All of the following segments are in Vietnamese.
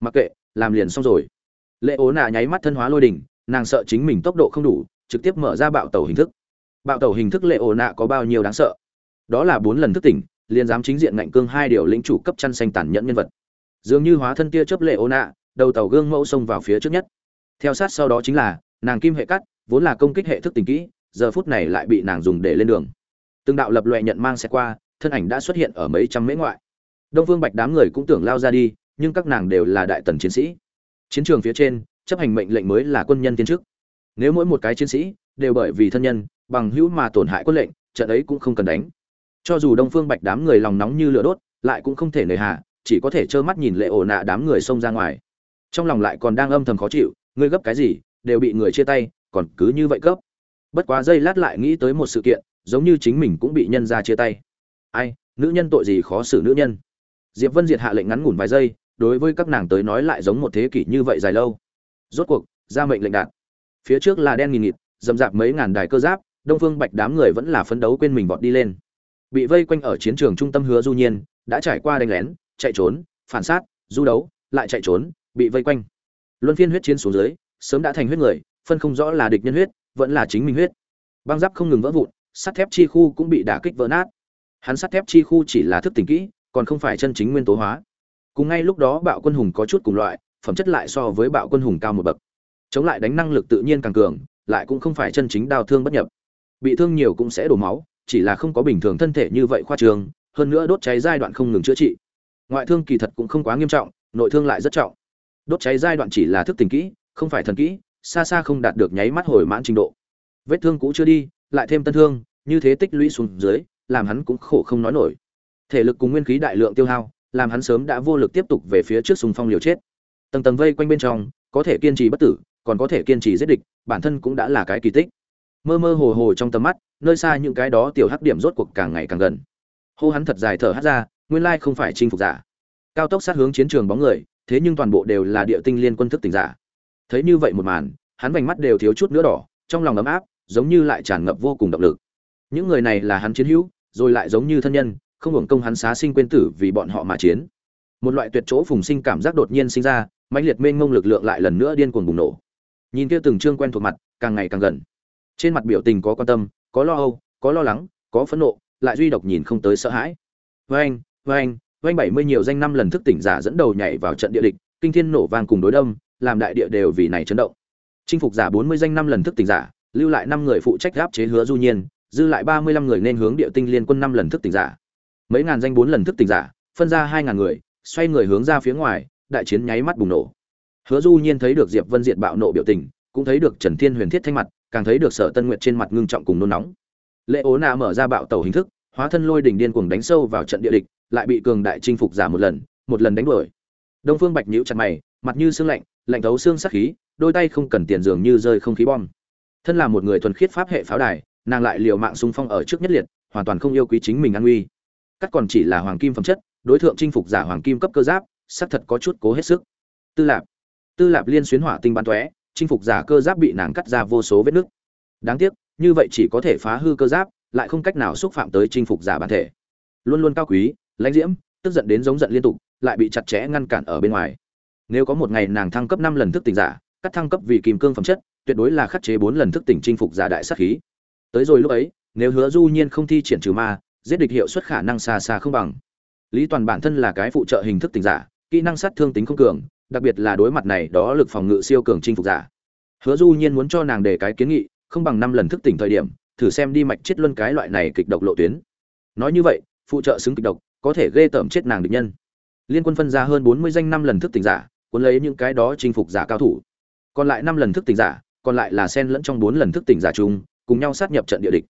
mặc kệ, làm liền xong rồi. Lệ ố nạ nháy mắt thân hóa lôi đỉnh, nàng sợ chính mình tốc độ không đủ, trực tiếp mở ra bạo tàu hình thức. Bạo tàu hình thức lệ ố nạ có bao nhiêu đáng sợ? Đó là bốn lần thức tỉnh, liền dám chính diện ngạnh cương hai điều lĩnh chủ cấp chăn xanh tàn nhẫn nhân vật. Dường như hóa thân tia chớp lệ ố nạ đầu tàu gương mẫu xông vào phía trước nhất. Theo sát sau đó chính là, nàng kim hệ cắt, vốn là công kích hệ thức tình kỹ, giờ phút này lại bị nàng dùng để lên đường. Từng đạo lập loệ nhận mang xe qua, thân ảnh đã xuất hiện ở mấy trăm mễ ngoại. Đông vương bạch đám người cũng tưởng lao ra đi nhưng các nàng đều là đại tần chiến sĩ. Chiến trường phía trên, chấp hành mệnh lệnh mới là quân nhân tiến chức. Nếu mỗi một cái chiến sĩ đều bởi vì thân nhân, bằng hữu mà tổn hại quân lệnh, trận ấy cũng không cần đánh. Cho dù đông phương bạch đám người lòng nóng như lửa đốt, lại cũng không thể nề hà, chỉ có thể trơ mắt nhìn lệ ổ nạ đám người xông ra ngoài. Trong lòng lại còn đang âm thầm khó chịu, ngươi gấp cái gì, đều bị người chia tay, còn cứ như vậy gấp. Bất quá giây lát lại nghĩ tới một sự kiện, giống như chính mình cũng bị nhân ra chia tay. Ai, nữ nhân tội gì khó xử nữ nhân. Diệp vân diệt hạ lệnh ngắn ngủn vài giây đối với các nàng tới nói lại giống một thế kỷ như vậy dài lâu. Rốt cuộc, ra mệnh lệnh đạn phía trước là đen nghìn nghịt dầm dạp mấy ngàn đài cơ giáp, đông phương bạch đám người vẫn là phấn đấu quên mình vọt đi lên. Bị vây quanh ở chiến trường trung tâm hứa du nhiên, đã trải qua đánh lén, chạy trốn, phản sát, du đấu, lại chạy trốn, bị vây quanh. Luân phiên huyết chiến xuống dưới, sớm đã thành huyết người, phân không rõ là địch nhân huyết, vẫn là chính mình huyết. Băng giáp không ngừng vỡ vụn, sắt thép chi khu cũng bị đả kích vỡ nát. Hắn sắt thép chi khu chỉ là thức tỉnh kỹ, còn không phải chân chính nguyên tố hóa cùng ngay lúc đó bạo quân hùng có chút cùng loại, phẩm chất lại so với bạo quân hùng cao một bậc. Chống lại đánh năng lực tự nhiên càng cường, lại cũng không phải chân chính đau thương bất nhập. Bị thương nhiều cũng sẽ đổ máu, chỉ là không có bình thường thân thể như vậy khoa trường, hơn nữa đốt cháy giai đoạn không ngừng chữa trị. Ngoại thương kỳ thật cũng không quá nghiêm trọng, nội thương lại rất trọng. Đốt cháy giai đoạn chỉ là thức tình kỹ, không phải thần kỹ, xa xa không đạt được nháy mắt hồi mãn trình độ. Vết thương cũ chưa đi, lại thêm tân thương, như thế tích lũy xuống dưới, làm hắn cũng khổ không nói nổi. Thể lực cùng nguyên khí đại lượng tiêu hao làm hắn sớm đã vô lực tiếp tục về phía trước xung phong liều chết. Tầng tầng vây quanh bên trong, có thể kiên trì bất tử, còn có thể kiên trì giết địch, bản thân cũng đã là cái kỳ tích. Mơ mơ hồ hồ trong tầm mắt, nơi xa những cái đó tiểu hắc điểm rốt cuộc càng ngày càng gần. Hô hắn thật dài thở hắt ra, nguyên lai không phải chinh phục giả. Cao tốc sát hướng chiến trường bóng người, thế nhưng toàn bộ đều là địa tinh liên quân thức tỉnh giả. Thấy như vậy một màn, hắn vành mắt đều thiếu chút nữa đỏ, trong lòng ấm áp, giống như lại tràn ngập vô cùng động lực. Những người này là hắn chiến hữu, rồi lại giống như thân nhân không hưởng công hắn xá sinh quên tử vì bọn họ mà chiến. Một loại tuyệt chỗ phùng sinh cảm giác đột nhiên sinh ra, mãnh liệt mênh mông lực lượng lại lần nữa điên cuồng bùng nổ. Nhìn kia từng trương quen thuộc mặt, càng ngày càng gần. Trên mặt biểu tình có quan tâm, có lo âu, có lo lắng, có phẫn nộ, lại duy độc nhìn không tới sợ hãi. Vang vang vang bảy mươi nhiều danh năm lần thức tỉnh giả dẫn đầu nhảy vào trận địa địch, kinh thiên nổ vang cùng đối đông làm đại địa đều vì này chấn động. Chinh phục giả bốn mươi danh năm lần thức tỉnh giả, lưu lại năm người phụ trách gáp chế hứa du nhiên, dư lại ba mươi lăm người nên hướng địa tinh liên quân năm lần thức tỉnh giả mấy ngàn danh bốn lần thức tỉnh giả, phân ra hai ngàn người, xoay người hướng ra phía ngoài, đại chiến nháy mắt bùng nổ. Hứa du nhiên thấy được diệp vân diệt bạo nộ biểu tình, cũng thấy được trần thiên huyền thiết thanh mặt, càng thấy được sở tân nguyệt trên mặt ngưng trọng cùng nôn nóng. Lệ ố nạ mở ra bạo tàu hình thức, hóa thân lôi đỉnh điên cuồng đánh sâu vào trận địa địch, lại bị cường đại chinh phục giả một lần một lần đánh đuổi. Đông phương bạch nhíu chặt mày, mặt như xương lạnh lạnh thấu xương sắc khí, đôi tay không cần tiền dường như rơi không khí bom. Thân là một người thuần khiết pháp hệ pháo đài, nàng lại liều mạng xung phong ở trước nhất liệt, hoàn toàn không yêu quý chính mình an nguy cắt còn chỉ là hoàng kim phẩm chất, đối tượng chinh phục giả hoàng kim cấp cơ giáp, xác thật có chút cố hết sức. Tư lạp. Tư lạp liên xuyến hỏa tinh bắn tóe, chinh phục giả cơ giáp bị nàng cắt ra vô số vết nứt. Đáng tiếc, như vậy chỉ có thể phá hư cơ giáp, lại không cách nào xúc phạm tới chinh phục giả bản thể. Luôn luôn cao quý, lãnh diễm, tức giận đến giống giận liên tục, lại bị chặt chẽ ngăn cản ở bên ngoài. Nếu có một ngày nàng thăng cấp năm lần thức tỉnh giả, cắt thăng cấp vì kim cương phẩm chất, tuyệt đối là khắc chế bốn lần thức tỉnh chinh phục giả đại sát khí. Tới rồi lúc ấy, nếu hứa du nhiên không thi triển trừ ma giết địch hiệu suất khả năng xa xa không bằng. Lý toàn bản thân là cái phụ trợ hình thức tình giả, kỹ năng sát thương tính không cường, đặc biệt là đối mặt này đó lực phòng ngự siêu cường chinh phục giả. Hứa du nhiên muốn cho nàng để cái kiến nghị, không bằng năm lần thức tỉnh thời điểm, thử xem đi mạch chết luân cái loại này kịch độc lộ tuyến. Nói như vậy, phụ trợ xứng kịch độc, có thể ghê tởm chết nàng địch nhân. Liên quân phân ra hơn bốn mươi danh năm lần thức tỉnh giả, cuốn lấy những cái đó chinh phục giả cao thủ. Còn lại năm lần thức tỉnh giả, còn lại là sen lẫn trong bốn lần thức tỉnh giả chung, cùng nhau sát nhập trận địa địch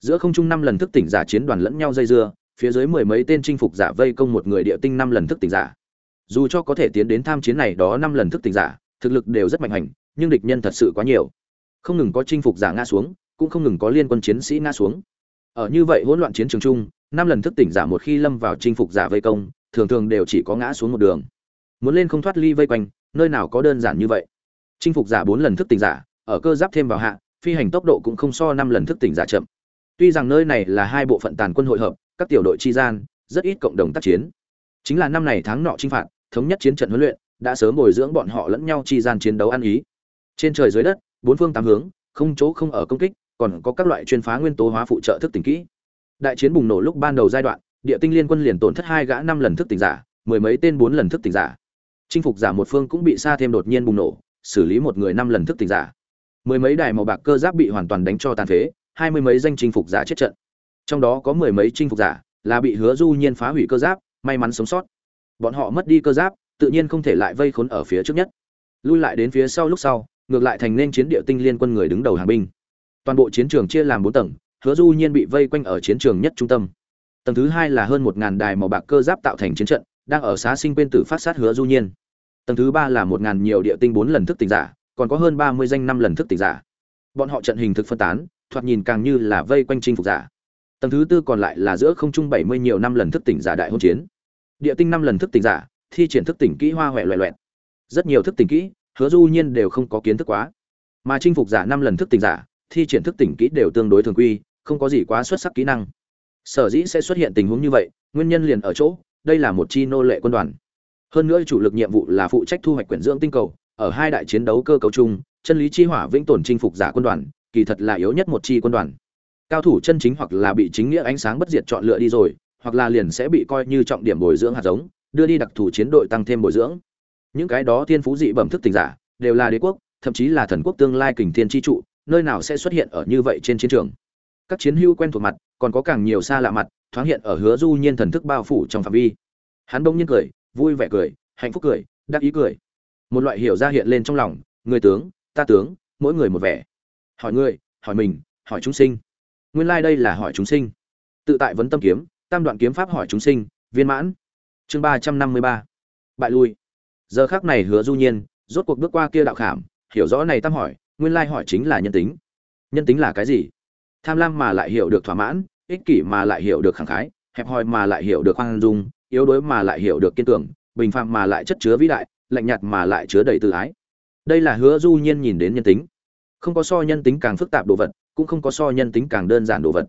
giữa không trung năm lần thức tỉnh giả chiến đoàn lẫn nhau dây dưa, phía dưới mười mấy tên chinh phục giả vây công một người địa tinh năm lần thức tỉnh giả. Dù cho có thể tiến đến tham chiến này đó năm lần thức tỉnh giả, thực lực đều rất mạnh hành, nhưng địch nhân thật sự quá nhiều. Không ngừng có chinh phục giả ngã xuống, cũng không ngừng có liên quân chiến sĩ ngã xuống. Ở như vậy hỗn loạn chiến trường chung, năm lần thức tỉnh giả một khi lâm vào chinh phục giả vây công, thường thường đều chỉ có ngã xuống một đường. Muốn lên không thoát ly vây quanh, nơi nào có đơn giản như vậy. Chinh phục giả bốn lần thức tỉnh giả, ở cơ giáp thêm vào hạ, phi hành tốc độ cũng không so năm lần thức tỉnh giả chậm tuy rằng nơi này là hai bộ phận tàn quân hội hợp, các tiểu đội chi gian, rất ít cộng đồng tác chiến. Chính là năm này tháng nọ chinh phạt, thống nhất chiến trận huấn luyện, đã sớm bồi dưỡng bọn họ lẫn nhau chi gian chiến đấu ăn ý. Trên trời dưới đất, bốn phương tám hướng, không chỗ không ở công kích, còn có các loại chuyên phá nguyên tố hóa phụ trợ thức tỉnh kỹ. Đại chiến bùng nổ lúc ban đầu giai đoạn, địa tinh liên quân liền tổn thất hai gã năm lần thức tỉnh giả, mười mấy tên bốn lần thức tỉnh giả. Chinh phục giả một phương cũng bị xa thêm đột nhiên bùng nổ, xử lý một người năm lần thức tỉnh giả. Mười mấy đài màu bạc cơ giáp bị hoàn toàn đánh cho tàn phế hai mươi mấy danh chinh phục giả chết trận. Trong đó có mười mấy chinh phục giả là bị hứa du nhiên phá hủy cơ giáp, may mắn sống sót. Bọn họ mất đi cơ giáp, tự nhiên không thể lại vây khốn ở phía trước nhất. Lui lại đến phía sau lúc sau, ngược lại thành nên chiến địa tinh liên quân người đứng đầu hàng binh. Toàn bộ chiến trường chia làm bốn tầng, hứa du nhiên bị vây quanh ở chiến trường nhất trung tâm. Tầng thứ hai là hơn một ngàn đài màu bạc cơ giáp tạo thành chiến trận, đang ở xá sinh quên tử phát sát hứa du nhiên. Tầng thứ ba là một ngàn nhiều địa tinh bốn lần thức tỉnh giả, còn có hơn ba mươi danh năm lần thức tỉnh giả. Bọn họ trận hình thực phân tán thoạt nhìn càng như là vây quanh chinh phục giả. Tầng thứ tư còn lại là giữa không trung bảy mươi nhiều năm lần thức tỉnh giả đại hôn chiến. Địa tinh năm lần thức tỉnh giả, thi triển thức tỉnh kỹ hoa huệ loẹ loẹt. Rất nhiều thức tỉnh kỹ, hứa du nhiên đều không có kiến thức quá. Mà chinh phục giả năm lần thức tỉnh giả, thi triển thức tỉnh kỹ đều tương đối thường quy, không có gì quá xuất sắc kỹ năng. Sở dĩ sẽ xuất hiện tình huống như vậy, nguyên nhân liền ở chỗ, đây là một chi nô lệ quân đoàn. Hơn nữa chủ lực nhiệm vụ là phụ trách thu hoạch quyển dưỡng tinh cầu, ở hai đại chiến đấu cơ cấu chung, chân lý chi hỏa vĩnh tồn chinh phục giả quân đoàn kỳ thật là yếu nhất một chi quân đoàn. Cao thủ chân chính hoặc là bị chính nghĩa ánh sáng bất diệt chọn lựa đi rồi, hoặc là liền sẽ bị coi như trọng điểm bồi dưỡng hạt giống, đưa đi đặc thù chiến đội tăng thêm bồi dưỡng. Những cái đó thiên phú dị bẩm thức tỉnh giả, đều là đế quốc, thậm chí là thần quốc tương lai kình thiên tri trụ, nơi nào sẽ xuất hiện ở như vậy trên chiến trường. Các chiến hữu quen thuộc mặt, còn có càng nhiều xa lạ mặt, thoáng hiện ở hứa du nhiên thần thức bao phủ trong phạm vi. Hắn bỗng nhiên cười, vui vẻ cười, hạnh phúc cười, đắc ý cười. Một loại hiểu ra hiện lên trong lòng, người tướng, ta tướng, mỗi người một vẻ hỏi người hỏi mình, hỏi chúng sinh. Nguyên lai đây là hỏi chúng sinh. Tự tại vấn tâm kiếm, tam đoạn kiếm pháp hỏi chúng sinh, viên mãn. Chương ba trăm năm mươi ba. Bại lui. Giờ khác này hứa du nhiên, rốt cuộc bước qua kia đạo khảm, hiểu rõ này tam hỏi, nguyên lai hỏi chính là nhân tính. Nhân tính là cái gì? Tham lam mà lại hiểu được thỏa mãn, ích kỷ mà lại hiểu được khẳng khái, hẹp hòi mà lại hiểu được khoan dung, yếu đuối mà lại hiểu được kiên tưởng bình phạm mà lại chất chứa vĩ đại, lạnh nhạt mà lại chứa đầy tự ái. Đây là hứa du nhiên nhìn đến nhân tính không có so nhân tính càng phức tạp đồ vật, cũng không có so nhân tính càng đơn giản đồ vật.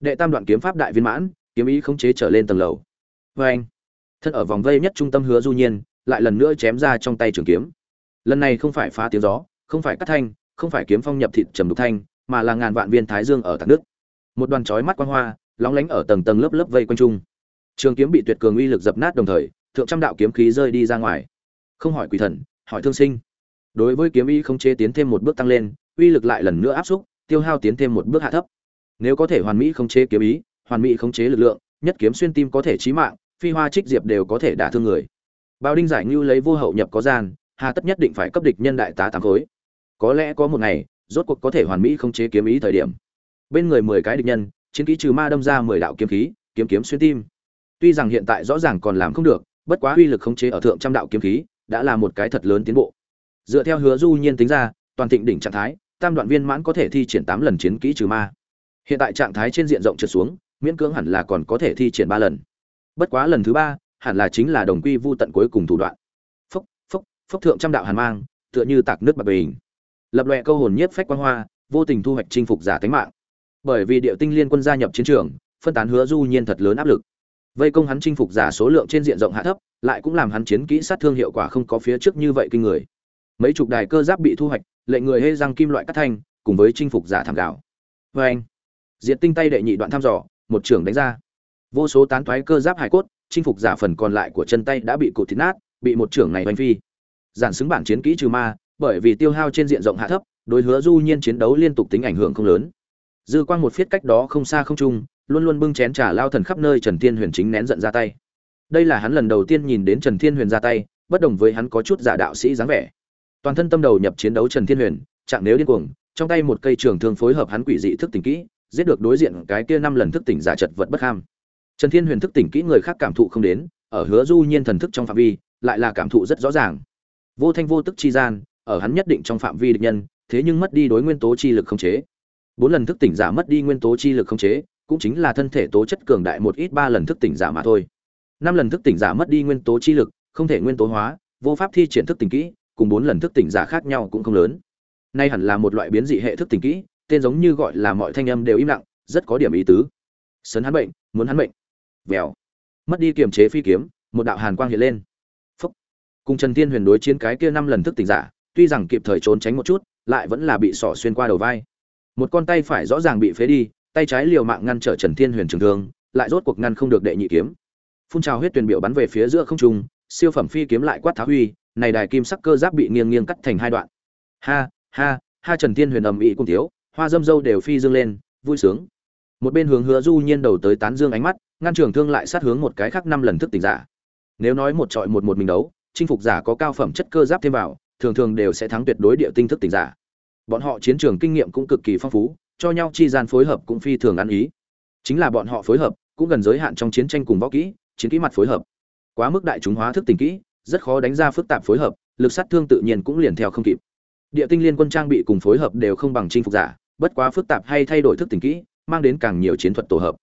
Đệ tam đoạn kiếm pháp đại viên mãn, kiếm ý khống chế trở lên tầng lầu. Vê anh, thân ở vòng vây nhất trung tâm hứa du nhiên, lại lần nữa chém ra trong tay trường kiếm. Lần này không phải phá tiếng gió, không phải cắt thanh, không phải kiếm phong nhập thịt trầm đục thanh, mà là ngàn vạn viên thái dương ở tạc đức một đoàn chói mắt quang hoa, lóng lánh ở tầng tầng lớp lớp vây quanh trung trường kiếm bị tuyệt cường uy lực dập nát đồng thời, thượng trăm đạo kiếm khí rơi đi ra ngoài. Không hỏi quỷ thần, hỏi thương sinh. Đối với kiếm ý không chế tiến thêm một bước tăng lên uy lực lại lần nữa áp xúc, tiêu hao tiến thêm một bước hạ thấp. Nếu có thể hoàn mỹ khống chế kiếm ý, hoàn mỹ khống chế lực lượng, nhất kiếm xuyên tim có thể chí mạng, phi hoa trích diệp đều có thể đả thương người. Bao đinh giải ngưu lấy vô hậu nhập có gian, hà tất nhất định phải cấp địch nhân đại tá tám khối. Có lẽ có một ngày, rốt cuộc có thể hoàn mỹ khống chế kiếm ý thời điểm. Bên người mười cái địch nhân, chiến kỹ trừ ma đâm ra mười đạo kiếm khí, kiếm kiếm xuyên tim. Tuy rằng hiện tại rõ ràng còn làm không được, bất quá uy lực khống chế ở thượng trăm đạo kiếm khí, đã là một cái thật lớn tiến bộ. Dựa theo hứa du nhiên tính ra, toàn thịnh đỉnh trạng thái tam đoạn viên mãn có thể thi triển tám lần chiến kỹ trừ ma. Hiện tại trạng thái trên diện rộng trượt xuống, miễn cưỡng hẳn là còn có thể thi triển ba lần. Bất quá lần thứ ba, hẳn là chính là đồng quy vu tận cuối cùng thủ đoạn. Phốc phốc phốc thượng trăm đạo hàn mang, tựa như tạc nước bạc bình. Lập loè câu hồn nhiếp phách quan hoa, vô tình thu hoạch chinh phục giả tính mạng. Bởi vì địa tinh liên quân gia nhập chiến trường, phân tán hứa du nhiên thật lớn áp lực. Vây công hắn chinh phục giả số lượng trên diện rộng hạ thấp, lại cũng làm hắn chiến kỹ sát thương hiệu quả không có phía trước như vậy kinh người. Mấy chục đài cơ giáp bị thu hoạch lệ người hê răng kim loại cắt thanh, cùng với chinh phục giả thảm gạo. Vê anh diện tinh tay đệ nhị đoạn thăm dò, một trưởng đánh ra. Vô số tán thoái cơ giáp hải cốt, chinh phục giả phần còn lại của chân tay đã bị cụt thịt nát, bị một trưởng này oanh phi. Giản xứng bản chiến kỹ trừ ma, bởi vì tiêu hao trên diện rộng hạ thấp, đối hứa du nhiên chiến đấu liên tục tính ảnh hưởng không lớn. Dư quang một phiết cách đó không xa không trung, luôn luôn bưng chén trà lao thần khắp nơi trần thiên huyền chính nén giận ra tay. Đây là hắn lần đầu tiên nhìn đến trần thiên huyền ra tay, bất đồng với hắn có chút giả đạo sĩ dáng vẻ toàn thân tâm đầu nhập chiến đấu trần thiên huyền, chạm nếu điên cuồng, trong tay một cây trường thương phối hợp hắn quỷ dị thức tỉnh kỹ, giết được đối diện cái kia năm lần thức tỉnh giả chật vật bất ham. Trần thiên huyền thức tỉnh kỹ người khác cảm thụ không đến, ở hứa du nhiên thần thức trong phạm vi, lại là cảm thụ rất rõ ràng. Vô thanh vô tức chi gian, ở hắn nhất định trong phạm vi địch nhân, thế nhưng mất đi đối nguyên tố chi lực không chế. Bốn lần thức tỉnh giả mất đi nguyên tố chi lực không chế, cũng chính là thân thể tố chất cường đại một ít ba lần thức tỉnh giả mà thôi. Năm lần thức tỉnh giả mất đi nguyên tố chi lực, không thể nguyên tố hóa, vô pháp thi triển thức tỉnh kỹ cùng bốn lần thức tỉnh giả khác nhau cũng không lớn. Nay hẳn là một loại biến dị hệ thức tỉnh kỹ, tên giống như gọi là mọi thanh âm đều im lặng, rất có điểm ý tứ. Sấn hắn bệnh, muốn hắn bệnh. Vèo. Mất đi kiềm chế phi kiếm, một đạo hàn quang hiện lên. Phúc. Cùng trần thiên huyền đối chiến cái kia năm lần thức tỉnh giả, tuy rằng kịp thời trốn tránh một chút, lại vẫn là bị sỏ xuyên qua đầu vai. Một con tay phải rõ ràng bị phế đi, tay trái liều mạng ngăn trở trần thiên huyền trường thương, lại rốt cuộc ngăn không được đệ nhị kiếm. Phun trào huyết tuyển biểu bắn về phía giữa không trung, siêu phẩm phi kiếm lại quát tháo huy này đài kim sắc cơ giáp bị nghiêng nghiêng cắt thành hai đoạn. Ha ha ha trần thiên huyền ầm ĩ cung thiếu, hoa dâm dâu đều phi dương lên, vui sướng. Một bên hướng hứa du nhiên đầu tới tán dương ánh mắt, ngăn trường thương lại sát hướng một cái khác năm lần thức tỉnh giả. Nếu nói một trọi một một mình đấu, chinh phục giả có cao phẩm chất cơ giáp thêm vào, thường thường đều sẽ thắng tuyệt đối địa tinh thức tỉnh giả. Bọn họ chiến trường kinh nghiệm cũng cực kỳ phong phú, cho nhau chi gian phối hợp cũng phi thường ăn ý. Chính là bọn họ phối hợp, cũng gần giới hạn trong chiến tranh cùng võ kỹ, chiến kỹ mặt phối hợp. Quá mức đại chúng hóa thức tỉnh kỹ rất khó đánh ra phức tạp phối hợp, lực sát thương tự nhiên cũng liền theo không kịp. Địa tinh liên quân trang bị cùng phối hợp đều không bằng chinh phục giả, bất quá phức tạp hay thay đổi thức tỉnh kỹ, mang đến càng nhiều chiến thuật tổ hợp.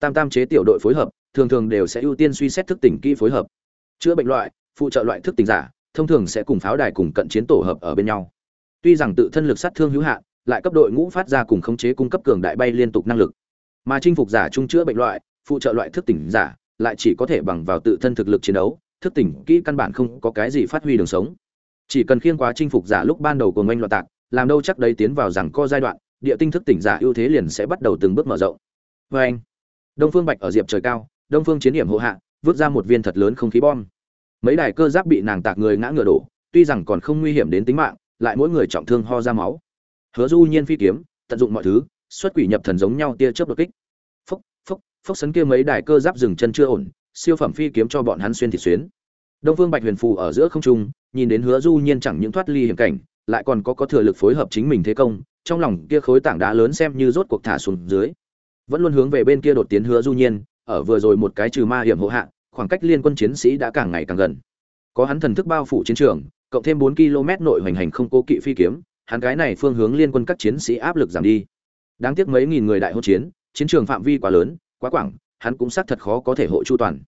Tam tam chế tiểu đội phối hợp, thường thường đều sẽ ưu tiên suy xét thức tỉnh kỹ phối hợp. Chữa bệnh loại, phụ trợ loại thức tỉnh giả, thông thường sẽ cùng pháo đài cùng cận chiến tổ hợp ở bên nhau. Tuy rằng tự thân lực sát thương hữu hạn, lại cấp đội ngũ phát ra cùng khống chế cung cấp cường đại bay liên tục năng lực. Mà chinh phục giả trung chữa bệnh loại, phụ trợ loại thức tỉnh giả, lại chỉ có thể bằng vào tự thân thực lực chiến đấu thức tỉnh kỹ căn bản không có cái gì phát huy đường sống. Chỉ cần khiên quá chinh phục giả lúc ban đầu của ngoanh loạn tạc, làm đâu chắc đấy tiến vào rằng co giai đoạn, địa tinh thức tỉnh giả ưu thế liền sẽ bắt đầu từng bước mở rộng. Vê anh, đông phương bạch ở diệp trời cao, đông phương chiến điểm hộ hạ, vứt ra một viên thật lớn không khí bom. Mấy đài cơ giáp bị nàng tạc người ngã ngựa đổ, tuy rằng còn không nguy hiểm đến tính mạng, lại mỗi người trọng thương ho ra máu. Hứa du nhiên phi kiếm, tận dụng mọi thứ, xuất quỷ nhập thần giống nhau tia chớp đột kích. Phốc phốc phốc sấn kia mấy đài cơ giáp dừng chân chưa ổn siêu phẩm phi kiếm cho bọn hắn xuyên thịt xuyến. Đông phương bạch huyền phù ở giữa không trung, nhìn đến hứa du nhiên chẳng những thoát ly hiểm cảnh, lại còn có có thừa lực phối hợp chính mình thế công, trong lòng kia khối tảng đá lớn xem như rốt cuộc thả xuống dưới. Vẫn luôn hướng về bên kia đột tiến hứa du nhiên, ở vừa rồi một cái trừ ma hiểm hộ hạ, khoảng cách liên quân chiến sĩ đã càng ngày càng gần. Có hắn thần thức bao phủ chiến trường, cộng thêm 4 km nội hoành hành không cố kỵ phi kiếm, hắn cái này phương hướng liên quân các chiến sĩ áp lực giảm đi. Đáng tiếc mấy nghìn người đại hỗn chiến chiến trường phạm vi quá lớn, quá quảng hắn cũng xác thật khó có thể hộ chu toàn.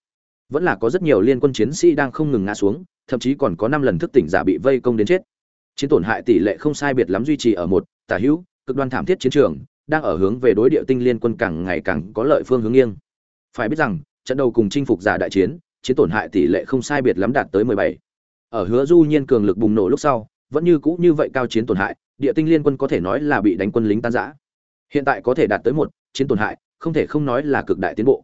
Vẫn là có rất nhiều liên quân chiến sĩ đang không ngừng ngã xuống, thậm chí còn có năm lần thức tỉnh giả bị vây công đến chết. Chiến tổn hại tỷ lệ không sai biệt lắm duy trì ở một, tả hữu, cực đoan thảm thiết chiến trường, đang ở hướng về đối địa tinh liên quân càng ngày càng có lợi phương hướng nghiêng. Phải biết rằng, trận đầu cùng chinh phục giả đại chiến chiến tổn hại tỷ lệ không sai biệt lắm đạt tới 17. ở hứa du nhiên cường lực bùng nổ lúc sau, vẫn như cũ như vậy cao chiến tổn hại, địa tinh liên quân có thể nói là bị đánh quân lính tan rã. Hiện tại có thể đạt tới một, chiến tổn hại không thể không nói là cực đại tiến bộ.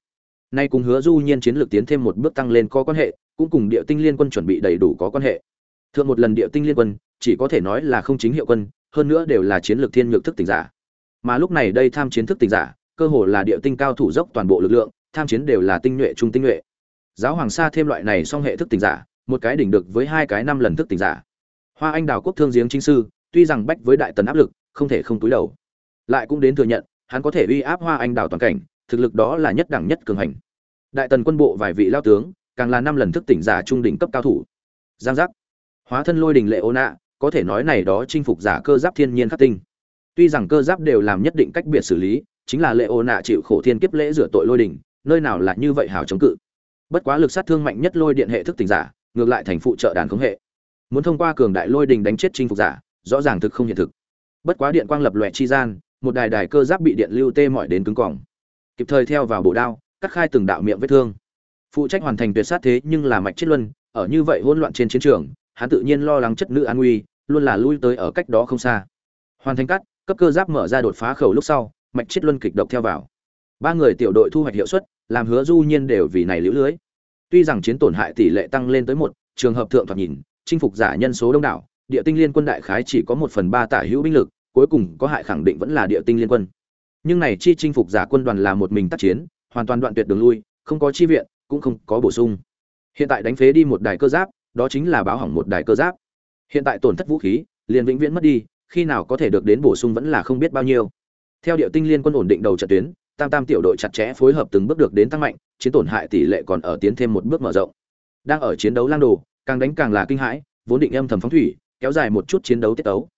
Nay cùng hứa du nhiên chiến lược tiến thêm một bước tăng lên có quan hệ, cũng cùng địa tinh liên quân chuẩn bị đầy đủ có quan hệ. Thượng một lần địa tinh liên quân, chỉ có thể nói là không chính hiệu quân, hơn nữa đều là chiến lược thiên nhược thức tỉnh giả. Mà lúc này đây tham chiến thức tỉnh giả, cơ hồ là địa tinh cao thủ dốc toàn bộ lực lượng, tham chiến đều là tinh nhuệ trung tinh nhuệ. Giáo hoàng sa thêm loại này song hệ thức tỉnh giả, một cái đỉnh được với hai cái năm lần thức tỉnh giả. Hoa anh đào quốc thương giếng chính sư, tuy rằng bách với đại tần áp lực, không thể không túi đầu. Lại cũng đến thừa nhận hắn có thể uy áp hoa anh đào toàn cảnh, thực lực đó là nhất đẳng nhất cường hành. Đại tần quân bộ vài vị lao tướng, càng là năm lần thức tỉnh giả trung đỉnh cấp cao thủ. Giang giác. Hóa thân lôi đình lệ ô nạ, có thể nói này đó chinh phục giả cơ giáp thiên nhiên khắc tinh. Tuy rằng cơ giáp đều làm nhất định cách biệt xử lý, chính là lệ ô nạ chịu khổ thiên kiếp lễ rửa tội lôi đình, nơi nào là như vậy hào chống cự. Bất quá lực sát thương mạnh nhất lôi điện hệ thức tỉnh giả, ngược lại thành phụ trợ đàn khống hệ. Muốn thông qua cường đại lôi đình đánh chết chinh phục giả, rõ ràng thực không hiện thực. Bất quá điện quang lập lòe chi gian một đài đài cơ giáp bị điện lưu tê mỏi đến cứng cỏng kịp thời theo vào bổ đao, cắt khai từng đạo miệng vết thương. Phụ trách hoàn thành tuyệt sát thế nhưng là mạch chết luân, ở như vậy hỗn loạn trên chiến trường, hắn tự nhiên lo lắng chất nữ an nguy, luôn là lui tới ở cách đó không xa. Hoàn thành cắt, cấp cơ giáp mở ra đột phá khẩu lúc sau, mạch chết luân kịch độc theo vào. Ba người tiểu đội thu hoạch hiệu suất, làm hứa du nhiên đều vì này liễu lưới. Tuy rằng chiến tổn hại tỷ lệ tăng lên tới một, trường hợp thượng thoạt nhìn, chinh phục giả nhân số đông đảo, địa tinh liên quân đại khái chỉ có một phần ba tả hữu binh lực cuối cùng có hại khẳng định vẫn là địa tinh liên quân. Nhưng này chi chinh phục giả quân đoàn là một mình tác chiến, hoàn toàn đoạn tuyệt đường lui, không có chi viện, cũng không có bổ sung. Hiện tại đánh phế đi một đài cơ giáp, đó chính là báo hỏng một đài cơ giáp. Hiện tại tổn thất vũ khí, liền vĩnh viễn mất đi, khi nào có thể được đến bổ sung vẫn là không biết bao nhiêu. Theo điệu tinh liên quân ổn định đầu trận tuyến, tam tam tiểu đội chặt chẽ phối hợp từng bước được đến tăng mạnh, chiến tổn hại tỷ lệ còn ở tiến thêm một bước mở rộng. Đang ở chiến đấu lang đồ, càng đánh càng là kinh hãi, vốn định âm thầm phóng thủy, kéo dài một chút chiến đấu tiết tấu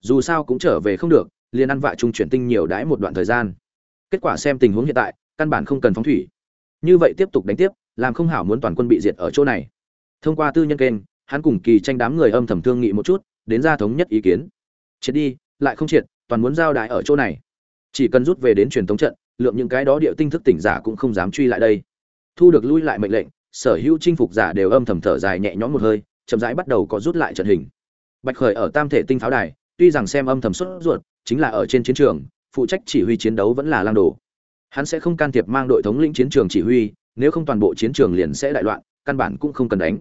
dù sao cũng trở về không được, liền ăn vạ trung chuyển tinh nhiều đãi một đoạn thời gian. Kết quả xem tình huống hiện tại, căn bản không cần phóng thủy. Như vậy tiếp tục đánh tiếp, làm không hảo muốn toàn quân bị diệt ở chỗ này. Thông qua tư nhân kênh, hắn cùng kỳ tranh đám người âm thầm thương nghị một chút, đến ra thống nhất ý kiến. Triệt đi, lại không triệt, toàn muốn giao đại ở chỗ này. Chỉ cần rút về đến truyền thống trận, lượng những cái đó địa tinh thức tỉnh giả cũng không dám truy lại đây. Thu được lui lại mệnh lệnh, sở hữu chinh phục giả đều âm thầm thở dài nhẹ nhõm một hơi, chậm rãi bắt đầu có rút lại trận hình. Bạch khởi ở tam thể tinh pháo đài tuy rằng xem âm thầm xuất ruột, chính là ở trên chiến trường, phụ trách chỉ huy chiến đấu vẫn là lang đồ. Hắn sẽ không can thiệp mang đội thống lĩnh chiến trường chỉ huy, nếu không toàn bộ chiến trường liền sẽ đại loạn, căn bản cũng không cần đánh.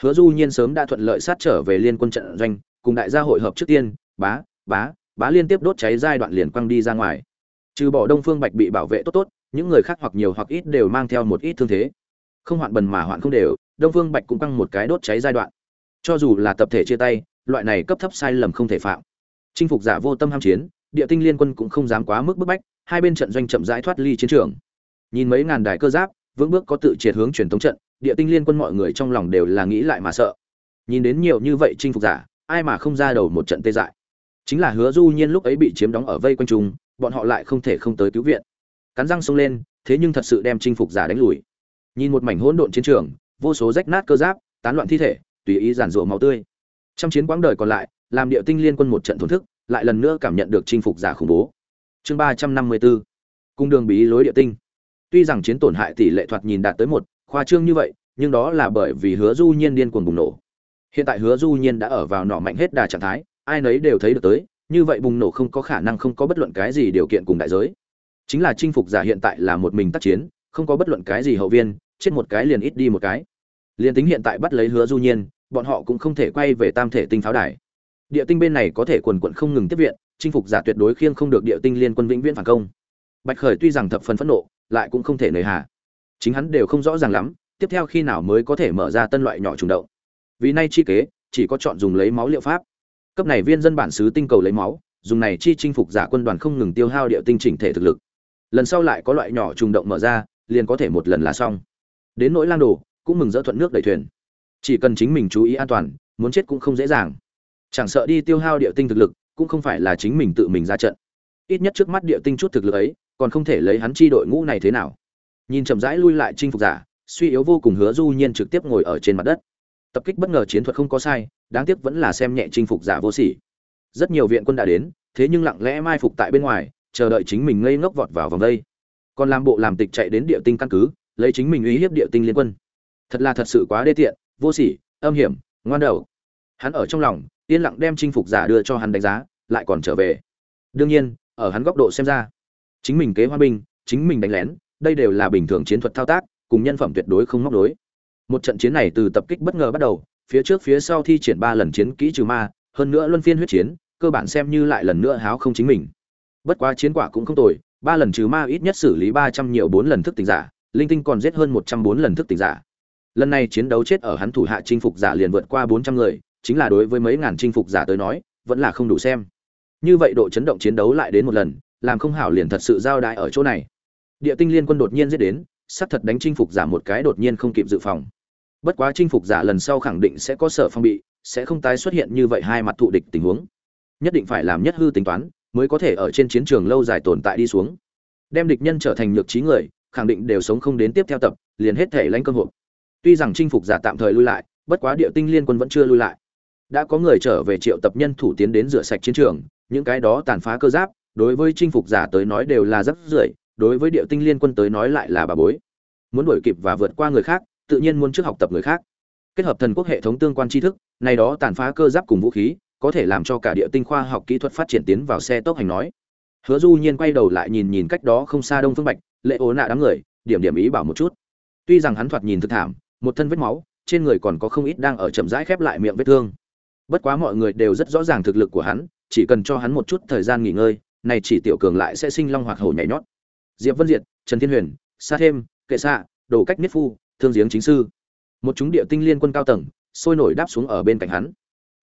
Hứa du nhiên sớm đã thuận lợi sát trở về liên quân trận doanh, cùng đại gia hội hợp trước tiên, bá bá bá liên tiếp đốt cháy giai đoạn liền quăng đi ra ngoài. Trừ bỏ đông phương bạch bị bảo vệ tốt tốt, những người khác hoặc nhiều hoặc ít đều mang theo một ít thương thế. Không hoạn bần mà hoạn không đều, đông phương bạch cũng quăng một cái đốt cháy giai đoạn. Cho dù là tập thể chia tay, loại này cấp thấp sai lầm không thể phạm chinh phục giả vô tâm ham chiến, địa tinh liên quân cũng không dám quá mức bức bách, hai bên trận doanh chậm rãi thoát ly chiến trường. Nhìn mấy ngàn đài cơ giáp, vững bước có tự triệt hướng truyền thống trận, địa tinh liên quân mọi người trong lòng đều là nghĩ lại mà sợ. Nhìn đến nhiều như vậy chinh phục giả, ai mà không ra đầu một trận tê dại. Chính là hứa du nhiên lúc ấy bị chiếm đóng ở vây quanh trung bọn họ lại không thể không tới cứu viện. Cắn răng xông lên, thế nhưng thật sự đem chinh phục giả đánh lùi. Nhìn một mảnh hỗn độn chiến trường, vô số rách nát cơ giáp, tán loạn thi thể, tùy ý giản rụa máu tươi. Trong chiến quãng đời còn lại làm địa tinh liên quân một trận thổn thức, lại lần nữa cảm nhận được chinh phục giả khủng bố. Chương ba trăm năm mươi bốn, cung đường bí lối địa tinh. Tuy rằng chiến tổn hại tỷ lệ thoạt nhìn đạt tới một, khoa trương như vậy, nhưng đó là bởi vì hứa du nhiên điên cuồng bùng nổ. Hiện tại hứa du nhiên đã ở vào nọ mạnh hết đà trạng thái, ai nấy đều thấy được tới, như vậy bùng nổ không có khả năng không có bất luận cái gì điều kiện cùng đại giới. Chính là chinh phục giả hiện tại là một mình tác chiến, không có bất luận cái gì hậu viên, chết một cái liền ít đi một cái. Liền tính hiện tại bắt lấy hứa du nhiên, bọn họ cũng không thể quay về tam thể tinh pháo đài địa tinh bên này có thể quần quận không ngừng tiếp viện, chinh phục giả tuyệt đối khiêng không được địa tinh liên quân vĩnh viễn phản công. Bạch khởi tuy rằng thập phần phẫn nộ, lại cũng không thể nời hà. Chính hắn đều không rõ ràng lắm, tiếp theo khi nào mới có thể mở ra tân loại nhỏ trùng động. Vì nay chi kế, chỉ có chọn dùng lấy máu liệu pháp. Cấp này viên dân bản xứ tinh cầu lấy máu, dùng này chi chinh phục giả quân đoàn không ngừng tiêu hao địa tinh chỉnh thể thực lực. Lần sau lại có loại nhỏ trùng động mở ra, liền có thể một lần là xong. Đến nỗi lang đồ, cũng mừng dỡ thuận nước đầy thuyền. Chỉ cần chính mình chú ý an toàn, muốn chết cũng không dễ dàng chẳng sợ đi tiêu hao địa tinh thực lực, cũng không phải là chính mình tự mình ra trận. Ít nhất trước mắt địa tinh chút thực lực ấy, còn không thể lấy hắn chi đội ngũ này thế nào. Nhìn chậm rãi lui lại chinh phục giả, suy yếu vô cùng hứa du nhiên trực tiếp ngồi ở trên mặt đất. Tập kích bất ngờ chiến thuật không có sai, đáng tiếc vẫn là xem nhẹ chinh phục giả vô sỉ. Rất nhiều viện quân đã đến, thế nhưng lặng lẽ mai phục tại bên ngoài, chờ đợi chính mình ngây ngốc vọt vào vòng đây. Còn làm bộ làm tịch chạy đến địa tinh căn cứ, lấy chính mình uy hiếp địa tinh liên quân. Thật là thật sự quá đê tiện, vô sỉ, âm hiểm, ngoan đầu. Hắn ở trong lòng yên lặng đem chinh phục giả đưa cho hắn đánh giá, lại còn trở về. Đương nhiên, ở hắn góc độ xem ra, chính mình kế hoa binh, chính mình đánh lén, đây đều là bình thường chiến thuật thao tác, cùng nhân phẩm tuyệt đối không móc đối một trận chiến này từ tập kích bất ngờ bắt đầu, phía trước phía sau thi triển ba lần chiến kỹ trừ ma, hơn nữa luân phiên huyết chiến, cơ bản xem như lại lần nữa háo không chính mình. Bất quá chiến quả cũng không tồi, ba lần trừ ma ít nhất xử lý ba trăm nhiều bốn lần thức tỉnh giả, linh tinh còn giết hơn một trăm bốn lần thức tỉnh giả. Lần này chiến đấu chết ở hắn thủ hạ chinh phục giả liền vượt qua bốn trăm người chính là đối với mấy ngàn chinh phục giả tới nói, vẫn là không đủ xem. Như vậy độ chấn động chiến đấu lại đến một lần, làm không hảo liền thật sự giao đại ở chỗ này. Địa tinh liên quân đột nhiên giết đến sát thật đánh chinh phục giả một cái đột nhiên không kịp dự phòng. Bất quá chinh phục giả lần sau khẳng định sẽ có sở phong bị, sẽ không tái xuất hiện như vậy hai mặt thụ địch tình huống. Nhất định phải làm nhất hư tính toán, mới có thể ở trên chiến trường lâu dài tồn tại đi xuống. Đem địch nhân trở thành nhược trí người, khẳng định đều sống không đến tiếp theo tập, liền hết thể lãnh cơ hội. Tuy rằng chinh phục giả tạm thời lui lại, bất quá địa tinh liên quân vẫn chưa lui lại đã có người trở về triệu tập nhân thủ tiến đến rửa sạch chiến trường, những cái đó tàn phá cơ giáp, đối với chinh phục giả tới nói đều là rất rưởi, đối với địa tinh liên quân tới nói lại là bà bối. Muốn đuổi kịp và vượt qua người khác, tự nhiên muốn trước học tập người khác. Kết hợp thần quốc hệ thống tương quan tri thức, này đó tàn phá cơ giáp cùng vũ khí, có thể làm cho cả địa tinh khoa học kỹ thuật phát triển tiến vào xe tốc hành nói. Hứa du nhiên quay đầu lại nhìn nhìn cách đó không xa đông phương bạch, lệ ố nạ đám người, điểm điểm ý bảo một chút. Tuy rằng hắn thoạt nhìn thực thảm, một thân vết máu, trên người còn có không ít đang ở chậm rãi khép lại miệng vết thương bất quá mọi người đều rất rõ ràng thực lực của hắn, chỉ cần cho hắn một chút thời gian nghỉ ngơi, này chỉ tiểu cường lại sẽ sinh long hoặc hổ nhảy nhót. Diệp vân diệt, trần thiên huyền, sa thêm, kệ xạ đồ cách niết phu, thương giếng chính sư. Một chúng địa tinh liên quân cao tầng, sôi nổi đáp xuống ở bên cạnh hắn.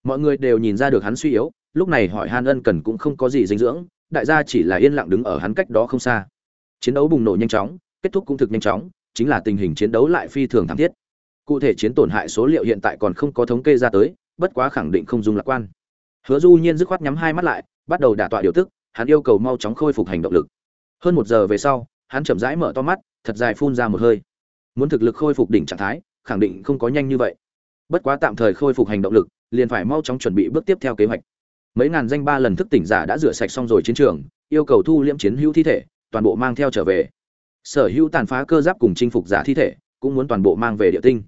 Mọi người đều nhìn ra được hắn suy yếu, lúc này hỏi han ân cần cũng không có gì dinh dưỡng, đại gia chỉ là yên lặng đứng ở hắn cách đó không xa. Chiến đấu bùng nổ nhanh chóng, kết thúc cũng thực nhanh chóng, chính là tình hình chiến đấu lại phi thường thảm thiết. Cụ thể chiến tổn hại số liệu hiện tại còn không có thống kê ra tới bất quá khẳng định không dùng lạc quan. Hứa du nhiên dứt khoát nhắm hai mắt lại, bắt đầu đả tọa điều tức, hắn yêu cầu mau chóng khôi phục hành động lực. Hơn một giờ về sau, hắn chậm rãi mở to mắt, thật dài phun ra một hơi. Muốn thực lực khôi phục đỉnh trạng thái, khẳng định không có nhanh như vậy. Bất quá tạm thời khôi phục hành động lực, liền phải mau chóng chuẩn bị bước tiếp theo kế hoạch. Mấy ngàn danh ba lần thức tỉnh giả đã rửa sạch xong rồi chiến trường, yêu cầu thu liễm chiến hữu thi thể, toàn bộ mang theo trở về. Sở hữu tàn phá cơ giáp cùng chinh phục giả thi thể, cũng muốn toàn bộ mang về địa tinh.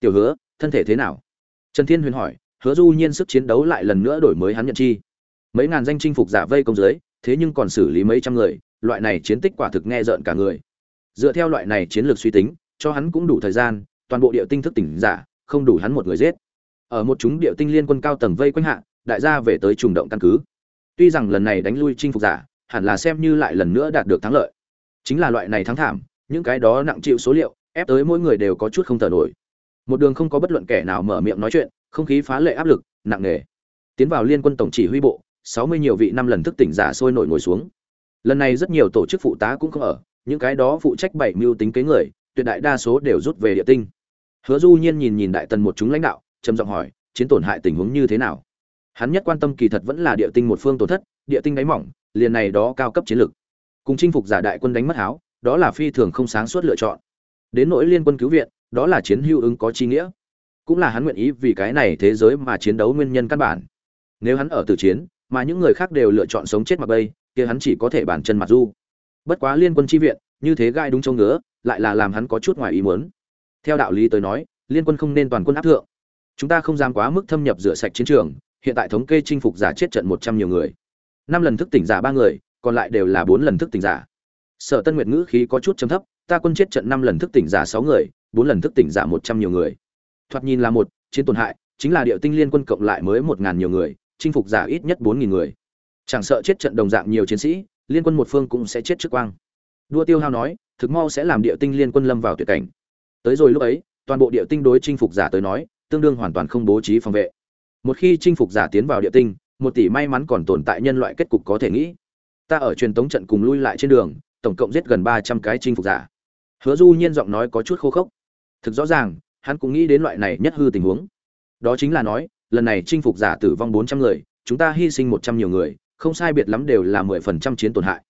Tiểu hứa, thân thể thế nào? Trần thiên huyền hỏi hứa du nhiên sức chiến đấu lại lần nữa đổi mới hắn nhận chi. Mấy ngàn danh chinh phục giả vây công dưới, thế nhưng còn xử lý mấy trăm người, loại này chiến tích quả thực nghe rợn cả người. Dựa theo loại này chiến lược suy tính, cho hắn cũng đủ thời gian, toàn bộ địa tinh thức tỉnh giả, không đủ hắn một người giết. Ở một chúng địa tinh liên quân cao tầng vây quanh hạ, đại gia về tới trùng động căn cứ. Tuy rằng lần này đánh lui chinh phục giả, hẳn là xem như lại lần nữa đạt được thắng lợi. Chính là loại này thắng thảm, những cái đó nặng chịu số liệu, ép tới mỗi người đều có chút không thở nổi một đường không có bất luận kẻ nào mở miệng nói chuyện, không khí phá lệ áp lực, nặng nề. Tiến vào liên quân tổng chỉ huy bộ, sáu mươi nhiều vị năm lần thức tỉnh giả sôi nổi ngồi xuống. Lần này rất nhiều tổ chức phụ tá cũng không ở, những cái đó phụ trách bảy mưu tính kế người, tuyệt đại đa số đều rút về địa tinh. Hứa du nhiên nhìn nhìn đại tần một chúng lãnh đạo, trầm giọng hỏi, chiến tổn hại tình huống như thế nào? Hắn nhất quan tâm kỳ thật vẫn là địa tinh một phương tổn thất, địa tinh đáy mỏng, liền này đó cao cấp chiến lược cùng chinh phục giả đại quân đánh mất háo, đó là phi thường không sáng suốt lựa chọn. Đến nỗi liên quân cứu viện đó là chiến hữu ứng có chi nghĩa. Cũng là hắn nguyện ý vì cái này thế giới mà chiến đấu nguyên nhân căn bản. Nếu hắn ở tử chiến, mà những người khác đều lựa chọn sống chết mặc bây kia hắn chỉ có thể bản chân mặt du. Bất quá liên quân chi viện, như thế gai đúng châu ngứa, lại là làm hắn có chút ngoài ý muốn. Theo đạo lý tới nói, liên quân không nên toàn quân áp thượng. Chúng ta không dám quá mức thâm nhập rửa sạch chiến trường, hiện tại thống kê chinh phục giả chết trận một trăm nhiều người. Năm lần thức tỉnh giả ba người, còn lại đều là bốn lần thức tỉnh giả. Sở tân nguyệt ngữ khí có chút chấm thấp, ta quân chết trận năm lần thức tỉnh giả sáu người bốn lần thức tỉnh giả một trăm nhiều người. Thoạt nhìn là một, chiến tổn hại, chính là địa tinh liên quân cộng lại mới một ngàn nhiều người, chinh phục giả ít nhất bốn nghìn người. Chẳng sợ chết trận đồng dạng nhiều chiến sĩ, liên quân một phương cũng sẽ chết trước quang. Đua tiêu hao nói, thực mau sẽ làm địa tinh liên quân lâm vào tuyệt cảnh. Tới rồi lúc ấy, toàn bộ địa tinh đối chinh phục giả tới nói, tương đương hoàn toàn không bố trí phòng vệ. Một khi chinh phục giả tiến vào địa tinh, một tỷ may mắn còn tồn tại nhân loại kết cục có thể nghĩ. Ta ở truyền tống trận cùng lui lại trên đường, tổng cộng giết gần ba trăm cái chinh phục giả. Hứa du nhiên giọng nói có chút khô khốc thực rõ ràng, hắn cũng nghĩ đến loại này nhất hư tình huống. Đó chính là nói, lần này chinh phục giả tử vong bốn trăm người, chúng ta hy sinh một trăm nhiều người, không sai biệt lắm đều là mười phần trăm chiến tổn hại.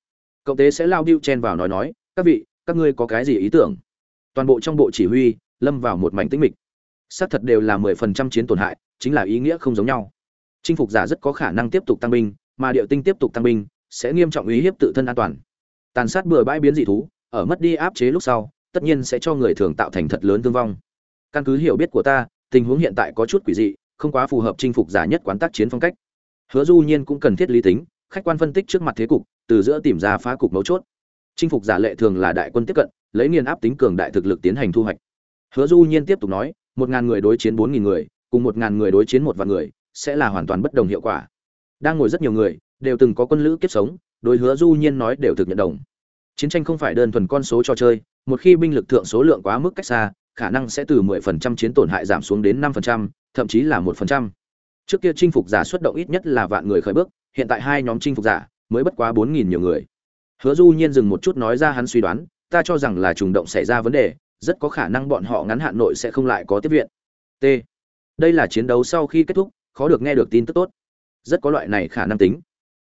Cộng tế sẽ lao điêu chen vào nói nói, các vị, các ngươi có cái gì ý tưởng? Toàn bộ trong bộ chỉ huy lâm vào một mảnh tĩnh mịch. Xác thật đều là mười phần trăm chiến tổn hại, chính là ý nghĩa không giống nhau. Chinh phục giả rất có khả năng tiếp tục tăng binh, mà điệu tinh tiếp tục tăng binh, sẽ nghiêm trọng uy hiếp tự thân an toàn. Tàn sát bừa bãi biến dị thú, ở mất đi áp chế lúc sau tất nhiên sẽ cho người thường tạo thành thật lớn thương vong. Căn cứ hiểu biết của ta, tình huống hiện tại có chút quỷ dị, không quá phù hợp chinh phục giả nhất quán tác chiến phong cách. Hứa du nhiên cũng cần thiết lý tính, khách quan phân tích trước mặt thế cục, từ giữa tìm ra phá cục mấu chốt. Chinh phục giả lệ thường là đại quân tiếp cận, lấy nghiền áp tính cường đại thực lực tiến hành thu hoạch. Hứa du nhiên tiếp tục nói, một ngàn người đối chiến bốn nghìn người, cùng một ngàn người đối chiến một vạn người, sẽ là hoàn toàn bất đồng hiệu quả. Đang ngồi rất nhiều người, đều từng có quân lữ kiếp sống, đối hứa du nhiên nói đều thực nhận đồng. Chiến tranh không phải đơn thuần con số cho chơi một khi binh lực thượng số lượng quá mức cách xa khả năng sẽ từ 10% chiến tổn hại giảm xuống đến 5%, thậm chí là 1%. Trước kia chinh phục giả xuất động ít nhất là vạn người khởi bước, hiện tại hai nhóm chinh phục giả mới bất quá 4000 nhiều người. Hứa Du Nhiên dừng một chút nói ra hắn suy đoán, ta cho rằng là trùng động xảy ra vấn đề, rất có khả năng bọn họ ngắn hạn nội sẽ không lại có tiếp viện. T. Đây là chiến đấu sau khi kết thúc, khó được nghe được tin tức tốt. Rất có loại này khả năng tính.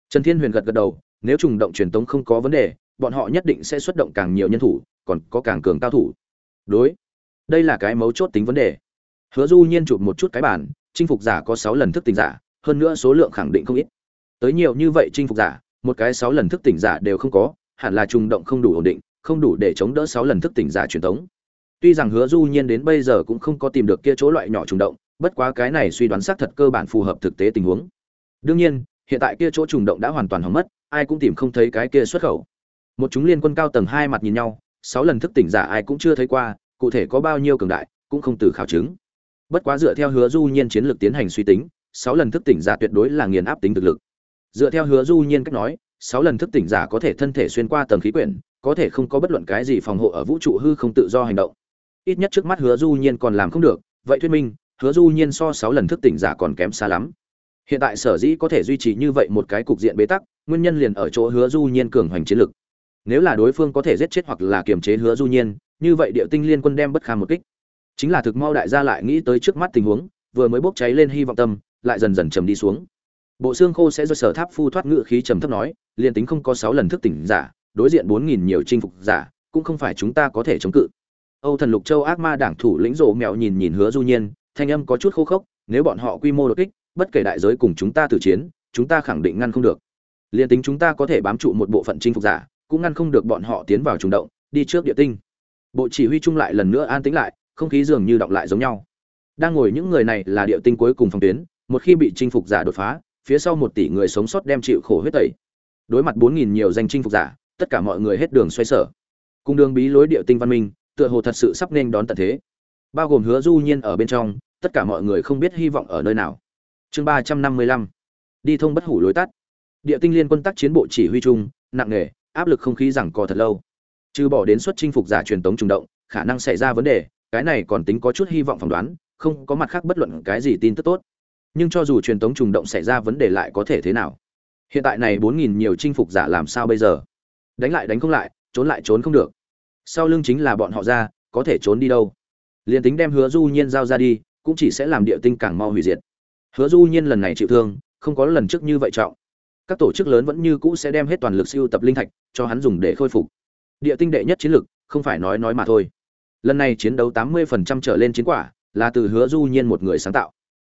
Trần Thiên Huyền gật gật đầu, nếu trùng động truyền tống không có vấn đề, bọn họ nhất định sẽ xuất động càng nhiều nhân thủ, còn có càng cường cao thủ. Đối, đây là cái mấu chốt tính vấn đề. Hứa Du Nhiên chụp một chút cái bản, chinh phục giả có 6 lần thức tỉnh giả, hơn nữa số lượng khẳng định không ít. Tới nhiều như vậy chinh phục giả, một cái 6 lần thức tỉnh giả đều không có, hẳn là trùng động không đủ ổn định, không đủ để chống đỡ 6 lần thức tỉnh giả truyền thống Tuy rằng Hứa Du Nhiên đến bây giờ cũng không có tìm được kia chỗ loại nhỏ trùng động, bất quá cái này suy đoán xác thật cơ bản phù hợp thực tế tình huống. Đương nhiên, hiện tại kia chỗ trùng động đã hoàn toàn hỏng mất, ai cũng tìm không thấy cái kia xuất khẩu một chúng liên quân cao tầng hai mặt nhìn nhau sáu lần thức tỉnh giả ai cũng chưa thấy qua, cụ thể có bao nhiêu cường đại, cũng không từ khảo chứng. Bất quá dựa theo hứa du nhiên chiến lược tiến hành suy tính, sáu lần thức tỉnh giả tuyệt đối là nghiền áp tính thực lực. Dựa theo hứa du nhiên cách nói, sáu lần thức tỉnh giả có thể thân thể xuyên qua tầng khí quyển, có thể không có bất luận cái gì phòng hộ ở vũ trụ hư không tự do hành động. Ít nhất trước mắt hứa du nhiên còn làm không được, vậy thuyết minh, hứa du nhiên so sáu lần thức tỉnh giả còn kém xa lắm. Hiện tại sở dĩ có thể duy trì như vậy một cái cục diện bế tắc, nguyên nhân liền ở chỗ hứa du nhiên cường hoành chiến lực nếu là đối phương có thể giết chết hoặc là kiềm chế hứa du nhiên, như vậy địa tinh liên quân đem bất kham một kích. Chính là thực mau đại gia lại nghĩ tới trước mắt tình huống, vừa mới bốc cháy lên hy vọng tâm, lại dần dần trầm đi xuống. Bộ xương khô sẽ do sở tháp phu thoát ngự khí trầm thấp nói liền tính không có sáu lần thức tỉnh giả, đối diện bốn nghìn nhiều chinh phục giả, cũng không phải chúng ta có thể chống cự. Âu thần lục châu ác ma đảng thủ lĩnh rộ mèo nhìn nhìn hứa du nhiên, thanh âm có chút khô khốc, nếu bọn họ quy mô đột kích, bất kể đại giới cùng chúng ta tử chiến, chúng ta khẳng định ngăn không được. Liền tính chúng ta có thể bám trụ một bộ phận chinh phục giả cũng ngăn không được bọn họ tiến vào trùng động, đi trước địa tinh. Bộ chỉ huy chung lại lần nữa an tĩnh lại, không khí dường như đọc lại giống nhau. Đang ngồi những người này là địa tinh cuối cùng phòng tuyến, một khi bị chinh phục giả đột phá, phía sau một tỷ người sống sót đem chịu khổ huyết tẩy. Đối mặt bốn nghìn nhiều danh chinh phục giả, tất cả mọi người hết đường xoay sở. Cung đường bí lối địa tinh văn minh, tựa hồ thật sự sắp nên đón tận thế. Bao gồm hứa du nhiên ở bên trong, tất cả mọi người không biết hy vọng ở nơi nào. Chương ba trăm năm mươi lăm. Đi thông bất hủ lối tắt. Địa tinh liên quân tác chiến bộ chỉ huy chung, nặng nề áp lực không khí rằng co thật lâu. Trừ bỏ đến suất chinh phục giả truyền tống trùng động, khả năng xảy ra vấn đề, cái này còn tính có chút hy vọng phỏng đoán, không có mặt khác bất luận cái gì tin tức tốt. Nhưng cho dù truyền tống trùng động xảy ra vấn đề lại có thể thế nào? Hiện tại này bốn nghìn nhiều chinh phục giả làm sao bây giờ? Đánh lại đánh không lại, trốn lại trốn không được. Sau lưng chính là bọn họ ra, có thể trốn đi đâu? Liền tính đem hứa du nhiên giao ra đi, cũng chỉ sẽ làm địa tinh càng mau hủy diệt. Hứa du nhiên lần này chịu thương, không có lần trước như vậy trọng các tổ chức lớn vẫn như cũ sẽ đem hết toàn lực siêu tập linh thạch cho hắn dùng để khôi phục. Địa tinh đệ nhất chiến lực, không phải nói nói mà thôi. Lần này chiến đấu 80% trở lên chiến quả là từ hứa du nhiên một người sáng tạo.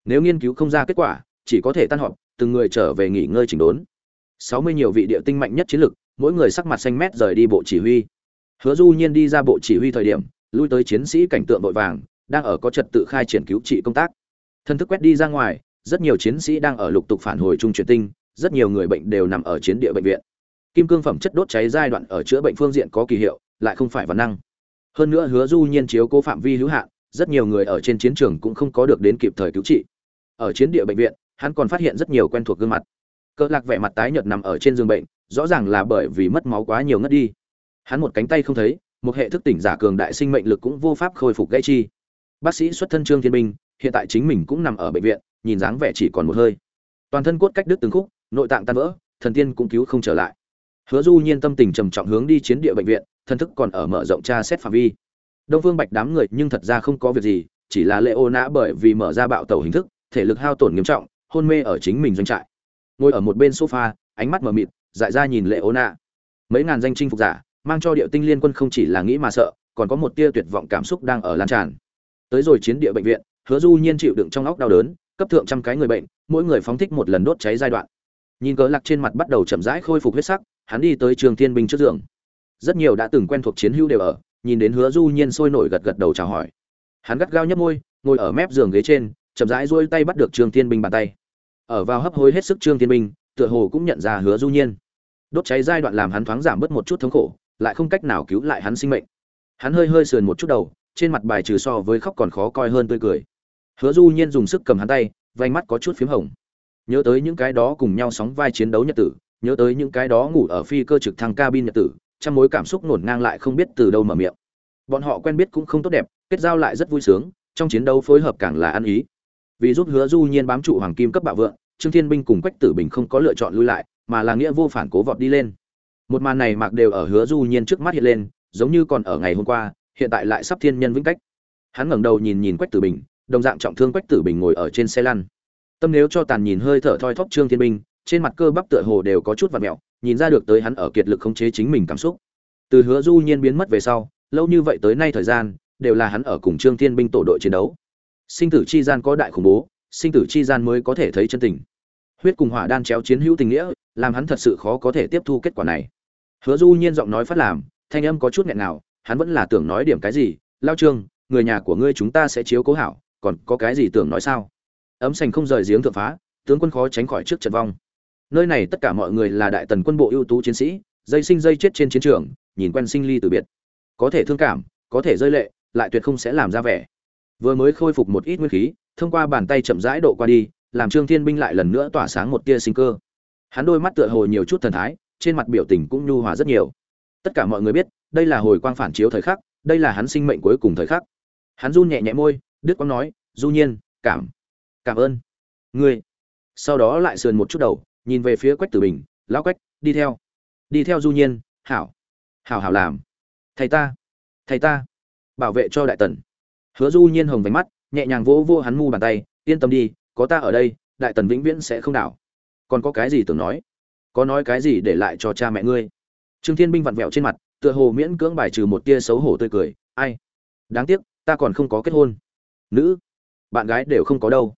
Nếu nghiên cứu không ra kết quả, chỉ có thể tan họp, từng người trở về nghỉ ngơi chỉnh đốn. 60 nhiều vị địa tinh mạnh nhất chiến lực, mỗi người sắc mặt xanh mét rời đi bộ chỉ huy. Hứa du nhiên đi ra bộ chỉ huy thời điểm, lui tới chiến sĩ cảnh tượng vội vàng, đang ở có trật tự khai triển cứu trị công tác. Thân thức quét đi ra ngoài, rất nhiều chiến sĩ đang ở lục tục phản hồi trung truyền tinh rất nhiều người bệnh đều nằm ở chiến địa bệnh viện. Kim cương phẩm chất đốt cháy giai đoạn ở chữa bệnh phương diện có kỳ hiệu, lại không phải văn năng. Hơn nữa hứa du nhiên chiếu cố phạm vi hữu hạn, rất nhiều người ở trên chiến trường cũng không có được đến kịp thời cứu trị. Ở chiến địa bệnh viện, hắn còn phát hiện rất nhiều quen thuộc gương mặt. Cỡ lạc vẻ mặt tái nhợt nằm ở trên giường bệnh, rõ ràng là bởi vì mất máu quá nhiều ngất đi. Hắn một cánh tay không thấy, một hệ thức tỉnh giả cường đại sinh mệnh lực cũng vô pháp khôi phục gãy chi. Bác sĩ xuất thân trương thiên minh, hiện tại chính mình cũng nằm ở bệnh viện, nhìn dáng vẻ chỉ còn một hơi. Toàn thân cốt cách đứt từng khúc nội tạng tan vỡ, thần tiên cũng cứu không trở lại. Hứa du nhiên tâm tình trầm trọng hướng đi chiến địa bệnh viện, thân thức còn ở mở rộng tra xét phạm vi. Đông phương bạch đám người nhưng thật ra không có việc gì, chỉ là lệ ô nã bởi vì mở ra bạo tàu hình thức, thể lực hao tổn nghiêm trọng, hôn mê ở chính mình doanh trại. Ngồi ở một bên sofa, ánh mắt mờ mịt, dại ra nhìn lệ ô nã mấy ngàn danh chinh phục giả, mang cho địa tinh liên quân không chỉ là nghĩ mà sợ, còn có một tia tuyệt vọng cảm xúc đang ở lan tràn. Tới rồi chiến địa bệnh viện, hứa du nhiên chịu đựng trong óc đau đớn, cấp thượng trăm cái người bệnh, mỗi người phóng thích một lần đốt cháy giai đoạn nhìn cỡ lạc trên mặt bắt đầu chậm rãi khôi phục huyết sắc, hắn đi tới trường thiên binh trước giường. Rất nhiều đã từng quen thuộc chiến hữu đều ở, nhìn đến hứa du nhiên sôi nổi gật gật đầu chào hỏi. Hắn gắt gao nhấp môi, ngồi ở mép giường ghế trên, chậm rãi duỗi tay bắt được trương thiên binh bàn tay. Ở vào hấp hối hết sức trương thiên binh, tựa hồ cũng nhận ra hứa du nhiên. Đốt cháy giai đoạn làm hắn thoáng giảm bớt một chút thống khổ, lại không cách nào cứu lại hắn sinh mệnh. Hắn hơi hơi sườn một chút đầu, trên mặt bài trừ so với khóc còn khó coi hơn tươi cười. Hứa du nhiên dùng sức cầm hắn tay, vành mắt có chút phím hồng nhớ tới những cái đó cùng nhau sóng vai chiến đấu nhật tử, nhớ tới những cái đó ngủ ở phi cơ trực thăng cabin nhật tử, trăm mối cảm xúc nổn ngang lại không biết từ đâu mở miệng. Bọn họ quen biết cũng không tốt đẹp, kết giao lại rất vui sướng, trong chiến đấu phối hợp càng là ăn ý. Vì giúp hứa du nhiên bám trụ hoàng kim cấp bạo vượng, trương thiên binh cùng quách tử bình không có lựa chọn lui lại, mà là nghĩa vô phản cố vọt đi lên. Một màn này mặc đều ở hứa du nhiên trước mắt hiện lên, giống như còn ở ngày hôm qua, hiện tại lại sắp thiên nhân vĩnh cách. Hắn ngẩng đầu nhìn nhìn quách tử bình, đồng dạng trọng thương quách tử bình ngồi ở trên xe lăn tâm nếu cho tàn nhìn hơi thở thoi thóp trương thiên Minh, trên mặt cơ bắp tựa hồ đều có chút vặt mẹo nhìn ra được tới hắn ở kiệt lực khống chế chính mình cảm xúc. Từ hứa du nhiên biến mất về sau lâu như vậy tới nay thời gian đều là hắn ở cùng trương thiên binh tổ đội chiến đấu. Sinh tử chi gian có đại khủng bố sinh tử chi gian mới có thể thấy chân tình. Huyết cùng hỏa đan chéo chiến hữu tình nghĩa làm hắn thật sự khó có thể tiếp thu kết quả này. Hứa du nhiên giọng nói phát làm thanh âm có chút nghẹn nào hắn vẫn là tưởng nói điểm cái gì lao trương người nhà của ngươi chúng ta sẽ chiếu cố hảo còn có cái gì tưởng nói sao? Ấm sành không rời giếng thượng phá, tướng quân khó tránh khỏi trước trận vong. Nơi này tất cả mọi người là đại tần quân bộ ưu tú chiến sĩ, dây sinh dây chết trên chiến trường, nhìn quen sinh ly từ biệt. Có thể thương cảm, có thể rơi lệ, lại tuyệt không sẽ làm ra vẻ. Vừa mới khôi phục một ít nguyên khí, thông qua bàn tay chậm rãi độ qua đi, làm trương thiên binh lại lần nữa tỏa sáng một tia sinh cơ. Hắn đôi mắt tựa hồ nhiều chút thần thái, trên mặt biểu tình cũng nhu hòa rất nhiều. Tất cả mọi người biết, đây là hồi quang phản chiếu thời khắc, đây là hắn sinh mệnh cuối cùng thời khắc. Hắn run nhẹ nhẹ môi đức quang nói, du nhiên, cảm cảm ơn. Ngươi. Sau đó lại sườn một chút đầu, nhìn về phía quách tử bình, lão quách, đi theo. Đi theo du nhiên, hảo. Hảo hảo làm. Thầy ta thầy ta, bảo vệ cho đại tần. Hứa du nhiên hồng vánh mắt, nhẹ nhàng vỗ vô hắn mu bàn tay, yên tâm đi, có ta ở đây, đại tần vĩnh viễn sẽ không đảo. Còn có cái gì tưởng nói? Có nói cái gì để lại cho cha mẹ ngươi? Trương thiên binh vặn vẹo trên mặt, tựa hồ miễn cưỡng bài trừ một tia xấu hổ tươi cười, ai? Đáng tiếc, ta còn không có kết hôn. Nữ, bạn gái đều không có đâu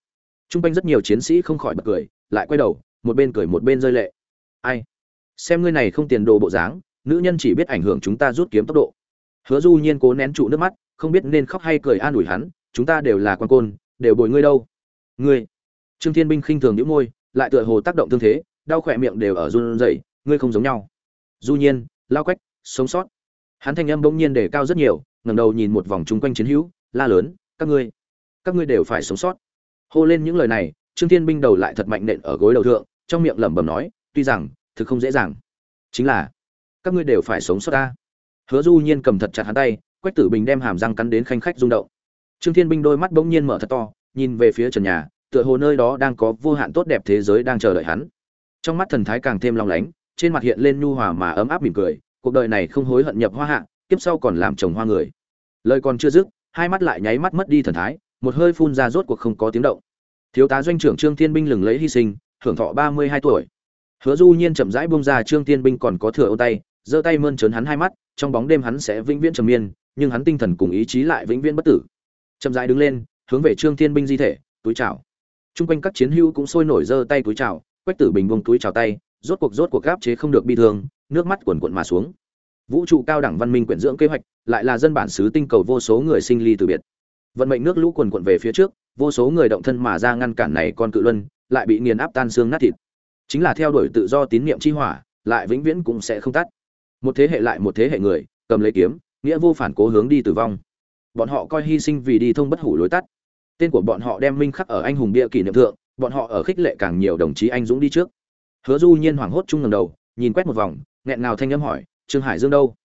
t r u n g quanh rất nhiều chiến sĩ không khỏi bật cười, lại quay đầu, một bên cười một bên rơi lệ. Ai? Xem ngươi này không tiền đồ bộ dáng, nữ nhân chỉ biết ảnh hưởng chúng ta rút kiếm tốc độ. Hứa du nhiên cố nén trụ nước mắt, không biết nên khóc hay cười an ủi hắn, chúng ta đều là quan côn, đều bồi ngươi đâu. Ngươi? Trương thiên binh khinh thường nhíu môi, lại tựa hồ tác động tương thế, đau khỏe miệng đều ở run rẩy, ngươi không giống nhau. Du nhiên, lao quách, sống sót. Hắn thanh âm bỗng nhiên để cao rất nhiều, ngẩng đầu nhìn một vòng chung quanh chiến hữu, la lớn, các ngươi các ngươi đều phải sống sót hô lên những lời này, trương thiên binh đầu lại thật mạnh nện ở gối đầu thượng, trong miệng lẩm bẩm nói, tuy rằng, thực không dễ dàng. Chính là, các ngươi đều phải sống sót ta. Hứa du nhiên cầm thật chặt hắn tay, quách tử bình đem hàm răng cắn đến khanh khách rung động. Trương thiên binh đôi mắt bỗng nhiên mở thật to, nhìn về phía trần nhà, tựa hồ nơi đó đang có vô hạn tốt đẹp thế giới đang chờ đợi hắn. Trong mắt thần thái càng thêm long lánh, trên mặt hiện lên nhu hòa mà ấm áp mỉm cười, cuộc đời này không hối hận nhập hoa hạ, kiếp sau còn làm chồng hoa người. Lời còn chưa dứt, hai mắt lại nháy mắt mất đi thần thái một hơi phun ra rốt cuộc không có tiếng động. Thiếu tá doanh trưởng trương thiên binh lừng lấy hy sinh hưởng thọ ba mươi hai tuổi. Hứa du nhiên chậm rãi bông ra trương thiên binh còn có thừa ô tay, giơ tay mơn trớn hắn hai mắt, trong bóng đêm hắn sẽ vĩnh viễn trầm miên, nhưng hắn tinh thần cùng ý chí lại vĩnh viễn bất tử. Chậm rãi đứng lên, hướng về trương thiên binh di thể, túi chào. Chung quanh các chiến hữu cũng sôi nổi giơ tay túi chào, quách tử bình buông túi chào tay, rốt cuộc rốt cuộc gáp chế không được bi thương, nước mắt quần quận mà xuống. Vũ trụ cao đẳng văn minh quyển dưỡng kế hoạch, lại là dân bản xứ tinh cầu vô số người sinh ly từ biệt vận mệnh nước lũ quần quận về phía trước, vô số người động thân mà ra ngăn cản này con cự luân, lại bị nghiền áp tan xương nát thịt. Chính là theo đuổi tự do tín niệm chi hỏa, lại vĩnh viễn cũng sẽ không tắt. Một thế hệ lại một thế hệ người, cầm lấy kiếm, nghĩa vô phản cố hướng đi tử vong. Bọn họ coi hy sinh vì đi thông bất hủ lối tắt. Tên của bọn họ đem minh khắc ở anh hùng bia kỷ niệm thượng, bọn họ ở khích lệ càng nhiều đồng chí anh dũng đi trước. Hứa du nhiên hoảng hốt chung ngầm đầu, nhìn quét một vòng, nghẹn nào thanh âm hỏi, trương hải dương đâu?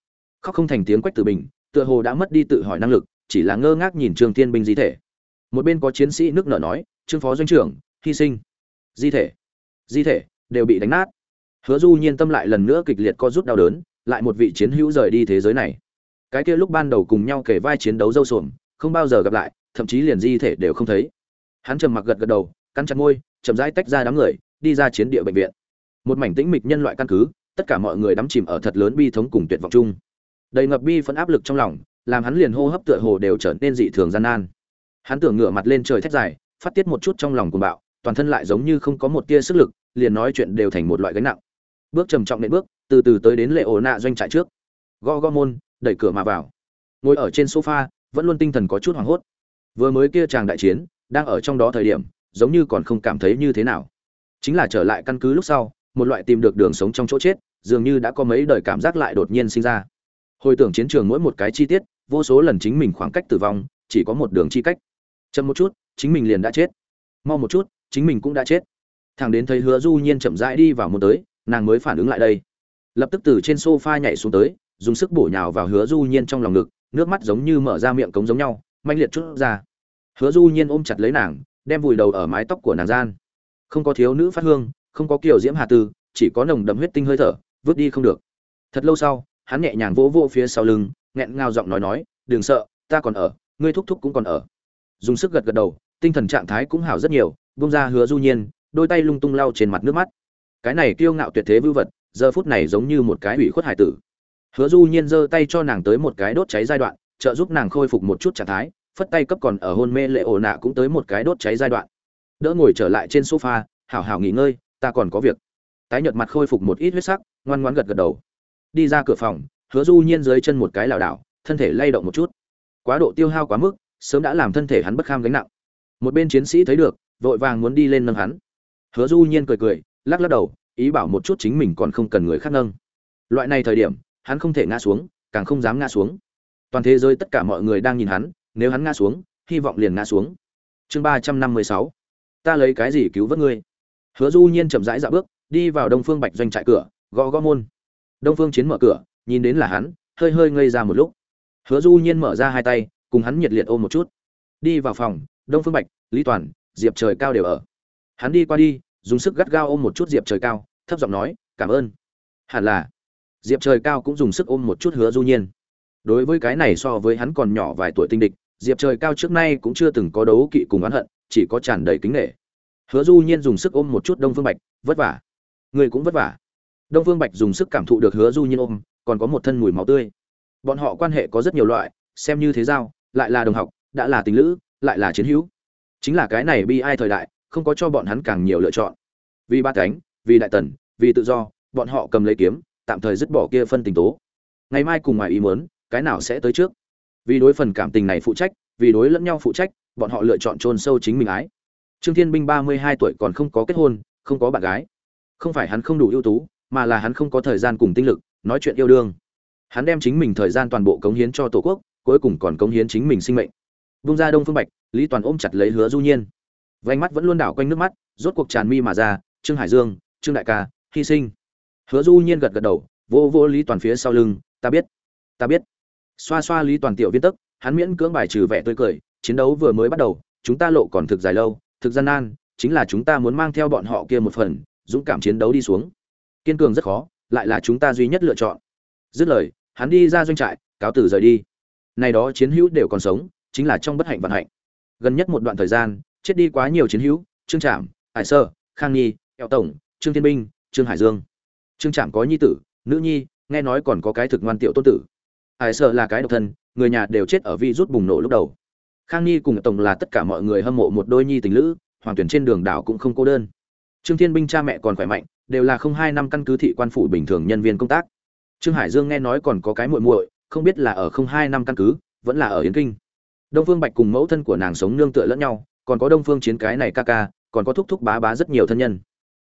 Khóc không thành tiếng quách tử bình, tựa hồ đã mất đi tự hỏi năng lực chỉ là ngơ ngác nhìn trương thiên binh di thể. Một bên có chiến sĩ nước nở nói, trương phó doanh trưởng, hy sinh. Di thể di thể, đều bị đánh nát. Hứa du nhiên tâm lại lần nữa kịch liệt co rút đau đớn, lại một vị chiến hữu rời đi thế giới này. Cái kia lúc ban đầu cùng nhau kể vai chiến đấu dâu xuồng không bao giờ gặp lại, thậm chí liền di thể đều không thấy. Hắn trầm mặc gật gật đầu, cắn chặt môi, chậm rãi tách ra đám người, đi ra chiến địa bệnh viện. Một mảnh tĩnh mịch nhân loại căn cứ, tất cả mọi người đắm chìm ở thật lớn bi thống cùng tuyệt vọng chung. Đầy ngập bi phẫn áp lực trong lòng làm hắn liền hô hấp tựa hồ đều trở nên dị thường gian nan. Hắn tưởng ngửa mặt lên trời thét dài, phát tiết một chút trong lòng cuồng bạo, toàn thân lại giống như không có một tia sức lực, liền nói chuyện đều thành một loại gánh nặng. Bước trầm trọng nện bước, từ từ tới đến lệ ổ nạ doanh trại trước. Go go môn đẩy cửa mà vào. Ngồi ở trên sofa, vẫn luôn tinh thần có chút hoảng hốt. Vừa mới kia chàng đại chiến, đang ở trong đó thời điểm, giống như còn không cảm thấy như thế nào. Chính là trở lại căn cứ lúc sau, một loại tìm được đường sống trong chỗ chết, dường như đã có mấy đời cảm giác lại đột nhiên sinh ra. Hồi tưởng chiến trường mỗi một cái chi tiết vô số lần chính mình khoảng cách tử vong, chỉ có một đường chi cách. Chậm một chút, chính mình liền đã chết. Mau một chút, chính mình cũng đã chết. Thằng đến thấy hứa du nhiên chậm rãi đi vào một tới, nàng mới phản ứng lại đây. Lập tức từ trên sofa nhảy xuống tới, dùng sức bổ nhào vào hứa du nhiên trong lòng ngực, nước mắt giống như mở ra miệng cống giống nhau, manh liệt chút ra. Hứa du nhiên ôm chặt lấy nàng, đem vùi đầu ở mái tóc của nàng gian. Không có thiếu nữ phát hương, không có kiểu diễm hà tư, chỉ có nồng đậm huyết tinh hơi thở, vứt đi không được. Thật lâu sau, hắn nhẹ nhàng vỗ vỗ phía sau lưng nghẹn ngào giọng nói nói, đừng sợ, ta còn ở, ngươi thúc thúc cũng còn ở. Dùng sức gật gật đầu, tinh thần trạng thái cũng hảo rất nhiều bông ra hứa du nhiên, đôi tay lung tung lau trên mặt nước mắt. Cái này kiêu ngạo tuyệt thế vưu vật, giờ phút này giống như một cái ủy khuất hải tử. Hứa du nhiên giơ tay cho nàng tới một cái đốt cháy giai đoạn, trợ giúp nàng khôi phục một chút trạng thái, phất tay cấp còn ở hôn mê lệ ổ nạ cũng tới một cái đốt cháy giai đoạn. Đỡ ngồi trở lại trên sofa, hảo hảo nghỉ ngơi, ta còn có việc. Tái nhợt mặt khôi phục một ít huyết sắc, ngoan ngoãn gật gật đầu. Đi ra cửa phòng hứa du nhiên dưới chân một cái lảo đảo, thân thể lay động một chút. Quá độ tiêu hao quá mức, sớm đã làm thân thể hắn bất kham gánh nặng. Một bên chiến sĩ thấy được, vội vàng muốn đi lên nâng hắn. Hứa du nhiên cười cười, lắc lắc đầu, ý bảo một chút chính mình còn không cần người khác nâng. Loại này thời điểm, hắn không thể ngã xuống, càng không dám ngã xuống. Toàn thế giới tất cả mọi người đang nhìn hắn, nếu hắn ngã xuống, hy vọng liền ngã xuống. Chương ba trăm năm mươi sáu. Ta lấy cái gì cứu vớt ngươi? Hứa du nhiên chậm rãi dạo bước, đi vào đông phương bạch doanh trại cửa, gõ gõ môn. Đông phương chiến mở cửa nhìn đến là hắn, hơi hơi ngây ra một lúc. Hứa du nhiên mở ra hai tay, cùng hắn nhiệt liệt ôm một chút. Đi vào phòng, đông phương bạch, lý toàn, diệp trời cao đều ở. Hắn đi qua đi, dùng sức gắt gao ôm một chút diệp trời cao, thấp giọng nói, cảm ơn. Hẳn là, diệp trời cao cũng dùng sức ôm một chút hứa du nhiên. Đối với cái này so với hắn còn nhỏ vài tuổi tinh địch, diệp trời cao trước nay cũng chưa từng có đấu kỵ cùng oán hận, chỉ có tràn đầy kính nể. Hứa du nhiên dùng sức ôm một chút đông phương bạch, vất vả. Người cũng vất vả. Đông phương bạch dùng sức cảm thụ được hứa du nhiên ôm còn có một thân mùi máu tươi. Bọn họ quan hệ có rất nhiều loại, xem như thế giao, lại là đồng học, đã là tình lữ, lại là chiến hữu. Chính là cái này bi ai thời đại, không có cho bọn hắn càng nhiều lựa chọn. Vì ba cánh, vì đại tần, vì tự do, bọn họ cầm lấy kiếm, tạm thời dứt bỏ kia phân tình tố. Ngày mai cùng ngoài ý muốn, cái nào sẽ tới trước? Vì đối phần cảm tình này phụ trách, vì đối lẫn nhau phụ trách, bọn họ lựa chọn chôn sâu chính mình ái. Trương thiên binh ba mươi hai tuổi còn không có kết hôn, không có bạn gái. Không phải hắn không đủ ưu tú, mà là hắn không có thời gian cùng tinh lực nói chuyện yêu đương. Hắn đem chính mình thời gian toàn bộ cống hiến cho tổ quốc, cuối cùng còn cống hiến chính mình sinh mệnh. Vung ra đông phương bạch, lý toàn ôm chặt lấy hứa du nhiên. Vánh mắt vẫn luôn đảo quanh nước mắt, rốt cuộc tràn mi mà ra, trương hải dương, trương đại ca, hy sinh. Hứa du nhiên gật gật đầu, vô vô lý toàn phía sau lưng, ta biết ta biết. Xoa xoa lý toàn tiểu viên tức, hắn miễn cưỡng bài trừ vẻ tươi cười, chiến đấu vừa mới bắt đầu, chúng ta lộ còn thực dài lâu, thực gian nan, chính là chúng ta muốn mang theo bọn họ kia một phần, dũng cảm chiến đấu đi xuống. Kiên cường rất khó lại là chúng ta duy nhất lựa chọn. Dứt lời, hắn đi ra doanh trại, cáo tử rời đi. Này đó chiến hữu đều còn sống, chính là trong bất hạnh vận hạnh. Gần nhất một đoạn thời gian, chết đi quá nhiều chiến hữu, trương trạm hải sơ, khang nhi eo tổng, trương thiên binh trương hải dương. Trương trạm có nhi tử, nữ nhi, nghe nói còn có cái thực ngoan tiểu tôn tử. Hải sơ là cái độc thân, người nhà đều chết ở vi rút bùng nổ lúc đầu. Khang nhi cùng tổng là tất cả mọi người hâm mộ một đôi nhi tình lữ, hoàng tuyển trên đường đảo cũng không cô đơn. Trương thiên binh cha mẹ còn khỏe mạnh đều là không hai năm căn cứ thị quan phủ bình thường nhân viên công tác. Trương hải dương nghe nói còn có cái muội muội, không biết là ở không hai năm căn cứ, vẫn là ở yến kinh. Đông phương bạch cùng mẫu thân của nàng sống nương tựa lẫn nhau, còn có đông phương chiến cái này ca ca, còn có thúc thúc bá bá rất nhiều thân nhân.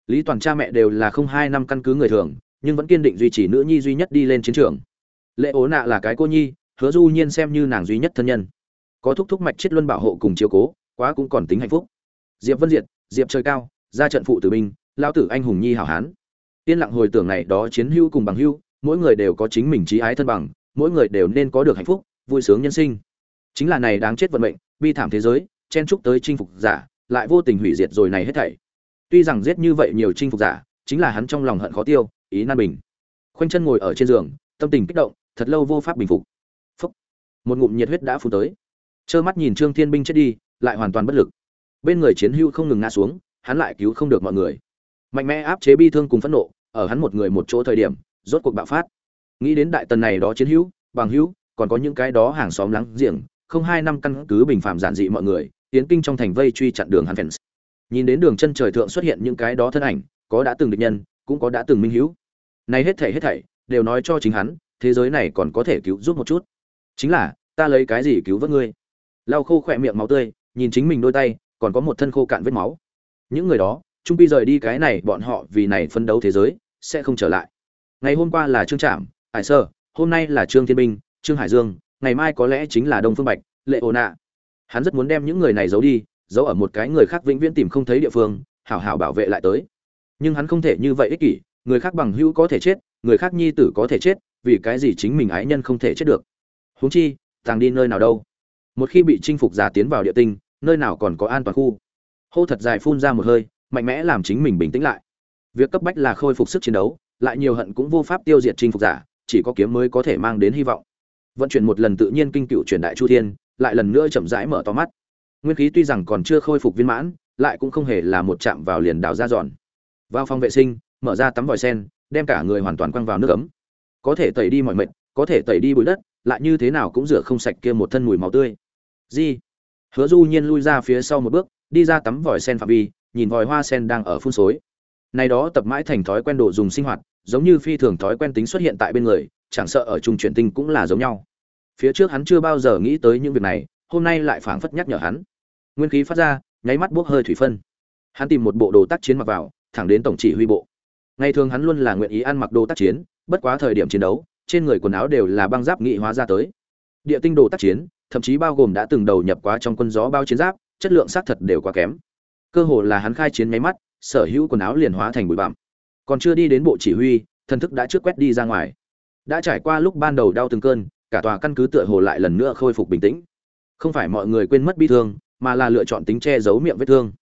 Lý toàn cha mẹ đều là không hai năm căn cứ người thường, nhưng vẫn kiên định duy trì nữ nhi duy nhất đi lên chiến trường. Lệ ố nạ là cái cô nhi, hứa du nhiên xem như nàng duy nhất thân nhân. Có thúc thúc mạch chết luân bảo hộ cùng chiếu cố, quá cũng còn tính hạnh phúc. Diệp vân diệt, diệp trời cao, ra trận phụ tử binh lao tử anh hùng nhi hảo hán. Yên lặng hồi tưởng này đó chiến hưu cùng bằng hưu mỗi người đều có chính mình trí ái thân bằng, mỗi người đều nên có được hạnh phúc, vui sướng nhân sinh. Chính là này đáng chết vận mệnh, bi thảm thế giới, chen chúc tới chinh phục giả, lại vô tình hủy diệt rồi này hết thảy. Tuy rằng giết như vậy nhiều chinh phục giả, chính là hắn trong lòng hận khó tiêu, ý nan bình. Khoanh chân ngồi ở trên giường, tâm tình kích động, thật lâu vô pháp bình phục. Phúc. một ngụm nhiệt huyết đã phun tới. Trơ mắt nhìn trương thiên binh chết đi, lại hoàn toàn bất lực. Bên người chiến hưu không ngừng ngã xuống, hắn lại cứu không được mọi người mạnh mẽ áp chế bi thương cùng phẫn nộ, ở hắn một người một chỗ thời điểm, rốt cuộc bạo phát. Nghĩ đến đại tần này đó chiến hữu, bằng hữu, còn có những cái đó hàng xóm láng giềng, không hai năm căn cứ bình phạm giản dị mọi người, tiến kinh trong thành vây truy chặn đường hắn fans. Nhìn đến đường chân trời thượng xuất hiện những cái đó thân ảnh, có đã từng địch nhân, cũng có đã từng minh hữu. Này hết thảy hết thảy, đều nói cho chính hắn, thế giới này còn có thể cứu giúp một chút. Chính là, ta lấy cái gì cứu vớt ngươi? Lau khô khỏe miệng máu tươi, nhìn chính mình đôi tay, còn có một thân khô cạn vết máu. Những người đó trung pi rời đi cái này bọn họ vì này phân đấu thế giới sẽ không trở lại. Ngày hôm qua là trương trạm hải sơ hôm nay là trương thiên minh, trương hải dương ngày mai có lẽ chính là đông phương bạch lệ ồ nạ. Hắn rất muốn đem những người này giấu đi giấu ở một cái người khác vĩnh viễn tìm không thấy địa phương hảo hảo bảo vệ lại tới. Nhưng hắn không thể như vậy ích kỷ người khác bằng hữu có thể chết người khác nhi tử có thể chết vì cái gì chính mình ái nhân không thể chết được? Huống chi tàng đi nơi nào đâu? Một khi bị chinh phục giả tiến vào địa tinh nơi nào còn có an toàn khu? Hô thật dài phun ra một hơi mạnh mẽ làm chính mình bình tĩnh lại. Việc cấp bách là khôi phục sức chiến đấu, lại nhiều hận cũng vô pháp tiêu diệt chinh phục giả, chỉ có kiếm mới có thể mang đến hy vọng. Vận chuyển một lần tự nhiên kinh cựu truyền đại chu thiên, lại lần nữa chậm rãi mở to mắt. Nguyên khí tuy rằng còn chưa khôi phục viên mãn, lại cũng không hề là một chạm vào liền đào ra giòn. Vào phòng vệ sinh, mở ra tắm vòi sen, đem cả người hoàn toàn quăng vào nước ấm. Có thể tẩy đi mọi mệt, có thể tẩy đi bụi đất, lại như thế nào cũng rửa không sạch kia một thân mùi máu tươi. Di, hứa du nhiên lui ra phía sau một bước, đi ra tắm vòi sen phạm vi nhìn vòi hoa sen đang ở phun xối. Này đó tập mãi thành thói quen đồ dùng sinh hoạt, giống như phi thường thói quen tính xuất hiện tại bên người, chẳng sợ ở trung chuyển tinh cũng là giống nhau. Phía trước hắn chưa bao giờ nghĩ tới những việc này, hôm nay lại phảng phất nhắc nhở hắn. Nguyên khí phát ra, nháy mắt bốc hơi thủy phân. Hắn tìm một bộ đồ tác chiến mặc vào, thẳng đến tổng chỉ huy bộ. Ngày thường hắn luôn là nguyện ý ăn mặc đồ tác chiến, bất quá thời điểm chiến đấu, trên người quần áo đều là băng giáp nghị hóa ra tới. Địa tinh đồ tác chiến, thậm chí bao gồm đã từng đầu nhập quá trong quân gió bao chiến giáp, chất lượng xác thật đều quá kém cơ hồ là hắn khai chiến nháy mắt, sở hữu quần áo liền hóa thành bụi bặm. Còn chưa đi đến bộ chỉ huy, thần thức đã trước quét đi ra ngoài. Đã trải qua lúc ban đầu đau từng cơn, cả tòa căn cứ tựa hồ lại lần nữa khôi phục bình tĩnh. Không phải mọi người quên mất bi thương, mà là lựa chọn tính che giấu miệng vết thương.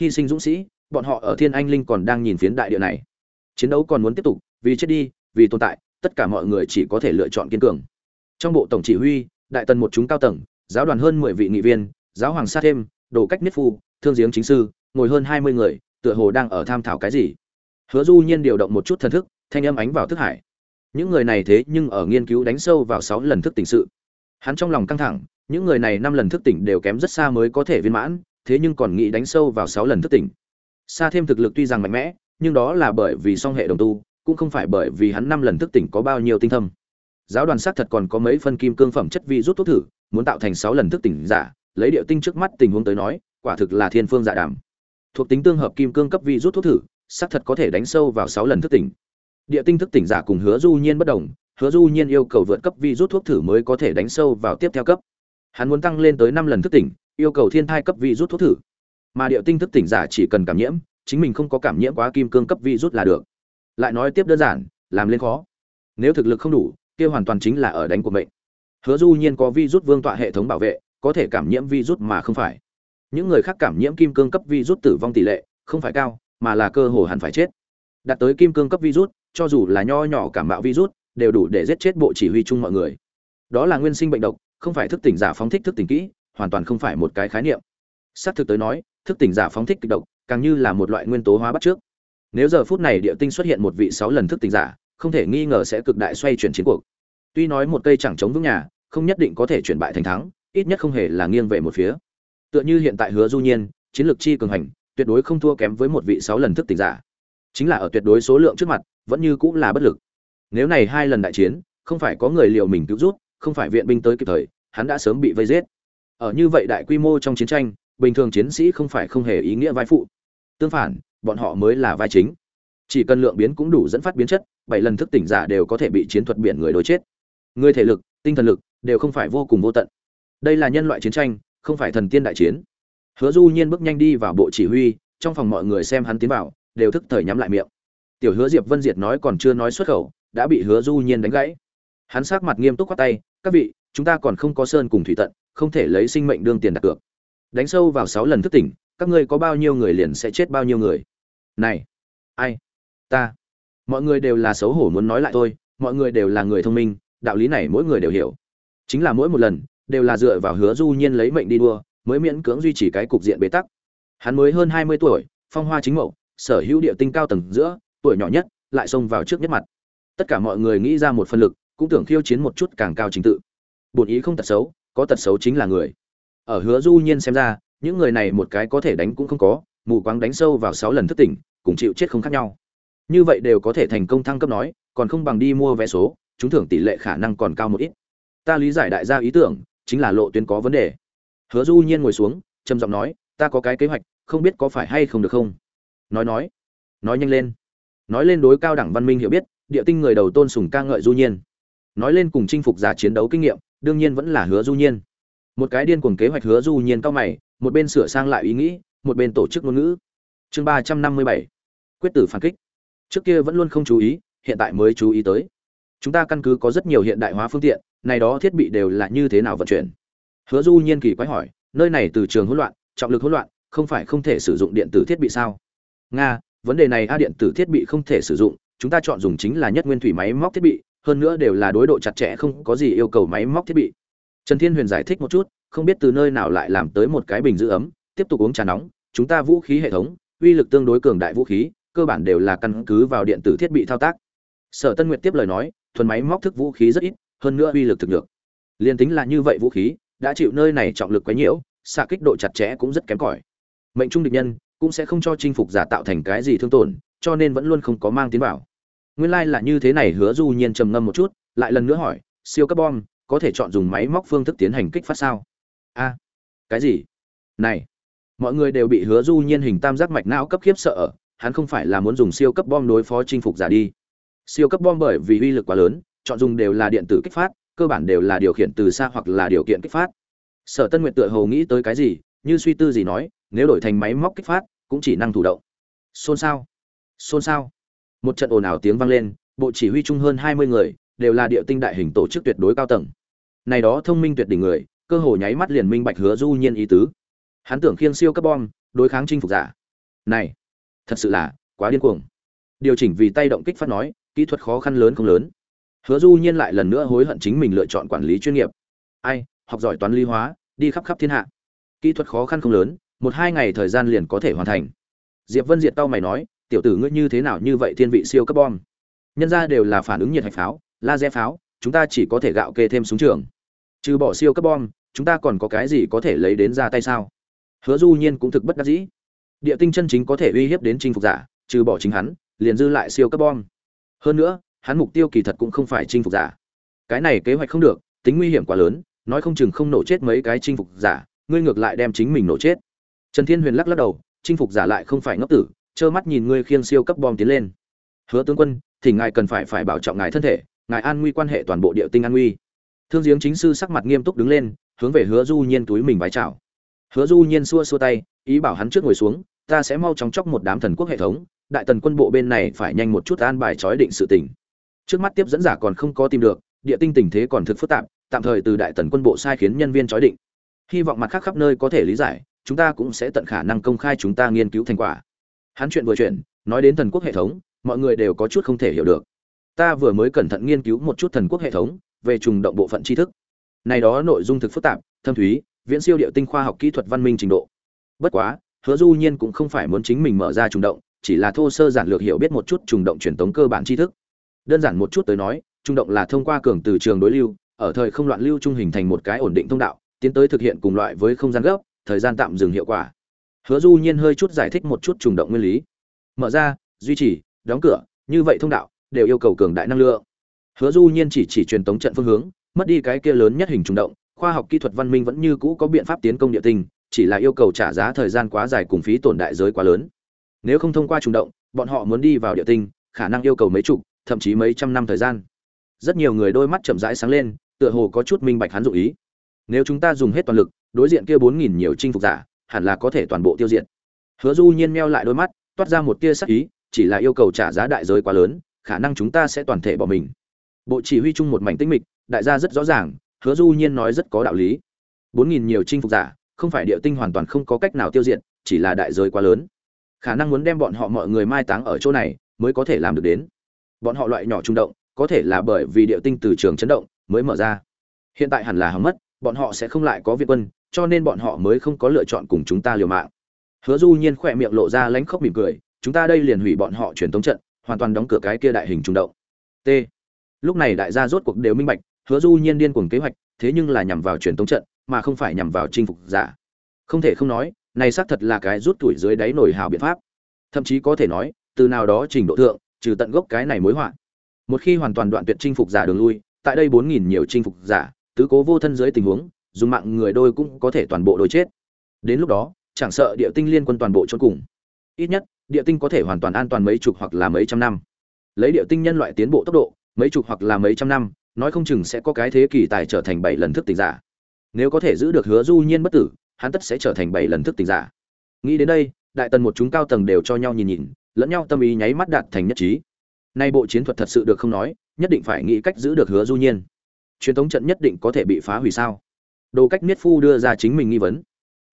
Hy sinh dũng sĩ, bọn họ ở thiên anh linh còn đang nhìn phiến đại địa này. Chiến đấu còn muốn tiếp tục, vì chết đi, vì tồn tại, tất cả mọi người chỉ có thể lựa chọn kiên cường. Trong bộ tổng chỉ huy, đại tần một chúng cao tầng, giáo đoàn hơn mười vị nghị viên, giáo hoàng sa thêm, đồ cách niết phu thương giếng chính sư, ngồi hơn hai mươi người, tựa hồ đang ở tham thảo cái gì. Hứa du nhiên điều động một chút thần thức, thanh âm ánh vào thức hải. Những người này thế nhưng ở nghiên cứu đánh sâu vào sáu lần thức tỉnh sự. Hắn trong lòng căng thẳng, những người này năm lần thức tỉnh đều kém rất xa mới có thể viên mãn, thế nhưng còn nghĩ đánh sâu vào sáu lần thức tỉnh. Xa thêm thực lực tuy rằng mạnh mẽ, nhưng đó là bởi vì song hệ đồng tu, cũng không phải bởi vì hắn năm lần thức tỉnh có bao nhiêu tinh thâm. Giáo đoàn xác thật còn có mấy phân kim cương phẩm chất vi rút thuốc thử, muốn tạo thành sáu lần thức tỉnh giả, lấy điệu tinh trước mắt tình huống tới nói quả thực là thiên phương dạ đàm. Thuộc tính tương hợp kim cương cấp vi rút thuốc thử, xác thật có thể đánh sâu vào sáu lần thức tỉnh. Địa tinh thức tỉnh giả cùng hứa du nhiên bất đồng, hứa du nhiên yêu cầu vượt cấp vi rút thuốc thử mới có thể đánh sâu vào tiếp theo cấp. Hắn muốn tăng lên tới năm lần thức tỉnh, yêu cầu thiên thai cấp vi rút thuốc thử. Mà địa tinh thức tỉnh giả chỉ cần cảm nhiễm, chính mình không có cảm nhiễm quá kim cương cấp vi rút là được. Lại nói tiếp đơn giản, làm lên khó. Nếu thực lực không đủ, kia hoàn toàn chính là ở đánh của mệnh. Hứa du nhiên có vi rút vương tọa hệ thống bảo vệ, có thể cảm nhiễm vi rút mà không phải những người khác cảm nhiễm kim cương cấp virus tử vong tỷ lệ không phải cao, mà là cơ hồ hẳn phải chết. Đạt tới kim cương cấp virus, cho dù là nho nhỏ cảm bạo virus, đều đủ để giết chết bộ chỉ huy chung mọi người. Đó là nguyên sinh bệnh độc, không phải thức tỉnh giả phóng thích thức tỉnh kỹ, hoàn toàn không phải một cái khái niệm. Xác thực tới nói, thức tỉnh giả phóng thích kịch độc, càng như là một loại nguyên tố hóa bắt trước. Nếu giờ phút này địa tinh xuất hiện một vị sáu lần thức tỉnh giả, không thể nghi ngờ sẽ cực đại xoay chuyển chiến cuộc. Tuy nói một cây chẳng chống vững nhà, không nhất định có thể chuyển bại thành thắng, ít nhất không hề là nghiêng về một phía tựa như hiện tại hứa du nhiên, chiến lược chi cường hành, tuyệt đối không thua kém với một vị sáu lần thức tỉnh giả. Chính là ở tuyệt đối số lượng trước mặt, vẫn như cũng là bất lực. Nếu này hai lần đại chiến, không phải có người liều mình cứu rút, không phải viện binh tới kịp thời, hắn đã sớm bị vây giết. Ở như vậy đại quy mô trong chiến tranh, bình thường chiến sĩ không phải không hề ý nghĩa vai phụ. Tương phản, bọn họ mới là vai chính. Chỉ cần lượng biến cũng đủ dẫn phát biến chất, bảy lần thức tỉnh giả đều có thể bị chiến thuật biển người đối chết. Người thể lực, tinh thần lực đều không phải vô cùng vô tận. Đây là nhân loại chiến tranh không phải thần tiên đại chiến. Hứa du nhiên bước nhanh đi vào bộ chỉ huy trong phòng mọi người xem hắn tiến vào đều thức thời nhắm lại miệng. Tiểu hứa diệp vân diệt nói còn chưa nói xuất khẩu đã bị hứa du nhiên đánh gãy. Hắn sắc mặt nghiêm túc quát tay các vị chúng ta còn không có sơn cùng thủy tận không thể lấy sinh mệnh đương tiền đặt cược. Đánh sâu vào sáu lần thức tỉnh các ngươi có bao nhiêu người liền sẽ chết bao nhiêu người. Này ai? Ta. Mọi người đều là xấu hổ muốn nói lại tôi, mọi người đều là người thông minh đạo lý này mỗi người đều hiểu. Chính là mỗi một lần đều là dựa vào hứa du nhiên lấy mệnh đi đua, mới miễn cưỡng duy trì cái cục diện bế tắc. Hắn mới hơn hai mươi tuổi, phong hoa chính mậu, sở hữu địa tinh cao tầng giữa, tuổi nhỏ nhất, lại xông vào trước nhất mặt. Tất cả mọi người nghĩ ra một phân lực, cũng tưởng khiêu chiến một chút càng cao trình tự. Bổn ý không tật xấu, có tật xấu chính là người. Ở hứa du nhiên xem ra, những người này một cái có thể đánh cũng không có, mù quáng đánh sâu vào sáu lần thức tỉnh, cùng chịu chết không khác nhau. Như vậy đều có thể thành công thăng cấp nói, còn không bằng đi mua vé số chúng thưởng tỷ lệ khả năng còn cao một ít. Ta lý giải đại gia ý tưởng chính là lộ tuyến có vấn đề. Hứa du nhiên ngồi xuống, trầm giọng nói, ta có cái kế hoạch, không biết có phải hay không được không? Nói nói nói nhanh lên. Nói lên đối cao đẳng văn minh hiểu biết, địa tinh người đầu tôn sùng ca ngợi du nhiên. Nói lên cùng chinh phục giả chiến đấu kinh nghiệm, đương nhiên vẫn là hứa du nhiên. Một cái điên cuồng kế hoạch hứa du nhiên cao mày, một bên sửa sang lại ý nghĩ, một bên tổ chức ngôn ngữ. Chương ba trăm năm mươi bảy, quyết tử phản kích. Trước kia vẫn luôn không chú ý, hiện tại mới chú ý tới chúng ta căn cứ có rất nhiều hiện đại hóa phương tiện, này đó thiết bị đều là như thế nào vận chuyển? Hứa du nhiên kỳ quái hỏi, nơi này từ trường hỗn loạn, trọng lực hỗn loạn, không phải không thể sử dụng điện tử thiết bị sao? Nga, vấn đề này a điện tử thiết bị không thể sử dụng, chúng ta chọn dùng chính là nhất nguyên thủy máy móc thiết bị, hơn nữa đều là đối độ chặt chẽ, không có gì yêu cầu máy móc thiết bị. Trần thiên huyền giải thích một chút, không biết từ nơi nào lại làm tới một cái bình giữ ấm, tiếp tục uống trà nóng, chúng ta vũ khí hệ thống, uy lực tương đối cường đại vũ khí, cơ bản đều là căn cứ vào điện tử thiết bị thao tác. Sở tân nguyệt tiếp lời nói thuần máy móc thức vũ khí rất ít, hơn nữa uy lực thực được. Liên tính là như vậy vũ khí, đã chịu nơi này trọng lực quá nhiễu, xạ kích độ chặt chẽ cũng rất kém cỏi. Mệnh trung địch nhân cũng sẽ không cho chinh phục giả tạo thành cái gì thương tổn, cho nên vẫn luôn không có mang tiến vào. Nguyên lai là như thế này, hứa du nhiên trầm ngâm một chút, lại lần nữa hỏi, siêu cấp bom, có thể chọn dùng máy móc phương thức tiến hành kích phát sao? A, cái gì? Này, mọi người đều bị hứa du nhiên hình tam giác mạch não cấp khiếp sợ hắn không phải là muốn dùng siêu cấp bom đối phó chinh phục giả đi siêu cấp bom bởi vì uy lực quá lớn, chọn dùng đều là điện tử kích phát, cơ bản đều là điều khiển từ xa hoặc là điều kiện kích phát. Sở tân nguyện tựa hồ nghĩ tới cái gì, như suy tư gì nói, nếu đổi thành máy móc kích phát, cũng chỉ năng thủ động. Xôn xao. Xôn xao. Một trận ồn ào tiếng vang lên, bộ chỉ huy chung hơn hai mươi người, đều là địa tinh đại hình tổ chức tuyệt đối cao tầng. Này đó thông minh tuyệt đỉnh người, cơ hồ nháy mắt liền minh bạch hứa du nhiên ý tứ. Hắn tưởng khiêng siêu cấp bom, đối kháng chinh phục giả. Này, thật sự là quá điên cuồng. Điều chỉnh vì tay động kích phát nói kỹ thuật khó khăn lớn không lớn. Hứa du nhiên lại lần nữa hối hận chính mình lựa chọn quản lý chuyên nghiệp. Ai, học giỏi toán lý hóa, đi khắp khắp thiên hạ. Kỹ thuật khó khăn không lớn, một hai ngày thời gian liền có thể hoàn thành. Diệp vân diệt tao mày nói, tiểu tử ngươi như thế nào như vậy thiên vị siêu cấp bom? Nhân ra đều là phản ứng nhiệt hạch pháo, laser pháo, chúng ta chỉ có thể gạo kê thêm súng trường. Trừ bỏ siêu cấp bom, chúng ta còn có cái gì có thể lấy đến ra tay sao? Hứa du nhiên cũng thực bất đắc dĩ. Địa tinh chân chính có thể uy hiếp đến chinh phục giả, trừ bỏ chính hắn, liền dư lại siêu cấp bom hơn nữa, hắn mục tiêu kỳ thật cũng không phải chinh phục giả. Cái này kế hoạch không được, tính nguy hiểm quá lớn, nói không chừng không nổ chết mấy cái chinh phục giả, ngươi ngược lại đem chính mình nổ chết. Trần thiên huyền lắc lắc đầu, chinh phục giả lại không phải ngốc tử, trơ mắt nhìn ngươi khiêng siêu cấp bom tiến lên. Hứa tướng quân, thì ngài cần phải phải bảo trọng ngài thân thể, ngài an nguy quan hệ toàn bộ địa tinh an nguy. Thương giếng chính sư sắc mặt nghiêm túc đứng lên, hướng về hứa du nhiên túi mình vái chào. Hứa du nhiên xua xua tay, ý bảo hắn trước ngồi xuống, ta sẽ mau chóng chóc một đám thần quốc hệ thống đại tần quân bộ bên này phải nhanh một chút an bài chói định sự tình. Trước mắt tiếp dẫn giả còn không có tìm được, địa tinh tình thế còn thực phức tạp, tạm thời từ đại tần quân bộ sai khiến nhân viên chói định. Hy vọng mặt khác khắp nơi có thể lý giải, chúng ta cũng sẽ tận khả năng công khai chúng ta nghiên cứu thành quả. Hắn chuyện vừa chuyện nói đến thần quốc hệ thống, mọi người đều có chút không thể hiểu được. Ta vừa mới cẩn thận nghiên cứu một chút thần quốc hệ thống, về trùng động bộ phận tri thức. Này đó nội dung thực phức tạp, thâm thúy, viễn siêu điệu tinh khoa học kỹ thuật văn minh trình độ. Bất quá, hứa du nhiên cũng không phải muốn chính mình mở ra trùng động chỉ là thô sơ giản lược hiểu biết một chút trùng động truyền tống cơ bản tri thức. Đơn giản một chút tới nói, trùng động là thông qua cường từ trường đối lưu, ở thời không loạn lưu trung hình thành một cái ổn định thông đạo, tiến tới thực hiện cùng loại với không gian gấp, thời gian tạm dừng hiệu quả. Hứa du nhiên hơi chút giải thích một chút trùng động nguyên lý. Mở ra, duy trì, đóng cửa, như vậy thông đạo đều yêu cầu cường đại năng lượng. Hứa du nhiên chỉ chỉ truyền tống trận phương hướng, mất đi cái kia lớn nhất hình trùng động, khoa học kỹ thuật văn minh vẫn như cũ có biện pháp tiến công địa tinh, chỉ là yêu cầu trả giá thời gian quá dài cùng phí tổn đại giới quá lớn nếu không thông qua trùng động, bọn họ muốn đi vào địa tinh, khả năng yêu cầu mấy chục, thậm chí mấy trăm năm thời gian. Rất nhiều người đôi mắt chậm rãi sáng lên, tựa hồ có chút minh bạch hắn dụ ý. Nếu chúng ta dùng hết toàn lực, đối diện kia bốn nghìn nhiều chinh phục giả, hẳn là có thể toàn bộ tiêu diệt. Hứa du nhiên meo lại đôi mắt, toát ra một tia sắc ý, chỉ là yêu cầu trả giá đại giới quá lớn, khả năng chúng ta sẽ toàn thể bỏ mình. Bộ chỉ huy chung một mảnh tinh mịch, đại gia rất rõ ràng, hứa du nhiên nói rất có đạo lý. Bốn nghìn nhiều chinh phục giả, không phải địa tinh hoàn toàn không có cách nào tiêu diệt, chỉ là đại giới quá lớn khả năng muốn đem bọn họ mọi người mai táng ở chỗ này mới có thể làm được đến. Bọn họ loại nhỏ trung động, có thể là bởi vì địa tinh từ trường chấn động mới mở ra. Hiện tại hẳn là hỏng mất, bọn họ sẽ không lại có viện quân, cho nên bọn họ mới không có lựa chọn cùng chúng ta liều mạng. Hứa du nhiên khỏe miệng lộ ra lánh khóc mỉm cười, chúng ta đây liền hủy bọn họ truyền thống trận, hoàn toàn đóng cửa cái kia đại hình trung động. T. Lúc này đại gia rốt cuộc đều minh bạch, hứa du nhiên điên cuồng kế hoạch, thế nhưng là nhằm vào truyền thống trận, mà không phải nhằm vào chinh phục giả. Không thể không nói này xác thật là cái rút tuổi dưới đáy nổi hào biện pháp. Thậm chí có thể nói, từ nào đó trình độ thượng, trừ tận gốc cái này mối họa. Một khi hoàn toàn đoạn tuyệt chinh phục giả đường lui, tại đây bốn nghìn nhiều chinh phục giả, tứ cố vô thân dưới tình huống, dùng mạng người đôi cũng có thể toàn bộ đôi chết. Đến lúc đó, chẳng sợ địa tinh liên quân toàn bộ trốn cùng. Ít nhất, địa tinh có thể hoàn toàn an toàn mấy chục hoặc là mấy trăm năm. Lấy địa tinh nhân loại tiến bộ tốc độ, mấy chục hoặc là mấy trăm năm, nói không chừng sẽ có cái thế kỷ tài trở thành bảy lần thức tỉnh giả. Nếu có thể giữ được hứa du nhiên bất tử hắn tất sẽ trở thành bảy lần thức tỉnh giả. Nghĩ đến đây, đại tần một chúng cao tầng đều cho nhau nhìn nhìn, lẫn nhau tâm ý nháy mắt đạt thành nhất trí. Nay bộ chiến thuật thật sự được không nói, nhất định phải nghĩ cách giữ được hứa du nhiên. Truyền thống trận nhất định có thể bị phá hủy sao? Đồ cách miết phu đưa ra chính mình nghi vấn.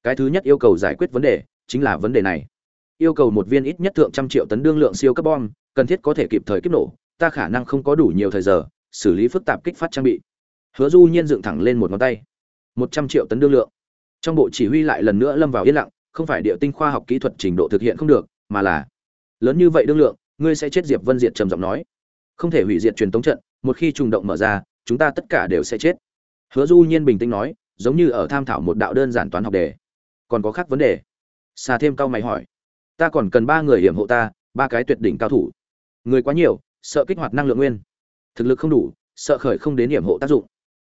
Cái thứ nhất yêu cầu giải quyết vấn đề, chính là vấn đề này. Yêu cầu một viên ít nhất thượng trăm triệu tấn đương lượng siêu cấp bom, cần thiết có thể kịp thời kích nổ, ta khả năng không có đủ nhiều thời giờ, xử lý phức tạp kích phát trang bị. Hứa du nhiên dựng thẳng lên một ngón tay. Một trăm triệu tấn đương lượng trong bộ chỉ huy lại lần nữa lâm vào yên lặng, không phải địa tinh khoa học kỹ thuật trình độ thực hiện không được, mà là, lớn như vậy đương lượng, ngươi sẽ chết diệp vân diệt trầm giọng nói. Không thể hủy diệt truyền tống trận, một khi trùng động mở ra, chúng ta tất cả đều sẽ chết. Hứa du nhiên bình tĩnh nói, giống như ở tham thảo một đạo đơn giản toán học đề. Còn có khác vấn đề? Xà thêm cao mày hỏi. Ta còn cần ba người hiểm hộ ta, ba cái tuyệt đỉnh cao thủ. Người quá nhiều, sợ kích hoạt năng lượng nguyên. Thực lực không đủ, sợ khởi không đến hiểm hộ tác dụng.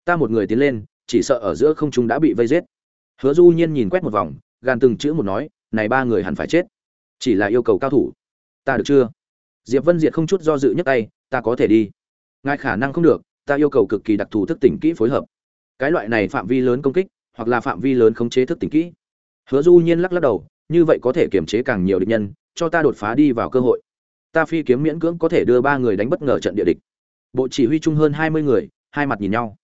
Ta một người tiến lên, chỉ sợ ở giữa không trung đã bị vây giết hứa du nhiên nhìn quét một vòng gan từng chữ một nói, này ba người hẳn phải chết. Chỉ là yêu cầu cao thủ. Ta được chưa? Diệp vân diệt không chút do dự nhấc tay, ta có thể đi. Ngài khả năng không được, ta yêu cầu cực kỳ đặc thù thức tỉnh kỹ phối hợp. Cái loại này phạm vi lớn công kích, hoặc là phạm vi lớn khống chế thức tỉnh kỹ. Hứa du nhiên lắc lắc đầu, như vậy có thể kiểm chế càng nhiều địch nhân, cho ta đột phá đi vào cơ hội. Ta phi kiếm miễn cưỡng có thể đưa ba người đánh bất ngờ trận địa địch. Bộ chỉ huy chung hơn hai mươi người, hai mặt nhìn nhau.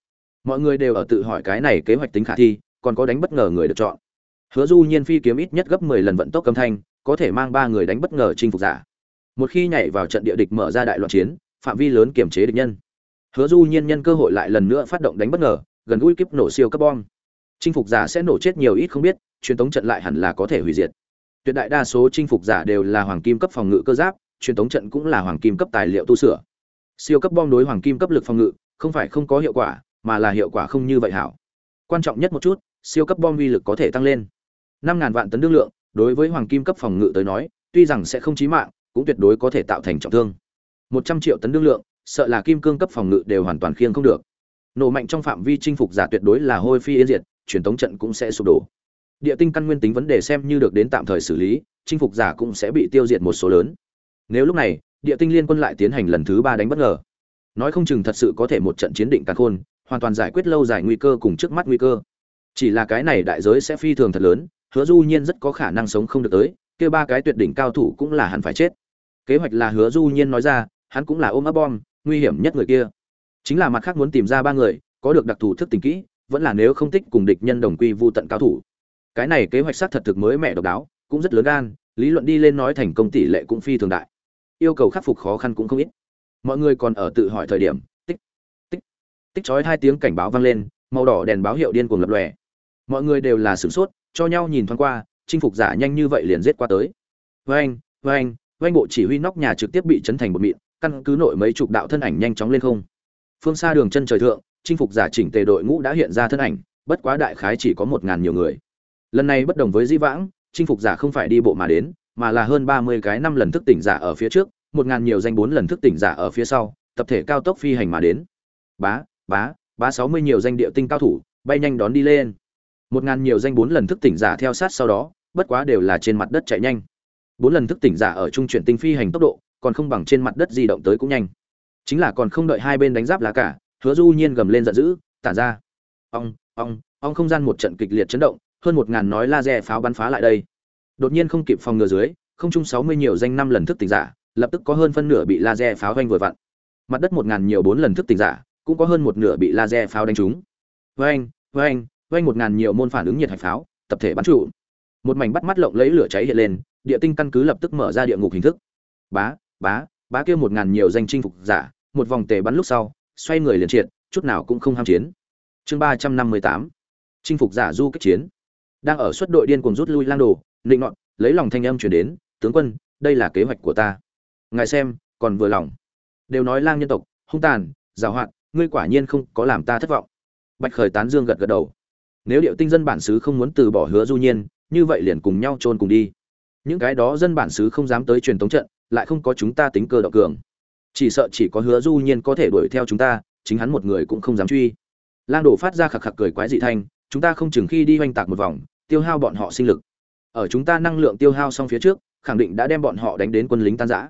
Mọi người đều ở tự hỏi cái này kế hoạch tính khả thi còn có đánh bất ngờ người được chọn. Hứa du nhiên phi kiếm ít nhất gấp mười lần vận tốc âm thanh, có thể mang ba người đánh bất ngờ chinh phục giả. Một khi nhảy vào trận địa địch mở ra đại loạn chiến, phạm vi lớn kiểm chế địch nhân. Hứa du nhiên nhân cơ hội lại lần nữa phát động đánh bất ngờ, gần gũi kiếp nổ siêu cấp bom. Chinh phục giả sẽ nổ chết nhiều ít không biết, truyền tống trận lại hẳn là có thể hủy diệt. Tuyệt đại đa số chinh phục giả đều là hoàng kim cấp phòng ngự cơ giáp, truyền tống trận cũng là hoàng kim cấp tài liệu tu sửa. Siêu cấp bom đối hoàng kim cấp lực phòng ngự, không phải không có hiệu quả, mà là hiệu quả không như vậy hảo. Quan trọng nhất một chút siêu cấp bom uy lực có thể tăng lên. 5000 vạn tấn đương lượng, đối với hoàng kim cấp phòng ngự tới nói, tuy rằng sẽ không chí mạng, cũng tuyệt đối có thể tạo thành trọng thương. Một trăm triệu tấn đương lượng, sợ là kim cương cấp phòng ngự đều hoàn toàn khiêng không được. Nổ mạnh trong phạm vi chinh phục giả tuyệt đối là hôi phi yên diệt, truyền tống trận cũng sẽ sụp đổ. Địa tinh căn nguyên tính vấn đề xem như được đến tạm thời xử lý, chinh phục giả cũng sẽ bị tiêu diệt một số lớn. Nếu lúc này, địa tinh liên quân lại tiến hành lần thứ ba đánh bất ngờ. Nói không chừng thật sự có thể một trận chiến định càn khôn, hoàn toàn giải quyết lâu dài nguy cơ cùng trước mắt nguy cơ chỉ là cái này đại giới sẽ phi thường thật lớn, hứa du nhiên rất có khả năng sống không được tới, kia ba cái tuyệt đỉnh cao thủ cũng là hắn phải chết. Kế hoạch là hứa du nhiên nói ra, hắn cũng là ôm ấp bom, nguy hiểm nhất người kia. Chính là mặt khác muốn tìm ra ba người, có được đặc thù thức tình kỹ, vẫn là nếu không thích cùng địch nhân đồng quy vu tận cao thủ. Cái này kế hoạch sát thật thực mới mẹ độc đáo, cũng rất lớn gan, lý luận đi lên nói thành công tỷ lệ cũng phi thường đại. Yêu cầu khắc phục khó khăn cũng không ít. Mọi người còn ở tự hỏi thời điểm, tích tích tích chói hai tiếng cảnh báo vang lên, màu đỏ đèn báo hiệu điên cuồng lập lòe mọi người đều là sửng sốt, cho nhau nhìn thoáng qua, chinh phục giả nhanh như vậy liền giết qua tới. Vâng vâng vâng bộ chỉ huy nóc nhà trực tiếp bị chấn thành một mịn, căn cứ nội mấy chục đạo thân ảnh nhanh chóng lên không. Phương xa đường chân trời thượng, chinh phục giả chỉnh tề đội ngũ đã hiện ra thân ảnh, bất quá đại khái chỉ có một ngàn nhiều người. Lần này bất đồng với dĩ vãng, chinh phục giả không phải đi bộ mà đến, mà là hơn ba mươi cái năm lần thức tỉnh giả ở phía trước, một ngàn nhiều danh bốn lần thức tỉnh giả ở phía sau, tập thể cao tốc phi hành mà đến. Bá bá bá sáu mươi nhiều danh địa tinh cao thủ, bay nhanh đón đi lên một ngàn nhiều danh bốn lần thức tỉnh giả theo sát sau đó, bất quá đều là trên mặt đất chạy nhanh. Bốn lần thức tỉnh giả ở trung chuyển tinh phi hành tốc độ, còn không bằng trên mặt đất di động tới cũng nhanh. Chính là còn không đợi hai bên đánh giáp lá cả, hứa du nhiên gầm lên giận dữ tản ra. Ong ong ong không gian một trận kịch liệt chấn động, hơn một ngàn nói laser pháo bắn phá lại đây. Đột nhiên không kịp phòng ngừa dưới, không chung sáu mươi nhiều danh năm lần thức tỉnh giả, lập tức có hơn phân nửa bị laser pháo vanh vừa vặn. Mặt đất một ngàn nhiều bốn lần thức tỉnh giả, cũng có hơn một nửa bị laser pháo đánh trúng. Vang vang vang một ngàn nhiều môn phản ứng nhiệt hạch pháo, tập thể bắn trụ. Một mảnh bắt mắt lộng lấy lửa cháy hiện lên, địa tinh căn cứ lập tức mở ra địa ngục hình thức. Bá bá bá kia một ngàn nhiều danh chinh phục giả, một vòng tề bắn lúc sau, xoay người liền triệt, chút nào cũng không ham chiến. Chương ba trăm năm mươi tám, chinh phục giả du kích chiến. Đang ở suất đội điên cuồng rút lui lang đồ định nọt, lấy lòng thanh âm chuyển đến, tướng quân, đây là kế hoạch của ta. Ngài xem, còn vừa lòng. Đều nói lang nhân tộc, hung tàn, giàu hoạt ngươi quả nhiên không có làm ta thất vọng. Bạch khởi tán dương gật gật đầu nếu điệu tinh dân bản xứ không muốn từ bỏ hứa du nhiên, như vậy liền cùng nhau chôn cùng đi. Những cái đó dân bản xứ không dám tới truyền tống trận, lại không có chúng ta tính cơ động cường. Chỉ sợ chỉ có hứa du nhiên có thể đuổi theo chúng ta, chính hắn một người cũng không dám truy. Lang đổ phát ra khạc khạc cười quái dị thanh, chúng ta không chừng khi đi hoành tạc một vòng, tiêu hao bọn họ sinh lực. Ở chúng ta năng lượng tiêu hao xong phía trước, khẳng định đã đem bọn họ đánh đến quân lính tan rã.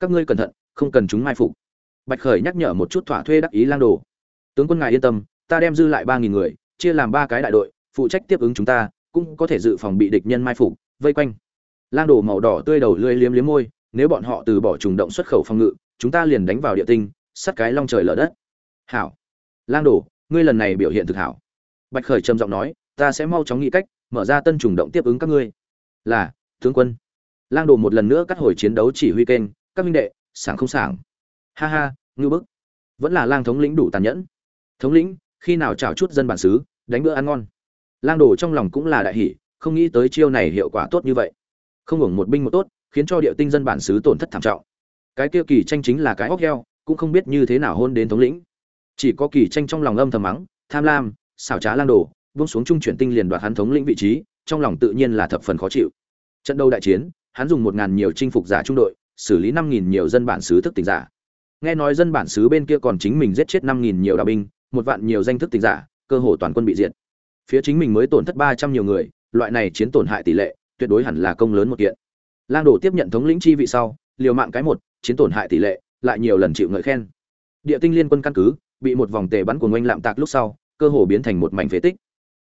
Các ngươi cẩn thận, không cần chúng mai phục. Bạch khởi nhắc nhở một chút thỏa thuê đắc ý lang đồ tướng quân ngài yên tâm, ta đem dư lại ba nghìn người chia làm ba cái đại đội, phụ trách tiếp ứng chúng ta, cũng có thể dự phòng bị địch nhân mai phục, vây quanh. Lang đồ màu đỏ tươi đầu lưỡi liếm liếm môi, nếu bọn họ từ bỏ trùng động xuất khẩu phòng ngự, chúng ta liền đánh vào địa tinh, sắt cái long trời lở đất. Hảo. Lang đồ, ngươi lần này biểu hiện thực hảo. Bạch khởi trầm giọng nói, ta sẽ mau chóng nghĩ cách, mở ra tân trùng động tiếp ứng các ngươi. Là, tướng quân. Lang đồ một lần nữa cắt hồi chiến đấu chỉ huy kênh, các minh đệ, sảng không sảng. Ha ha ngư bức. Vẫn là lang thống lĩnh đủ tàn nhẫn. Thống lĩnh khi nào chào chút dân bản xứ, đánh bữa ăn ngon. Lang đồ trong lòng cũng là đại hỷ không nghĩ tới chiêu này hiệu quả tốt như vậy. Không hưởng một binh một tốt, khiến cho địa tinh dân bản xứ tổn thất thảm trọng. Cái kia kỳ tranh chính là cái óc heo, cũng không biết như thế nào hôn đến thống lĩnh. Chỉ có kỳ tranh trong lòng âm thầm mắng, tham lam, xảo trá lang đồ, buông xuống trung chuyển tinh liền đoạt hắn thống lĩnh vị trí, trong lòng tự nhiên là thập phần khó chịu. Trận đấu đại chiến, hắn dùng một ngàn nhiều chinh phục giả trung đội, xử lý năm nghìn nhiều dân bản xứ thức tỉnh giả. Nghe nói dân bản xứ bên kia còn chính mình giết chết năm nghìn nhiều đạo binh một vạn nhiều danh thức tình giả, cơ hồ toàn quân bị diệt. Phía chính mình mới tổn thất ba trăm nhiều người, loại này chiến tổn hại tỷ lệ, tuyệt đối hẳn là công lớn một kiện. Lang đổ tiếp nhận thống lĩnh chi vị sau, liều mạng cái một, chiến tổn hại tỷ lệ, lại nhiều lần chịu ngợi khen. Địa tinh liên quân căn cứ, bị một vòng tề bắn của ngoanh lạm tạc lúc sau, cơ hồ biến thành một mảnh phế tích.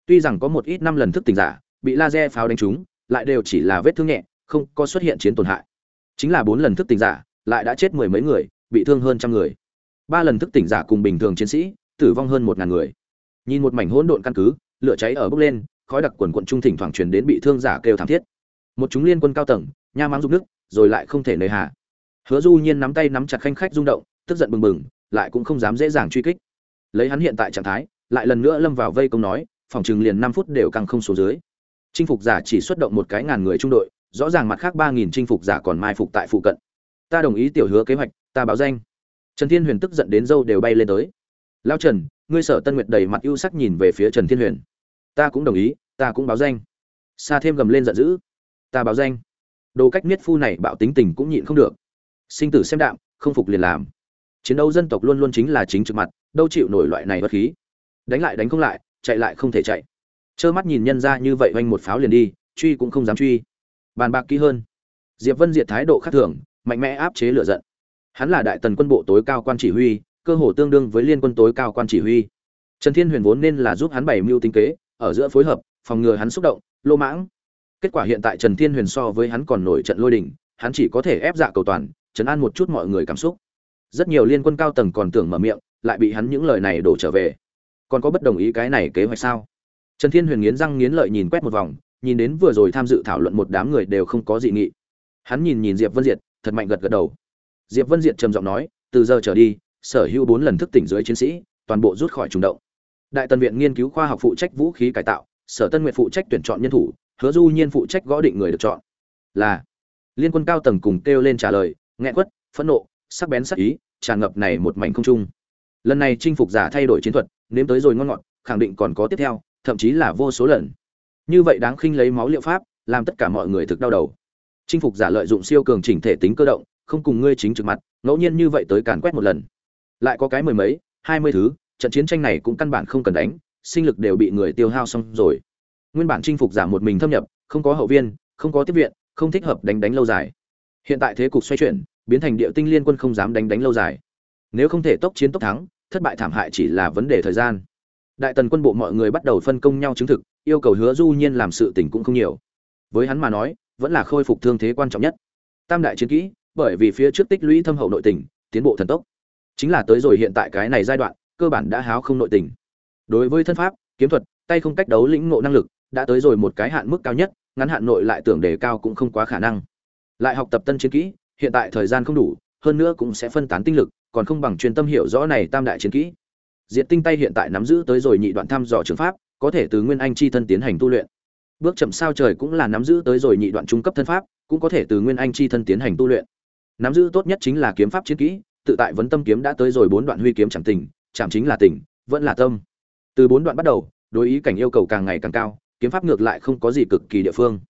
Tuy rằng có một ít năm lần thức tình giả, bị laser pháo đánh trúng, lại đều chỉ là vết thương nhẹ, không có xuất hiện chiến tổn hại. Chính là bốn lần thức tỉnh giả, lại đã chết mười mấy người, bị thương hơn trăm người. Ba lần thức tỉnh giả cùng bình thường chiến sĩ tử vong hơn một ngàn người. Nhìn một mảnh hỗn độn căn cứ, lửa cháy ở bốc lên, khói đặc quần quận trung thỉnh thoảng truyền đến bị thương giả kêu thảm thiết. Một chúng liên quân cao tầng, nha mắng rụng nước, rồi lại không thể nơi hạ hứa du nhiên nắm tay nắm chặt khanh khách rung động, tức giận bừng bừng, lại cũng không dám dễ dàng truy kích. Lấy hắn hiện tại trạng thái, lại lần nữa lâm vào vây công nói, phòng trường liền năm phút đều càng không xuống dưới. Chinh phục giả chỉ xuất động một cái ngàn người trung đội, rõ ràng mặt khác ba nghìn chinh phục giả còn mai phục tại phụ cận. Ta đồng ý tiểu hứa kế hoạch, ta báo danh. Trần thiên huyền tức giận đến dâu đều bay lên tới lao trần, ngươi sở tân nguyệt đầy mặt ưu sắc nhìn về phía trần thiên huyền. Ta cũng đồng ý, ta cũng báo danh. Xa thêm gầm lên giận dữ. Ta báo danh. Đồ cách miết phu này bạo tính tình cũng nhịn không được. Sinh tử xem đạm, không phục liền làm. Chiến đấu dân tộc luôn luôn chính là chính trực mặt, đâu chịu nổi loại này bất khí. Đánh lại đánh không lại, chạy lại không thể chạy. Trơ mắt nhìn nhân ra như vậy oanh một pháo liền đi, truy cũng không dám truy. Bàn bạc kỹ hơn. Diệp vân diệt thái độ khác thường, mạnh mẽ áp chế lửa giận. Hắn là đại tần quân bộ tối cao quan chỉ huy cơ hồ tương đương với liên quân tối cao quan chỉ huy. Trần thiên huyền vốn nên là giúp hắn bày mưu tính kế, ở giữa phối hợp, phòng ngừa hắn xúc động, lô mãng. Kết quả hiện tại trần thiên huyền so với hắn còn nổi trận lôi đình, hắn chỉ có thể ép dạ cầu toàn chấn an một chút mọi người cảm xúc. Rất nhiều liên quân cao tầng còn tưởng mở miệng, lại bị hắn những lời này đổ trở về. Còn có bất đồng ý cái này kế hoạch sao? Trần thiên huyền nghiến răng nghiến lợi nhìn quét một vòng, nhìn đến vừa rồi tham dự thảo luận một đám người đều không có dị nghị. Hắn nhìn nhìn diệp vân diệt, thật mạnh gật gật đầu. Diệp vân diệt trầm giọng nói, từ giờ trở đi sở hữu bốn lần thức tỉnh dưới chiến sĩ, toàn bộ rút khỏi trùng động. Đại tần viện nghiên cứu khoa học phụ trách vũ khí cải tạo, sở tân nguyện phụ trách tuyển chọn nhân thủ, hứa du nhiên phụ trách gõ định người được chọn. Là, liên quân cao tầng cùng kêu lên trả lời, nghẹn quất, phẫn nộ, sắc bén sắc ý, tràn ngập này một mảnh không trung. Lần này chinh phục giả thay đổi chiến thuật, nếm tới rồi ngon ngọt, khẳng định còn có tiếp theo, thậm chí là vô số lần. Như vậy đáng khinh lấy máu liệu pháp, làm tất cả mọi người thực đau đầu. Chinh phục giả lợi dụng siêu cường chỉnh thể tính cơ động, không cùng ngươi chính trực mặt, ngẫu nhiên như vậy tới càn quét một lần lại có cái mười mấy, hai mươi thứ, trận chiến tranh này cũng căn bản không cần đánh, sinh lực đều bị người tiêu hao xong rồi. Nguyên bản chinh phục giả một mình thâm nhập, không có hậu viên, không có tiếp viện, không thích hợp đánh đánh lâu dài. Hiện tại thế cục xoay chuyển, biến thành địa tinh liên quân không dám đánh đánh lâu dài. Nếu không thể tốc chiến tốc thắng, thất bại thảm hại chỉ là vấn đề thời gian. Đại tần quân bộ mọi người bắt đầu phân công nhau chứng thực, yêu cầu hứa du nhiên làm sự tình cũng không nhiều. Với hắn mà nói, vẫn là khôi phục thương thế quan trọng nhất. Tam đại chiến kỹ, bởi vì phía trước tích lũy thâm hậu nội tình, tiến bộ thần tốc chính là tới rồi hiện tại cái này giai đoạn, cơ bản đã háo không nội tình. Đối với thân pháp, kiếm thuật, tay không cách đấu lĩnh ngộ năng lực, đã tới rồi một cái hạn mức cao nhất, ngắn hạn nội lại tưởng đề cao cũng không quá khả năng. Lại học tập tân chiến kỹ, hiện tại thời gian không đủ, hơn nữa cũng sẽ phân tán tinh lực, còn không bằng chuyên tâm hiểu rõ này tam đại chiến kỹ. Diệt tinh tay hiện tại nắm giữ tới rồi nhị đoạn thăm dò trường pháp, có thể từ nguyên anh chi thân tiến hành tu luyện. Bước chậm sao trời cũng là nắm giữ tới rồi nhị đoạn trung cấp thân pháp, cũng có thể từ nguyên anh chi thân tiến hành tu luyện. Nắm giữ tốt nhất chính là kiếm pháp chiến kỹ tự tại vấn tâm kiếm đã tới rồi bốn đoạn huy kiếm chẳng tình chẳng chính là tình, vẫn là tâm. Từ bốn đoạn bắt đầu, đối ý cảnh yêu cầu càng ngày càng cao, kiếm pháp ngược lại không có gì cực kỳ địa phương.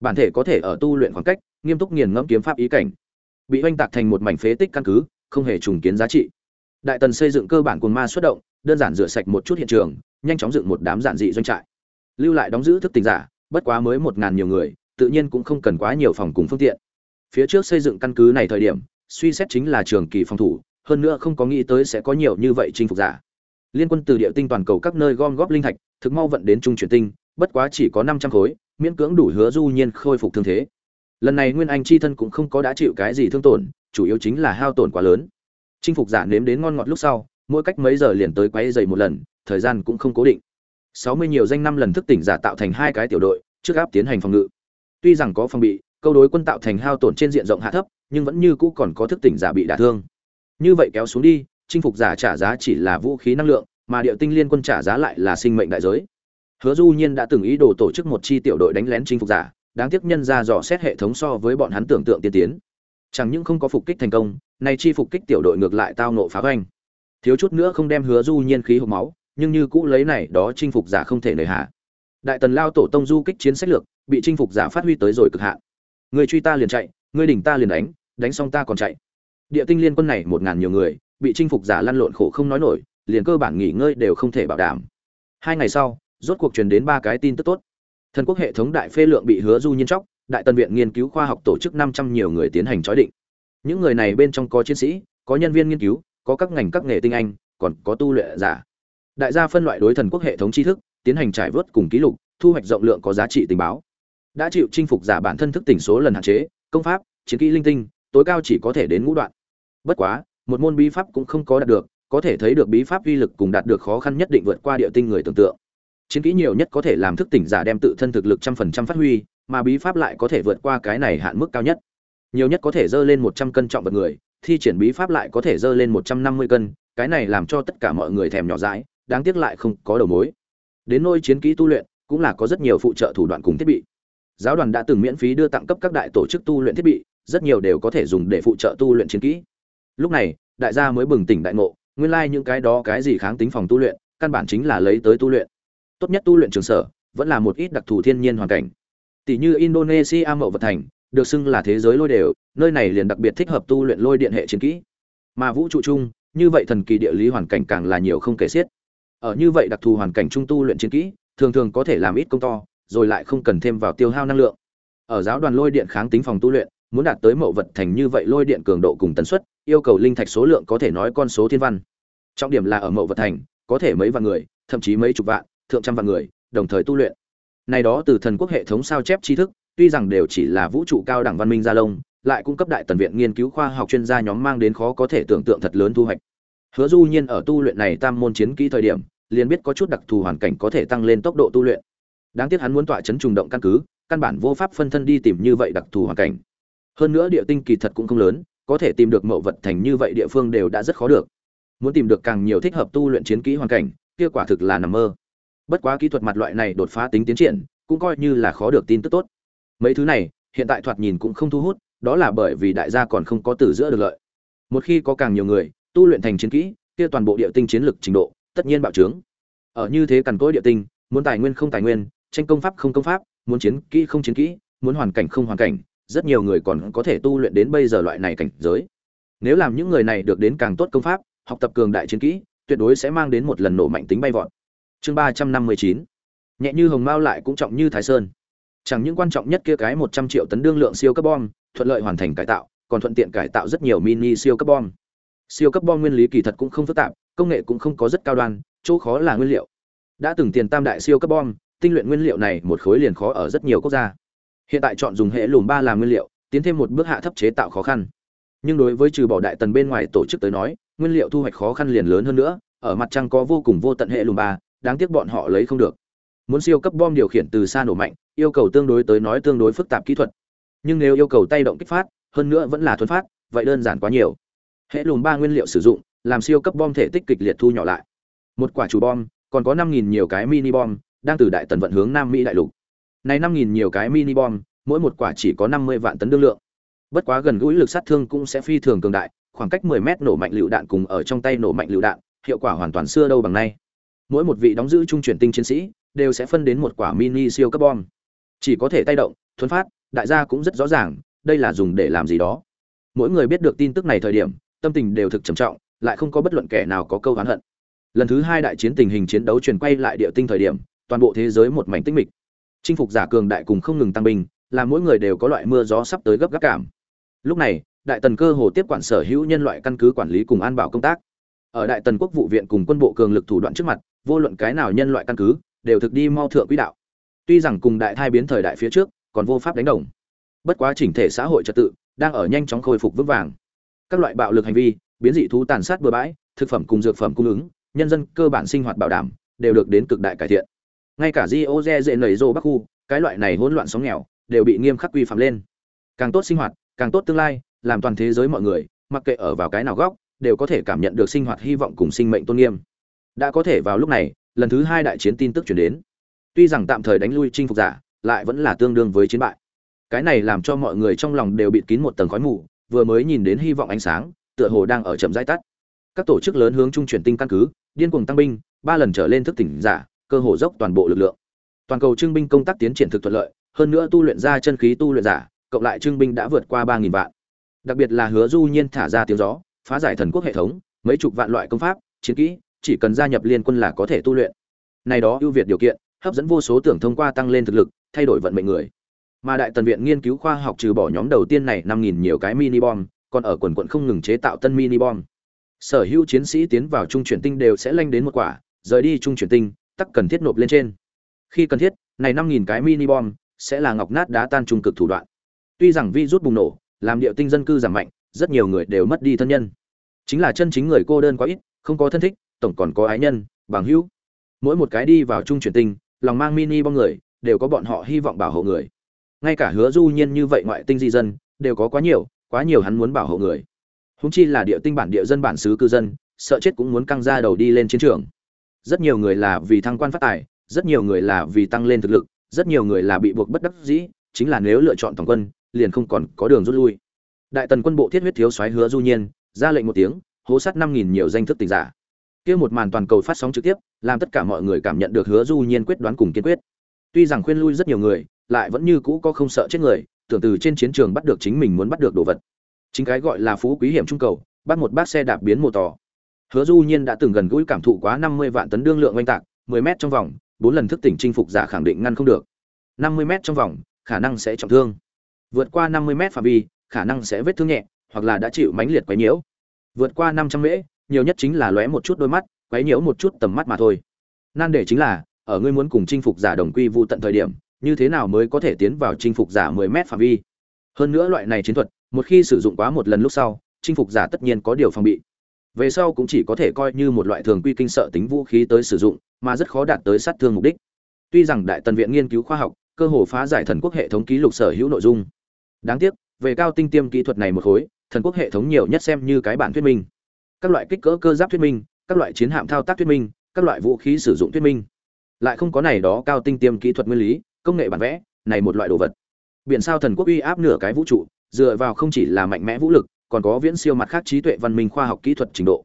Bản thể có thể ở tu luyện khoảng cách, nghiêm túc nghiền ngẫm kiếm pháp ý cảnh. Bị oanh tạc thành một mảnh phế tích căn cứ, không hề trùng kiến giá trị. Đại tần xây dựng cơ bản cồn ma xuất động, đơn giản rửa sạch một chút hiện trường, nhanh chóng dựng một đám giản dị doanh trại. Lưu lại đóng giữ thức tỉnh giả, bất quá mới một ngàn nhiều người, tự nhiên cũng không cần quá nhiều phòng cùng phương tiện. Phía trước xây dựng căn cứ này thời điểm suy xét chính là trường kỳ phòng thủ, hơn nữa không có nghĩ tới sẽ có nhiều như vậy chinh phục giả. Liên quân từ địa tinh toàn cầu các nơi gom góp linh thạch, thực mau vận đến trung chuyển tinh, bất quá chỉ có năm trăm khối, miễn cưỡng đủ hứa du nhiên khôi phục thương thế. Lần này nguyên anh chi thân cũng không có đã chịu cái gì thương tổn, chủ yếu chính là hao tổn quá lớn. Chinh phục giả nếm đến ngon ngọt lúc sau, mỗi cách mấy giờ liền tới quấy dày một lần, thời gian cũng không cố định. Sáu mươi nhiều danh năm lần thức tỉnh giả tạo thành hai cái tiểu đội, trước áp tiến hành phòng ngự. Tuy rằng có phòng bị câu đối quân tạo thành hao tổn trên diện rộng hạ thấp, nhưng vẫn như cũ còn có thức tỉnh giả bị đả thương. Như vậy kéo xuống đi, chinh phục giả trả giá chỉ là vũ khí năng lượng, mà địa tinh liên quân trả giá lại là sinh mệnh đại giới. Hứa du nhiên đã từng ý đồ tổ chức một chi tiểu đội đánh lén chinh phục giả, đáng tiếc nhân ra dò xét hệ thống so với bọn hắn tưởng tượng tiên tiến. Chẳng những không có phục kích thành công, nay chi phục kích tiểu đội ngược lại tao nộ phá hoành. Thiếu chút nữa không đem hứa du nhiên khí hộp máu, nhưng như cũ lấy này đó chinh phục giả không thể nời hạ đại tần lao tổ tông du kích chiến sách lược, bị chinh phục giả phát huy tới rồi cực hạn người truy ta liền chạy người đỉnh ta liền đánh đánh xong ta còn chạy. Địa tinh liên quân này một ngàn nhiều người, bị chinh phục giả lăn lộn khổ không nói nổi, liền cơ bản nghỉ ngơi đều không thể bảo đảm. Hai ngày sau, rốt cuộc truyền đến ba cái tin tức tốt. Thần quốc hệ thống đại phê lượng bị hứa du nhiên chóc, đại tân viện nghiên cứu khoa học tổ chức năm trăm nhiều người tiến hành chói định. Những người này bên trong có chiến sĩ, có nhân viên nghiên cứu, có các ngành các nghề tinh anh, còn có tu luyện giả. Đại gia phân loại đối thần quốc hệ thống tri thức, tiến hành trải vớt cùng ký lục, thu hoạch rộng lượng có giá trị tình báo đã chịu chinh phục giả bản thân thức tỉnh số lần hạn chế, công pháp, chiến kỹ linh tinh, tối cao chỉ có thể đến ngũ đoạn. Bất quá, một môn bí pháp cũng không có đạt được, có thể thấy được bí pháp uy lực cùng đạt được khó khăn nhất định vượt qua địa tinh người tưởng tượng. Chiến kỹ nhiều nhất có thể làm thức tỉnh giả đem tự thân thực lực trăm phần trăm phát huy, mà bí pháp lại có thể vượt qua cái này hạn mức cao nhất. Nhiều nhất có thể dơ lên một trăm cân trọng vật người, thi triển bí pháp lại có thể dơ lên một trăm năm mươi cân, cái này làm cho tất cả mọi người thèm nhỏ dãi, đáng tiếc lại không có đầu mối. Đến nôi chiến kỹ tu luyện, cũng là có rất nhiều phụ trợ thủ đoạn cùng thiết bị giáo đoàn đã từng miễn phí đưa tặng cấp các đại tổ chức tu luyện thiết bị, rất nhiều đều có thể dùng để phụ trợ tu luyện chiến kỹ. Lúc này, đại gia mới bừng tỉnh đại ngộ, nguyên lai những cái đó cái gì kháng tính phòng tu luyện, căn bản chính là lấy tới tu luyện. Tốt nhất tu luyện trường sở, vẫn là một ít đặc thù thiên nhiên hoàn cảnh. Tỷ như indonesia mậu vật thành, được xưng là thế giới lôi đều, nơi này liền đặc biệt thích hợp tu luyện lôi điện hệ chiến kỹ. Mà vũ trụ chung, như vậy thần kỳ địa lý hoàn cảnh càng là nhiều không kể xiết. Ở như vậy đặc thù hoàn cảnh trung tu luyện chiến kỹ, thường thường có thể làm ít công to rồi lại không cần thêm vào tiêu hao năng lượng. Ở giáo đoàn lôi điện kháng tính phòng tu luyện, muốn đạt tới mậu vật thành như vậy lôi điện cường độ cùng tần suất, yêu cầu linh thạch số lượng có thể nói con số thiên văn. Trọng điểm là ở mậu vật thành, có thể mấy vạn người, thậm chí mấy chục vạn, thượng trăm vạn người, đồng thời tu luyện. Này đó từ thần quốc hệ thống sao chép tri thức, tuy rằng đều chỉ là vũ trụ cao đẳng văn minh gia lông, lại cung cấp đại tần viện nghiên cứu khoa học chuyên gia nhóm mang đến khó có thể tưởng tượng thật lớn thu hoạch. Hứa du nhiên ở tu luyện này tam môn chiến kỹ thời điểm, liền biết có chút đặc thù hoàn cảnh có thể tăng lên tốc độ tu luyện đáng tiếc hắn muốn tọa chấn trùng động căn cứ, căn bản vô pháp phân thân đi tìm như vậy đặc thù hoàn cảnh. Hơn nữa địa tinh kỳ thật cũng không lớn, có thể tìm được mậu vật thành như vậy địa phương đều đã rất khó được. Muốn tìm được càng nhiều thích hợp tu luyện chiến kỹ hoàn cảnh, kia quả thực là nằm mơ. Bất quá kỹ thuật mặt loại này đột phá tính tiến triển, cũng coi như là khó được tin tức tốt. Mấy thứ này, hiện tại thoạt nhìn cũng không thu hút, đó là bởi vì đại gia còn không có từ giữa được lợi. Một khi có càng nhiều người, tu luyện thành chiến kỹ, kia toàn bộ địa tinh chiến lực trình độ, tất nhiên bạo trướng. Ở như thế cằn cỗi địa tinh, muốn tài nguyên không tài nguyên tranh công pháp không công pháp, muốn chiến kỹ không chiến kỹ, muốn hoàn cảnh không hoàn cảnh, rất nhiều người còn có thể tu luyện đến bây giờ loại này cảnh giới. Nếu làm những người này được đến càng tốt công pháp, học tập cường đại chiến kỹ, tuyệt đối sẽ mang đến một lần nổ mạnh tính bay vọt. Chương ba trăm năm mươi chín. Nhẹ như hồng mao lại cũng trọng như thái sơn. Chẳng những quan trọng nhất kia cái một trăm triệu tấn đương lượng siêu cấp bom, thuận lợi hoàn thành cải tạo, còn thuận tiện cải tạo rất nhiều mini siêu cấp bom. Siêu cấp bom nguyên lý kỳ thật cũng không phức tạp, công nghệ cũng không có rất cao đoan, chỗ khó là nguyên liệu. Đã từng tiền tam đại siêu cấp bom tinh luyện nguyên liệu này một khối liền khó ở rất nhiều quốc gia. Hiện tại chọn dùng hệ lùm ba làm nguyên liệu, tiến thêm một bước hạ thấp chế tạo khó khăn. Nhưng đối với trừ bỏ đại tần bên ngoài tổ chức tới nói, nguyên liệu thu hoạch khó khăn liền lớn hơn nữa, ở mặt trăng có vô cùng vô tận hệ lùm ba, đáng tiếc bọn họ lấy không được. Muốn siêu cấp bom điều khiển từ xa nổ mạnh, yêu cầu tương đối tới nói tương đối phức tạp kỹ thuật. Nhưng nếu yêu cầu tay động kích phát, hơn nữa vẫn là thuần phát, vậy đơn giản quá nhiều. Hệ lùm ba nguyên liệu sử dụng, làm siêu cấp bom thể tích kịch liệt thu nhỏ lại. Một quả chủ bom, còn có năm nghìn nhiều cái mini bom đang từ đại tần vận hướng nam mỹ đại lục. Này năm nghìn nhiều cái mini bom, mỗi một quả chỉ có năm mươi vạn tấn đương lượng. Bất quá gần gũi lực sát thương cũng sẽ phi thường cường đại, khoảng cách 10 mét nổ mạnh lựu đạn cùng ở trong tay nổ mạnh lựu đạn, hiệu quả hoàn toàn xưa đâu bằng nay. Mỗi một vị đóng giữ trung chuyển tinh chiến sĩ đều sẽ phân đến một quả mini siêu cấp bom. Chỉ có thể tay động, thuấn phát, đại gia cũng rất rõ ràng, đây là dùng để làm gì đó. Mỗi người biết được tin tức này thời điểm, tâm tình đều thực trầm trọng, lại không có bất luận kẻ nào có câu oán hận. Lần thứ hai đại chiến tình hình chiến đấu truyền quay lại địa tinh thời điểm toàn bộ thế giới một mảnh tĩnh mịch. Chinh phục giả cường đại cùng không ngừng tăng binh làm mỗi người đều có loại mưa gió sắp tới gấp gáp cảm. Lúc này, đại tần cơ hồ tiếp quản sở hữu nhân loại căn cứ quản lý cùng an bảo công tác. Ở đại tần quốc vụ viện cùng quân bộ cường lực thủ đoạn trước mặt, vô luận cái nào nhân loại căn cứ, đều thực đi mau thượng quỹ đạo. Tuy rằng cùng đại thai biến thời đại phía trước, còn vô pháp đánh đồng. Bất quá chỉnh thể xã hội trật tự, đang ở nhanh chóng khôi phục vững vàng. Các loại bạo lực hành vi, biến dị thú tàn sát bừa bãi, thực phẩm cùng dược phẩm cung ứng, nhân dân cơ bản sinh hoạt bảo đảm, đều được đến cực đại cải thiện ngay cả rio dễ nảy rô bắc khu, cái loại này hỗn loạn sóng nghèo, đều bị nghiêm khắc quy phạm lên. Càng tốt sinh hoạt, càng tốt tương lai, làm toàn thế giới mọi người, mặc kệ ở vào cái nào góc, đều có thể cảm nhận được sinh hoạt hy vọng cùng sinh mệnh tôn nghiêm. Đã có thể vào lúc này, lần thứ hai đại chiến tin tức chuyển đến. Tuy rằng tạm thời đánh lui chinh phục giả, lại vẫn là tương đương với chiến bại. Cái này làm cho mọi người trong lòng đều bịt kín một tầng khói mù, vừa mới nhìn đến hy vọng ánh sáng, tựa hồ đang ở chậm rãi tắt. Các tổ chức lớn hướng trung chuyển tinh căn cứ, điên cuồng tăng binh, ba lần trở lên thức tỉnh giả cơ hồ dốc toàn bộ lực lượng. Toàn cầu trưng binh công tác tiến triển thực thuận lợi, hơn nữa tu luyện ra chân khí tu luyện giả, cộng lại trưng binh đã vượt qua ba nghìn vạn. Đặc biệt là hứa du nhiên thả ra tiếng gió, phá giải thần quốc hệ thống, mấy chục vạn loại công pháp, chiến kỹ, chỉ cần gia nhập liên quân là có thể tu luyện. Này đó ưu việt điều kiện, hấp dẫn vô số tưởng thông qua tăng lên thực lực, thay đổi vận mệnh người. Mà đại tần viện nghiên cứu khoa học trừ bỏ nhóm đầu tiên này năm nghìn nhiều cái mini bom, còn ở quần quận không ngừng chế tạo tân mini bom. Sở hữu chiến sĩ tiến vào trung chuyển tinh đều sẽ lanh đến một quả, rời đi trung chuyển tinh tắc cần thiết nộp lên trên. Khi cần thiết, này năm nghìn cái mini bom sẽ là ngọc nát đá tan trung cực thủ đoạn. Tuy rằng vi rút bùng nổ, làm địa tinh dân cư giảm mạnh, rất nhiều người đều mất đi thân nhân. Chính là chân chính người cô đơn quá ít, không có thân thích, tổng còn có ái nhân, bằng hữu. Mỗi một cái đi vào trung chuyển tinh, lòng mang mini bom người, đều có bọn họ hy vọng bảo hộ người. Ngay cả hứa du nhiên như vậy ngoại tinh di dân, đều có quá nhiều quá nhiều hắn muốn bảo hộ người. Húng chi là địa tinh bản địa dân bản xứ cư dân, sợ chết cũng muốn căng ra đầu đi lên chiến trường rất nhiều người là vì thăng quan phát tài, rất nhiều người là vì tăng lên thực lực, rất nhiều người là bị buộc bất đắc dĩ, chính là nếu lựa chọn tổng quân, liền không còn có đường rút lui. Đại tần quân bộ thiết huyết thiếu soái hứa du nhiên, ra lệnh một tiếng, hố sát năm nghìn nhiều danh thức tình giả. Kia một màn toàn cầu phát sóng trực tiếp, làm tất cả mọi người cảm nhận được hứa du nhiên quyết đoán cùng kiên quyết. Tuy rằng khuyên lui rất nhiều người, lại vẫn như cũ có không sợ chết người, tưởng từ trên chiến trường bắt được chính mình muốn bắt được đồ vật. Chính cái gọi là phú quý hiểm trung cầu, bắt một bác xe đạp biến mồ tỏ hứa du nhiên đã từng gần gũi cảm thụ quá năm mươi vạn tấn đương lượng oanh tạc, mười mét trong vòng, bốn lần thức tỉnh chinh phục giả khẳng định ngăn không được. năm mươi mét trong vòng, khả năng sẽ trọng thương. Vượt qua năm mươi mét phạm vi, khả năng sẽ vết thương nhẹ, hoặc là đã chịu mãnh liệt quấy nhiễu. Vượt qua năm trăm mễ, nhiều nhất chính là lóe một chút đôi mắt, quấy nhiễu một chút tầm mắt mà thôi. Nan đề chính là, ở ngươi muốn cùng chinh phục giả đồng quy vu tận thời điểm, như thế nào mới có thể tiến vào chinh phục giả 10 mét phạm vi? Hơn nữa loại này chiến thuật, một khi sử dụng quá một lần lúc sau, chinh phục giả tất nhiên có điều phòng bị về sau cũng chỉ có thể coi như một loại thường quy kinh sợ tính vũ khí tới sử dụng, mà rất khó đạt tới sát thương mục đích. Tuy rằng đại tần viện nghiên cứu khoa học, cơ hồ phá giải thần quốc hệ thống ký lục sở hữu nội dung. Đáng tiếc, về cao tinh tiêm kỹ thuật này một khối, thần quốc hệ thống nhiều nhất xem như cái bản thuyết minh. Các loại kích cỡ cơ giáp thuyết minh, các loại chiến hạm thao tác thuyết minh, các loại vũ khí sử dụng thuyết minh. Lại không có này đó cao tinh tiêm kỹ thuật nguyên lý, công nghệ bản vẽ, này một loại đồ vật. Biển sao thần quốc uy áp nửa cái vũ trụ, dựa vào không chỉ là mạnh mẽ vũ lực còn có viễn siêu mặt khác trí tuệ văn minh khoa học kỹ thuật trình độ.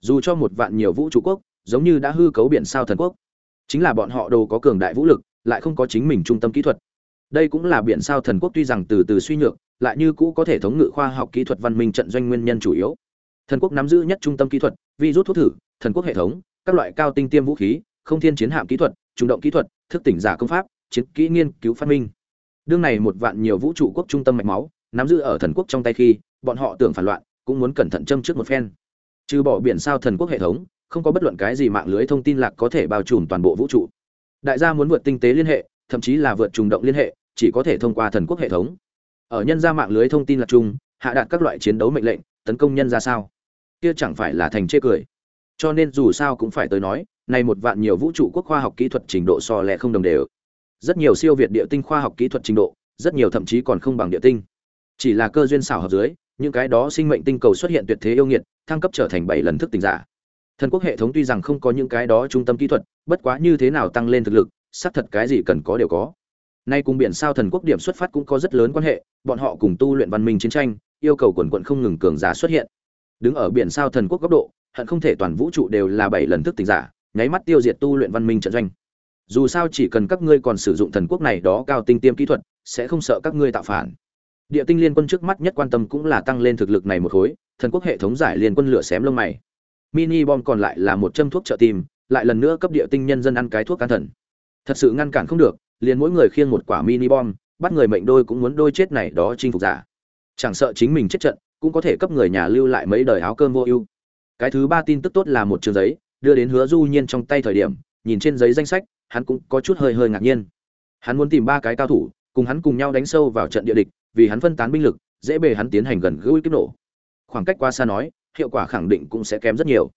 Dù cho một vạn nhiều vũ trụ quốc, giống như đã hư cấu biển sao thần quốc, chính là bọn họ đồ có cường đại vũ lực, lại không có chính mình trung tâm kỹ thuật. Đây cũng là biển sao thần quốc tuy rằng từ từ suy nhược, lại như cũ có thể thống ngự khoa học kỹ thuật văn minh trận doanh nguyên nhân chủ yếu. Thần quốc nắm giữ nhất trung tâm kỹ thuật, vi rút thuốc thử, thần quốc hệ thống, các loại cao tinh tiêm vũ khí, không thiên chiến hạm kỹ thuật chủ động kỹ thuật, thức tỉnh giả công pháp, chiến kỹ nghiên cứu phát minh. Đương này một vạn nhiều vũ trụ quốc trung tâm mạch máu, nắm giữ ở thần quốc trong tay khi bọn họ tưởng phản loạn, cũng muốn cẩn thận châm trước một phen. Trừ bỏ biển sao thần quốc hệ thống, không có bất luận cái gì mạng lưới thông tin lạc có thể bao trùm toàn bộ vũ trụ. Đại gia muốn vượt tinh tế liên hệ, thậm chí là vượt trùng động liên hệ, chỉ có thể thông qua thần quốc hệ thống. Ở nhân gia mạng lưới thông tin lạc chung, hạ đạt các loại chiến đấu mệnh lệnh, tấn công nhân ra sao? Kia chẳng phải là thành chê cười. Cho nên dù sao cũng phải tới nói, này một vạn nhiều vũ trụ quốc khoa học kỹ thuật trình độ so lẹ không đồng đều. Rất nhiều siêu việt địa tinh khoa học kỹ thuật trình độ, rất nhiều thậm chí còn không bằng địa tinh. Chỉ là cơ duyên xảo hợp dưới những cái đó sinh mệnh tinh cầu xuất hiện tuyệt thế yêu nghiệt, thăng cấp trở thành bảy lần thức tỉnh giả. Thần quốc hệ thống tuy rằng không có những cái đó trung tâm kỹ thuật, bất quá như thế nào tăng lên thực lực, xác thật cái gì cần có đều có. Nay cùng biển sao thần quốc điểm xuất phát cũng có rất lớn quan hệ, bọn họ cùng tu luyện văn minh chiến tranh, yêu cầu quần quận không ngừng cường giả xuất hiện. Đứng ở biển sao thần quốc góc độ, hận không thể toàn vũ trụ đều là bảy lần thức tỉnh giả, nháy mắt tiêu diệt tu luyện văn minh trận doanh. Dù sao chỉ cần các ngươi còn sử dụng thần quốc này đó cao tinh tiêm kỹ thuật, sẽ không sợ các ngươi tạo phản địa tinh liên quân trước mắt nhất quan tâm cũng là tăng lên thực lực này một khối, thần quốc hệ thống giải liên quân lửa xém lông mày. Mini bom còn lại là một châm thuốc trợ tim lại lần nữa cấp địa tinh nhân dân ăn cái thuốc can thần. Thật sự ngăn cản không được, liền mỗi người khiêng một quả mini bom, bắt người mệnh đôi cũng muốn đôi chết này đó chinh phục giả. Chẳng sợ chính mình chết trận, cũng có thể cấp người nhà lưu lại mấy đời áo cơm vô ưu. Cái thứ ba tin tức tốt là một trường giấy, đưa đến hứa du nhiên trong tay thời điểm, nhìn trên giấy danh sách, hắn cũng có chút hơi hơi ngạc nhiên. Hắn muốn tìm ba cái cao thủ cùng hắn cùng nhau đánh sâu vào trận địa địch, vì hắn phân tán binh lực, dễ bề hắn tiến hành gần gũi kích nổ. Khoảng cách quá xa nói, hiệu quả khẳng định cũng sẽ kém rất nhiều.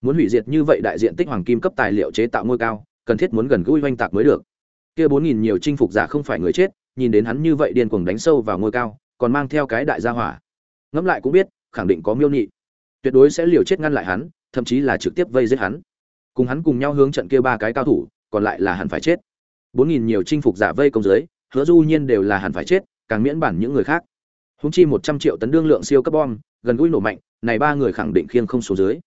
Muốn hủy diệt như vậy đại diện tích hoàng kim cấp tài liệu chế tạo ngôi cao, cần thiết muốn gần gũi hoành tạc mới được. Kia bốn nghìn nhiều chinh phục giả không phải người chết, nhìn đến hắn như vậy điên cuồng đánh sâu vào ngôi cao, còn mang theo cái đại gia hỏa. Ngẫm lại cũng biết, khẳng định có miêu nị. tuyệt đối sẽ liều chết ngăn lại hắn, thậm chí là trực tiếp vây giết hắn. Cùng hắn cùng nhau hướng trận kia ba cái cao thủ, còn lại là hẳn phải chết. Bốn nghìn nhiều chinh phục giả vây công dưới hứa du nhiên đều là hẳn phải chết, càng miễn bản những người khác. Húng chi một trăm triệu tấn đương lượng siêu cấp bom gần gũi nổ mạnh, này ba người khẳng định khiêng không số dưới.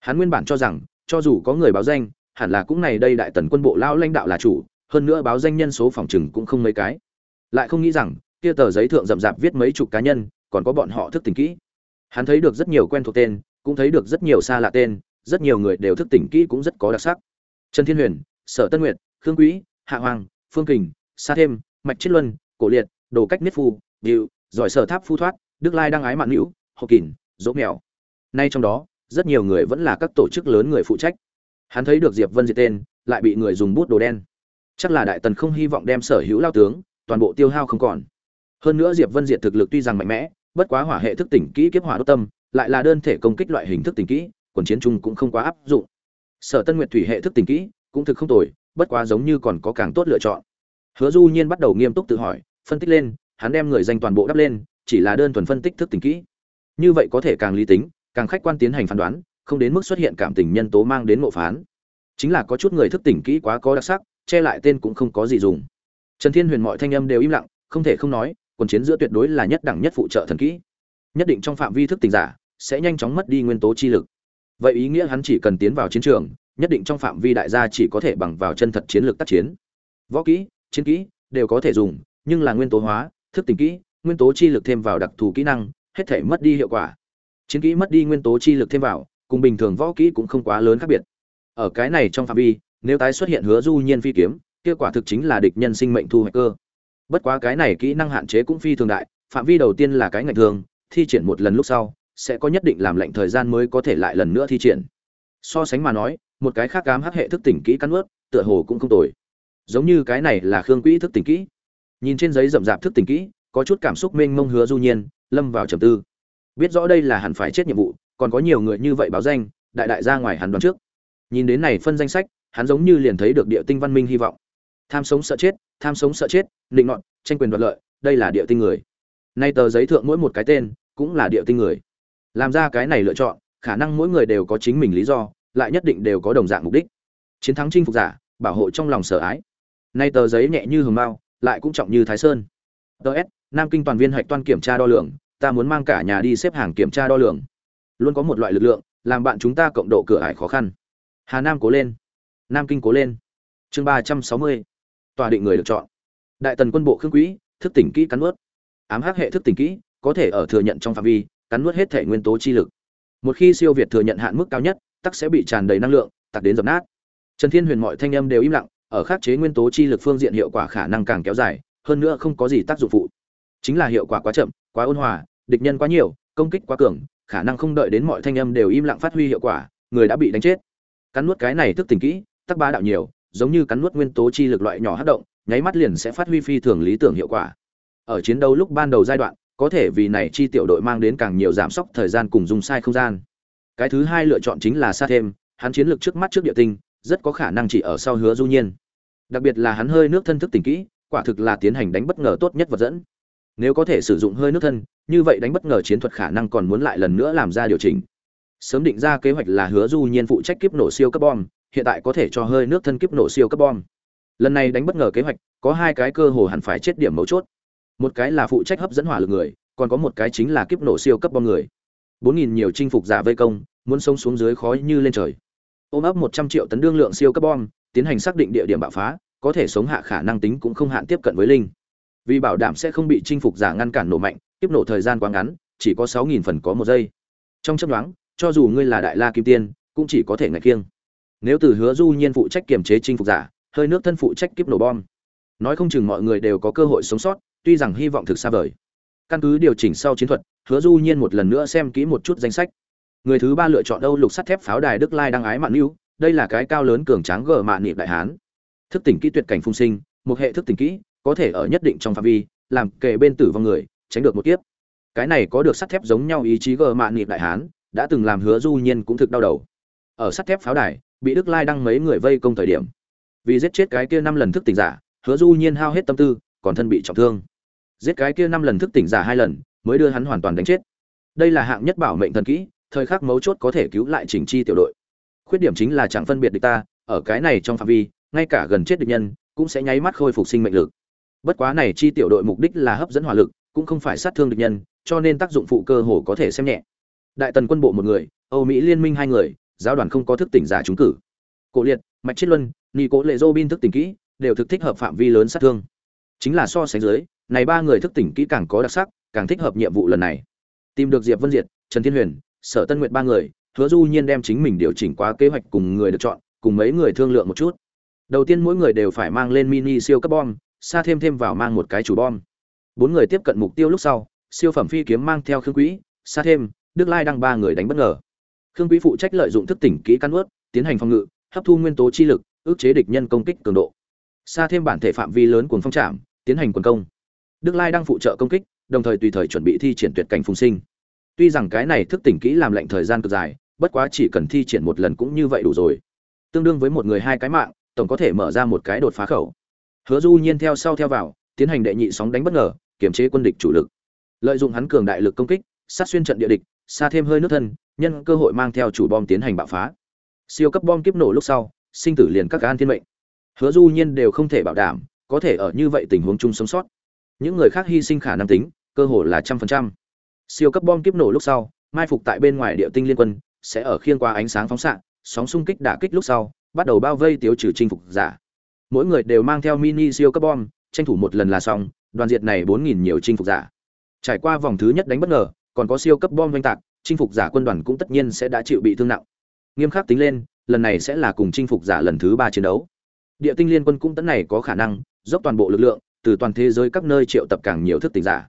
Hắn nguyên bản cho rằng, cho dù có người báo danh, hẳn là cũng này đây đại tần quân bộ lao lãnh đạo là chủ, hơn nữa báo danh nhân số phòng trừng cũng không mấy cái. Lại không nghĩ rằng, kia tờ giấy thượng rậm rạp viết mấy chục cá nhân, còn có bọn họ thức tỉnh kỹ. Hắn thấy được rất nhiều quen thuộc tên, cũng thấy được rất nhiều xa lạ tên, rất nhiều người đều thức tỉnh kỹ cũng rất có đặc sắc. Trần thiên huyền, sở tân nguyệt, khương quý, hạ hoàng, phương kình, sa thêm mạch chiết luân, cổ liệt, đồ cách niết phu, điệu, giỏi sở tháp phu thoát, đức lai đăng ái mạn hữu hộ kỳn dỗ mèo. Nay trong đó, rất nhiều người vẫn là các tổ chức lớn người phụ trách. Hắn thấy được diệp vân diệt tên, lại bị người dùng bút đồ đen. Chắc là đại tần không hy vọng đem sở hữu lao tướng, toàn bộ tiêu hao không còn. Hơn nữa diệp vân diệt thực lực tuy rằng mạnh mẽ, bất quá hỏa hệ thức tỉnh kỹ kiếp hỏa đốt tâm, lại là đơn thể công kích loại hình thức tỉnh kỹ còn chiến trung cũng không quá áp dụng. Sở tân nguyệt thủy hệ thức tỉnh kỹ cũng thực không tồi, bất quá giống như còn có càng tốt lựa chọn hứa du nhiên bắt đầu nghiêm túc tự hỏi, phân tích lên, hắn đem người danh toàn bộ đắp lên, chỉ là đơn thuần phân tích thức tỉnh kỹ. Như vậy có thể càng lý tính, càng khách quan tiến hành phán đoán, không đến mức xuất hiện cảm tình nhân tố mang đến ngộ phán. Chính là có chút người thức tỉnh kỹ quá có đặc sắc, che lại tên cũng không có gì dùng. Trần thiên huyền mọi thanh âm đều im lặng, không thể không nói quân chiến giữa tuyệt đối là nhất đẳng nhất phụ trợ thần kỹ. Nhất định trong phạm vi thức tỉnh giả, sẽ nhanh chóng mất đi nguyên tố chi lực. Vậy ý nghĩa hắn chỉ cần tiến vào chiến trường, nhất định trong phạm vi đại gia chỉ có thể bằng vào chân thật chiến lược tác chiến. Võ kỹ chiến kỹ đều có thể dùng, nhưng là nguyên tố hóa, thức tỉnh kỹ, nguyên tố chi lực thêm vào đặc thù kỹ năng, hết thể mất đi hiệu quả. Chiến kỹ mất đi nguyên tố chi lực thêm vào, cùng bình thường võ kỹ cũng không quá lớn khác biệt. Ở cái này trong phạm vi, nếu tái xuất hiện hứa du nhiên phi kiếm, kết quả thực chính là địch nhân sinh mệnh thu hoạch cơ. Bất quá cái này kỹ năng hạn chế cũng phi thường đại, phạm vi đầu tiên là cái ngạch thường, thi triển một lần lúc sau, sẽ có nhất định làm lệnh thời gian mới có thể lại lần nữa thi triển. So sánh mà nói, một cái khác cám hắc hệ thức tỉnh kỹ cắn ướt tựa hồ cũng không tồi giống như cái này là khương quỹ thức tỉnh kỹ. Nhìn trên giấy rậm rạp thức tỉnh kỹ, có chút cảm xúc mênh mông hứa du nhiên, lâm vào trầm tư. Biết rõ đây là hẳn phải chết nhiệm vụ, còn có nhiều người như vậy báo danh, đại đại ra ngoài hắn đoán trước. Nhìn đến này phân danh sách, hắn giống như liền thấy được địa tinh văn minh hy vọng. Tham sống sợ chết, tham sống sợ chết định nọn tranh quyền đoạt lợi, đây là địa tinh người. Nay tờ giấy thượng mỗi một cái tên, cũng là địa tinh người. Làm ra cái này lựa chọn, khả năng mỗi người đều có chính mình lý do, lại nhất định đều có đồng dạng mục đích. Chiến thắng chinh phục giả, bảo hộ trong lòng sợ ái nay tờ giấy nhẹ như hường mao, lại cũng trọng như thái sơn. Ts nam kinh toàn viên hạch toan kiểm tra đo lường, ta muốn mang cả nhà đi xếp hàng kiểm tra đo lường. Luôn có một loại lực lượng, làm bạn chúng ta cộng độ cửa ải khó khăn. Hà nam cố lên. Nam kinh cố lên. Chương ba trăm sáu mươi. Tòa định người được chọn. Đại tần quân bộ khương quỹ thức tỉnh kỹ cắn nuốt. Ám hắc hệ thức tỉnh kỹ, có thể ở thừa nhận trong phạm vi, cắn nuốt hết thể nguyên tố chi lực. Một khi siêu việt thừa nhận hạn mức cao nhất, tắc sẽ bị tràn đầy năng lượng, tặc đến dập nát. Trần thiên huyền mọi thanh âm đều im lặng ở khắc chế nguyên tố chi lực phương diện hiệu quả khả năng càng kéo dài, hơn nữa không có gì tác dụng phụ. Chính là hiệu quả quá chậm, quá ôn hòa, địch nhân quá nhiều, công kích quá cường, khả năng không đợi đến mọi thanh âm đều im lặng phát huy hiệu quả, người đã bị đánh chết. Cắn nuốt cái này thức tỉnh kỹ, tắc ba đạo nhiều, giống như cắn nuốt nguyên tố chi lực loại nhỏ hấp động, nháy mắt liền sẽ phát huy phi thường lý tưởng hiệu quả. Ở chiến đấu lúc ban đầu giai đoạn, có thể vì này chi tiểu đội mang đến càng nhiều giảm sốc thời gian cùng dùng sai không gian. Cái thứ hai lựa chọn chính là sát thêm, hắn chiến lược trước mắt trước địa tinh rất có khả năng chỉ ở sau hứa du nhiên. Đặc biệt là hắn hơi nước thân thức tỉnh kỹ, quả thực là tiến hành đánh bất ngờ tốt nhất vật dẫn. Nếu có thể sử dụng hơi nước thân, như vậy đánh bất ngờ chiến thuật khả năng còn muốn lại lần nữa làm ra điều chỉnh. Sớm định ra kế hoạch là hứa du nhiên phụ trách kiếp nổ siêu cấp bom, hiện tại có thể cho hơi nước thân kiếp nổ siêu cấp bom. Lần này đánh bất ngờ kế hoạch, có hai cái cơ hồ hẳn phải chết điểm mấu chốt. Một cái là phụ trách hấp dẫn hỏa lực người, còn có một cái chính là kiếp nổ siêu cấp bom người. Bốn nghìn nhiều chinh phục giả vây công, muốn sống xuống dưới khói như lên trời ôm ấp một trăm triệu tấn đương lượng siêu cấp bom tiến hành xác định địa điểm bạo phá, có thể sống hạ khả năng tính cũng không hạn tiếp cận với linh. Vì bảo đảm sẽ không bị chinh phục giả ngăn cản nổ mạnh tiếp nổ thời gian quá ngắn, chỉ có sáu nghìn phần có một giây. Trong chấp đoán cho dù ngươi là đại la kim tiên, cũng chỉ có thể ngạch kiêng nếu từ hứa du nhiên phụ trách kiểm chế chinh phục giả, hơi nước thân phụ trách kiếp nổ bom. Nói không chừng mọi người đều có cơ hội sống sót, tuy rằng hy vọng thực xa vời. Căn cứ điều chỉnh sau chiến thuật, hứa du nhiên một lần nữa xem kỹ một chút danh sách người thứ ba lựa chọn âu lục sắt thép pháo đài đức lai đăng ái mạn lưu đây là cái cao lớn cường tráng gờ mạn niệm đại hán. Thức tỉnh kỹ tuyệt cảnh phung sinh, một hệ thức tỉnh kỹ, có thể ở nhất định trong phạm vi, làm kề bên tử vong người, tránh được một kiếp. Cái này có được sắt thép giống nhau ý chí gờ mạn niệm đại hán, đã từng làm hứa du nhiên cũng thực đau đầu. Ở sắt thép pháo đài, bị đức lai đăng mấy người vây công thời điểm. Vì giết chết cái kia năm lần thức tỉnh giả, hứa du nhiên hao hết tâm tư, còn thân bị trọng thương. Giết cái kia năm lần thức tỉnh giả hai lần, mới đưa hắn hoàn toàn đánh chết. Đây là hạng nhất bảo mệnh thần kỹ thời khắc mấu chốt có thể cứu lại chỉnh chi tiểu đội. Khuyết điểm chính là chẳng phân biệt địch ta, ở cái này trong phạm vi, ngay cả gần chết địch nhân, cũng sẽ nháy mắt khôi phục sinh mệnh lực. Bất quá này chi tiểu đội mục đích là hấp dẫn hỏa lực, cũng không phải sát thương địch nhân, cho nên tác dụng phụ cơ hồ có thể xem nhẹ. Đại tần quân bộ một người, âu mỹ liên minh hai người, giáo đoàn không có thức tỉnh giả trúng cử. Cổ liệt, mạch chiết luân nghi cố lệ dô bin thức tỉnh kỹ, đều thực thích hợp phạm vi lớn sát thương. Chính là so sánh dưới, này ba người thức tỉnh kỹ càng có đặc sắc, càng thích hợp nhiệm vụ lần này. Tìm được diệp vân diệt, trần thiên huyền sở tân nguyện ba người, hứa du nhiên đem chính mình điều chỉnh qua kế hoạch cùng người được chọn, cùng mấy người thương lượng một chút. Đầu tiên mỗi người đều phải mang lên mini siêu cấp bom, xa thêm thêm vào mang một cái chủ bom. Bốn người tiếp cận mục tiêu lúc sau, siêu phẩm phi kiếm mang theo khương quỹ xa thêm, đức lai đăng ba người đánh bất ngờ. Khương quỹ phụ trách lợi dụng thức tỉnh kỹ căn ướt, tiến hành phòng ngự, hấp thu nguyên tố chi lực, ức chế địch nhân công kích cường độ. Xa thêm bản thể phạm vi lớn cuồng phong trạm tiến hành quần công. Đức lai đang phụ trợ công kích, đồng thời tùy thời chuẩn bị thi triển tuyệt cảnh phùng sinh tuy rằng cái này thức tỉnh kỹ làm lệnh thời gian cực dài, bất quá chỉ cần thi triển một lần cũng như vậy đủ rồi. Tương đương với một người hai cái mạng, tổng có thể mở ra một cái đột phá khẩu. Hứa du nhiên theo sau theo vào, tiến hành đệ nhị sóng đánh bất ngờ kiểm chế quân địch chủ lực. Lợi dụng hắn cường đại lực công kích, sát xuyên trận địa địch xa thêm hơi nước thân, nhân cơ hội mang theo chủ bom tiến hành bạo phá. Siêu cấp bom kiếp nổ lúc sau, sinh tử liền các gan thiên mệnh. Hứa du nhiên đều không thể bảo đảm, có thể ở như vậy tình huống chung sống sót. Những người khác hy sinh khả năng tính, cơ hội là trăm phần trăm siêu cấp bom kiếp nổ lúc sau, mai phục tại bên ngoài địa tinh liên quân, sẽ ở khiên qua ánh sáng phóng xạ, sóng xung kích đả kích lúc sau, bắt đầu bao vây tiêu trừ chinh phục giả. Mỗi người đều mang theo mini siêu cấp bom, tranh thủ một lần là xong, đoàn diệt này bốn nghìn nhiều chinh phục giả. Trải qua vòng thứ nhất đánh bất ngờ, còn có siêu cấp bom oanh tạc, chinh phục giả quân đoàn cũng tất nhiên sẽ đã chịu bị thương nặng. Nghiêm khắc tính lên, lần này sẽ là cùng chinh phục giả lần thứ ba chiến đấu. Địa tinh liên quân cũng tấn này có khả năng, dốc toàn bộ lực lượng, từ toàn thế giới các nơi triệu tập càng nhiều thức tỉnh giả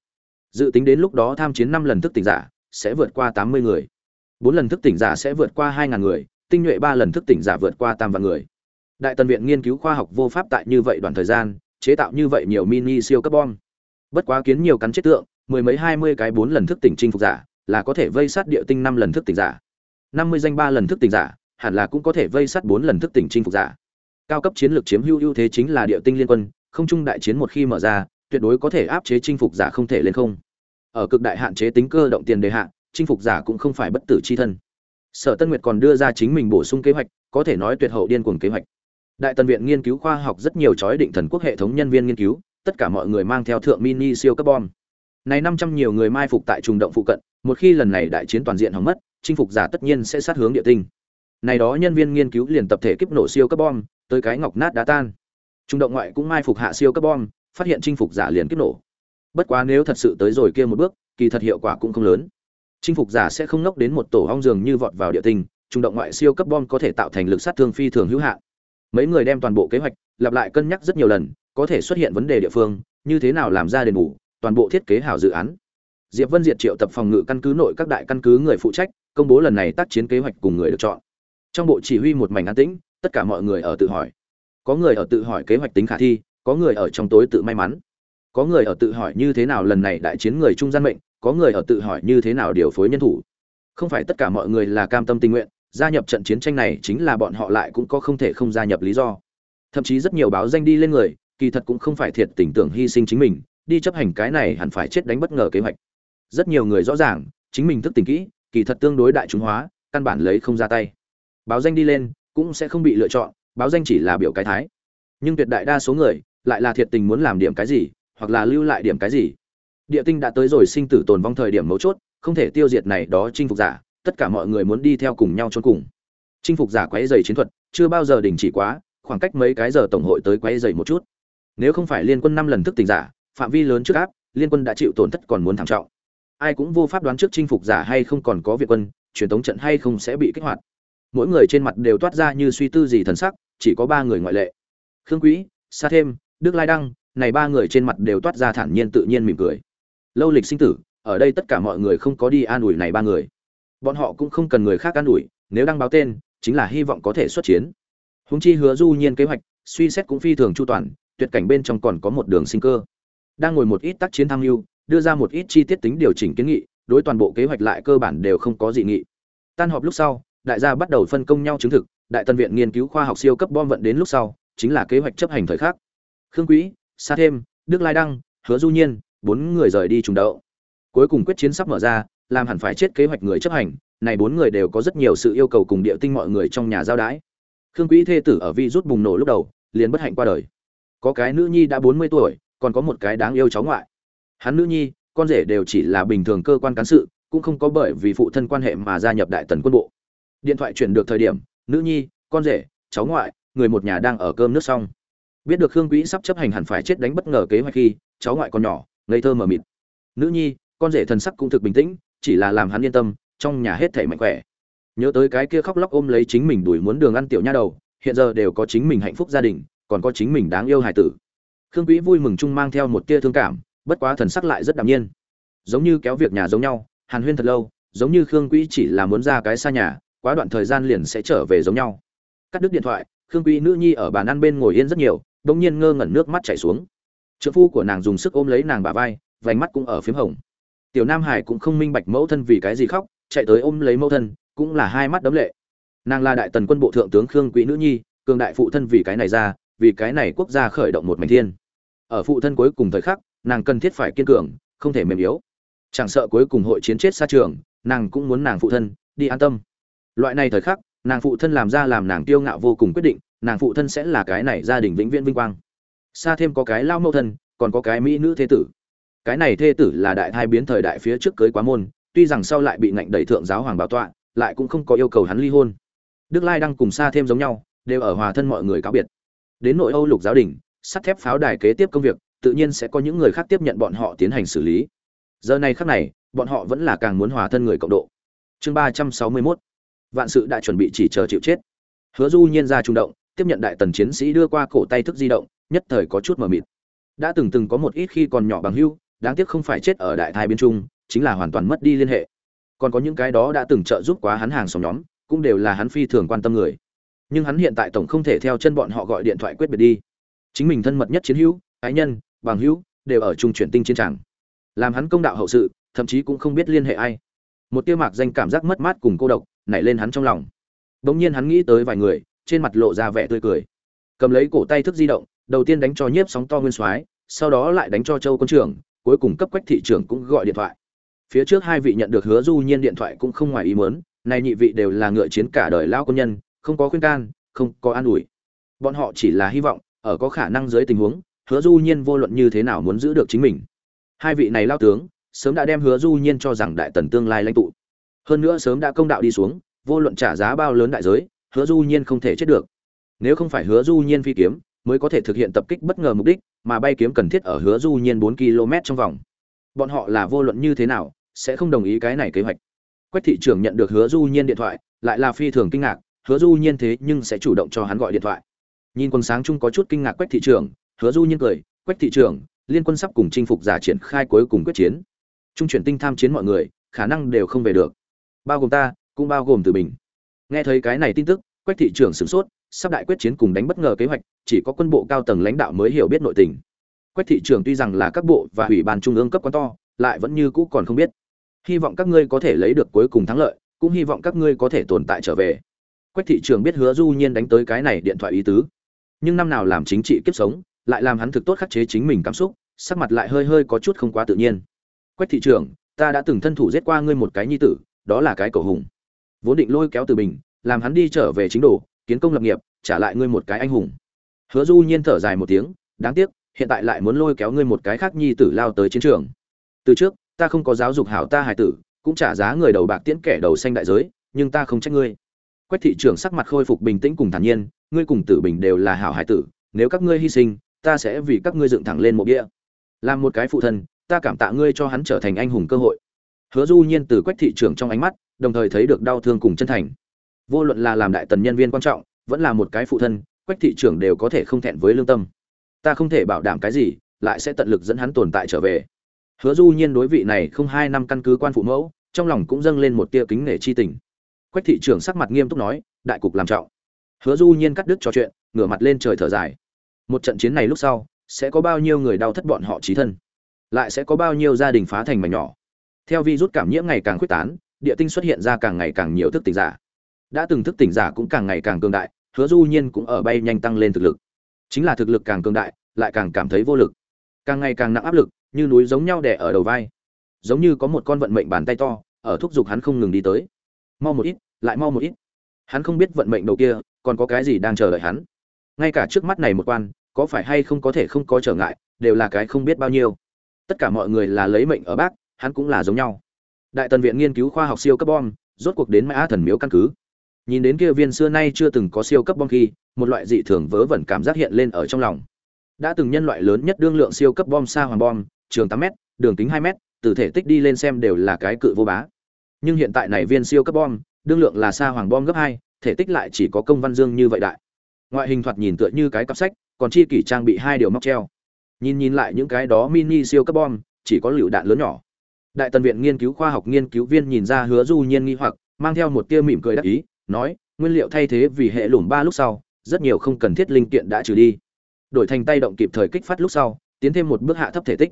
dự tính đến lúc đó tham chiến năm lần thức tỉnh giả sẽ vượt qua tám mươi người. Bốn lần thức tỉnh giả sẽ vượt qua hai ngàn người, tinh nhuệ ba lần thức tỉnh giả vượt qua tam vạn người. Đại tần viện nghiên cứu khoa học vô pháp tại như vậy đoạn thời gian, chế tạo như vậy nhiều mini siêu cấp bom. Bất quá kiến nhiều cắn chết tượng, mười mấy hai mươi cái bốn lần thức tỉnh chinh phục giả là có thể vây sát địa tinh năm lần thức tỉnh giả. năm mươi danh ba lần thức tỉnh giả hẳn là cũng có thể vây sát bốn lần thức tỉnh chinh phục giả. Cao cấp chiến lược chiếm hữu ưu thế chính là địa tinh liên quân, không trung đại chiến một khi mở ra tuyệt đối có thể áp chế chinh phục giả không thể lên không. Ở cực đại hạn chế tính cơ động tiền đề hạn chinh phục giả cũng không phải bất tử chi thân. Sở tân nguyệt còn đưa ra chính mình bổ sung kế hoạch, có thể nói tuyệt hậu điên cuồng kế hoạch. Đại tần viện nghiên cứu khoa học rất nhiều chói định thần quốc hệ thống nhân viên nghiên cứu, tất cả mọi người mang theo thượng mini siêu cấp bom. Này năm trăm nhiều người mai phục tại trùng động phụ cận, một khi lần này đại chiến toàn diện hỏng mất, chinh phục giả tất nhiên sẽ sát hướng địa tinh. Này đó nhân viên nghiên cứu liền tập thể kiếp nổ siêu cấp bom, tới cái ngọc nát đá tan. Trung động ngoại cũng mai phục hạ siêu cấp bom phát hiện chinh phục giả liền kích nổ. Bất quá nếu thật sự tới rồi kia một bước, kỳ thật hiệu quả cũng không lớn. Chinh phục giả sẽ không nốc đến một tổ hong giường như vọt vào địa tinh, trung động ngoại siêu cấp bom có thể tạo thành lực sát thương phi thường hữu hạn. Mấy người đem toàn bộ kế hoạch lặp lại cân nhắc rất nhiều lần, có thể xuất hiện vấn đề địa phương, như thế nào làm ra đền bù, toàn bộ thiết kế hảo dự án. Diệp vân diệt triệu tập phòng ngự căn cứ nội các đại căn cứ người phụ trách, công bố lần này tác chiến kế hoạch cùng người được chọn. Trong bộ chỉ huy một mảnh an tĩnh, tất cả mọi người ở tự hỏi. Có người ở tự hỏi kế hoạch tính khả thi có người ở trong tối tự may mắn. Có người ở tự hỏi như thế nào lần này đại chiến người trung gian mệnh, có người ở tự hỏi như thế nào điều phối nhân thủ. Không phải tất cả mọi người là cam tâm tình nguyện, gia nhập trận chiến tranh này chính là bọn họ lại cũng có không thể không gia nhập lý do. Thậm chí rất nhiều báo danh đi lên người, kỳ thật cũng không phải thiệt tình tưởng hy sinh chính mình, đi chấp hành cái này hẳn phải chết đánh bất ngờ kế hoạch. Rất nhiều người rõ ràng, chính mình thức tỉnh kỹ, kỳ thật tương đối đại chúng hóa, căn bản lấy không ra tay. Báo danh đi lên, cũng sẽ không bị lựa chọn, báo danh chỉ là biểu cái thái. Nhưng tuyệt đại đa số người lại là thiệt tình muốn làm điểm cái gì, hoặc là lưu lại điểm cái gì. Địa tinh đã tới rồi sinh tử tồn vong thời điểm mấu chốt, không thể tiêu diệt này đó chinh phục giả, tất cả mọi người muốn đi theo cùng nhau trốn cùng. Chinh phục giả quấy dày chiến thuật, chưa bao giờ đình chỉ quá, khoảng cách mấy cái giờ tổng hội tới quấy dày một chút. Nếu không phải liên quân năm lần thức tỉnh giả, phạm vi lớn trước áp, liên quân đã chịu tổn thất còn muốn thảm trọng. Ai cũng vô pháp đoán trước chinh phục giả hay không còn có việc quân, truyền thống trận hay không sẽ bị kích hoạt. Mỗi người trên mặt đều toát ra như suy tư gì thần sắc, chỉ có ba người ngoại lệ. Khương quý, sa thêm đức lai đăng, này ba người trên mặt đều toát ra thản nhiên tự nhiên mỉm cười. Lâu lịch sinh tử, ở đây tất cả mọi người không có đi an ủi này ba người. Bọn họ cũng không cần người khác an ủi, nếu đăng báo tên, chính là hy vọng có thể xuất chiến. Húng chi hứa du nhiên kế hoạch, suy xét cũng phi thường chu toàn, tuyệt cảnh bên trong còn có một đường sinh cơ. Đang ngồi một ít tác chiến tham mưu, đưa ra một ít chi tiết tính điều chỉnh kiến nghị, đối toàn bộ kế hoạch lại cơ bản đều không có dị nghị. Tan họp lúc sau, đại gia bắt đầu phân công nhau chứng thực, đại tân viện nghiên cứu khoa học siêu cấp bom vận đến lúc sau, chính là kế hoạch chấp hành thời khắc khương quý sa thêm, đức lai đăng, hứa du nhiên, bốn người rời đi trùng đậu. Cuối cùng quyết chiến sắp mở ra, làm hẳn phải chết kế hoạch người chấp hành, này bốn người đều có rất nhiều sự yêu cầu cùng địa tinh mọi người trong nhà giao đái. Khương quý thê tử ở vi rút bùng nổ lúc đầu, liền bất hạnh qua đời. Có cái nữ nhi đã bốn mươi tuổi, còn có một cái đáng yêu cháu ngoại. Hắn nữ nhi, con rể đều chỉ là bình thường cơ quan cán sự, cũng không có bởi vì phụ thân quan hệ mà gia nhập đại tần quân bộ. Điện thoại chuyển được thời điểm, nữ nhi, con rể, cháu ngoại, người một nhà đang ở cơm nước xong biết được khương quỹ sắp chấp hành hẳn phải chết đánh bất ngờ kế hoạch khi, cháu ngoại còn nhỏ, ngây thơ mờ mịt. Nữ nhi, con rể thần sắc cũng thực bình tĩnh, chỉ là làm hắn yên tâm, trong nhà hết thể mạnh khỏe. Nhớ tới cái kia khóc lóc ôm lấy chính mình đuổi muốn đường ăn tiểu nha đầu, hiện giờ đều có chính mình hạnh phúc gia đình, còn có chính mình đáng yêu hài tử. Khương quỹ vui mừng chung mang theo một tia thương cảm, bất quá thần sắc lại rất đạm nhiên. Giống như kéo việc nhà giống nhau, hàn huyên thật lâu, giống như khương quỹ chỉ là muốn ra cái xa nhà, quá đoạn thời gian liền sẽ trở về giống nhau. Cắt đứt điện thoại, khương quỹ nữ nhi ở bàn ăn bên ngồi yên rất nhiều bỗng nhiên ngơ ngẩn nước mắt chảy xuống. Trợ phu của nàng dùng sức ôm lấy nàng bà vai, vành mắt cũng ở p hồng. Tiểu nam hải cũng không minh bạch mẫu thân vì cái gì khóc, chạy tới ôm lấy mẫu thân, cũng là hai mắt đấm lệ. Nàng là đại tần quân bộ thượng tướng khương quỹ nữ nhi, cường đại phụ thân vì cái này ra, vì cái này quốc gia khởi động một mảnh thiên. Ở phụ thân cuối cùng thời khắc, nàng cần thiết phải kiên cường, không thể mềm yếu. Chẳng sợ cuối cùng hội chiến chết xa trường, nàng cũng muốn nàng phụ thân đi an tâm. Loại này thời khắc, nàng phụ thân làm ra làm nàng tiêu ngạo vô cùng quyết định nàng phụ thân sẽ là cái này gia đình vĩnh viễn vinh quang. Xa thêm có cái lao mẫu thân, còn có cái mỹ nữ thế tử. Cái này thê tử là đại thai biến thời đại phía trước cưới quá môn, tuy rằng sau lại bị ngạnh đẩy thượng giáo hoàng bảo tọa, lại cũng không có yêu cầu hắn ly hôn. Đức lai đang cùng xa thêm giống nhau, đều ở hòa thân mọi người cáo biệt. Đến nội âu lục giáo đình, sắt thép pháo đài kế tiếp công việc, tự nhiên sẽ có những người khác tiếp nhận bọn họ tiến hành xử lý. Giờ này khác này, bọn họ vẫn là càng muốn hòa thân người cộng độ. Chương ba trăm sáu mươi mốt. Vạn sự đã chuẩn bị chỉ chờ chịu chết. Hứa du nhiên ra trung động tiếp nhận đại tần chiến sĩ đưa qua cổ tay thức di động, nhất thời có chút mờ mịt. Đã từng từng có một ít khi còn nhỏ bằng hưu, đáng tiếc không phải chết ở đại thai biên trung chính là hoàn toàn mất đi liên hệ. Còn có những cái đó đã từng trợ giúp quá hắn hàng xóm nhóm, cũng đều là hắn phi thường quan tâm người. Nhưng hắn hiện tại tổng không thể theo chân bọn họ gọi điện thoại quyết biệt đi. Chính mình thân mật nhất chiến hữu, ái nhân, bằng hữu, đều ở trung chuyển tinh chiến tràng. Làm hắn công đạo hậu sự, thậm chí cũng không biết liên hệ ai. Một tiêu mạc danh cảm giác mất mát cùng cô độc, nảy lên hắn trong lòng. Bỗng nhiên hắn nghĩ tới vài người trên mặt lộ ra vẻ tươi cười. Cầm lấy cổ tay thức di động, đầu tiên đánh cho nhiếp sóng to nguyên soái, sau đó lại đánh cho châu quân trưởng, cuối cùng cấp quách thị trưởng cũng gọi điện thoại. Phía trước hai vị nhận được hứa du nhiên điện thoại cũng không ngoài ý muốn này nhị vị đều là ngựa chiến cả đời lao quân nhân, không có khuyên can, không có an ủi. Bọn họ chỉ là hy vọng, ở có khả năng dưới tình huống, hứa du nhiên vô luận như thế nào muốn giữ được chính mình. Hai vị này lao tướng, sớm đã đem hứa du nhiên cho rằng đại tần tương lai lãnh tụ. Hơn nữa sớm đã công đạo đi xuống, vô luận trả giá bao lớn đại giới hứa du nhiên không thể chết được. Nếu không phải hứa du nhiên phi kiếm, mới có thể thực hiện tập kích bất ngờ mục đích, mà bay kiếm cần thiết ở hứa du nhiên 4 km trong vòng. Bọn họ là vô luận như thế nào, sẽ không đồng ý cái này kế hoạch. Quách thị trưởng nhận được hứa du nhiên điện thoại, lại là phi thường kinh ngạc, hứa du nhiên thế nhưng sẽ chủ động cho hắn gọi điện thoại. Nhìn quần sáng chung có chút kinh ngạc quách thị trưởng, hứa du nhiên cười, quách thị trưởng, liên quân sắp cùng chinh phục giả triển khai cuối cùng quyết chiến. Trung chuyển tinh tham chiến mọi người, khả năng đều không về được. Bao gồm ta, cũng bao gồm từ mình nghe thấy cái này tin tức quách thị trưởng sửng sốt sắp đại quyết chiến cùng đánh bất ngờ kế hoạch chỉ có quân bộ cao tầng lãnh đạo mới hiểu biết nội tình. Quách thị trưởng tuy rằng là các bộ và ủy ban trung ương cấp quan to lại vẫn như cũ còn không biết. Hy vọng các ngươi có thể lấy được cuối cùng thắng lợi cũng hy vọng các ngươi có thể tồn tại trở về. Quách thị trưởng biết hứa du nhiên đánh tới cái này điện thoại ý tứ. Nhưng năm nào làm chính trị kiếp sống lại làm hắn thực tốt khắc chế chính mình cảm xúc sắc mặt lại hơi hơi có chút không quá tự nhiên. Quách thị trưởng, ta đã từng thân thủ giết qua ngươi một cái nhi tử đó là cái cầu hùng vốn định lôi kéo từ bình, làm hắn đi trở về chính đồ, kiến công lập nghiệp, trả lại ngươi một cái anh hùng. Hứa du nhiên thở dài một tiếng, đáng tiếc, hiện tại lại muốn lôi kéo ngươi một cái khác nhi tử lao tới chiến trường. Từ trước, ta không có giáo dục hảo ta hài tử, cũng trả giá người đầu bạc tiễn kẻ đầu xanh đại giới, nhưng ta không trách ngươi. Quách thị trưởng sắc mặt khôi phục bình tĩnh cùng thản nhiên, ngươi cùng tử bình đều là hảo hài tử, nếu các ngươi hy sinh, ta sẽ vì các ngươi dựng thẳng lên một bia làm một cái phụ thân, ta cảm tạ ngươi cho hắn trở thành anh hùng cơ hội. Hứa du nhiên từ quách thị trưởng trong ánh mắt đồng thời thấy được đau thương cùng chân thành. Vô luận là làm đại tần nhân viên quan trọng, vẫn là một cái phụ thân, quách thị trưởng đều có thể không thẹn với lương tâm. Ta không thể bảo đảm cái gì, lại sẽ tận lực dẫn hắn tồn tại trở về. Hứa du nhiên đối vị này không hai năm căn cứ quan phụ mẫu, trong lòng cũng dâng lên một tia kính nể chi tình. Quách thị trưởng sắc mặt nghiêm túc nói, đại cục làm trọng. Hứa du nhiên cắt đứt trò chuyện, ngửa mặt lên trời thở dài. Một trận chiến này lúc sau, sẽ có bao nhiêu người đau thất bọn họ trí thân? Lại sẽ có bao nhiêu gia đình phá thành mảnh nhỏ? Theo virus cảm nhiễm ngày càng khuếch tán địa tinh xuất hiện ra càng ngày càng nhiều thức tỉnh giả. Đã từng thức tỉnh giả cũng càng ngày càng cường đại, hứa du nhiên cũng ở bay nhanh tăng lên thực lực. Chính là thực lực càng cường đại, lại càng cảm thấy vô lực. Càng ngày càng nặng áp lực, như núi giống nhau đè ở đầu vai. Giống như có một con vận mệnh bàn tay to, ở thúc giục hắn không ngừng đi tới. Mau một ít, lại mau một ít. Hắn không biết vận mệnh đầu kia, còn có cái gì đang chờ đợi hắn. Ngay cả trước mắt này một quan, có phải hay không có thể không có trở ngại, đều là cái không biết bao nhiêu. Tất cả mọi người là lấy mệnh ở bác, hắn cũng là giống nhau đại tần viện nghiên cứu khoa học siêu cấp bom, rốt cuộc đến mã thần miếu căn cứ. Nhìn đến kia viên xưa nay chưa từng có siêu cấp bom khi, một loại dị thường vớ vẩn cảm giác hiện lên ở trong lòng. Đã từng nhân loại lớn nhất đương lượng siêu cấp bom sa hoàng bom, trường 8 m đường kính 2 m từ thể tích đi lên xem đều là cái cự vô bá. Nhưng hiện tại này viên siêu cấp bom, đương lượng là sa hoàng bom gấp hai, thể tích lại chỉ có công văn dương như vậy đại. Ngoại hình thoạt nhìn tựa như cái cặp sách, còn chi kỷ trang bị hai điều móc treo. Nhìn nhìn lại những cái đó mini siêu cấp bom, chỉ có lựu đạn lớn nhỏ đại tần viện nghiên cứu khoa học nghiên cứu viên nhìn ra hứa du nhiên nghi hoặc, mang theo một tia mỉm cười đắc ý, nói, nguyên liệu thay thế vì hệ lủng ba lúc sau, rất nhiều không cần thiết linh kiện đã trừ đi. Đổi thành tay động kịp thời kích phát lúc sau, tiến thêm một bước hạ thấp thể tích.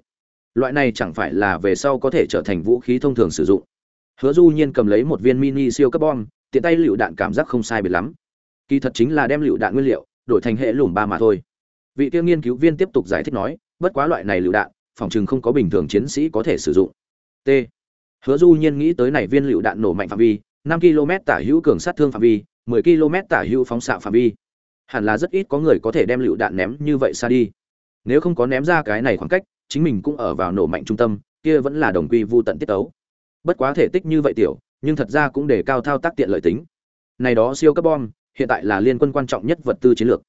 Loại này chẳng phải là về sau có thể trở thành vũ khí thông thường sử dụng. Hứa du nhiên cầm lấy một viên mini siêu cấp bom, tiện tay lựu đạn cảm giác không sai biệt lắm. Kỳ thật chính là đem lựu đạn nguyên liệu, đổi thành hệ lủng ba mà thôi. Vị tiêu nghiên cứu viên tiếp tục giải thích nói, bất quá loại này lựu đạn, phòng chừng không có bình thường chiến sĩ có thể sử dụng t. Hứa du nhiên nghĩ tới này viên lựu đạn nổ mạnh phạm vi, năm km tả hữu cường sát thương phạm vi 10 km tả hữu phóng xạ phạm vi. Hẳn là rất ít có người có thể đem lựu đạn ném như vậy xa đi. Nếu không có ném ra cái này khoảng cách, chính mình cũng ở vào nổ mạnh trung tâm, kia vẫn là đồng quy vu tận tiết tấu. Bất quá thể tích như vậy tiểu, nhưng thật ra cũng để cao thao tác tiện lợi tính. Này đó siêu cấp bom, hiện tại là liên quân quan trọng nhất vật tư chiến lược.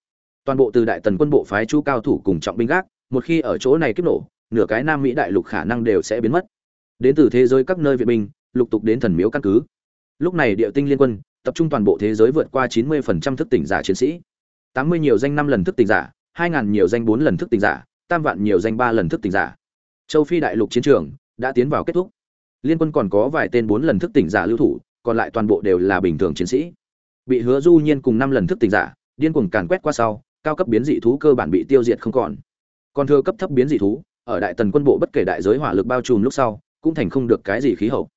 Toàn bộ từ đại tần quân bộ phái chu cao thủ cùng trọng binh gác, một khi ở chỗ này kích nổ, nửa cái nam mỹ đại lục khả năng đều sẽ biến mất đến từ thế giới các nơi viện binh, lục tục đến thần miếu căn cứ. Lúc này địa tinh liên quân tập trung toàn bộ thế giới vượt qua 90% thức tỉnh giả chiến sĩ. 80 nhiều danh năm lần thức tỉnh giả 2.000 nhiều danh bốn lần thức tỉnh giả, tam vạn nhiều danh ba lần thức tỉnh giả. Châu phi đại lục chiến trường đã tiến vào kết thúc. Liên quân còn có vài tên bốn lần thức tỉnh giả lưu thủ, còn lại toàn bộ đều là bình thường chiến sĩ. Bị hứa du nhiên cùng năm lần thức tỉnh giả, điên cuồng càn quét qua sau, cao cấp biến dị thú cơ bản bị tiêu diệt không còn. Còn thừa cấp thấp biến dị thú, ở đại tần quân bộ bất kể đại giới hỏa lực bao trùm lúc sau cũng thành không được cái gì khí hậu.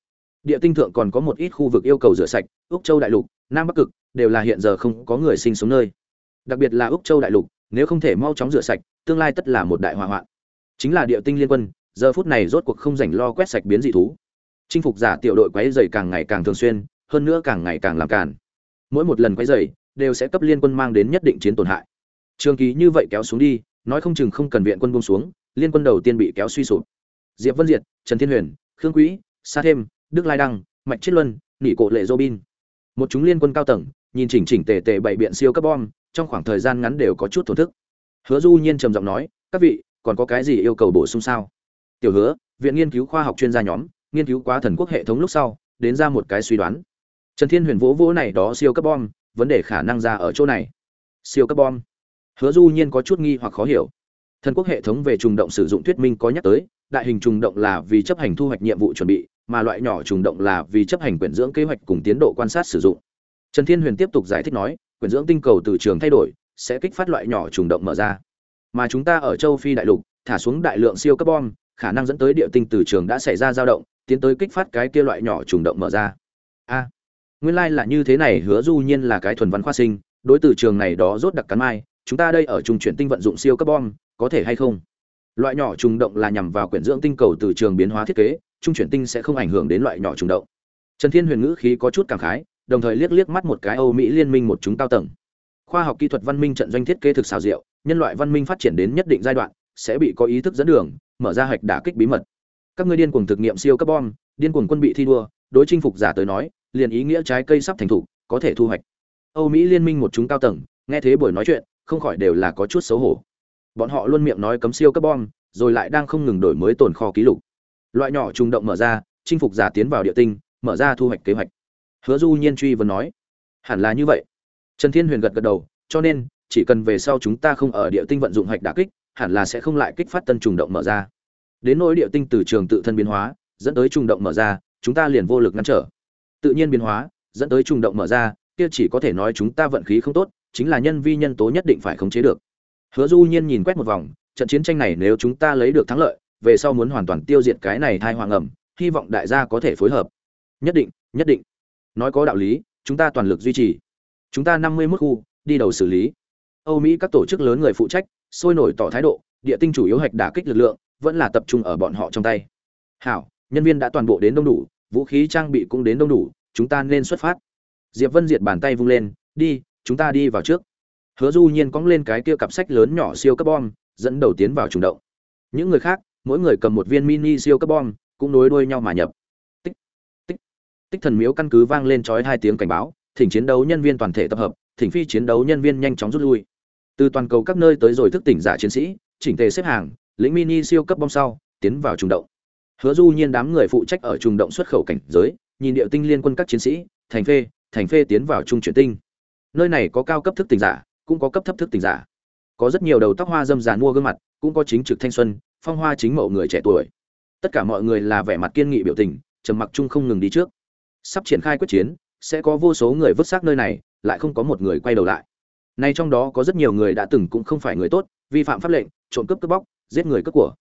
Địa tinh thượng còn có một ít khu vực yêu cầu rửa sạch, úc châu đại lục, nam bắc cực, đều là hiện giờ không có người sinh sống nơi. Đặc biệt là úc châu đại lục, nếu không thể mau chóng rửa sạch, tương lai tất là một đại hỏa hoạn. Chính là địa tinh liên quân, giờ phút này rốt cuộc không rảnh lo quét sạch biến dị thú. Chinh phục giả tiểu đội quấy dày càng ngày càng thường xuyên, hơn nữa càng ngày càng làm càn. Mỗi một lần quấy dày đều sẽ cấp liên quân mang đến nhất định chiến tổn hại. Trường kỳ như vậy kéo xuống đi, nói không chừng không cần viện quân buông xuống, liên quân đầu tiên bị kéo suy sụp diệp vân diệt, trần thiên huyền, khương quý, sa thêm, đức lai đăng, mạch chiết luân, nỉ cổ lệ robin một chúng liên quân cao tầng, nhìn chỉnh chỉnh tề tề bảy biện siêu cấp bom, trong khoảng thời gian ngắn đều có chút thổn thức. Hứa du nhiên trầm giọng nói, các vị, còn có cái gì yêu cầu bổ sung sao? Tiểu hứa, viện nghiên cứu khoa học chuyên gia nhóm, nghiên cứu quá thần quốc hệ thống lúc sau, đến ra một cái suy đoán. Trần thiên huyền vỗ vỗ này đó siêu cấp bom, vấn đề khả năng ra ở chỗ này. Siêu cấp bom. Hứa du nhiên có chút nghi hoặc khó hiểu thần quốc hệ thống về trùng động sử dụng thuyết minh có nhắc tới, đại hình trùng động là vì chấp hành thu hoạch nhiệm vụ chuẩn bị, mà loại nhỏ trùng động là vì chấp hành quyển dưỡng kế hoạch cùng tiến độ quan sát sử dụng. Trần thiên huyền tiếp tục giải thích nói, quyển dưỡng tinh cầu từ trường thay đổi, sẽ kích phát loại nhỏ trùng động mở ra. Mà chúng ta ở châu phi đại lục, thả xuống đại lượng siêu cấp bom khả năng dẫn tới địa tinh từ trường đã xảy ra dao động, tiến tới kích phát cái kia loại nhỏ trùng động mở ra. A, nguyên lai là như thế này, hứa du nhiên là cái thuần văn khoa sinh, đối từ trường này đó rốt đặc cắn mai chúng ta đây ở trung chuyển tinh vận dụng siêu cấp bom, có thể hay không? Loại nhỏ trùng động là nhằm vào quyển dưỡng tinh cầu từ trường biến hóa thiết kế, trung chuyển tinh sẽ không ảnh hưởng đến loại nhỏ trùng động. Trần thiên huyền ngữ khí có chút cảm khái, đồng thời liếc liếc mắt một cái âu mỹ liên minh một chúng cao tầng. Khoa học kỹ thuật văn minh trận doanh thiết kế thực xào diệu, nhân loại văn minh phát triển đến nhất định giai đoạn, sẽ bị có ý thức dẫn đường, mở ra hạch đả kích bí mật. Các ngươi điên cuồng thực nghiệm siêu cấp bom, điên cuồng quân bị thi đua, đối chinh phục giả tới nói, liền ý nghĩa trái cây sắp thành thủ có thể thu hoạch. Âu mỹ liên minh một chúng cao tầng, nghe thế buổi nói chuyện không khỏi đều là có chút xấu hổ. Bọn họ luôn miệng nói cấm siêu cấp bom, rồi lại đang không ngừng đổi mới tồn kho ký lục. Loại nhỏ trùng động mở ra, chinh phục giả tiến vào địa tinh, mở ra thu hoạch kế hoạch. Hứa du nhiên truy vấn nói, hẳn là như vậy. Trần thiên huyền gật gật đầu, cho nên, chỉ cần về sau chúng ta không ở địa tinh vận dụng hạch đả kích, hẳn là sẽ không lại kích phát tân trùng động mở ra. Đến nỗi địa tinh từ trường tự thân biến hóa, dẫn tới trùng động mở ra, chúng ta liền vô lực ngăn trở. Tự nhiên biến hóa, dẫn tới trùng động mở ra, kia chỉ có thể nói chúng ta vận khí không tốt chính là nhân vi nhân tố nhất định phải khống chế được. Hứa du nhiên nhìn quét một vòng, trận chiến tranh này nếu chúng ta lấy được thắng lợi, về sau muốn hoàn toàn tiêu diệt cái này thai hoàng ẩm, hy vọng đại gia có thể phối hợp. Nhất định nhất định. Nói có đạo lý, chúng ta toàn lực duy trì. Chúng ta năm mươi 51 khu, đi đầu xử lý. Âu mỹ các tổ chức lớn người phụ trách, sôi nổi tỏ thái độ, địa tinh chủ yếu hạch đả kích lực lượng, vẫn là tập trung ở bọn họ trong tay. Hảo, nhân viên đã toàn bộ đến đông đủ, vũ khí trang bị cũng đến đông đủ, chúng ta nên xuất phát. Diệp vân diệt bàn tay vung lên, đi chúng ta đi vào trước. Hứa du nhiên cóng lên cái kia cặp sách lớn nhỏ siêu cấp bom, dẫn đầu tiến vào trùng động. Những người khác, mỗi người cầm một viên mini siêu cấp bom, cũng nối đuôi nhau mà nhập. Tích tích tích thần miếu căn cứ vang lên chói hai tiếng cảnh báo, thỉnh chiến đấu nhân viên toàn thể tập hợp, thỉnh phi chiến đấu nhân viên nhanh chóng rút lui. Từ toàn cầu các nơi tới rồi thức tỉnh giả chiến sĩ, chỉnh tề xếp hàng, lĩnh mini siêu cấp bom sau, tiến vào trùng động. Hứa du nhiên đám người phụ trách ở trùng động xuất khẩu cảnh giới, nhìn điệu tinh liên quân các chiến sĩ, thành phê thành phê tiến vào trung chuyển tinh nơi này có cao cấp thức tỉnh giả, cũng có cấp thấp thức tỉnh giả. Có rất nhiều đầu tóc hoa dâm dàn mua gương mặt, cũng có chính trực thanh xuân, phong hoa chính mậu người trẻ tuổi. Tất cả mọi người là vẻ mặt kiên nghị biểu tình, trầm mặc chung không ngừng đi trước. Sắp triển khai quyết chiến, sẽ có vô số người vứt xác nơi này, lại không có một người quay đầu lại. Nay trong đó có rất nhiều người đã từng cũng không phải người tốt, vi phạm pháp lệnh, trộm cướp cướp bóc, giết người cướp của.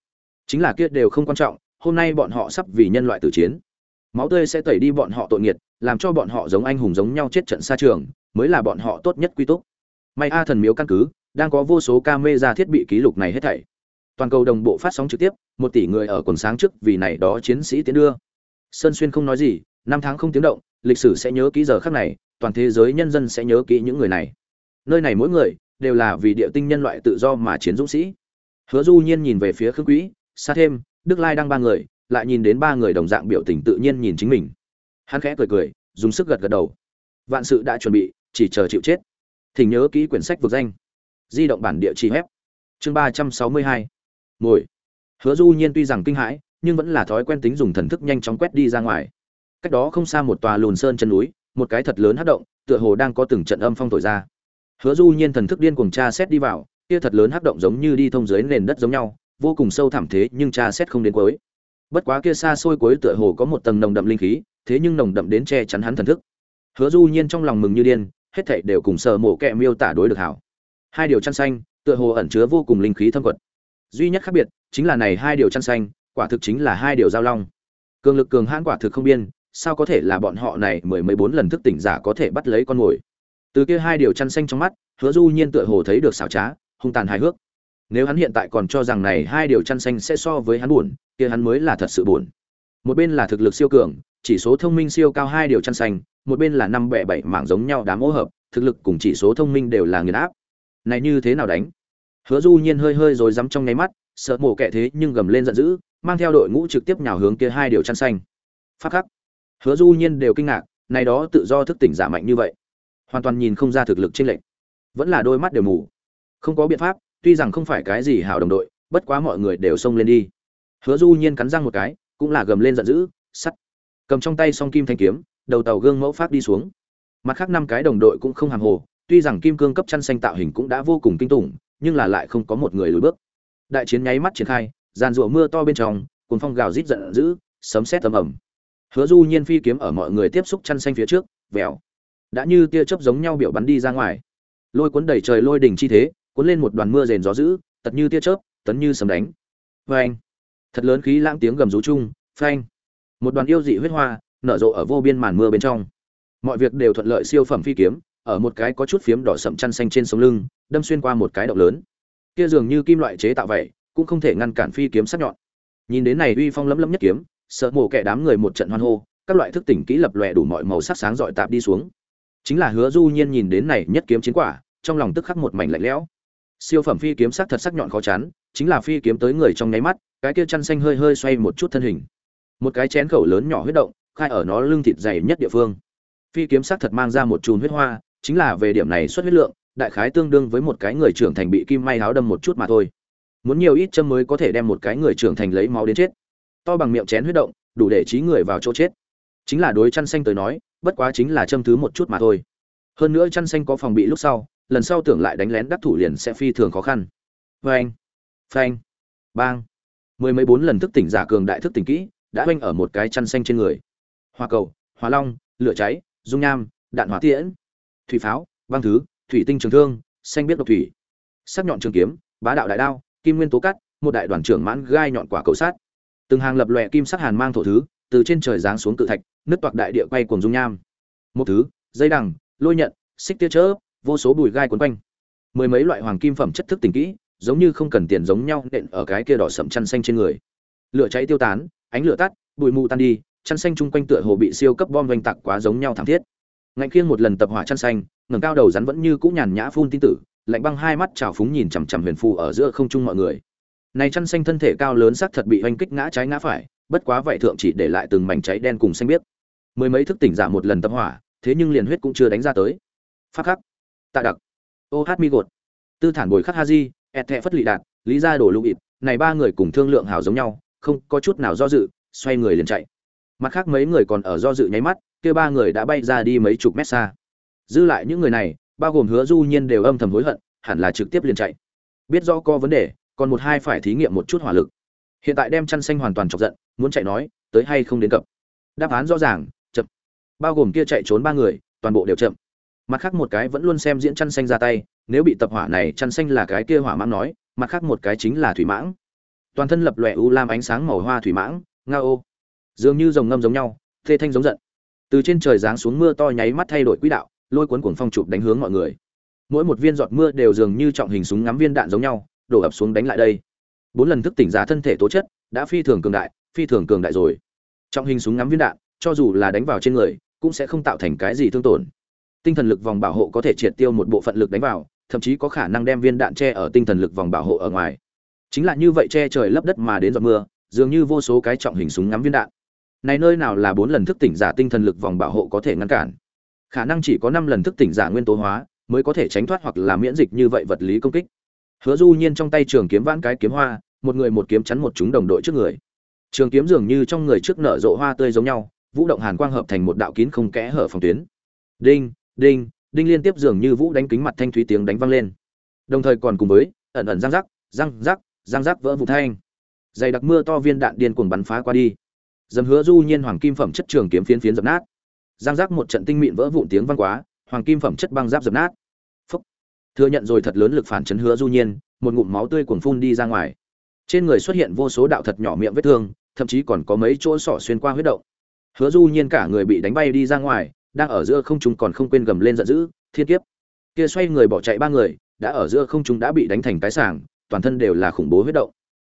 Chính là kia đều không quan trọng, hôm nay bọn họ sắp vì nhân loại tử chiến. Máu tươi sẽ tẩy đi bọn họ tội nghiệt, làm cho bọn họ giống anh hùng giống nhau chết trận xa trường mới là bọn họ tốt nhất quy túc. May a thần miếu căn cứ, đang có vô số camera thiết bị ký lục này hết thảy. Toàn cầu đồng bộ phát sóng trực tiếp, một tỷ người ở quần sáng trước vì này đó chiến sĩ tiến đưa. Sơn xuyên không nói gì, năm tháng không tiếng động, lịch sử sẽ nhớ kỹ giờ khắc này, toàn thế giới nhân dân sẽ nhớ kỹ những người này. Nơi này mỗi người, đều là vì địa tinh nhân loại tự do mà chiến dũng sĩ. Hứa du nhiên nhìn về phía khương quỹ xa thêm, đức lai đang ba người, lại nhìn đến ba người đồng dạng biểu tình tự nhiên nhìn chính mình. Hắn khẽ cười cười, dùng sức gật gật đầu. Vạn sự đã chuẩn bị chỉ chờ chịu chết. Thỉnh nhớ kỹ quyển sách vực danh. Di động bản địa chỉ phép chương ba trăm sáu mươi hai. Mồi hứa du nhiên tuy rằng kinh hãi, nhưng vẫn là thói quen tính dùng thần thức nhanh chóng quét đi ra ngoài. Cách đó không xa một tòa lùn sơn chân núi, một cái thật lớn hát động, tựa hồ đang có từng trận âm phong thổi ra. Hứa du nhiên thần thức điên cuồng tra xét đi vào, kia thật lớn hát động giống như đi thông dưới nền đất giống nhau, vô cùng sâu thẳm thế nhưng tra xét không đến cuối. Bất quá kia xa xôi cuối tựa hồ có một tầng nồng đậm linh khí, thế nhưng nồng đậm đến che chắn hắn thần thức. Hứa du nhiên trong lòng mừng như điên hết thảy đều cùng sờ mổ kẹ miêu tả đối được hảo. Hai điều chăn xanh, tựa hồ ẩn chứa vô cùng linh khí thâm quật. Duy nhất khác biệt, chính là này hai điều chăn xanh, quả thực chính là hai điều giao long. Cường lực cường hãn quả thực không biên, sao có thể là bọn họ này mười mấy bốn lần thức tỉnh giả có thể bắt lấy con mồi? Từ kia hai điều chăn xanh trong mắt, hứa du nhiên tựa hồ thấy được xảo trá, hung tàn hài hước. Nếu hắn hiện tại còn cho rằng này hai điều chăn xanh sẽ so với hắn buồn, kia hắn mới là thật sự buồn. Một bên là thực lực siêu cường, chỉ số thông minh siêu cao hai điều chăn xanh một bên là năm bẻ bảy mảng giống nhau đám ô hợp, thực lực cùng chỉ số thông minh đều là nghiền áp. Này như thế nào đánh? Hứa du nhiên hơi hơi rồi dám trong nháy mắt, sợ mổ kẻ thế nhưng gầm lên giận dữ, mang theo đội ngũ trực tiếp nhào hướng kia hai điều chăn xanh. Phát khắc. Hứa du nhiên đều kinh ngạc, này đó tự do thức tỉnh giả mạnh như vậy, hoàn toàn nhìn không ra thực lực trên lệnh vẫn là đôi mắt đều mù. Không có biện pháp, tuy rằng không phải cái gì hảo đồng đội, bất quá mọi người đều xông lên đi. Hứa du nhiên cắn răng một cái, cũng là gầm lên giận dữ, sắt. Cầm trong tay song kim thanh kiếm đầu tàu gương mẫu pháp đi xuống. Mặt khác năm cái đồng đội cũng không hàng hồ, tuy rằng kim cương cấp chăn xanh tạo hình cũng đã vô cùng kinh tủng, nhưng là lại không có một người lùi bước. Đại chiến nháy mắt triển khai giàn rụa mưa to bên trong cuốn phong gào rít giận dữ, sấm sét tầm ẩm hứa du nhiên phi kiếm ở mọi người tiếp xúc chăn xanh phía trước, vèo. Đã như tia chớp giống nhau biểu bắn đi ra ngoài. Lôi cuốn đầy trời lôi đỉnh chi thế, cuốn lên một đoàn mưa rền gió dữ, tật như tia chớp, tấn như sấm đánh. Phanh. Thật lớn khí lãng tiếng gầm rú chung, phanh. Một đoàn yêu dị huyết hoa nở rộ ở vô biên màn mưa bên trong. Mọi việc đều thuận lợi siêu phẩm phi kiếm ở một cái có chút phiếm đỏ sậm chăn xanh trên sống lưng đâm xuyên qua một cái động lớn. Kia dường như kim loại chế tạo vậy cũng không thể ngăn cản phi kiếm sắc nhọn. Nhìn đến này uy phong lấm lấm nhất kiếm sợ mổ kẻ đám người một trận hoan hô các loại thức tỉnh kỹ lập lòe đủ mọi màu sắc sáng rọi tạp đi xuống. Chính là hứa du nhiên nhìn đến này nhất kiếm chiến quả trong lòng tức khắc một mảnh lạnh lẽo. Siêu phẩm phi kiếm sắc thật sắc nhọn khó chán, chính là phi kiếm tới người trong nháy mắt cái kia chăn xanh hơi hơi xoay một chút thân hình. Một cái chén khẩu lớn nhỏ huyết động khai ở nó lưng thịt dày nhất địa phương. Phi kiếm sắc thật mang ra một chùm huyết hoa, chính là về điểm này xuất huyết lượng, đại khái tương đương với một cái người trưởng thành bị kim may áo đâm một chút mà thôi. Muốn nhiều ít châm mới có thể đem một cái người trưởng thành lấy máu đến chết. To bằng miệng chén huyết động, đủ để trí người vào chỗ chết. Chính là đối chăn xanh tới nói, bất quá chính là châm thứ một chút mà thôi. Hơn nữa chăn xanh có phòng bị lúc sau, lần sau tưởng lại đánh lén đắc thủ liền sẽ phi thường khó khăn. Phanh phanh, bang. Mười mấy bốn lần thức tỉnh giả cường đại thức tỉnh kỹ, đã oanh ở một cái chăn xanh trên người hoa cầu hoa long, lửa cháy, dung nham, đạn hỏa tiễn, thủy pháo, băng thứ, thủy tinh trường thương, xanh biết độc thủy. Sắc nhọn trường kiếm, bá đạo đại đao, kim nguyên tố cắt, một đại đoàn trưởng mãn gai nhọn quả cầu sát từng hàng lập lòe kim sắc hàn mang thổ thứ, từ trên trời giáng xuống cự thạch, nứt toạc đại địa quay cuồng dung nham. Một thứ, dây đằng, lôi nhận, xích tia chớp, vô số bùi gai quấn quanh. Mười mấy loại hoàng kim phẩm chất thức tình kỹ, giống như không cần tiền giống nhau nện ở cái kia đỏ sậm chăn xanh trên người. Lửa cháy tiêu tán, ánh lửa tắt, bụi mù tan đi chăn xanh chung quanh tựa hồ bị siêu cấp bom vành tạc quá giống nhau thảm thiết. Ngạnh khiêng một lần tập hỏa chăn xanh, ngẩng cao đầu rắn vẫn như cũ nhàn nhã phun tin tử, lạnh băng hai mắt trào phúng nhìn chằm chằm huyền phù ở giữa không trung mọi người. Này chăn xanh thân thể cao lớn xác thật bị oanh kích ngã trái ngã phải, bất quá vậy thượng chỉ để lại từng mảnh cháy đen cùng xanh biếc. Mười mấy thức tỉnh giả một lần tập hỏa, thế nhưng liền huyết cũng chưa đánh ra tới. Phát khắc. Tạ đặc. Ô hát mi gột. Tư thản bồi khắc ha di, ẹt thẹ phất lị đạt lý ra đổ lụ ịt, này ba người cùng thương lượng hào giống nhau, không có chút nào do dự, xoay người liền chạy mặt khác mấy người còn ở do dự nháy mắt, kia ba người đã bay ra đi mấy chục mét xa. Dư lại những người này, bao gồm hứa du nhiên đều âm thầm hối hận, hẳn là trực tiếp liền chạy. Biết rõ có vấn đề, còn một hai phải thí nghiệm một chút hỏa lực. Hiện tại đem chăn xanh hoàn toàn chọc giận, muốn chạy nói, tới hay không đến cập. Đáp án rõ ràng, chậm. Bao gồm kia chạy trốn ba người, toàn bộ đều chậm. Mặt khác một cái vẫn luôn xem diễn chăn xanh ra tay, nếu bị tập hỏa này, chăn xanh là cái kia hỏa mãng nói, mặt khác một cái chính là thủy mãng. Toàn thân lập lòe u lam ánh sáng màu hoa thủy mãng nga ô dường như rồng ngâm giống nhau, thê thanh giống giận. Từ trên trời giáng xuống mưa to nháy mắt thay đổi quỹ đạo, lôi cuốn cuồng phong chụp đánh hướng mọi người. Mỗi một viên giọt mưa đều dường như trọng hình súng ngắm viên đạn giống nhau, đổ ập xuống đánh lại đây. Bốn lần thức tỉnh giá thân thể tố chất, đã phi thường cường đại, phi thường cường đại rồi. Trọng hình súng ngắm viên đạn, cho dù là đánh vào trên người, cũng sẽ không tạo thành cái gì thương tổn. Tinh thần lực vòng bảo hộ có thể triệt tiêu một bộ phận lực đánh vào, thậm chí có khả năng đem viên đạn che ở tinh thần lực vòng bảo hộ ở ngoài. Chính là như vậy che trời lấp đất mà đến giọt mưa, dường như vô số cái trọng hình súng ngắm viên đạn này nơi nào là bốn lần thức tỉnh giả tinh thần lực vòng bảo hộ có thể ngăn cản? Khả năng chỉ có năm lần thức tỉnh giả nguyên tố hóa mới có thể tránh thoát hoặc là miễn dịch như vậy vật lý công kích. Hứa du nhiên trong tay trường kiếm vãn cái kiếm hoa, một người một kiếm chắn một chúng đồng đội trước người. Trường kiếm dường như trong người trước nở rộ hoa tươi giống nhau, vũ động hàn quang hợp thành một đạo kín không kẽ hở phòng tuyến. Đinh đinh đinh liên tiếp dường như vũ đánh kính mặt thanh thúy tiếng đánh vang lên. Đồng thời còn cùng với, ẩn ẩn răng rắc răng rắc răng rắc vỡ vụ thanh. Dày đặc mưa to viên đạn điên cuồng bắn phá qua đi dầm hứa du nhiên hoàng kim phẩm chất trường kiếm phiến phiến dập nát. Giang giác một trận tinh mịn vỡ vụn tiếng vang quá, hoàng kim phẩm chất băng giáp dập nát. Phúc. Thừa nhận rồi thật lớn lực phản chấn hứa du nhiên, một ngụm máu tươi cuồng phun đi ra ngoài. Trên người xuất hiện vô số đạo thật nhỏ miệng vết thương, thậm chí còn có mấy chỗ sọ xuyên qua huyết động. Hứa du nhiên cả người bị đánh bay đi ra ngoài, đang ở giữa không trung còn không quên gầm lên giận dữ, thiên kiếp. Kia xoay người bỏ chạy ba người, đã ở giữa không trung đã bị đánh thành cái sàng toàn thân đều là khủng bố huyết động.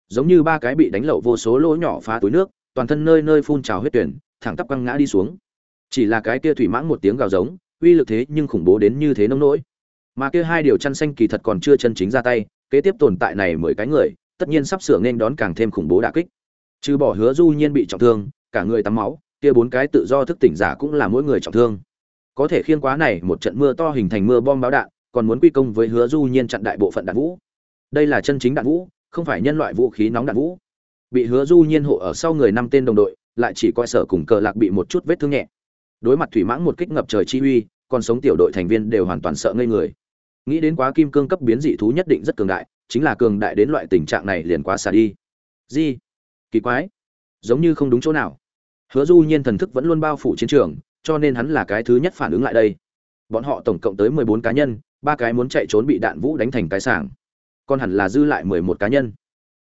Giống như ba cái bị đánh lậu vô số lỗ nhỏ phá túi nước toàn thân nơi nơi phun trào huyết tuyển, thẳng tắp căng ngã đi xuống. Chỉ là cái kia thủy mãng một tiếng gào giống, uy lực thế nhưng khủng bố đến như thế nông nỗi. Mà kia hai điều chăn xanh kỳ thật còn chưa chân chính ra tay, kế tiếp tồn tại này mười cái người, tất nhiên sắp sửa nên đón càng thêm khủng bố đả kích. Trừ bỏ hứa du nhiên bị trọng thương, cả người tắm máu, kia bốn cái tự do thức tỉnh giả cũng là mỗi người trọng thương. Có thể khiên quá này một trận mưa to hình thành mưa bom báo đạn, còn muốn quy công với hứa du nhiên chặn đại bộ phận đạn vũ. Đây là chân chính đạn vũ, không phải nhân loại vũ khí nóng đạn vũ bị hứa du nhiên hộ ở sau người năm tên đồng đội, lại chỉ coi sở cùng cờ lạc bị một chút vết thương nhẹ. Đối mặt thủy mãng một kích ngập trời chi uy, còn sống tiểu đội thành viên đều hoàn toàn sợ ngây người. Nghĩ đến quá kim cương cấp biến dị thú nhất định rất cường đại, chính là cường đại đến loại tình trạng này liền quá xa đi. Gì kỳ quái, giống như không đúng chỗ nào. Hứa du nhiên thần thức vẫn luôn bao phủ chiến trường, cho nên hắn là cái thứ nhất phản ứng lại đây. Bọn họ tổng cộng tới mười bốn cá nhân, ba cái muốn chạy trốn bị đạn vũ đánh thành cái sảng. Còn hẳn là dư lại mười một cá nhân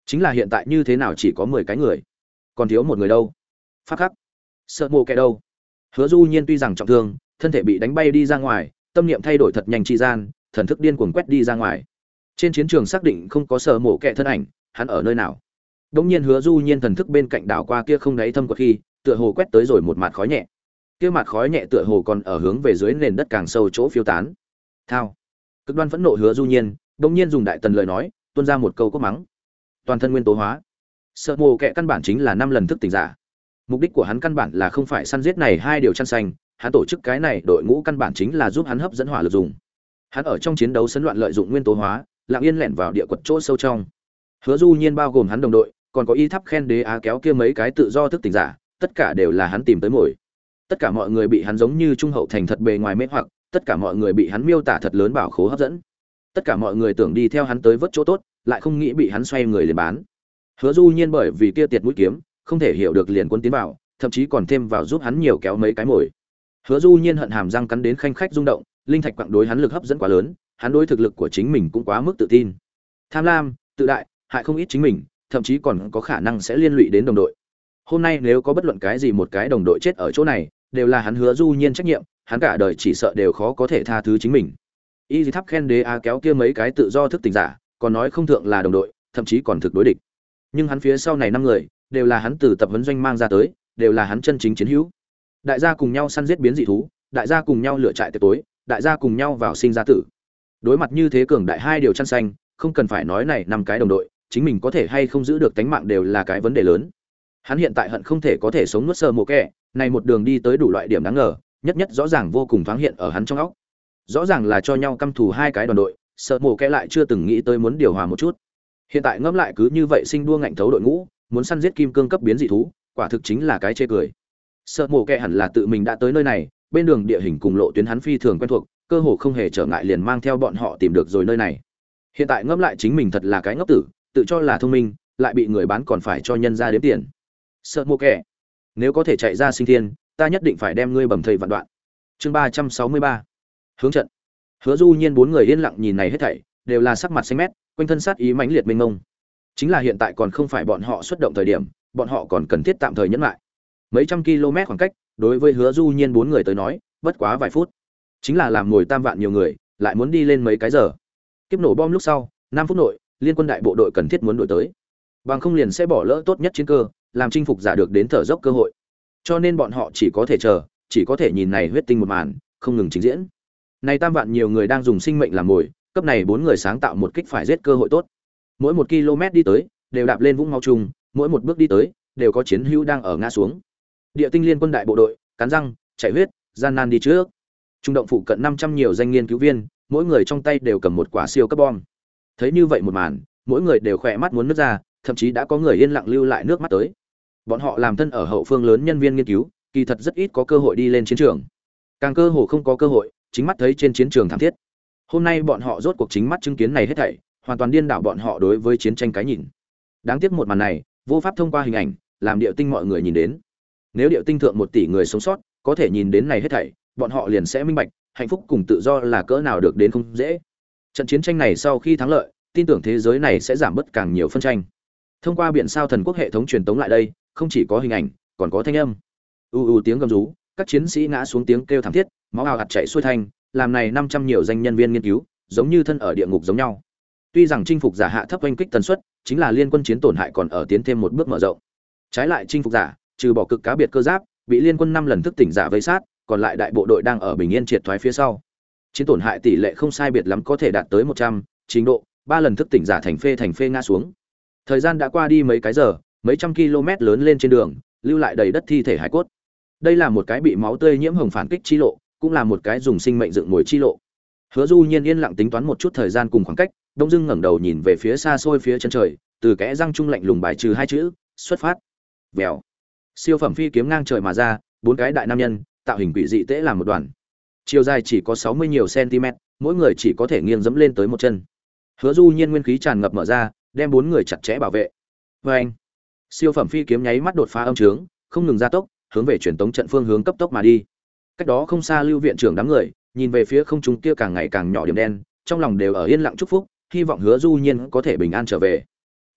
chính là hiện tại như thế nào chỉ có mười cái người? Còn thiếu một người đâu? Phát khắc. Sợ mộ kẻ đâu? Hứa du nhiên tuy rằng trọng thương, thân thể bị đánh bay đi ra ngoài, tâm niệm thay đổi thật nhanh tri gian, thần thức điên cuồng quét đi ra ngoài. Trên chiến trường xác định không có sợ mổ kẻ thân ảnh, hắn ở nơi nào? Đông nhiên hứa du nhiên thần thức bên cạnh đảo qua kia không đáy thâm quật khi, tựa hồ quét tới rồi một mặt khói nhẹ. Kia mặt khói nhẹ tựa hồ còn ở hướng về dưới nền đất càng sâu chỗ phiêu tán. Thao. Cực đoan phẫn nộ hứa du nhiên đông nhiên dùng đại tần lời nói, tuôn ra một câu cốc mắng toàn thân nguyên tố hóa. Sợ mồ kệ căn bản chính là năm lần thức tỉnh giả. Mục đích của hắn căn bản là không phải săn giết này hai điều chăn xanh, hắn tổ chức cái này đội ngũ căn bản chính là giúp hắn hấp dẫn hỏa lực dùng. Hắn ở trong chiến đấu sấn loạn lợi dụng nguyên tố hóa, lặng yên lẻn vào địa quật chỗ sâu trong. Hứa du nhiên bao gồm hắn đồng đội, còn có y thắp khen đế á kéo kia mấy cái tự do thức tỉnh giả, tất cả đều là hắn tìm tới mồi. Tất cả mọi người bị hắn giống như trung hậu thành thật bề ngoài mê hoặc, tất cả mọi người bị hắn miêu tả thật lớn bảo khố hấp dẫn. Tất cả mọi người tưởng đi theo hắn tới vớt chỗ tốt lại không nghĩ bị hắn xoay người liền bán. Hứa du nhiên bởi vì kia tiệt mũi kiếm, không thể hiểu được liền quân tiến vào, thậm chí còn thêm vào giúp hắn nhiều kéo mấy cái mồi. Hứa du nhiên hận hàm răng cắn đến khanh khách rung động, linh thạch quặng đối hắn lực hấp dẫn quá lớn, hắn đối thực lực của chính mình cũng quá mức tự tin. Tham lam, tự đại, hại không ít chính mình, thậm chí còn có khả năng sẽ liên lụy đến đồng đội. Hôm nay nếu có bất luận cái gì một cái đồng đội chết ở chỗ này, đều là hắn hứa du nhiên trách nhiệm, hắn cả đời chỉ sợ đều khó có thể tha thứ chính mình. Y tháp khen đế a kéo kia mấy cái tự do thức tỉnh giả còn nói không thượng là đồng đội thậm chí còn thực đối địch. Nhưng hắn phía sau này năm người đều là hắn từ tập huấn doanh mang ra tới đều là hắn chân chính chiến hữu. Đại gia cùng nhau săn giết biến dị thú đại gia cùng nhau lựa trại tiệc tối đại gia cùng nhau vào sinh ra tử. Đối mặt như thế cường đại hai điều chăn xanh không cần phải nói này năm cái đồng đội chính mình có thể hay không giữ được tánh mạng đều là cái vấn đề lớn. Hắn hiện tại hận không thể có thể sống nuốt sơ mồ kẻ, này một đường đi tới đủ loại điểm đáng ngờ nhất nhất rõ ràng vô cùng thoáng hiện ở hắn trong óc. Rõ ràng là cho nhau căm thù hai cái đoàn đội sợ mồ kẽ lại chưa từng nghĩ tới muốn điều hòa một chút. Hiện tại ngẫm lại cứ như vậy sinh đua ngạnh thấu đội ngũ, muốn săn giết kim cương cấp biến dị thú, quả thực chính là cái chê cười. Sợ mồ kẽ hẳn là tự mình đã tới nơi này, bên đường địa hình cùng lộ tuyến hắn phi thường quen thuộc, cơ hồ không hề trở ngại liền mang theo bọn họ tìm được rồi nơi này. Hiện tại ngẫm lại chính mình thật là cái ngốc tử, tự cho là thông minh, lại bị người bán còn phải cho nhân ra đếm tiền. Sợ mồ kẽ nếu có thể chạy ra sinh thiên, ta nhất định phải đem ngươi bầm thầy vạn đoạn. Chương ba trăm sáu mươi ba. Hướng trận hứa du nhiên bốn người yên lặng nhìn này hết thảy, đều là sắc mặt xanh mét, quanh thân sát ý mãnh liệt mênh mông. Chính là hiện tại còn không phải bọn họ xuất động thời điểm, bọn họ còn cần thiết tạm thời nhẫn lại. Mấy trăm km khoảng cách, đối với hứa du nhiên bốn người tới nói, bất quá vài phút. Chính là làm ngồi tam vạn nhiều người, lại muốn đi lên mấy cái giờ. Kiếp nổ bom lúc sau, năm phút nội, liên quân đại bộ đội cần thiết muốn đuổi tới. Bằng không liền sẽ bỏ lỡ tốt nhất chiến cơ, làm chinh phục giả được đến thở dốc cơ hội. Cho nên bọn họ chỉ có thể chờ, chỉ có thể nhìn này huyết tinh một màn, không ngừng trình diễn này tam vạn nhiều người đang dùng sinh mệnh làm mồi cấp này bốn người sáng tạo một kích phải giết cơ hội tốt. Mỗi một km đi tới đều đạp lên vũng máu trùng, mỗi một bước đi tới đều có chiến hữu đang ở ngã xuống. Địa tinh liên quân đại bộ đội cắn răng chạy huyết gian nan đi trước. Trung động phụ cận năm trăm nhiều danh nghiên cứu viên mỗi người trong tay đều cầm một quả siêu cấp bom. Thấy như vậy một màn mỗi người đều khỏe mắt muốn nước ra thậm chí đã có người yên lặng lưu lại nước mắt tới. Bọn họ làm thân ở hậu phương lớn nhân viên nghiên cứu kỳ thật rất ít có cơ hội đi lên chiến trường. Càng cơ hồ không có cơ hội chính mắt thấy trên chiến trường thảm thiết. Hôm nay bọn họ rốt cuộc chính mắt chứng kiến này hết thảy, hoàn toàn điên đảo bọn họ đối với chiến tranh cái nhìn. Đáng tiếc một màn này, vô pháp thông qua hình ảnh, làm điệu tinh mọi người nhìn đến. Nếu điệu tinh thượng một tỷ người sống sót, có thể nhìn đến này hết thảy, bọn họ liền sẽ minh bạch, hạnh phúc cùng tự do là cỡ nào được đến không dễ. Trận chiến tranh này sau khi thắng lợi, tin tưởng thế giới này sẽ giảm bớt càng nhiều phân tranh. Thông qua biển sao thần quốc hệ thống truyền tống lại đây, không chỉ có hình ảnh, còn có thanh âm. U u tiếng gầm rú, các chiến sĩ ngã xuống tiếng kêu thảm thiết máu ào ạt chạy xuôi thanh, làm này năm trăm nhiều danh nhân viên nghiên cứu, giống như thân ở địa ngục giống nhau. Tuy rằng chinh phục giả hạ thấp oanh kích tần suất, chính là liên quân chiến tổn hại còn ở tiến thêm một bước mở rộng. Trái lại chinh phục giả, trừ bỏ cực cá biệt cơ giáp, bị liên quân năm lần thức tỉnh giả vây sát, còn lại đại bộ đội đang ở bình yên triệt thoái phía sau. Chiến tổn hại tỷ lệ không sai biệt lắm có thể đạt tới một trăm, trình độ, ba lần thức tỉnh giả thành phê thành phê ngã xuống. Thời gian đã qua đi mấy cái giờ, mấy trăm km lớn lên trên đường, lưu lại đầy đất thi thể hải cốt. Đây là một cái bị máu tươi nhiễm hồng phản kích chi lộ cũng là một cái dùng sinh mệnh dựng ngồi chi lộ. Hứa du nhiên yên lặng tính toán một chút thời gian cùng khoảng cách, đông dưng ngẩng đầu nhìn về phía xa xôi phía chân trời, từ kẽ răng trung lạnh lùng bài trừ hai chữ, xuất phát. Vèo. Siêu phẩm phi kiếm ngang trời mà ra, bốn cái đại nam nhân, tạo hình quỷ dị tễ làm một đoàn. Chiều dài chỉ có sáu mươi nhiều cm mỗi người chỉ có thể nghiêng dẫm lên tới một chân. Hứa du nhiên nguyên khí tràn ngập mở ra, đem bốn người chặt chẽ bảo vệ. Vê anh siêu phẩm phi kiếm nháy mắt đột phá âm trướng, không ngừng gia tốc, hướng về truyền tống trận phương hướng cấp tốc mà đi cách đó không xa lưu viện trưởng đám người, nhìn về phía không trung kia càng ngày càng nhỏ điểm đen, trong lòng đều ở yên lặng chúc phúc, hy vọng hứa du nhiên có thể bình an trở về.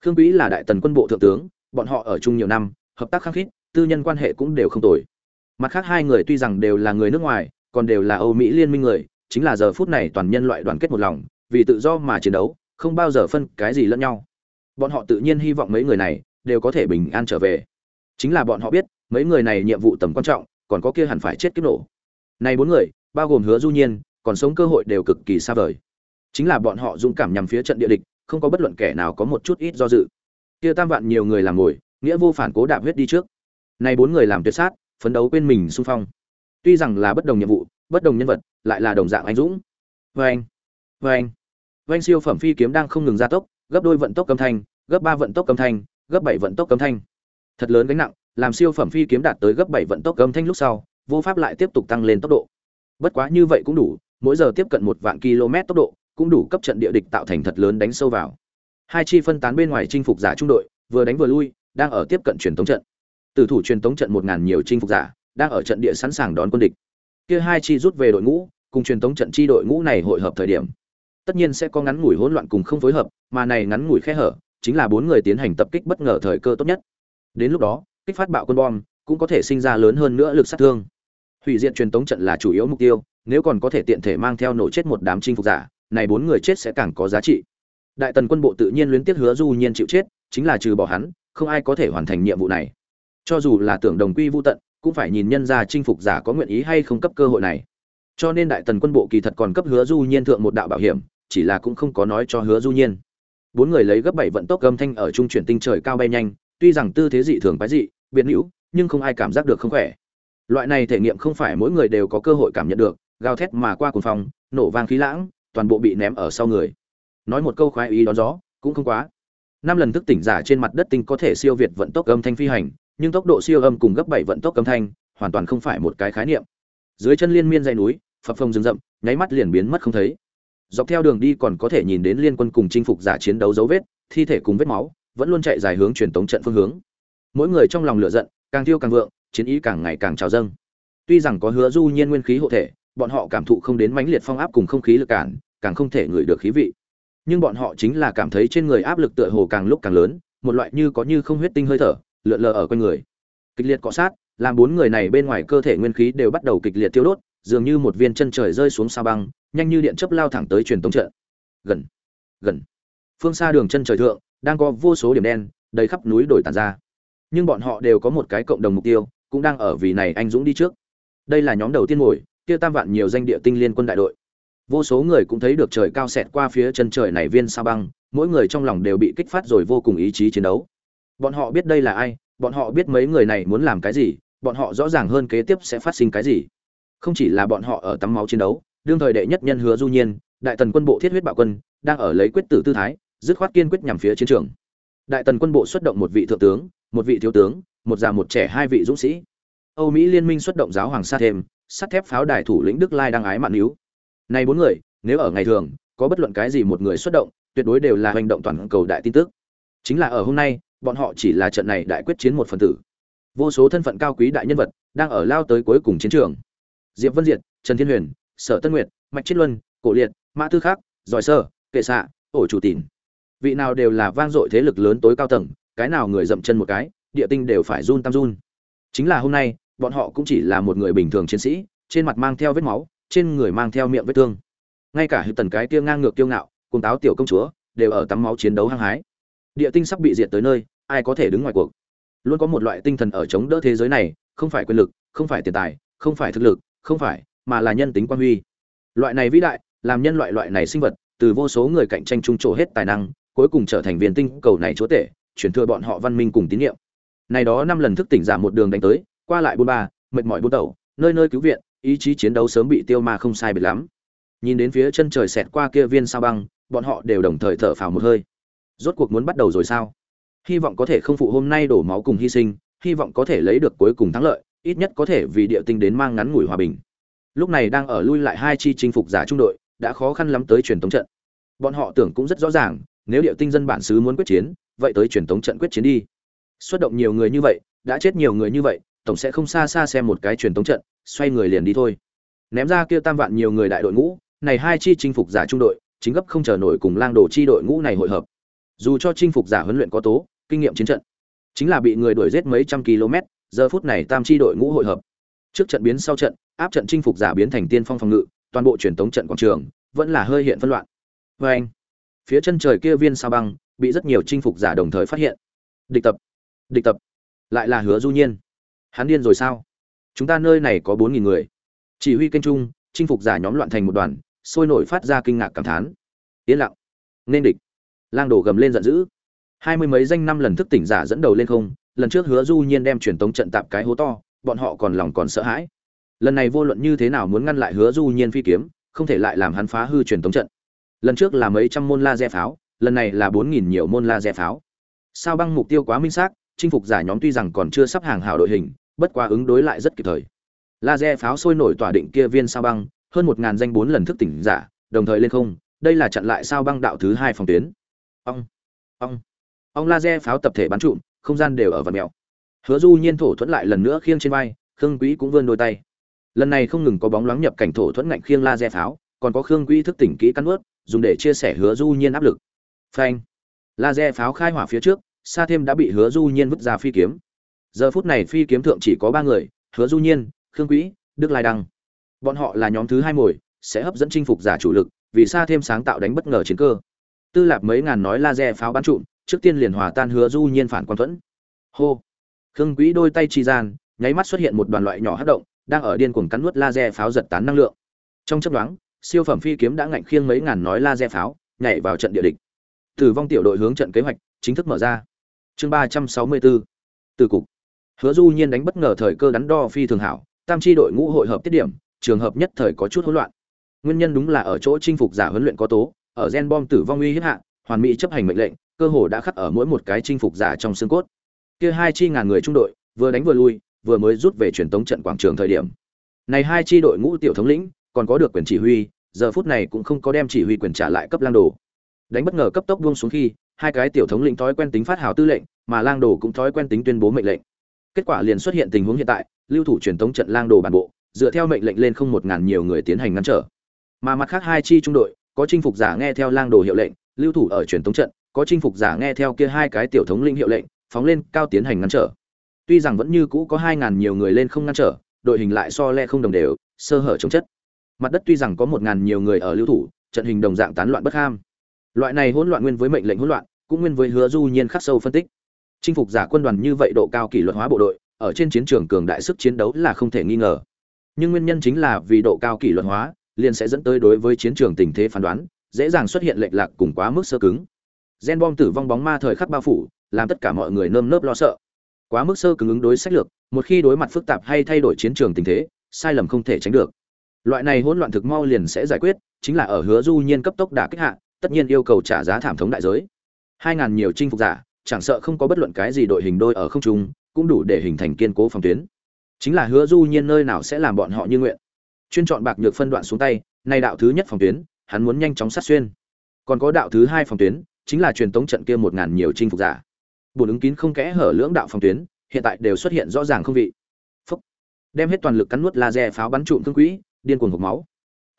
Khương quý là đại tần quân bộ thượng tướng, bọn họ ở chung nhiều năm, hợp tác khăng khít, tư nhân quan hệ cũng đều không tồi. Mặt khác hai người tuy rằng đều là người nước ngoài, còn đều là âu mỹ liên minh người, chính là giờ phút này toàn nhân loại đoàn kết một lòng, vì tự do mà chiến đấu, không bao giờ phân cái gì lẫn nhau. Bọn họ tự nhiên hy vọng mấy người này đều có thể bình an trở về. Chính là bọn họ biết, mấy người này nhiệm vụ tầm quan trọng còn có kia hẳn phải chết kiếp nổ. Này bốn người, bao gồm hứa du nhiên, còn sống cơ hội đều cực kỳ xa vời. Chính là bọn họ dũng cảm nhằm phía trận địa địch, không có bất luận kẻ nào có một chút ít do dự. Kia tam vạn nhiều người làm ngồi, nghĩa vô phản cố đạp huyết đi trước. Này bốn người làm tuyệt sát, phấn đấu quên mình xung phong. Tuy rằng là bất đồng nhiệm vụ, bất đồng nhân vật, lại là đồng dạng anh dũng. Vê anh vê anh vê anh siêu phẩm phi kiếm đang không ngừng gia tốc, gấp đôi vận tốc âm thanh, gấp ba vận tốc âm thanh, gấp bảy vận tốc âm thanh. Thật lớn gánh nặng làm siêu phẩm phi kiếm đạt tới gấp bảy vận tốc âm thanh lúc sau, vô pháp lại tiếp tục tăng lên tốc độ. Bất quá như vậy cũng đủ, mỗi giờ tiếp cận một vạn km tốc độ, cũng đủ cấp trận địa địch tạo thành thật lớn đánh sâu vào. Hai chi phân tán bên ngoài chinh phục giả trung đội, vừa đánh vừa lui, đang ở tiếp cận truyền thống trận. Từ thủ truyền thống trận một ngàn nhiều chinh phục giả, đang ở trận địa sẵn sàng đón quân địch. Kia hai chi rút về đội ngũ, cùng truyền thống trận chi đội ngũ này hội hợp thời điểm, tất nhiên sẽ có ngắn ngủi hỗn loạn cùng không phối hợp, mà này ngắn ngủi khe hở, chính là bốn người tiến hành tập kích bất ngờ thời cơ tốt nhất. Đến lúc đó kích phát bạo quân bom, cũng có thể sinh ra lớn hơn nữa lực sát thương. Hủy diệt truyền tống trận là chủ yếu mục tiêu, nếu còn có thể tiện thể mang theo nổ chết một đám chinh phục giả, này bốn người chết sẽ càng có giá trị. Đại tần quân bộ tự nhiên luyến tiếc hứa du nhiên chịu chết, chính là trừ bỏ hắn, không ai có thể hoàn thành nhiệm vụ này. Cho dù là tưởng đồng quy vô tận, cũng phải nhìn nhân ra chinh phục giả có nguyện ý hay không cấp cơ hội này. Cho nên đại tần quân bộ kỳ thật còn cấp hứa du nhiên thượng một đạo bảo hiểm, chỉ là cũng không có nói cho hứa du nhiên. Bốn người lấy gấp bảy vận tốc âm thanh ở trung chuyển tinh trời cao bay nhanh, tuy rằng tư thế dị thường quái dị biến hữu nhưng không ai cảm giác được không khỏe. Loại này thể nghiệm không phải mỗi người đều có cơ hội cảm nhận được gào thét mà qua cuồng phòng, nổ vang khí lãng toàn bộ bị ném ở sau người. Nói một câu khoái ý đón gió cũng không quá. Năm lần thức tỉnh giả trên mặt đất tinh có thể siêu việt vận tốc âm thanh phi hành nhưng tốc độ siêu âm cùng gấp bảy vận tốc âm thanh hoàn toàn không phải một cái khái niệm. Dưới chân liên miên dãy núi phập phồng rừng rậm nháy mắt liền biến mất không thấy. Dọc theo đường đi còn có thể nhìn đến liên quân cùng chinh phục giả chiến đấu dấu vết thi thể cùng vết máu vẫn luôn chạy dài hướng truyền tống trận phương hướng mỗi người trong lòng lửa giận, càng thiêu càng vượng, chiến ý càng ngày càng trào dâng. Tuy rằng có hứa du nhiên nguyên khí hộ thể, bọn họ cảm thụ không đến mãnh liệt phong áp cùng không khí lực cản, càng không thể ngửi được khí vị. Nhưng bọn họ chính là cảm thấy trên người áp lực tựa hồ càng lúc càng lớn, một loại như có như không huyết tinh hơi thở, lượn lờ ở quanh người. Kịch liệt cọ sát, làm bốn người này bên ngoài cơ thể nguyên khí đều bắt đầu kịch liệt tiêu đốt, dường như một viên chân trời rơi xuống sa băng, nhanh như điện chớp lao thẳng tới truyền tống trận. Gần gần. Phương xa đường chân trời thượng, đang có vô số điểm đen, đầy khắp núi đổi tàn ra nhưng bọn họ đều có một cái cộng đồng mục tiêu, cũng đang ở vì này anh dũng đi trước. Đây là nhóm đầu tiên ngồi, kia tam vạn nhiều danh địa tinh liên quân đại đội. Vô số người cũng thấy được trời cao xẹt qua phía chân trời này viên sa băng, mỗi người trong lòng đều bị kích phát rồi vô cùng ý chí chiến đấu. Bọn họ biết đây là ai, bọn họ biết mấy người này muốn làm cái gì, bọn họ rõ ràng hơn kế tiếp sẽ phát sinh cái gì. Không chỉ là bọn họ ở tắm máu chiến đấu, đương thời đệ nhất nhân hứa du nhiên, đại tần quân bộ thiết huyết bạo quân, đang ở lấy quyết tử tư thái, dứt khoát kiên quyết nhằm phía chiến trường. Đại tần quân bộ xuất động một vị thượng tướng một vị thiếu tướng, một già một trẻ, hai vị dũng sĩ. Âu mỹ liên minh xuất động giáo hoàng sa thêm, sắt thép pháo đài thủ lĩnh đức lai đang ái mạn níu. Này bốn người, nếu ở ngày thường, có bất luận cái gì một người xuất động, tuyệt đối đều là hành động toàn cầu đại tin tức. Chính là ở hôm nay, bọn họ chỉ là trận này đại quyết chiến một phần tử. Vô số thân phận cao quý đại nhân vật đang ở lao tới cuối cùng chiến trường. Diệp vân diệt, trần thiên huyền, sở tân nguyệt, mạch chiết luân, cổ liệt, mã tư khắc, giỏi sơ, kệ xạ ổ chủ tín vị nào đều là vang dội thế lực lớn tối cao tầng cái nào người dậm chân một cái, địa tinh đều phải run tam run. Chính là hôm nay, bọn họ cũng chỉ là một người bình thường chiến sĩ, trên mặt mang theo vết máu, trên người mang theo miệng vết thương. Ngay cả hiệp tần cái kia ngang ngược kiêu ngạo, cùng táo tiểu công chúa, đều ở tắm máu chiến đấu hăng hái. Địa tinh sắp bị diệt tới nơi, ai có thể đứng ngoài cuộc? Luôn có một loại tinh thần ở chống đỡ thế giới này, không phải quyền lực, không phải tiền tài, không phải thực lực, không phải, mà là nhân tính quan huy. Loại này vĩ đại, làm nhân loại loại này sinh vật, từ vô số người cạnh tranh chung trổ hết tài năng, cuối cùng trở thành viên tinh cầu này chúa tể chuyển thừa bọn họ văn minh cùng tín nhiệm này đó năm lần thức tỉnh giả một đường đánh tới, qua lại buôn ba, mệt mỏi buôn tẩu, nơi nơi cứu viện, ý chí chiến đấu sớm bị tiêu ma không sai biệt lắm. Nhìn đến phía chân trời xẹt qua kia viên sao băng, bọn họ đều đồng thời thở phào một hơi. Rốt cuộc muốn bắt đầu rồi sao? Hy vọng có thể không phụ hôm nay đổ máu cùng hy sinh, hy vọng có thể lấy được cuối cùng thắng lợi, ít nhất có thể vì địa tinh đến mang ngắn ngủi hòa bình. Lúc này đang ở lui lại hai chi chinh phục giả trung đội, đã khó khăn lắm tới truyền tống trận. Bọn họ tưởng cũng rất rõ ràng, nếu địa tinh dân bản xứ muốn quyết chiến vậy tới truyền tống trận quyết chiến đi. Xuất động nhiều người như vậy, đã chết nhiều người như vậy, tổng sẽ không xa xa xem một cái truyền tống trận, xoay người liền đi thôi. Ném ra kia tam vạn nhiều người đại đội ngũ, này hai chi chinh phục giả trung đội, chính gấp không chờ nổi cùng lang đồ chi đội ngũ này hội hợp. Dù cho chinh phục giả huấn luyện có tố, kinh nghiệm chiến trận, chính là bị người đuổi giết mấy trăm km, giờ phút này tam chi đội ngũ hội hợp. Trước trận biến sau trận, áp trận chinh phục giả biến thành tiên phong phòng ngự, toàn bộ truyền tống trận quảng trường, vẫn là hơi hiện phân loạn. Vê anh phía chân trời kia viên sao băng bị rất nhiều chinh phục giả đồng thời phát hiện. Địch tập địch tập, lại là hứa du nhiên. Hắn điên rồi sao? Chúng ta nơi này có bốn nghìn người. Chỉ huy kênh trung, chinh phục giả nhóm loạn thành một đoàn, sôi nổi phát ra kinh ngạc cảm thán. Yên lặng, nên địch. Lang đổ gầm lên giận dữ. Hai mươi mấy danh năm lần thức tỉnh giả dẫn đầu lên không, lần trước hứa du nhiên đem truyền tống trận tạp cái hố to, bọn họ còn lòng còn sợ hãi. Lần này vô luận như thế nào muốn ngăn lại hứa du nhiên phi kiếm, không thể lại làm hắn phá hư truyền tống trận. Lần trước là mấy trăm môn laser pháo lần này là bốn nghìn nhiều môn laser pháo. Sao băng mục tiêu quá minh xác chinh phục giả nhóm tuy rằng còn chưa sắp hàng hảo đội hình bất quá ứng đối lại rất kịp thời. Laser pháo sôi nổi tỏa định kia viên sao băng hơn một ngàn danh bốn lần thức tỉnh giả đồng thời lên không đây là chặn lại sao băng đạo thứ hai phòng tuyến. Ong ong ong laser pháo tập thể bắn trụm không gian đều ở vật mèo hứa du nhiên thổ thuẫn lại lần nữa khiêng trên vai khương quý cũng vươn đôi tay. Lần này không ngừng có bóng loáng nhập cảnh thổ thuẫn ngạnh khiêng laser pháo còn có khương quý thức tỉnh kỹ căn nuốt, dùng để chia sẻ hứa du nhiên áp lực phanh. Laser pháo khai hỏa phía trước xa thêm đã bị hứa du nhiên vứt ra phi kiếm. Giờ phút này phi kiếm thượng chỉ có ba người, hứa du nhiên, khương quý đức lai đăng. Bọn họ là nhóm thứ hai mồi, sẽ hấp dẫn chinh phục giả chủ lực, vì xa thêm sáng tạo đánh bất ngờ chiến cơ. Tư lạp mấy ngàn nói laser pháo bắn trụm, trước tiên liền hòa tan hứa du nhiên phản quan thuẫn. Hô. Khương quý đôi tay chi gian, nháy mắt xuất hiện một đoàn loại nhỏ hất động, đang ở điên cuồng cắn nuốt laser pháo giật tán năng lượng. Trong chấp đoán siêu phẩm phi kiếm đã ngạnh khiêng mấy ngàn nói laser pháo, nhảy vào trận địa địch tử vong tiểu đội hướng trận kế hoạch, chính thức mở ra. Chương ba trăm sáu mươi bốn từ cục. Hứa du nhiên đánh bất ngờ thời cơ đắn đo phi thường hảo, tam chi đội ngũ hội hợp tiết điểm, trường hợp nhất thời có chút hỗn loạn. Nguyên nhân đúng là ở chỗ chinh phục giả huấn luyện có tố, ở gen bom tử vong uy hiếp hạ, hoàn mỹ chấp hành mệnh lệnh, cơ hồ đã khắc ở mỗi một cái chinh phục giả trong xương cốt. Kia hai chi ngàn người trung đội, vừa đánh vừa lui, vừa mới rút về truyền tống trận quảng trường thời điểm. Này hai chi đội ngũ tiểu thống lĩnh, còn có được quyền chỉ huy, giờ phút này cũng không có đem chỉ huy quyền trả lại cấp lang đồ đánh bất ngờ cấp tốc buông xuống khi, hai cái tiểu thống lĩnh thói quen tính phát hào tư lệnh, mà lang đồ cũng thói quen tính tuyên bố mệnh lệnh. Kết quả liền xuất hiện tình huống hiện tại, lưu thủ truyền thống trận lang đồ bản bộ, dựa theo mệnh lệnh lên không một ngàn nhiều người tiến hành ngăn trở. Mà mặt khác hai chi trung đội, có chinh phục giả nghe theo lang đồ hiệu lệnh, lưu thủ ở truyền thống trận, có chinh phục giả nghe theo kia hai cái tiểu thống lĩnh hiệu lệnh, phóng lên cao tiến hành ngăn trở. Tuy rằng vẫn như cũ có hai ngàn nhiều người lên không ngăn trở, đội hình lại so le không đồng đều, sơ hở chống chất. Mặt đất tuy rằng có một ngàn nhiều người ở lưu thủ, trận hình đồng dạng tán loạn bất ham loại này hỗn loạn nguyên với mệnh lệnh hỗn loạn, cũng nguyên với hứa du nhiên khắc sâu phân tích. Chinh phục giả quân đoàn như vậy độ cao kỷ luật hóa bộ đội, ở trên chiến trường cường đại sức chiến đấu là không thể nghi ngờ. Nhưng nguyên nhân chính là vì độ cao kỷ luật hóa, liền sẽ dẫn tới đối với chiến trường tình thế phán đoán, dễ dàng xuất hiện lệch lạc cùng quá mức sơ cứng. Gen bom tử vong bóng ma thời khắc bao phủ, làm tất cả mọi người nơm nớp lo sợ. Quá mức sơ cứng ứng đối sách lược, một khi đối mặt phức tạp hay thay đổi chiến trường tình thế, sai lầm không thể tránh được. Loại này hỗn loạn thực mau liền sẽ giải quyết, chính là ở hứa du nhiên cấp tốc đả kích hạ tất nhiên yêu cầu trả giá thảm thống đại giới. Hai ngàn nhiều chinh phục giả, chẳng sợ không có bất luận cái gì đội hình đôi ở không trung, cũng đủ để hình thành kiên cố phòng tuyến. Chính là hứa du nhiên nơi nào sẽ làm bọn họ như nguyện. Chuyên chọn bạc nhược phân đoạn xuống tay nay đạo thứ nhất phòng tuyến, hắn muốn nhanh chóng sát xuyên. Còn có đạo thứ hai phòng tuyến, chính là truyền tống trận kia một ngàn nhiều chinh phục giả. Bổn ứng kín không kẽ hở lưỡng đạo phòng tuyến, hiện tại đều xuất hiện rõ ràng không vị. Phúc. đem hết toàn lực cắn nuốt laser pháo bắn trụm thương quỹ, điên cuồng hộc máu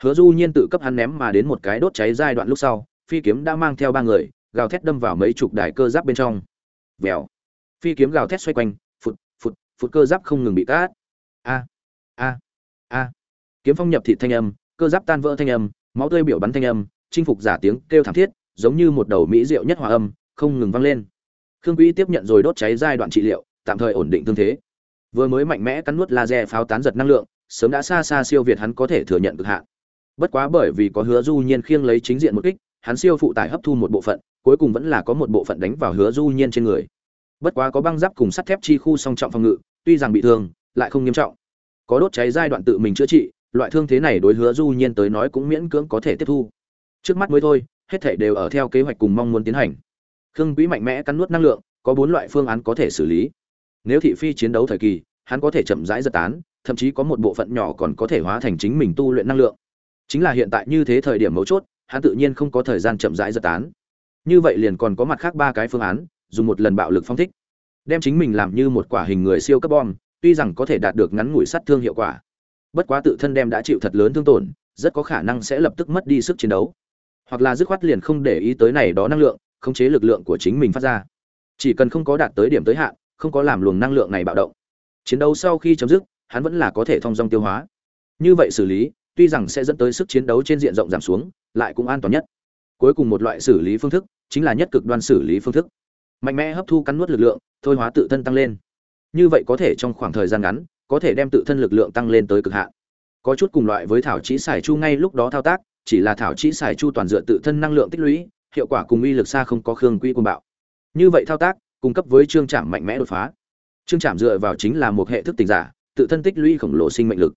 hứa du nhiên tự cấp hắn ném mà đến một cái đốt cháy giai đoạn lúc sau, phi kiếm đã mang theo ba người, gào thét đâm vào mấy chục đài cơ giáp bên trong. Vèo. Phi kiếm gào thét xoay quanh, phụt phụt phụt cơ giáp không ngừng bị cắt. a a a. Kiếm phong nhập thịt thanh âm, cơ giáp tan vỡ thanh âm, máu tươi biểu bắn thanh âm, chinh phục giả tiếng kêu thảm thiết, giống như một đầu mỹ diệu nhất hòa âm, không ngừng vang lên. Khương Quý tiếp nhận rồi đốt cháy giai đoạn trị liệu, tạm thời ổn định thương thế. Vừa mới mạnh mẽ cắn nuốt laser pháo tán giật năng lượng, sớm đã xa xa siêu việt hắn có thể thừa nhận cực hạn bất quá bởi vì có hứa du nhiên khiêng lấy chính diện một kích, hắn siêu phụ tải hấp thu một bộ phận, cuối cùng vẫn là có một bộ phận đánh vào hứa du nhiên trên người. Bất quá có băng giáp cùng sắt thép chi khu song trọng phòng ngự, tuy rằng bị thương, lại không nghiêm trọng. Có đốt cháy giai đoạn tự mình chữa trị, loại thương thế này đối hứa du nhiên tới nói cũng miễn cưỡng có thể tiếp thu. Trước mắt mới thôi, hết thảy đều ở theo kế hoạch cùng mong muốn tiến hành. Khương quý mạnh mẽ cắn nuốt năng lượng, có bốn loại phương án có thể xử lý. Nếu thị phi chiến đấu thời kỳ, hắn có thể chậm rãi giật tán, thậm chí có một bộ phận nhỏ còn có thể hóa thành chính mình tu luyện năng lượng chính là hiện tại như thế thời điểm mấu chốt, hắn tự nhiên không có thời gian chậm rãi giật tán. Như vậy liền còn có mặt khác ba cái phương án, dùng một lần bạo lực phong thích. Đem chính mình làm như một quả hình người siêu cấp bom, tuy rằng có thể đạt được ngắn ngủi sát thương hiệu quả. Bất quá tự thân đem đã chịu thật lớn thương tổn, rất có khả năng sẽ lập tức mất đi sức chiến đấu. Hoặc là dứt khoát liền không để ý tới này đó năng lượng, khống chế lực lượng của chính mình phát ra. Chỉ cần không có đạt tới điểm tới hạn, không có làm luồng năng lượng này bạo động. Chiến đấu sau khi chấm dứt, hắn vẫn là có thể thông dong tiêu hóa. Như vậy xử lý tuy rằng sẽ dẫn tới sức chiến đấu trên diện rộng giảm xuống, lại cũng an toàn nhất. Cuối cùng một loại xử lý phương thức chính là nhất cực đoan xử lý phương thức. Mạnh mẽ hấp thu cắn nuốt lực lượng, thôi hóa tự thân tăng lên. Như vậy có thể trong khoảng thời gian ngắn, có thể đem tự thân lực lượng tăng lên tới cực hạn. Có chút cùng loại với thảo chỉ xài chu ngay lúc đó thao tác, chỉ là thảo chỉ xài chu toàn dựa tự thân năng lượng tích lũy, hiệu quả cùng uy lực xa không có khương quy quân bạo. Như vậy thao tác, cung cấp với trương trạm mạnh mẽ đột phá. Trương trạm dựa vào chính là một hệ thức tình giả, tự thân tích lũy khổng lồ sinh mệnh lực.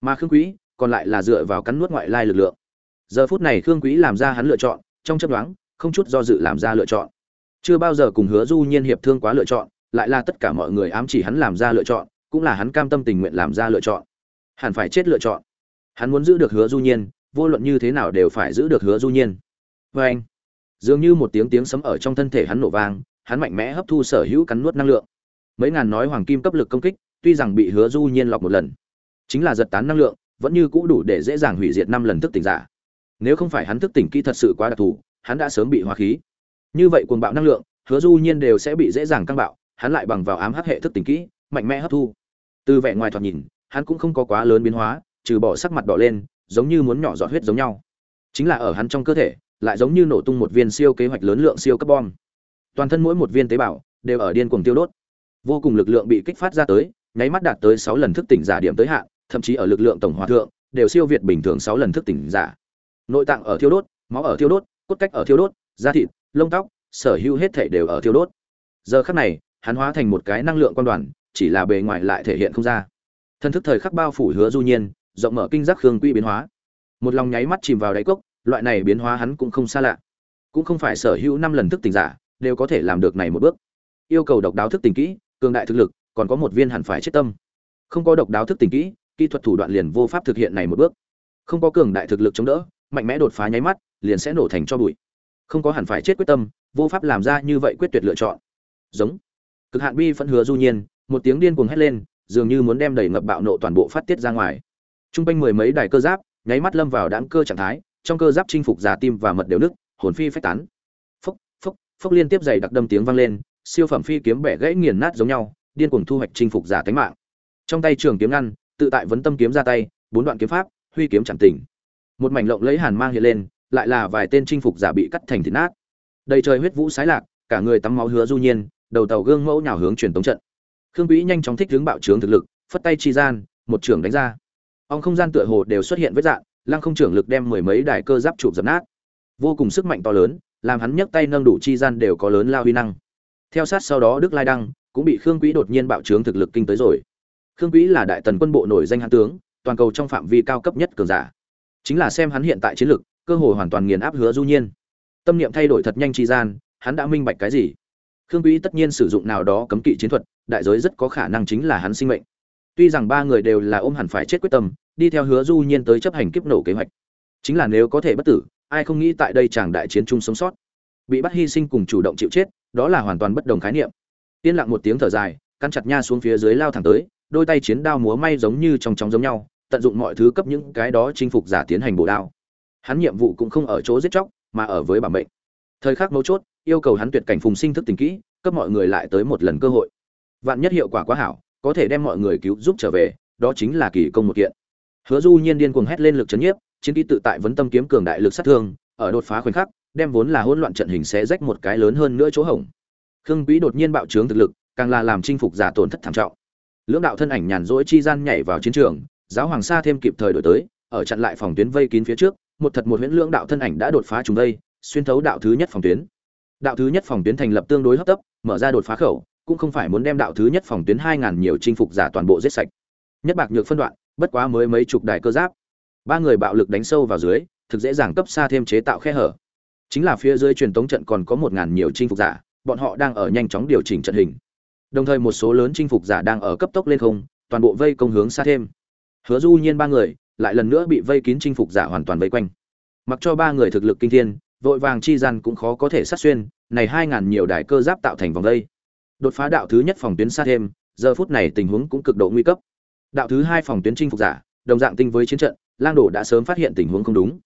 Mà khương quý còn lại là dựa vào cắn nuốt ngoại lai lực lượng. Giờ phút này khương quý làm ra hắn lựa chọn, trong chấp đoán, không chút do dự làm ra lựa chọn. Chưa bao giờ cùng hứa du nhiên hiệp thương quá lựa chọn, lại là tất cả mọi người ám chỉ hắn làm ra lựa chọn, cũng là hắn cam tâm tình nguyện làm ra lựa chọn. Hẳn phải chết lựa chọn. Hắn muốn giữ được hứa du nhiên, vô luận như thế nào đều phải giữ được hứa du nhiên. Vê anh, dường như một tiếng tiếng sấm ở trong thân thể hắn nổ vang, hắn mạnh mẽ hấp thu sở hữu cắn nuốt năng lượng. Mấy ngàn nói hoàng kim cấp lực công kích, tuy rằng bị hứa du nhiên lọc một lần, chính là giật tán năng lượng vẫn như cũ đủ để dễ dàng hủy diệt năm lần thức tỉnh giả. Nếu không phải hắn thức tỉnh kỹ thật sự quá đặc thù, hắn đã sớm bị hóa khí. Như vậy cuồng bạo năng lượng, hứa du nhiên đều sẽ bị dễ dàng căng bạo, hắn lại bằng vào ám hắc hệ thức tỉnh kỹ, mạnh mẽ hấp thu. Từ vẻ ngoài thoạt nhìn, hắn cũng không có quá lớn biến hóa, trừ bỏ sắc mặt đỏ lên, giống như muốn nhỏ giọt huyết giống nhau. Chính là ở hắn trong cơ thể, lại giống như nổ tung một viên siêu kế hoạch lớn lượng siêu cấp bom. Toàn thân mỗi một viên tế bào đều ở điên cuồng tiêu đốt. Vô cùng lực lượng bị kích phát ra tới, nháy mắt đạt tới sáu lần thức tỉnh giả điểm tới hạn thậm chí ở lực lượng tổng hòa thượng, đều siêu việt bình thường sáu lần thức tỉnh giả. Nội tạng ở thiêu đốt, máu ở thiêu đốt, cốt cách ở thiêu đốt, da thịt, lông tóc, sở hữu hết thể đều ở thiêu đốt. Giờ khắc này, hắn hóa thành một cái năng lượng quan đoàn, chỉ là bề ngoài lại thể hiện không ra. Thân thức thời khắc bao phủ hứa du nhiên, rộng mở kinh giác khương quy biến hóa. Một lòng nháy mắt chìm vào đáy cốc, loại này biến hóa hắn cũng không xa lạ. Cũng không phải sở hữu năm lần thức tỉnh giả đều có thể làm được này một bước. Yêu cầu độc đáo thức tỉnh kỹ, cường đại thực lực, còn có một viên hẳn phải chết tâm. Không có độc đáo thức tỉnh kỹ kỹ thuật thủ đoạn liền vô pháp thực hiện này một bước. Không có cường đại thực lực chống đỡ, mạnh mẽ đột phá nháy mắt, liền sẽ nổ thành cho bụi. Không có hẳn phải chết quyết tâm, vô pháp làm ra như vậy quyết tuyệt lựa chọn. Giống. Cực hạn bi phẫn hứa du nhiên, một tiếng điên cuồng hét lên, dường như muốn đem đẩy ngập bạo nộ toàn bộ phát tiết ra ngoài. Trung quanh mười mấy đài cơ giáp, nháy mắt lâm vào đáng cơ trạng thái, trong cơ giáp chinh phục giả tim và mật đều nứt, hồn phi phách tán. Phốc phốc phốc liên tiếp dày đặc đâm tiếng vang lên, siêu phẩm phi kiếm bẻ gãy nghiền nát giống nhau, điên cuồng thu hoạch chinh phục giả tánh mạng. Trong tay trường kiếm ngăn tự tại vấn tâm kiếm ra tay, bốn đoạn kiếm pháp, huy kiếm chẳng tỉnh. Một mảnh lộng lấy hàn mang hiện lên, lại là vài tên chinh phục giả bị cắt thành thịt nát. Đầy trời huyết vũ sái lạc, cả người tắm máu hứa du nhiên, đầu tàu gương mẫu nhào hướng truyền tống trận. Khương quý nhanh chóng thích hướng bạo trướng thực lực, phất tay chi gian, một trưởng đánh ra. Ông không gian tựa hồ đều xuất hiện vết dạng lăng không trưởng lực đem mười mấy đài cơ giáp chụp dập nát. Vô cùng sức mạnh to lớn, làm hắn nhấc tay nâng đủ chi gian đều có lớn lao huy năng. Theo sát sau đó đức lai đăng cũng bị khương quý đột nhiên bạo trướng thực lực kinh tới rồi khương quý là đại tần quân bộ nổi danh hãn tướng toàn cầu trong phạm vi cao cấp nhất cường giả. Chính là xem hắn hiện tại chiến lược, cơ hội hoàn toàn nghiền áp hứa du nhiên. Tâm niệm thay đổi thật nhanh tri gian hắn đã minh bạch cái gì? Khương quý tất nhiên sử dụng nào đó cấm kỵ chiến thuật đại giới rất có khả năng chính là hắn sinh mệnh. Tuy rằng ba người đều là ôm hẳn phải chết quyết tâm đi theo hứa du nhiên tới chấp hành kiếp nổ kế hoạch. Chính là nếu có thể bất tử ai không nghĩ tại đây chàng đại chiến chung sống sót. Bị bắt hy sinh cùng chủ động chịu chết đó là hoàn toàn bất đồng khái niệm. Yên lặng một tiếng thở dài căn chặt nha xuống phía dưới lao thẳng tới đôi tay chiến đao múa may giống như trong chóng giống nhau, tận dụng mọi thứ cấp những cái đó chinh phục giả tiến hành bổ đao. Hắn nhiệm vụ cũng không ở chỗ giết chóc, mà ở với bản mệnh. Thời khắc mấu chốt, yêu cầu hắn tuyệt cảnh phùng sinh thức tình kỹ, cấp mọi người lại tới một lần cơ hội. Vạn nhất hiệu quả quá hảo, có thể đem mọi người cứu giúp trở về, đó chính là kỳ công một kiện. Hứa du nhiên điên cuồng hét lên lực chấn nhiếp, chiến kỹ tự tại vấn tâm kiếm cường đại lực sát thương, ở đột phá khoảnh khắc, đem vốn là hỗn loạn trận hình sẽ rách một cái lớn hơn nữa chỗ hổng. Khương quý đột nhiên bạo trướng thực lực, càng là làm chinh phục giả tổn thất thảm trọng lưỡng đạo thân ảnh nhàn rỗi chi gian nhảy vào chiến trường, giáo hoàng sa thêm kịp thời đổi tới, ở chặn lại phòng tuyến vây kín phía trước, một thật một huyễn lưỡng đạo thân ảnh đã đột phá chúng vây xuyên thấu đạo thứ nhất phòng tuyến. Đạo thứ nhất phòng tuyến thành lập tương đối hấp tấp, mở ra đột phá khẩu, cũng không phải muốn đem đạo thứ nhất phòng tuyến hai ngàn nhiều chinh phục giả toàn bộ giết sạch. Nhất bạc nhược phân đoạn, bất quá mới mấy chục đài cơ giáp. Ba người bạo lực đánh sâu vào dưới, thực dễ dàng cấp xa thêm chế tạo khe hở. Chính là phía dưới truyền tống trận còn có một ngàn nhiều chinh phục giả, bọn họ đang ở nhanh chóng điều chỉnh trận hình đồng thời một số lớn chinh phục giả đang ở cấp tốc lên không, toàn bộ vây công hướng xa thêm. Hứa du nhiên ba người lại lần nữa bị vây kín chinh phục giả hoàn toàn vây quanh. Mặc cho ba người thực lực kinh thiên, vội vàng chi gian cũng khó có thể sát xuyên, này hai ngàn nhiều đài cơ giáp tạo thành vòng vây. Đột phá đạo thứ nhất phòng tuyến xa thêm, giờ phút này tình huống cũng cực độ nguy cấp. Đạo thứ hai phòng tuyến chinh phục giả, đồng dạng tinh với chiến trận, lang đổ đã sớm phát hiện tình huống không đúng.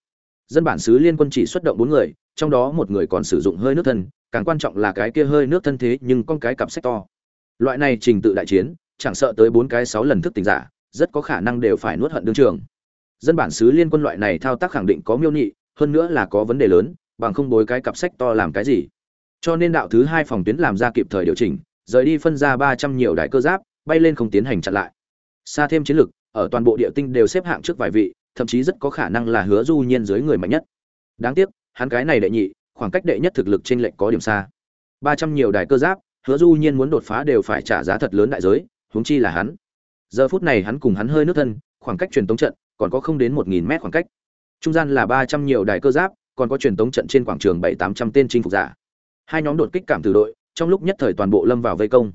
Dân bản xứ liên quân chỉ xuất động bốn người, trong đó một người còn sử dụng hơi nước thân, càng quan trọng là cái kia hơi nước thân thế nhưng con cái cặp sách to loại này trình tự đại chiến chẳng sợ tới bốn cái sáu lần thức tỉnh giả rất có khả năng đều phải nuốt hận đương trường. Dân bản xứ liên quân loại này thao tác khẳng định có miêu nhị hơn nữa là có vấn đề lớn bằng không bối cái cặp sách to làm cái gì. Cho nên đạo thứ hai phòng tuyến làm ra kịp thời điều chỉnh rời đi phân ra ba trăm nhiều đại cơ giáp bay lên không tiến hành chặn lại. Xa thêm chiến lược, ở toàn bộ địa tinh đều xếp hạng trước vài vị thậm chí rất có khả năng là hứa du nhiên dưới người mạnh nhất. Đáng tiếc hắn cái này đệ nhị khoảng cách đệ nhất thực lực trên lệnh có điểm xa. Ba trăm nhiều đài cơ giáp hứa du nhiên muốn đột phá đều phải trả giá thật lớn đại giới, huống chi là hắn. Giờ phút này hắn cùng hắn hơi nước thân, khoảng cách truyền tống trận còn có không đến một nghìn mét khoảng cách. Trung gian là ba trăm nhiều đài cơ giáp, còn có truyền tống trận trên quảng trường bảy tám trăm tên chinh phục giả. Hai nhóm đột kích cảm tử đội, trong lúc nhất thời toàn bộ lâm vào vây công.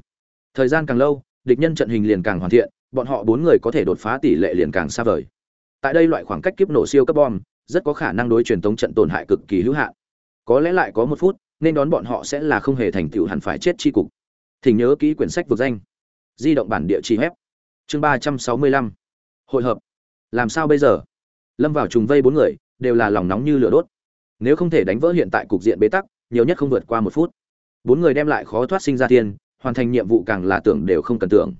Thời gian càng lâu, địch nhân trận hình liền càng hoàn thiện, bọn họ bốn người có thể đột phá tỷ lệ liền càng xa vời. Tại đây loại khoảng cách kiếp nổ siêu cấp bom, rất có khả năng đối truyền tống trận tổn hại cực kỳ hữu hạn. Có lẽ lại có một phút nên đón bọn họ sẽ là không hề thành tựu hẳn phải chết chi cục. Thỉnh nhớ kỹ quyển sách vực danh. Di động bản địa chỉ hép chương ba trăm sáu mươi lăm. Hội hợp. Làm sao bây giờ? Lâm vào trùng vây bốn người đều là lòng nóng như lửa đốt. Nếu không thể đánh vỡ hiện tại cục diện bế tắc nhiều nhất không vượt qua một phút. Bốn người đem lại khó thoát sinh ra tiền, hoàn thành nhiệm vụ càng là tưởng đều không cần tưởng.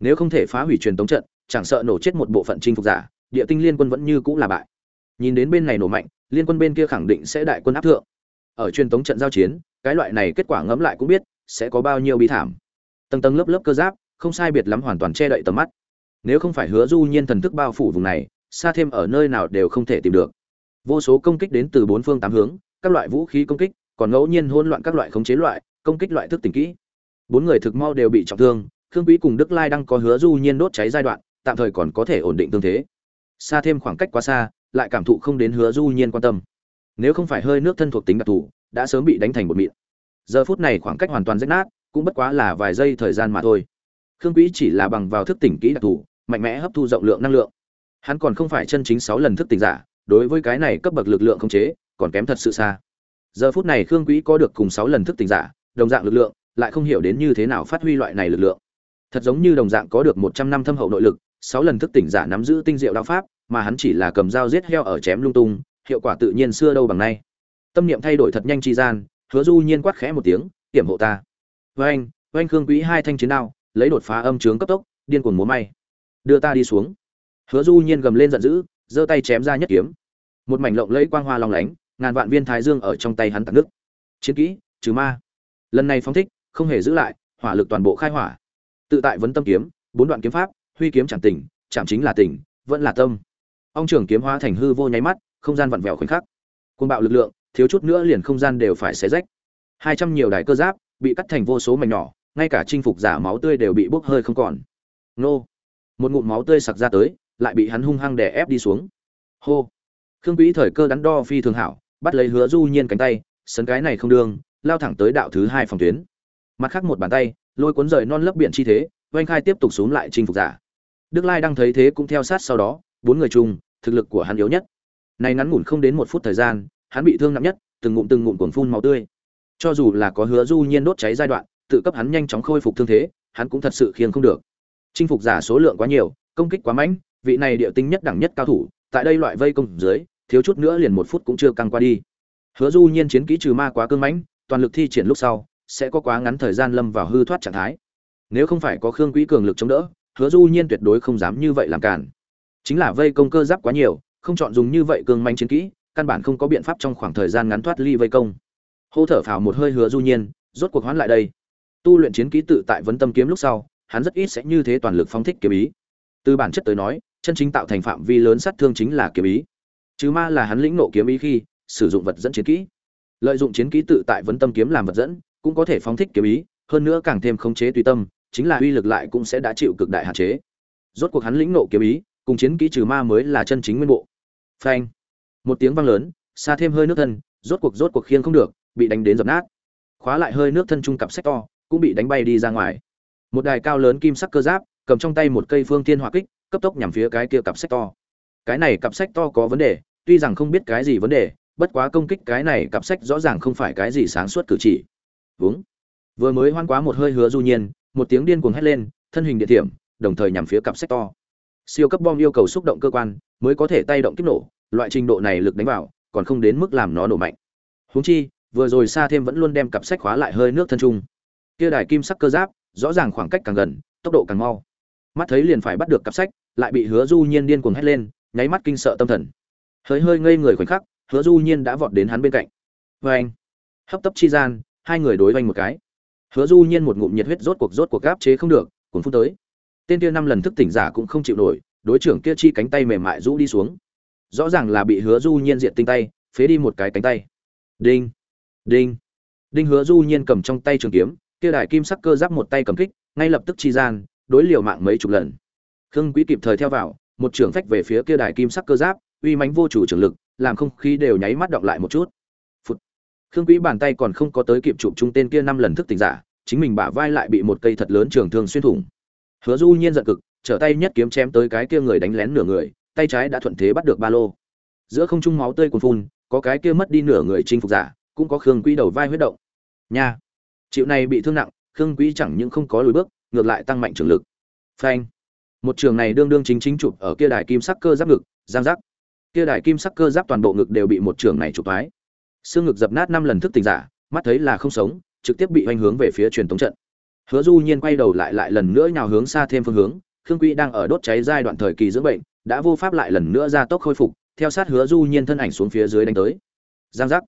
Nếu không thể phá hủy truyền tống trận chẳng sợ nổ chết một bộ phận chinh phục giả địa tinh liên quân vẫn như cũng là bại. Nhìn đến bên này nổ mạnh liên quân bên kia khẳng định sẽ đại quân áp thượng ở truyền tống trận giao chiến, cái loại này kết quả ngẫm lại cũng biết sẽ có bao nhiêu bi thảm. Tầng tầng lớp lớp cơ giáp, không sai biệt lắm hoàn toàn che đậy tầm mắt. Nếu không phải hứa du nhiên thần thức bao phủ vùng này, xa thêm ở nơi nào đều không thể tìm được. Vô số công kích đến từ bốn phương tám hướng, các loại vũ khí công kích, còn ngẫu nhiên hỗn loạn các loại khống chế loại, công kích loại thức tỉnh kỹ. Bốn người thực mau đều bị trọng thương, khương quý cùng đức lai đang có hứa du nhiên đốt cháy giai đoạn, tạm thời còn có thể ổn định tương thế. Xa thêm khoảng cách quá xa, lại cảm thụ không đến hứa du nhiên quan tâm nếu không phải hơi nước thân thuộc tính đặc thù, đã sớm bị đánh thành một mịn. Giờ phút này khoảng cách hoàn toàn rách nát, cũng bất quá là vài giây thời gian mà thôi. Khương quý chỉ là bằng vào thức tỉnh kỹ đặc thù, mạnh mẽ hấp thu rộng lượng năng lượng. Hắn còn không phải chân chính sáu lần thức tỉnh giả, đối với cái này cấp bậc lực lượng không chế, còn kém thật sự xa. Giờ phút này khương quý có được cùng sáu lần thức tỉnh giả, đồng dạng lực lượng, lại không hiểu đến như thế nào phát huy loại này lực lượng. Thật giống như đồng dạng có được một trăm năm thâm hậu nội lực, sáu lần thức tỉnh giả nắm giữ tinh diệu đao pháp, mà hắn chỉ là cầm dao giết heo ở chém lung tung hiệu quả tự nhiên xưa đâu bằng nay. Tâm niệm thay đổi thật nhanh chi gian, hứa du nhiên quát khẽ một tiếng, tiểm hộ ta. Với anh với anh khương quý hai thanh chiến đao, lấy đột phá âm trướng cấp tốc, điên cuồng múa may. Đưa ta đi xuống. Hứa du nhiên gầm lên giận dữ, giơ tay chém ra nhất kiếm. Một mảnh lộng lẫy quang hoa long lánh, ngàn vạn viên thái dương ở trong tay hắn tạt nước. Chiến kỹ, trừ ma. Lần này phóng thích, không hề giữ lại, hỏa lực toàn bộ khai hỏa. Tự tại vấn tâm kiếm, bốn đoạn kiếm pháp, huy kiếm chẳng tỉnh, chạm chính là tỉnh, vẫn là tâm. Ông trưởng kiếm hóa thành hư vô nháy mắt không gian vặn vẹo khoảnh khắc. Côn bạo lực lượng, thiếu chút nữa liền không gian đều phải xé rách. Hai trăm nhiều đài cơ giáp bị cắt thành vô số mảnh nhỏ, ngay cả chinh phục giả máu tươi đều bị bốc hơi không còn. Nô! Một ngụm máu tươi sặc ra tới, lại bị hắn hung hăng đè ép đi xuống. Hô! Khương quỹ thời cơ đắn đo phi thường hảo, bắt lấy hứa du nhiên cánh tay, sấn cái này không đương lao thẳng tới đạo thứ hai phòng tuyến. Mặt khác một bàn tay, lôi cuốn rời non lấp biển chi thế, oanh khai tiếp tục xuống lại chinh phục giả. Đức lai đang thấy thế cũng theo sát sau đó, bốn người chung, thực lực của hắn yếu nhất này ngắn ngủn không đến một phút thời gian, hắn bị thương nặng nhất, từng ngụm từng ngụm cuồng phun máu tươi. Cho dù là có hứa du nhiên đốt cháy giai đoạn, tự cấp hắn nhanh chóng khôi phục thương thế, hắn cũng thật sự khiêng không được. Chinh phục giả số lượng quá nhiều, công kích quá mạnh vị này địa tinh nhất đẳng nhất cao thủ, tại đây loại vây công dưới, thiếu chút nữa liền một phút cũng chưa căng qua đi. Hứa du nhiên chiến kỹ trừ ma quá cương mãnh, toàn lực thi triển lúc sau, sẽ có quá ngắn thời gian lâm vào hư thoát trạng thái. Nếu không phải có khương quý cường lực chống đỡ, hứa du nhiên tuyệt đối không dám như vậy làm cản chính là vây công cơ giáp quá nhiều không chọn dùng như vậy cương manh chiến kỹ, căn bản không có biện pháp trong khoảng thời gian ngắn thoát ly vây công. Hô thở phào một hơi hứa du nhiên, rốt cuộc hoán lại đây. Tu luyện chiến kỹ tự tại vấn tâm kiếm lúc sau, hắn rất ít sẽ như thế toàn lực phóng thích kiếm ý. Từ bản chất tới nói, chân chính tạo thành phạm vi lớn sát thương chính là kiếm ý. Chứ ma là hắn lĩnh nộ kiếm ý khi sử dụng vật dẫn chiến kỹ. Lợi dụng chiến kỹ tự tại vấn tâm kiếm làm vật dẫn, cũng có thể phóng thích kiếm ý, hơn nữa càng thêm khống chế tùy tâm, chính là uy lực lại cũng sẽ đã chịu cực đại hạn chế. Rốt cuộc hắn lĩnh nộ kiếm ý, cùng chiến kỹ trừ ma mới là chân chính nguyên bộ phanh. Một tiếng vang lớn, xa thêm hơi nước thân, rốt cuộc rốt cuộc khiêng không được, bị đánh đến dập nát. Khóa lại hơi nước thân trung cặp sách to, cũng bị đánh bay đi ra ngoài. Một đài cao lớn kim sắc cơ giáp, cầm trong tay một cây phương thiên hỏa kích, cấp tốc nhằm phía cái kia cặp sách to. Cái này cặp sách to có vấn đề, tuy rằng không biết cái gì vấn đề, bất quá công kích cái này cặp sách rõ ràng không phải cái gì sáng suốt cử chỉ. Vướng vừa mới hoan quá một hơi hứa du nhiên, một tiếng điên cuồng hét lên, thân hình địa điểm đồng thời nhằm phía cặp sách to siêu cấp bom yêu cầu xúc động cơ quan mới có thể tay động kích nổ, loại trình độ này lực đánh vào, còn không đến mức làm nó nổ mạnh. Húng chi, vừa rồi xa thêm vẫn luôn đem cặp sách khóa lại hơi nước thân trung. Kia đài kim sắc cơ giáp, rõ ràng khoảng cách càng gần, tốc độ càng mau. Mắt thấy liền phải bắt được cặp sách, lại bị hứa du nhiên điên cuồng hét lên, nháy mắt kinh sợ tâm thần. Hơi hơi ngây người khoảnh khắc, hứa du nhiên đã vọt đến hắn bên cạnh. Vê anh, hấp tấp chi gian, hai người đối vanh một cái. Hứa du nhiên một ngụm nhiệt huyết rốt cuộc rốt cuộc gáp chế không được, cuốn phun tới tên kia năm lần thức tỉnh giả cũng không chịu nổi, đối trưởng kia chi cánh tay mềm mại rũ đi xuống. Rõ ràng là bị hứa du nhiên diện tinh tay, phế đi một cái cánh tay. Đinh đinh đinh hứa du nhiên cầm trong tay trường kiếm, kia đại kim sắc cơ giáp một tay cầm kích, ngay lập tức chi gian, đối liều mạng mấy chục lần. Khương quý kịp thời theo vào, một trưởng phách về phía kia đại kim sắc cơ giáp, uy mãnh vô chủ trường lực, làm không khí đều nháy mắt động lại một chút. Phụt. khương quý bàn tay còn không có tới kịp chụp trung tên kia năm lần thức tỉnh giả, chính mình bả vai lại bị một cây thật lớn trường thương xuyên thủng hứa du nhiên giận cực, trở tay nhất kiếm chém tới cái kia người đánh lén nửa người, tay trái đã thuận thế bắt được ba lô. Giữa không trung máu tươi cuồn phun, có cái kia mất đi nửa người chinh phục giả, cũng có khương quý đầu vai huyết động. Nha! Chịu này bị thương nặng, khương quý chẳng những không có lùi bước, ngược lại tăng mạnh trường lực. Phanh! Một trường này đương đương chính chính chụp ở kia đài kim sắc cơ giáp ngực, giang giác. Kia đài kim sắc cơ giáp toàn bộ ngực đều bị một trường này chụp thoái xương ngực dập nát năm lần thức tỉnh giả, mắt thấy là không sống, trực tiếp bị hoành hướng về phía truyền tống trận hứa du nhiên quay đầu lại lại lần nữa nhào hướng xa thêm phương hướng, khương quý đang ở đốt cháy giai đoạn thời kỳ dưỡng bệnh, đã vô pháp lại lần nữa ra tốc khôi phục, theo sát hứa du nhiên thân ảnh xuống phía dưới đánh tới. Giang giác.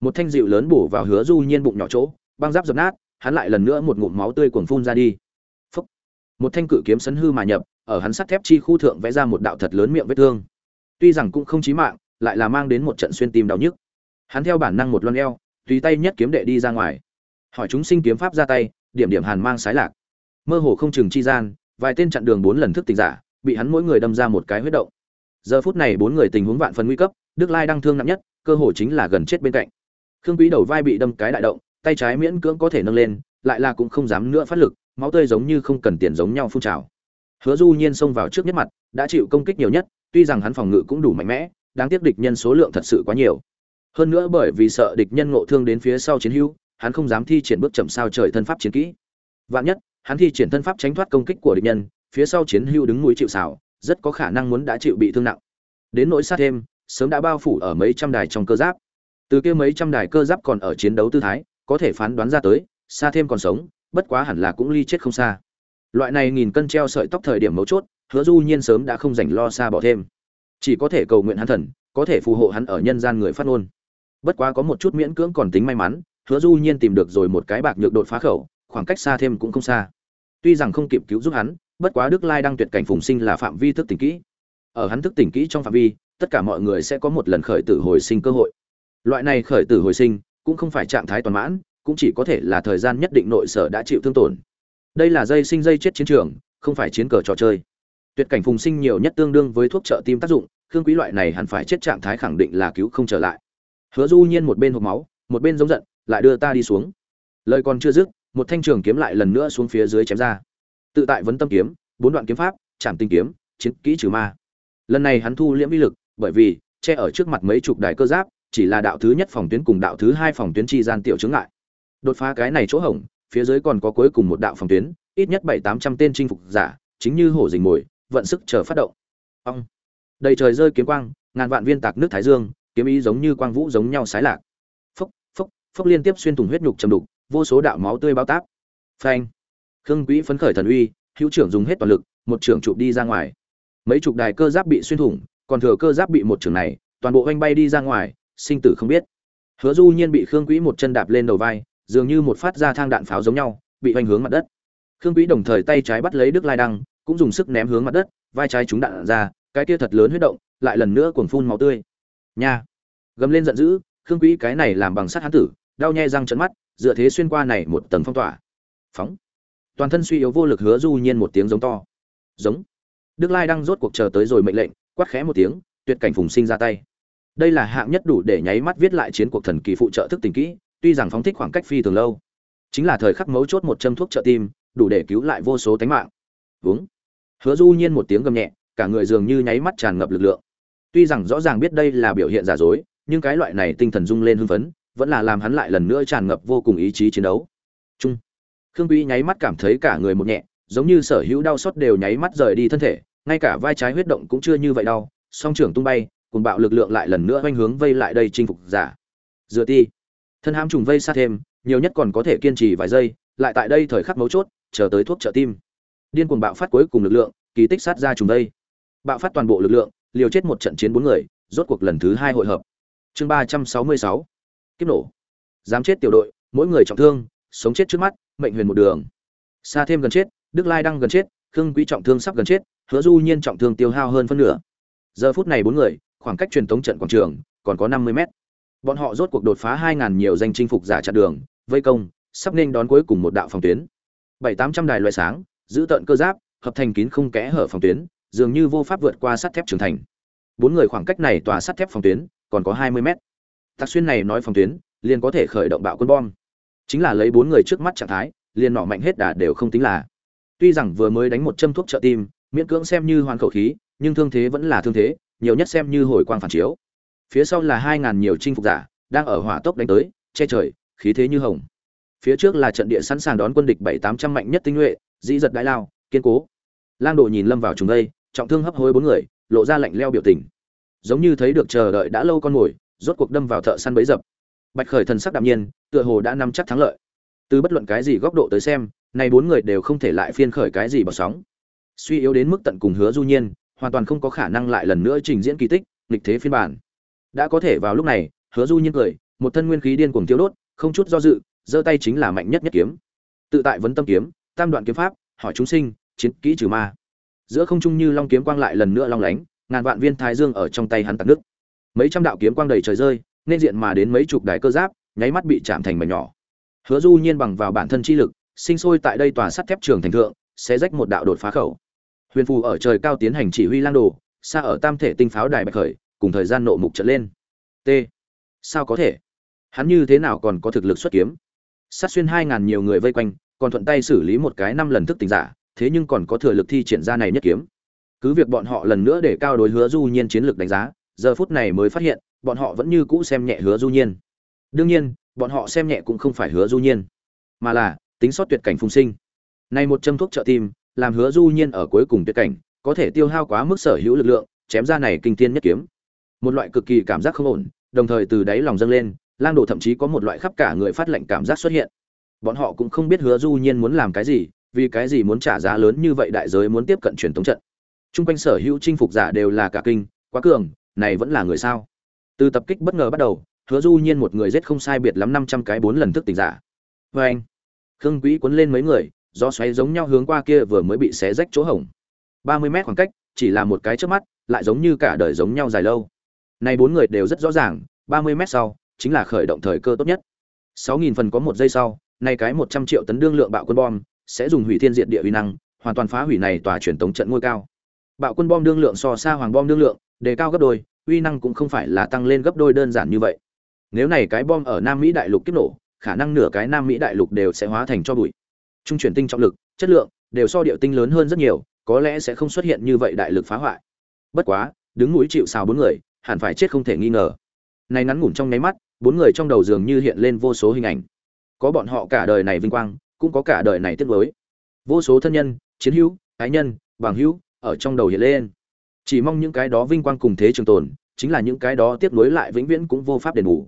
Một thanh dịu lớn bổ vào hứa du nhiên bụng nhỏ chỗ, băng giáp dập nát, hắn lại lần nữa một ngụm máu tươi cuồng phun ra đi. Phúc. một thanh cự kiếm sấn hư mà nhập, ở hắn sắt thép chi khu thượng vẽ ra một đạo thật lớn miệng vết thương. Tuy rằng cũng không chí mạng, lại là mang đến một trận xuyên tim đau nhức. Hắn theo bản năng một loan eo, tùy tay nhất kiếm đệ đi ra ngoài. Hỏi chúng sinh kiếm pháp ra tay điểm điểm hàn mang sái lạc. Mơ hồ không chừng chi gian, vài tên chặn đường bốn lần thức tỉnh giả, bị hắn mỗi người đâm ra một cái huyết động. Giờ phút này bốn người tình huống vạn phần nguy cấp, đức lai đang thương nặng nhất, cơ hồ chính là gần chết bên cạnh. Khương quý đầu vai bị đâm cái đại động, tay trái miễn cưỡng có thể nâng lên, lại là cũng không dám nữa phát lực, máu tươi giống như không cần tiền giống nhau phun trào. Hứa du nhiên xông vào trước nhất mặt, đã chịu công kích nhiều nhất, tuy rằng hắn phòng ngự cũng đủ mạnh mẽ, đáng tiếc địch nhân số lượng thật sự quá nhiều. Hơn nữa bởi vì sợ địch nhân ngộ thương đến phía sau chiến hữu hắn không dám thi triển bước chậm sao trời thân pháp chiến kỹ. Vạn nhất, hắn thi triển thân pháp tránh thoát công kích của địch nhân, phía sau chiến hưu đứng núi chịu xảo rất có khả năng muốn đã chịu bị thương nặng. Đến nỗi sát thêm, sớm đã bao phủ ở mấy trăm đài trong cơ giáp. Từ kia mấy trăm đài cơ giáp còn ở chiến đấu tư thái, có thể phán đoán ra tới xa thêm còn sống, bất quá hẳn là cũng ly chết không xa. Loại này nghìn cân treo sợi tóc thời điểm mấu chốt, hứa du nhiên sớm đã không dành lo xa bỏ thêm. Chỉ có thể cầu nguyện hắn thần, có thể phù hộ hắn ở nhân gian người phát ngôn. Bất quá có một chút miễn cưỡng còn tính may mắn hứa du nhiên tìm được rồi một cái bạc nhược đột phá khẩu, khoảng cách xa thêm cũng không xa. Tuy rằng không kịp cứu giúp hắn, bất quá đức lai đang tuyệt cảnh phùng sinh là phạm vi thức tỉnh kỹ. Ở hắn thức tỉnh kỹ trong phạm vi, tất cả mọi người sẽ có một lần khởi tử hồi sinh cơ hội. Loại này khởi tử hồi sinh cũng không phải trạng thái toàn mãn, cũng chỉ có thể là thời gian nhất định nội sở đã chịu thương tổn. Đây là dây sinh dây chết chiến trường, không phải chiến cờ trò chơi. Tuyệt cảnh phùng sinh nhiều nhất tương đương với thuốc trợ tim tác dụng, khương quý loại này hẳn phải chết trạng thái khẳng định là cứu không trở lại. Hứa du nhiên một bên hộp máu, một bên giống giận lại đưa ta đi xuống. Lời còn chưa dứt, một thanh trường kiếm lại lần nữa xuống phía dưới chém ra. Tự tại vấn tâm kiếm, bốn đoạn kiếm pháp chạm tinh kiếm, chiến kỹ trừ ma. Lần này hắn thu liễm uy lực, bởi vì, che ở trước mặt mấy chục đài cơ giáp, chỉ là đạo thứ nhất phòng tuyến cùng đạo thứ hai phòng tuyến chi gian tiểu chướng ngại. Đột phá cái này chỗ hổng, phía dưới còn có cuối cùng một đạo phòng tuyến, ít nhất bảy tám trăm tên chinh phục giả, chính như hổ dình mồi, vận sức chờ phát động. Ong. Đầy trời rơi kiếm quang, ngàn vạn viên tạc nước thái dương, kiếm ý giống như quang vũ giống nhau sái lạc phốc liên tiếp xuyên thủng huyết nhục chầm đục, vô số đạo máu tươi bao táp. Phanh. Khương Quý phấn khởi thần uy, hữu trưởng dùng hết toàn lực, một trưởng chụp đi ra ngoài. Mấy chục đài cơ giáp bị xuyên thủng, còn thừa cơ giáp bị một trưởng này, toàn bộ hoành bay đi ra ngoài, sinh tử không biết. Hứa du nhiên bị khương Quý một chân đạp lên đầu vai, dường như một phát ra thang đạn pháo giống nhau, bị hoành hướng mặt đất. Khương Quý đồng thời tay trái bắt lấy đức lai đăng, cũng dùng sức ném hướng mặt đất, vai trái trúng đạn ra, cái kia thật lớn huyết động, lại lần nữa cuồng phun máu tươi. Nha. Gầm lên giận dữ, khương Quý cái này làm bằng sắt hắn tử đau nhè răng trợn mắt, dựa thế xuyên qua này một tầng phong tỏa. Phóng. Toàn thân suy yếu vô lực hứa du nhiên một tiếng giống to. Giống. Đức lai đang rốt cuộc chờ tới rồi mệnh lệnh, quát khẽ một tiếng, tuyệt cảnh phùng sinh ra tay. Đây là hạng nhất đủ để nháy mắt viết lại chiến cuộc thần kỳ phụ trợ thức tình kỹ, tuy rằng phóng thích khoảng cách phi thường lâu. Chính là thời khắc mấu chốt một châm thuốc trợ tim, đủ để cứu lại vô số tính mạng. Vướng hứa du nhiên một tiếng gầm nhẹ, cả người dường như nháy mắt tràn ngập lực lượng. Tuy rằng rõ ràng biết đây là biểu hiện giả dối, nhưng cái loại này tinh thần rung lên hưng phấn vẫn là làm hắn lại lần nữa tràn ngập vô cùng ý chí chiến đấu. Chung. Khương quý nháy mắt cảm thấy cả người một nhẹ, giống như sở hữu đau xót đều nháy mắt rời đi thân thể, ngay cả vai trái huyết động cũng chưa như vậy đau, song trưởng tung bay cùng bạo lực lượng lại lần nữa oanh hướng vây lại đây chinh phục giả. Dựa ti. Thân hãm trùng vây sát thêm, nhiều nhất còn có thể kiên trì vài giây, lại tại đây thời khắc mấu chốt, chờ tới thuốc trợ tim. Điên cuồng bạo phát cuối cùng lực lượng, kỳ tích sát ra trùng vây. Bạo phát toàn bộ lực lượng, liều chết một trận chiến bốn người, rốt cuộc lần thứ hai hội hợp. Chương ba trăm sáu mươi sáu kiếp nổ. Dám chết tiểu đội, mỗi người trọng thương, sống chết trước mắt, mệnh huyền một đường. Xa thêm gần chết, đức lai đang gần chết, khương quý trọng thương sắp gần chết, hứa du nhiên trọng thương tiêu hao hơn phân nửa. Giờ phút này bốn người, khoảng cách truyền thống trận quảng trường, còn có năm mươi mét. Bọn họ rốt cuộc đột phá hai ngàn nhiều danh chinh phục giả chặn đường, vây công, sắp nên đón cuối cùng một đạo phòng tuyến. Bảy tám trăm đài loại sáng, giữ tận cơ giáp, hợp thành kín không kẽ hở phòng tuyến, dường như vô pháp vượt qua sắt thép trưởng thành. Bốn người khoảng cách này tòa sắt thép phòng tuyến, còn có hai mươi mét tạc xuyên này nói phòng tuyến, liền có thể khởi động bạo quân bom. Chính là lấy bốn người trước mắt trạng thái, liền nọ mạnh hết đà đều không tính là. Tuy rằng vừa mới đánh một châm thuốc trợ tim, miễn cưỡng xem như hoàn khẩu khí, nhưng thương thế vẫn là thương thế, nhiều nhất xem như hồi quang phản chiếu. Phía sau là hai ngàn nhiều chinh phục giả, đang ở hỏa tốc đánh tới, che trời, khí thế như hồng. Phía trước là trận địa sẵn sàng đón quân địch bảy tám trăm mạnh nhất tinh nhuệ, dĩ giật đại lao, kiên cố. Lang độ nhìn lâm vào chúng đây, trọng thương hấp hối bốn người, lộ ra lạnh leo biểu tình. Giống như thấy được chờ đợi đã lâu con mồi rốt cuộc đâm vào thợ săn bấy dập. Bạch khởi thần sắc đạm nhiên, tựa hồ đã nắm chắc thắng lợi. Từ bất luận cái gì góc độ tới xem nay bốn người đều không thể lại phiên khởi cái gì bọt sóng. Suy yếu đến mức tận cùng hứa du nhiên, hoàn toàn không có khả năng lại lần nữa trình diễn kỳ tích, nghịch thế phiên bản. Đã có thể vào lúc này, hứa du nhiên cười, một thân nguyên khí điên cuồng tiêu đốt, không chút do dự, giơ tay chính là mạnh nhất nhất kiếm. Tự tại vấn tâm kiếm, tam đoạn kiếm pháp, hỏi chúng sinh, chiến kỹ trừ ma. Giữa không trung như long kiếm quang lại lần nữa long lánh, ngàn vạn viên thái dương ở trong tay hắn tạt nước mấy trăm đạo kiếm quang đầy trời rơi, nên diện mà đến mấy chục đài cơ giáp, nháy mắt bị chạm thành mảnh nhỏ. Hứa du nhiên bằng vào bản thân chi lực, sinh sôi tại đây tòa sắt thép trường thành thượng, sẽ rách một đạo đột phá khẩu. Huyền phù ở trời cao tiến hành chỉ huy lang đồ, xa ở tam thể tinh pháo đài bạch khởi, cùng thời gian nộ mục trở lên. T. Sao có thể? Hắn như thế nào còn có thực lực xuất kiếm? Sát xuyên hai ngàn nhiều người vây quanh, còn thuận tay xử lý một cái năm lần thức tình giả, thế nhưng còn có thừa lực thi triển ra này nhất kiếm. Cứ việc bọn họ lần nữa để cao đối hứa du nhiên chiến lược đánh giá giờ phút này mới phát hiện bọn họ vẫn như cũ xem nhẹ hứa du nhiên. Đương nhiên bọn họ xem nhẹ cũng không phải hứa du nhiên mà là tính sót tuyệt cảnh phùng sinh. Này một châm thuốc trợ tim làm hứa du nhiên ở cuối cùng tuyệt cảnh có thể tiêu hao quá mức sở hữu lực lượng chém ra này kinh thiên nhất kiếm. Một loại cực kỳ cảm giác không ổn đồng thời từ đáy lòng dâng lên lang đồ thậm chí có một loại khắp cả người phát lệnh cảm giác xuất hiện. Bọn họ cũng không biết hứa du nhiên muốn làm cái gì vì cái gì muốn trả giá lớn như vậy đại giới muốn tiếp cận truyền thống trận. Trung quanh sở hữu chinh phục giả đều là cả kinh, quá cường, này vẫn là người sao? Từ tập kích bất ngờ bắt đầu, Hứa Du Nhiên một người giết không sai biệt lắm 500 cái bốn lần thức tỉnh giả. với anh, Khương Quý cuốn lên mấy người, do xoáy giống nhau hướng qua kia vừa mới bị xé rách chỗ hổng. 30 mét khoảng cách, chỉ là một cái chớp mắt, lại giống như cả đời giống nhau dài lâu. Này bốn người đều rất rõ ràng, 30 mét sau chính là khởi động thời cơ tốt nhất. 6000 phần có một giây sau, này cái 100 triệu tấn đương lượng bạo quân bom sẽ dùng hủy thiên diệt địa uy năng, hoàn toàn phá hủy này tòa truyền tống trận ngôi cao bạo quân bom đương lượng so xa hoàng bom đương lượng đề cao gấp đôi, uy năng cũng không phải là tăng lên gấp đôi đơn giản như vậy. Nếu này cái bom ở nam mỹ đại lục kích nổ, khả năng nửa cái nam mỹ đại lục đều sẽ hóa thành cho bụi. Trung chuyển tinh trọng lực, chất lượng đều so điệu tinh lớn hơn rất nhiều, có lẽ sẽ không xuất hiện như vậy đại lực phá hoại. Bất quá, đứng núi chịu sào bốn người, hẳn phải chết không thể nghi ngờ. Này ngắn ngủn trong nháy mắt, bốn người trong đầu dường như hiện lên vô số hình ảnh. Có bọn họ cả đời này vinh quang, cũng có cả đời này tiếc nuối. Vô số thân nhân, chiến hữu, ái nhân, bằng hữu, ở trong đầu hiện lên chỉ mong những cái đó vinh quang cùng thế trường tồn, chính là những cái đó tiếp nối lại vĩnh viễn cũng vô pháp đền bù.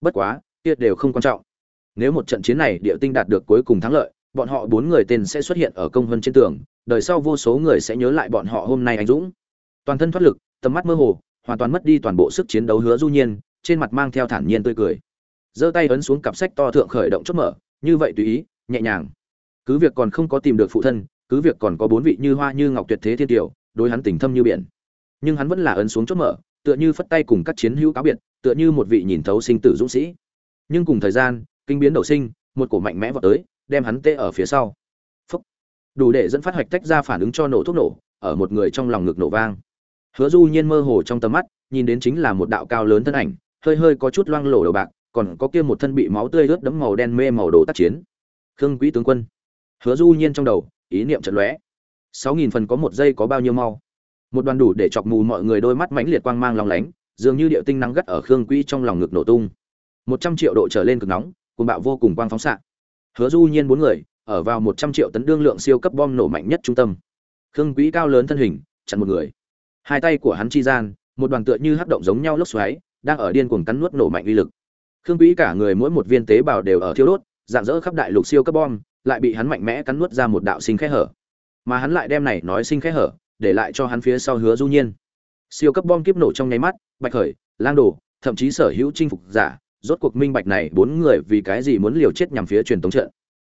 Bất quá, kia đều không quan trọng. Nếu một trận chiến này địa tinh đạt được cuối cùng thắng lợi, bọn họ bốn người tên sẽ xuất hiện ở công vân trên tường, đời sau vô số người sẽ nhớ lại bọn họ hôm nay anh dũng. Toàn thân thoát lực, tầm mắt mơ hồ, hoàn toàn mất đi toàn bộ sức chiến đấu hứa du nhiên, trên mặt mang theo thản nhiên tươi cười. Giơ tay ấn xuống cặp sách to thượng khởi động chốt mở, như vậy tùy ý, nhẹ nhàng. Cứ việc còn không có tìm được phụ thân, cứ việc còn có bốn vị như hoa như ngọc tuyệt thế thiên tiểu đối hắn tình thâm như biển nhưng hắn vẫn là ấn xuống chốt mở, tựa như phất tay cùng các chiến hữu cáo biệt, tựa như một vị nhìn thấu sinh tử dũng sĩ. Nhưng cùng thời gian, kinh biến đầu sinh, một cổ mạnh mẽ vào tới, đem hắn tê ở phía sau. Phúc. đủ để dẫn phát hoạch tách ra phản ứng cho nổ thuốc nổ, ở một người trong lòng ngực nổ vang. Hứa du nhiên mơ hồ trong tầm mắt, nhìn đến chính là một đạo cao lớn thân ảnh, hơi hơi có chút loang lổ đầu bạc, còn có kia một thân bị máu tươi ướt đẫm màu đen mê màu đồ tác chiến. Khương quý tướng quân. Hứa du nhiên trong đầu, ý niệm trận lóe. Sáu nghìn phần có một giây có bao nhiêu mau? Một đoàn đủ để chọc mù mọi người đôi mắt mãnh liệt quang mang long lánh, dường như điệu tinh nắng gắt ở khương quỹ trong lòng ngực nổ tung. Một trăm triệu độ trở lên cực nóng cùng bạo vô cùng quang phóng xạ. Hứa du nhiên bốn người, ở vào một trăm triệu tấn đương lượng siêu cấp bom nổ mạnh nhất trung tâm. Khương quỹ cao lớn thân hình, chặn một người. Hai tay của hắn chi gian, một đoàn tựa như hấp động giống nhau lốc xoáy, đang ở điên cuồng cắn nuốt nổ mạnh uy lực. Khương quỹ cả người mỗi một viên tế bào đều ở thiêu đốt, dạng dỡ khắp đại lục siêu cấp bom, lại bị hắn mạnh mẽ cắn nuốt ra một đạo sinh khẽ hở. Mà hắn lại đem này nói sinh khẽ hở để lại cho hắn phía sau hứa du nhiên. Siêu cấp bom kiếp nổ trong nháy mắt, bạch khởi, lang đồ, thậm chí sở hữu chinh phục giả, rốt cuộc minh bạch này bốn người vì cái gì muốn liều chết nhằm phía truyền tống trận.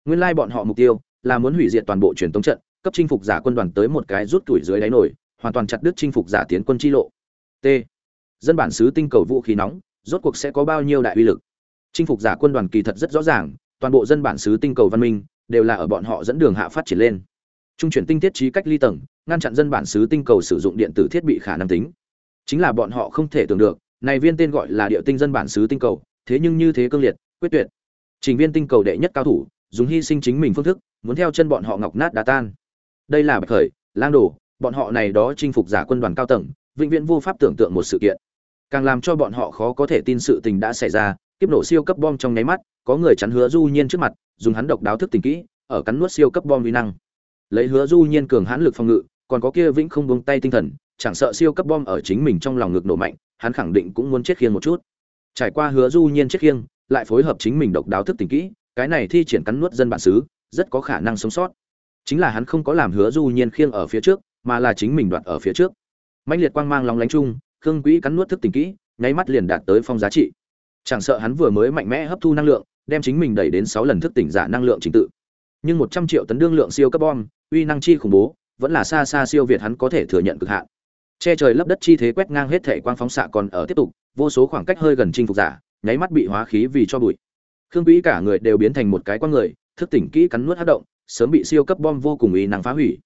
Nguyên lai bọn họ mục tiêu là muốn hủy diệt toàn bộ truyền tống trận, cấp chinh phục giả quân đoàn tới một cái rút tuổi dưới đáy nổi, hoàn toàn chặt đứt chinh phục giả tiến quân chi lộ. T. Dân bản xứ tinh cầu vũ khí nóng, rốt cuộc sẽ có bao nhiêu đại uy lực? Chinh phục giả quân đoàn kỳ thật rất rõ ràng, toàn bộ dân bản xứ tinh cầu văn minh đều là ở bọn họ dẫn đường hạ phát triển lên. Trung chuyển tinh tiết trí cách ly tầng ngăn chặn dân bản xứ tinh cầu sử dụng điện tử thiết bị khả năng tính. Chính là bọn họ không thể tưởng được, này viên tên gọi là địa tinh dân bản xứ tinh cầu, thế nhưng như thế cương liệt, quyết tuyệt. Trình viên tinh cầu đệ nhất cao thủ, dùng hy sinh chính mình phương thức, muốn theo chân bọn họ ngọc nát đá tan. Đây là bạch khởi, lang đồ, bọn họ này đó chinh phục giả quân đoàn cao tầng, vĩnh viễn vô pháp tưởng tượng một sự kiện. Càng làm cho bọn họ khó có thể tin sự tình đã xảy ra, kiếp nổ siêu cấp bom trong nháy mắt, có người chắn hứa du nhiên trước mặt, dùng hắn độc đáo thức tình kỹ, ở cắn nuốt siêu cấp bom uy năng. Lấy hứa du nhiên cường hãn lực phòng ngự còn có kia vĩnh không buông tay tinh thần, chẳng sợ siêu cấp bom ở chính mình trong lòng ngực nổ mạnh, hắn khẳng định cũng muốn chết khiêng một chút. Trải qua hứa du nhiên chết khiêng, lại phối hợp chính mình độc đáo thức tình kỹ, cái này thi triển cắn nuốt dân bản xứ, rất có khả năng sống sót. Chính là hắn không có làm hứa du nhiên khiêng ở phía trước, mà là chính mình đoạt ở phía trước. Mãnh liệt quang mang lóng lánh chung, khương quỹ cắn nuốt thức tình kỹ, nháy mắt liền đạt tới phong giá trị. Chẳng sợ hắn vừa mới mạnh mẽ hấp thu năng lượng, đem chính mình đẩy đến sáu lần thức tỉnh giả năng lượng trình tự. Nhưng một trăm triệu tấn đương lượng siêu cấp bom, uy năng chi khủng bố vẫn là xa xa siêu việt hắn có thể thừa nhận cực hạn. Che trời lấp đất chi thế quét ngang hết thể quang phóng xạ còn ở tiếp tục, vô số khoảng cách hơi gần chinh phục giả, nháy mắt bị hóa khí vì cho bụi. Khương vĩ cả người đều biến thành một cái con người, thức tỉnh kỹ cắn nuốt hát động, sớm bị siêu cấp bom vô cùng uy năng phá hủy.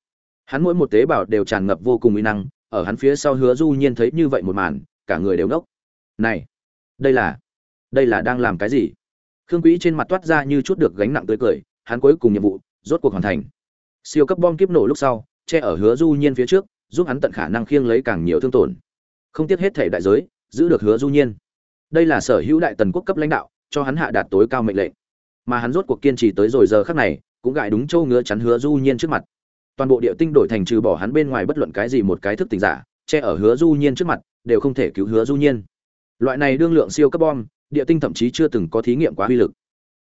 Hắn mỗi một tế bào đều tràn ngập vô cùng uy năng, ở hắn phía sau hứa du nhiên thấy như vậy một màn, cả người đều ngốc. Này, đây là đây là đang làm cái gì? Khương quỹ trên mặt toát ra như chút được gánh nặng tươi cười, hắn cuối cùng nhiệm vụ, rốt cuộc hoàn thành. Siêu cấp bom kiếp nổ lúc sau che ở hứa du nhiên phía trước, giúp hắn tận khả năng khiêng lấy càng nhiều thương tổn. Không tiếc hết thể đại giới, giữ được hứa du nhiên. Đây là sở hữu đại tần quốc cấp lãnh đạo, cho hắn hạ đạt tối cao mệnh lệnh. Mà hắn rốt cuộc kiên trì tới rồi giờ khắc này, cũng gại đúng châu ngứa chắn hứa du nhiên trước mặt. Toàn bộ địa tinh đổi thành trừ bỏ hắn bên ngoài bất luận cái gì một cái thức tỉnh giả, che ở hứa du nhiên trước mặt, đều không thể cứu hứa du nhiên. Loại này đương lượng siêu cấp bom, địa tinh thậm chí chưa từng có thí nghiệm quá uy lực.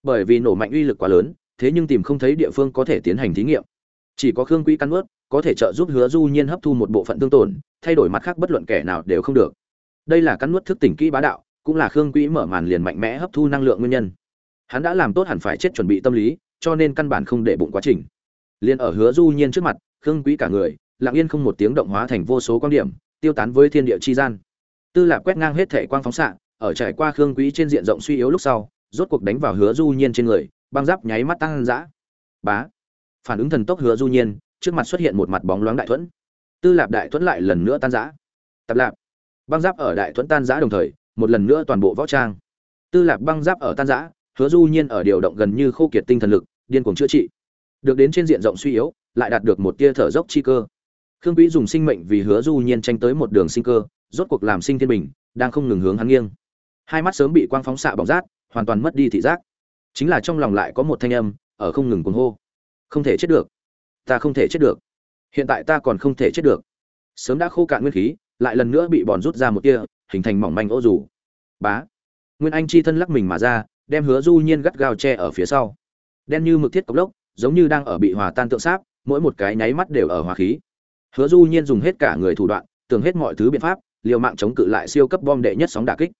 Bởi vì nổ mạnh uy lực quá lớn, thế nhưng tìm không thấy địa phương có thể tiến hành thí nghiệm. Chỉ có khương quỹ căn ướt có thể trợ giúp hứa du nhiên hấp thu một bộ phận tương tổn, thay đổi mặt khác bất luận kẻ nào đều không được. Đây là căn nuốt thức tỉnh kỹ bá đạo, cũng là khương quỹ mở màn liền mạnh mẽ hấp thu năng lượng nguyên nhân. Hắn đã làm tốt hẳn phải chết chuẩn bị tâm lý, cho nên căn bản không để bụng quá trình. Liền ở hứa du nhiên trước mặt, khương quỹ cả người, lặng yên không một tiếng động hóa thành vô số quan điểm, tiêu tán với thiên địa chi gian. Tư lạc quét ngang hết thể quang phóng xạ, ở trải qua khương quỹ trên diện rộng suy yếu lúc sau, rốt cuộc đánh vào hứa du nhiên trên người, băng giáp nháy mắt tăng dã. Bá. Phản ứng thần tốc hứa du nhiên trước mặt xuất hiện một mặt bóng loáng đại thuẫn. Tư lạp đại thuẫn lại lần nữa tan rã. Tạp lạp. Băng giáp ở đại thuẫn tan rã đồng thời, một lần nữa toàn bộ võ trang. Tư lạp băng giáp ở tan rã, hứa du nhiên ở điều động gần như khô kiệt tinh thần lực, điên cuồng chữa trị. Được đến trên diện rộng suy yếu, lại đạt được một tia thở dốc chi cơ. Khương quý dùng sinh mệnh vì hứa du nhiên tranh tới một đường sinh cơ, rốt cuộc làm sinh thiên bình, đang không ngừng hướng hắn nghiêng. Hai mắt sớm bị quang phóng xạ bỏng rát, hoàn toàn mất đi thị giác. Chính là trong lòng lại có một thanh âm, ở không ngừng cuồng hô. Không thể chết được ta không thể chết được. Hiện tại ta còn không thể chết được. Sớm đã khô cạn nguyên khí, lại lần nữa bị bòn rút ra một tia, hình thành mỏng manh ô dù. Bá. Nguyên anh chi thân lắc mình mà ra, đem hứa du nhiên gắt gao che ở phía sau. Đen như mực thiết cốc lốc, giống như đang ở bị hòa tan tượng sáp, mỗi một cái nháy mắt đều ở hòa khí. Hứa du nhiên dùng hết cả người thủ đoạn, tưởng hết mọi thứ biện pháp, liều mạng chống cự lại siêu cấp bom đệ nhất sóng đả kích.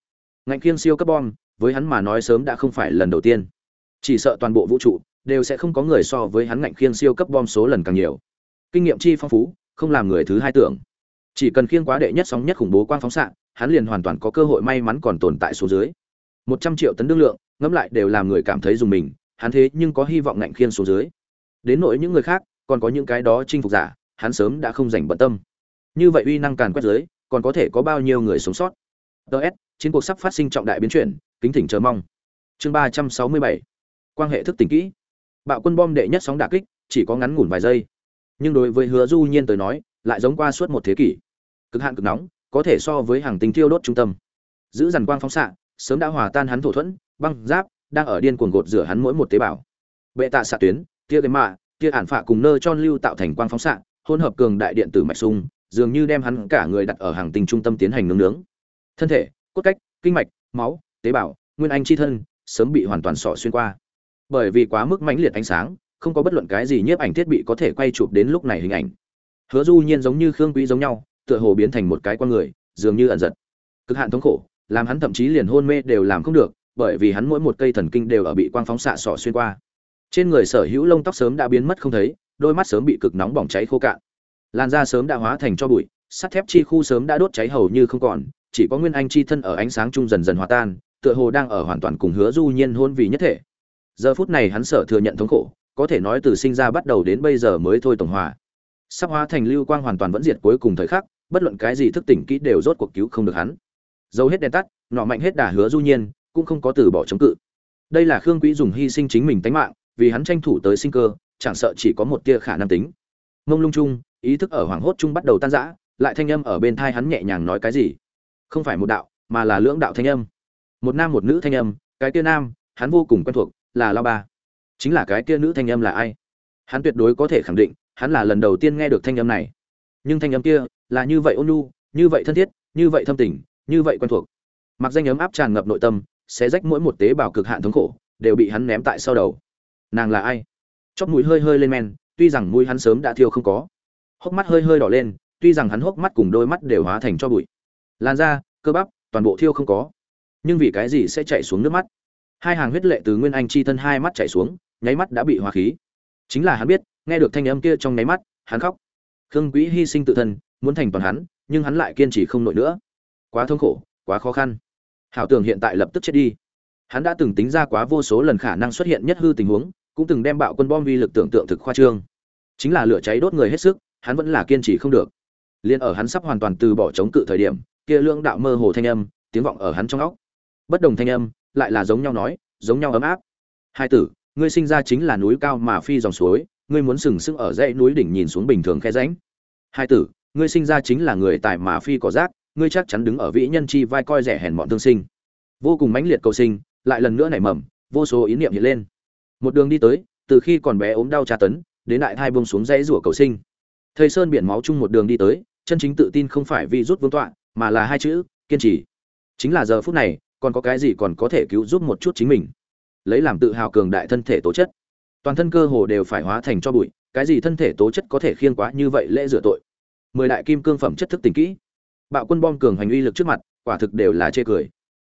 Ngạnh khiêng siêu cấp bom, với hắn mà nói sớm đã không phải lần đầu tiên. Chỉ sợ toàn bộ vũ trụ đều sẽ không có người so với hắn ngạnh khiêng siêu cấp bom số lần càng nhiều. Kinh nghiệm chi phong phú, không làm người thứ hai tưởng. Chỉ cần khiêng quá đệ nhất sóng nhất khủng bố quang phóng xạ, hắn liền hoàn toàn có cơ hội may mắn còn tồn tại số dưới. Một trăm triệu tấn đương lượng, ngẫm lại đều làm người cảm thấy dùng mình, hắn thế nhưng có hy vọng ngạnh khiêng số dưới. Đến nỗi những người khác, còn có những cái đó chinh phục giả, hắn sớm đã không dành bận tâm. Như vậy uy năng càn quét dưới, còn có thể có bao nhiêu người sống sót? Ts chiến cuộc sắp phát sinh trọng đại biến chuyển, kính thỉnh chờ mong. Chương ba trăm sáu mươi bảy. Quan hệ thức tỉnh kỹ bạo quân bom đệ nhất sóng đả kích, chỉ có ngắn ngủn vài giây. Nhưng đối với hứa du nhiên tới nói, lại giống qua suốt một thế kỷ. Cực hạn cực nóng, có thể so với hàng tinh thiêu đốt trung tâm. Giữ dàn quang phóng xạ, sớm đã hòa tan hắn thổ thuẫn, băng giáp, đang ở điên cuồng gột rửa hắn mỗi một tế bào. Bệ tạ xạ tuyến, tia cái mạ, tia ản phạ cùng nơ cho lưu tạo thành quang phóng xạ, hỗn hợp cường đại điện tử mạch sung dường như đem hắn cả người đặt ở hàng tinh trung tâm tiến hành nướng nướng. Thân thể, cốt cách, kinh mạch, máu, tế bào, nguyên anh chi thân, sớm bị hoàn toàn sọ xuyên qua bởi vì quá mức mãnh liệt ánh sáng, không có bất luận cái gì nhiếp ảnh thiết bị có thể quay chụp đến lúc này hình ảnh. Hứa du nhiên giống như khương quý giống nhau, tựa hồ biến thành một cái con người, dường như ẩn giật. Cực hạn thống khổ, làm hắn thậm chí liền hôn mê đều làm không được, bởi vì hắn mỗi một cây thần kinh đều ở bị quang phóng xạ sỏ xuyên qua. Trên người sở hữu lông tóc sớm đã biến mất không thấy, đôi mắt sớm bị cực nóng bỏng cháy khô cạn. Làn da sớm đã hóa thành cho bụi, sắt thép chi khu sớm đã đốt cháy hầu như không còn, chỉ có nguyên anh chi thân ở ánh sáng trung dần dần hòa tan, tựa hồ đang ở hoàn toàn cùng hứa du nhiên hôn vì nhất thể giờ phút này hắn sở thừa nhận thống khổ, có thể nói từ sinh ra bắt đầu đến bây giờ mới thôi tổng hòa. Sắp hóa thành lưu quang hoàn toàn vẫn diệt cuối cùng thời khắc, bất luận cái gì thức tỉnh kỹ đều rốt cuộc cứu không được hắn. Dấu hết đèn tắt, nọ mạnh hết đà hứa du nhiên, cũng không có từ bỏ chống cự. Đây là khương quý dùng hy sinh chính mình tánh mạng, vì hắn tranh thủ tới sinh cơ, chẳng sợ chỉ có một tia khả năng tính. Mông lung chung ý thức ở hoảng hốt chung bắt đầu tan rã, lại thanh âm ở bên thai hắn nhẹ nhàng nói cái gì? Không phải một đạo, mà là lưỡng đạo thanh âm. Một nam một nữ thanh âm, cái tia nam, hắn vô cùng quen thuộc là lao ba. Chính là cái kia nữ thanh âm là ai? Hắn tuyệt đối có thể khẳng định, hắn là lần đầu tiên nghe được thanh âm này. Nhưng thanh âm kia là như vậy ôn nhu, như vậy thân thiết, như vậy thâm tình, như vậy quen thuộc. Mặc danh ấm áp tràn ngập nội tâm sẽ rách mỗi một tế bào cực hạn thống khổ, đều bị hắn ném tại sau đầu. Nàng là ai? Chóp mũi hơi hơi lên men, tuy rằng mũi hắn sớm đã thiêu không có. Hốc mắt hơi hơi đỏ lên, tuy rằng hắn hốc mắt cùng đôi mắt đều hóa thành cho bụi. Lan da, cơ bắp, toàn bộ thiêu không có. Nhưng vì cái gì sẽ chạy xuống nước mắt? Hai hàng huyết lệ từ nguyên anh chi thân hai mắt chảy xuống, nháy mắt đã bị hóa khí. Chính là hắn biết, nghe được thanh âm kia trong nháy mắt, hắn khóc. Khương quý hy sinh tự thân, muốn thành toàn hắn, nhưng hắn lại kiên trì không nổi nữa. Quá thống khổ, quá khó khăn. Hảo tưởng hiện tại lập tức chết đi. Hắn đã từng tính ra quá vô số lần khả năng xuất hiện nhất hư tình huống, cũng từng đem bạo quân bom vi lực tưởng tượng thực khoa trương. Chính là lửa cháy đốt người hết sức, hắn vẫn là kiên trì không được. Liên ở hắn sắp hoàn toàn từ bỏ chống cự thời điểm, kia lưỡng đạo mơ hồ thanh âm, tiếng vọng ở hắn trong óc. Bất đồng thanh âm lại là giống nhau nói, giống nhau ấm áp. Hai tử, ngươi sinh ra chính là núi cao mà phi dòng suối, ngươi muốn sừng sững ở dãy núi đỉnh nhìn xuống bình thường khe rãnh. Hai tử, ngươi sinh ra chính là người tài mà phi cỏ rác, ngươi chắc chắn đứng ở vĩ nhân chi vai coi rẻ hèn mọn thương sinh. Vô cùng mãnh liệt cầu sinh, lại lần nữa nảy mầm, vô số ý niệm hiện lên. Một đường đi tới, từ khi còn bé ốm đau tra tấn, đến đại thai buông xuống dãy rủa cầu sinh. Thầy sơn biển máu chung một đường đi tới, chân chính tự tin không phải vì rút vương tọa, mà là hai chữ, kiên trì. Chính là giờ phút này còn có cái gì còn có thể cứu giúp một chút chính mình? Lấy làm tự hào cường đại thân thể tố chất. Toàn thân cơ hồ đều phải hóa thành cho bụi, cái gì thân thể tố chất có thể khiêng quá như vậy lễ rửa tội? Mười đại kim cương phẩm chất thức tình kỹ. Bạo quân bom cường hành uy lực trước mặt, quả thực đều là chê cười.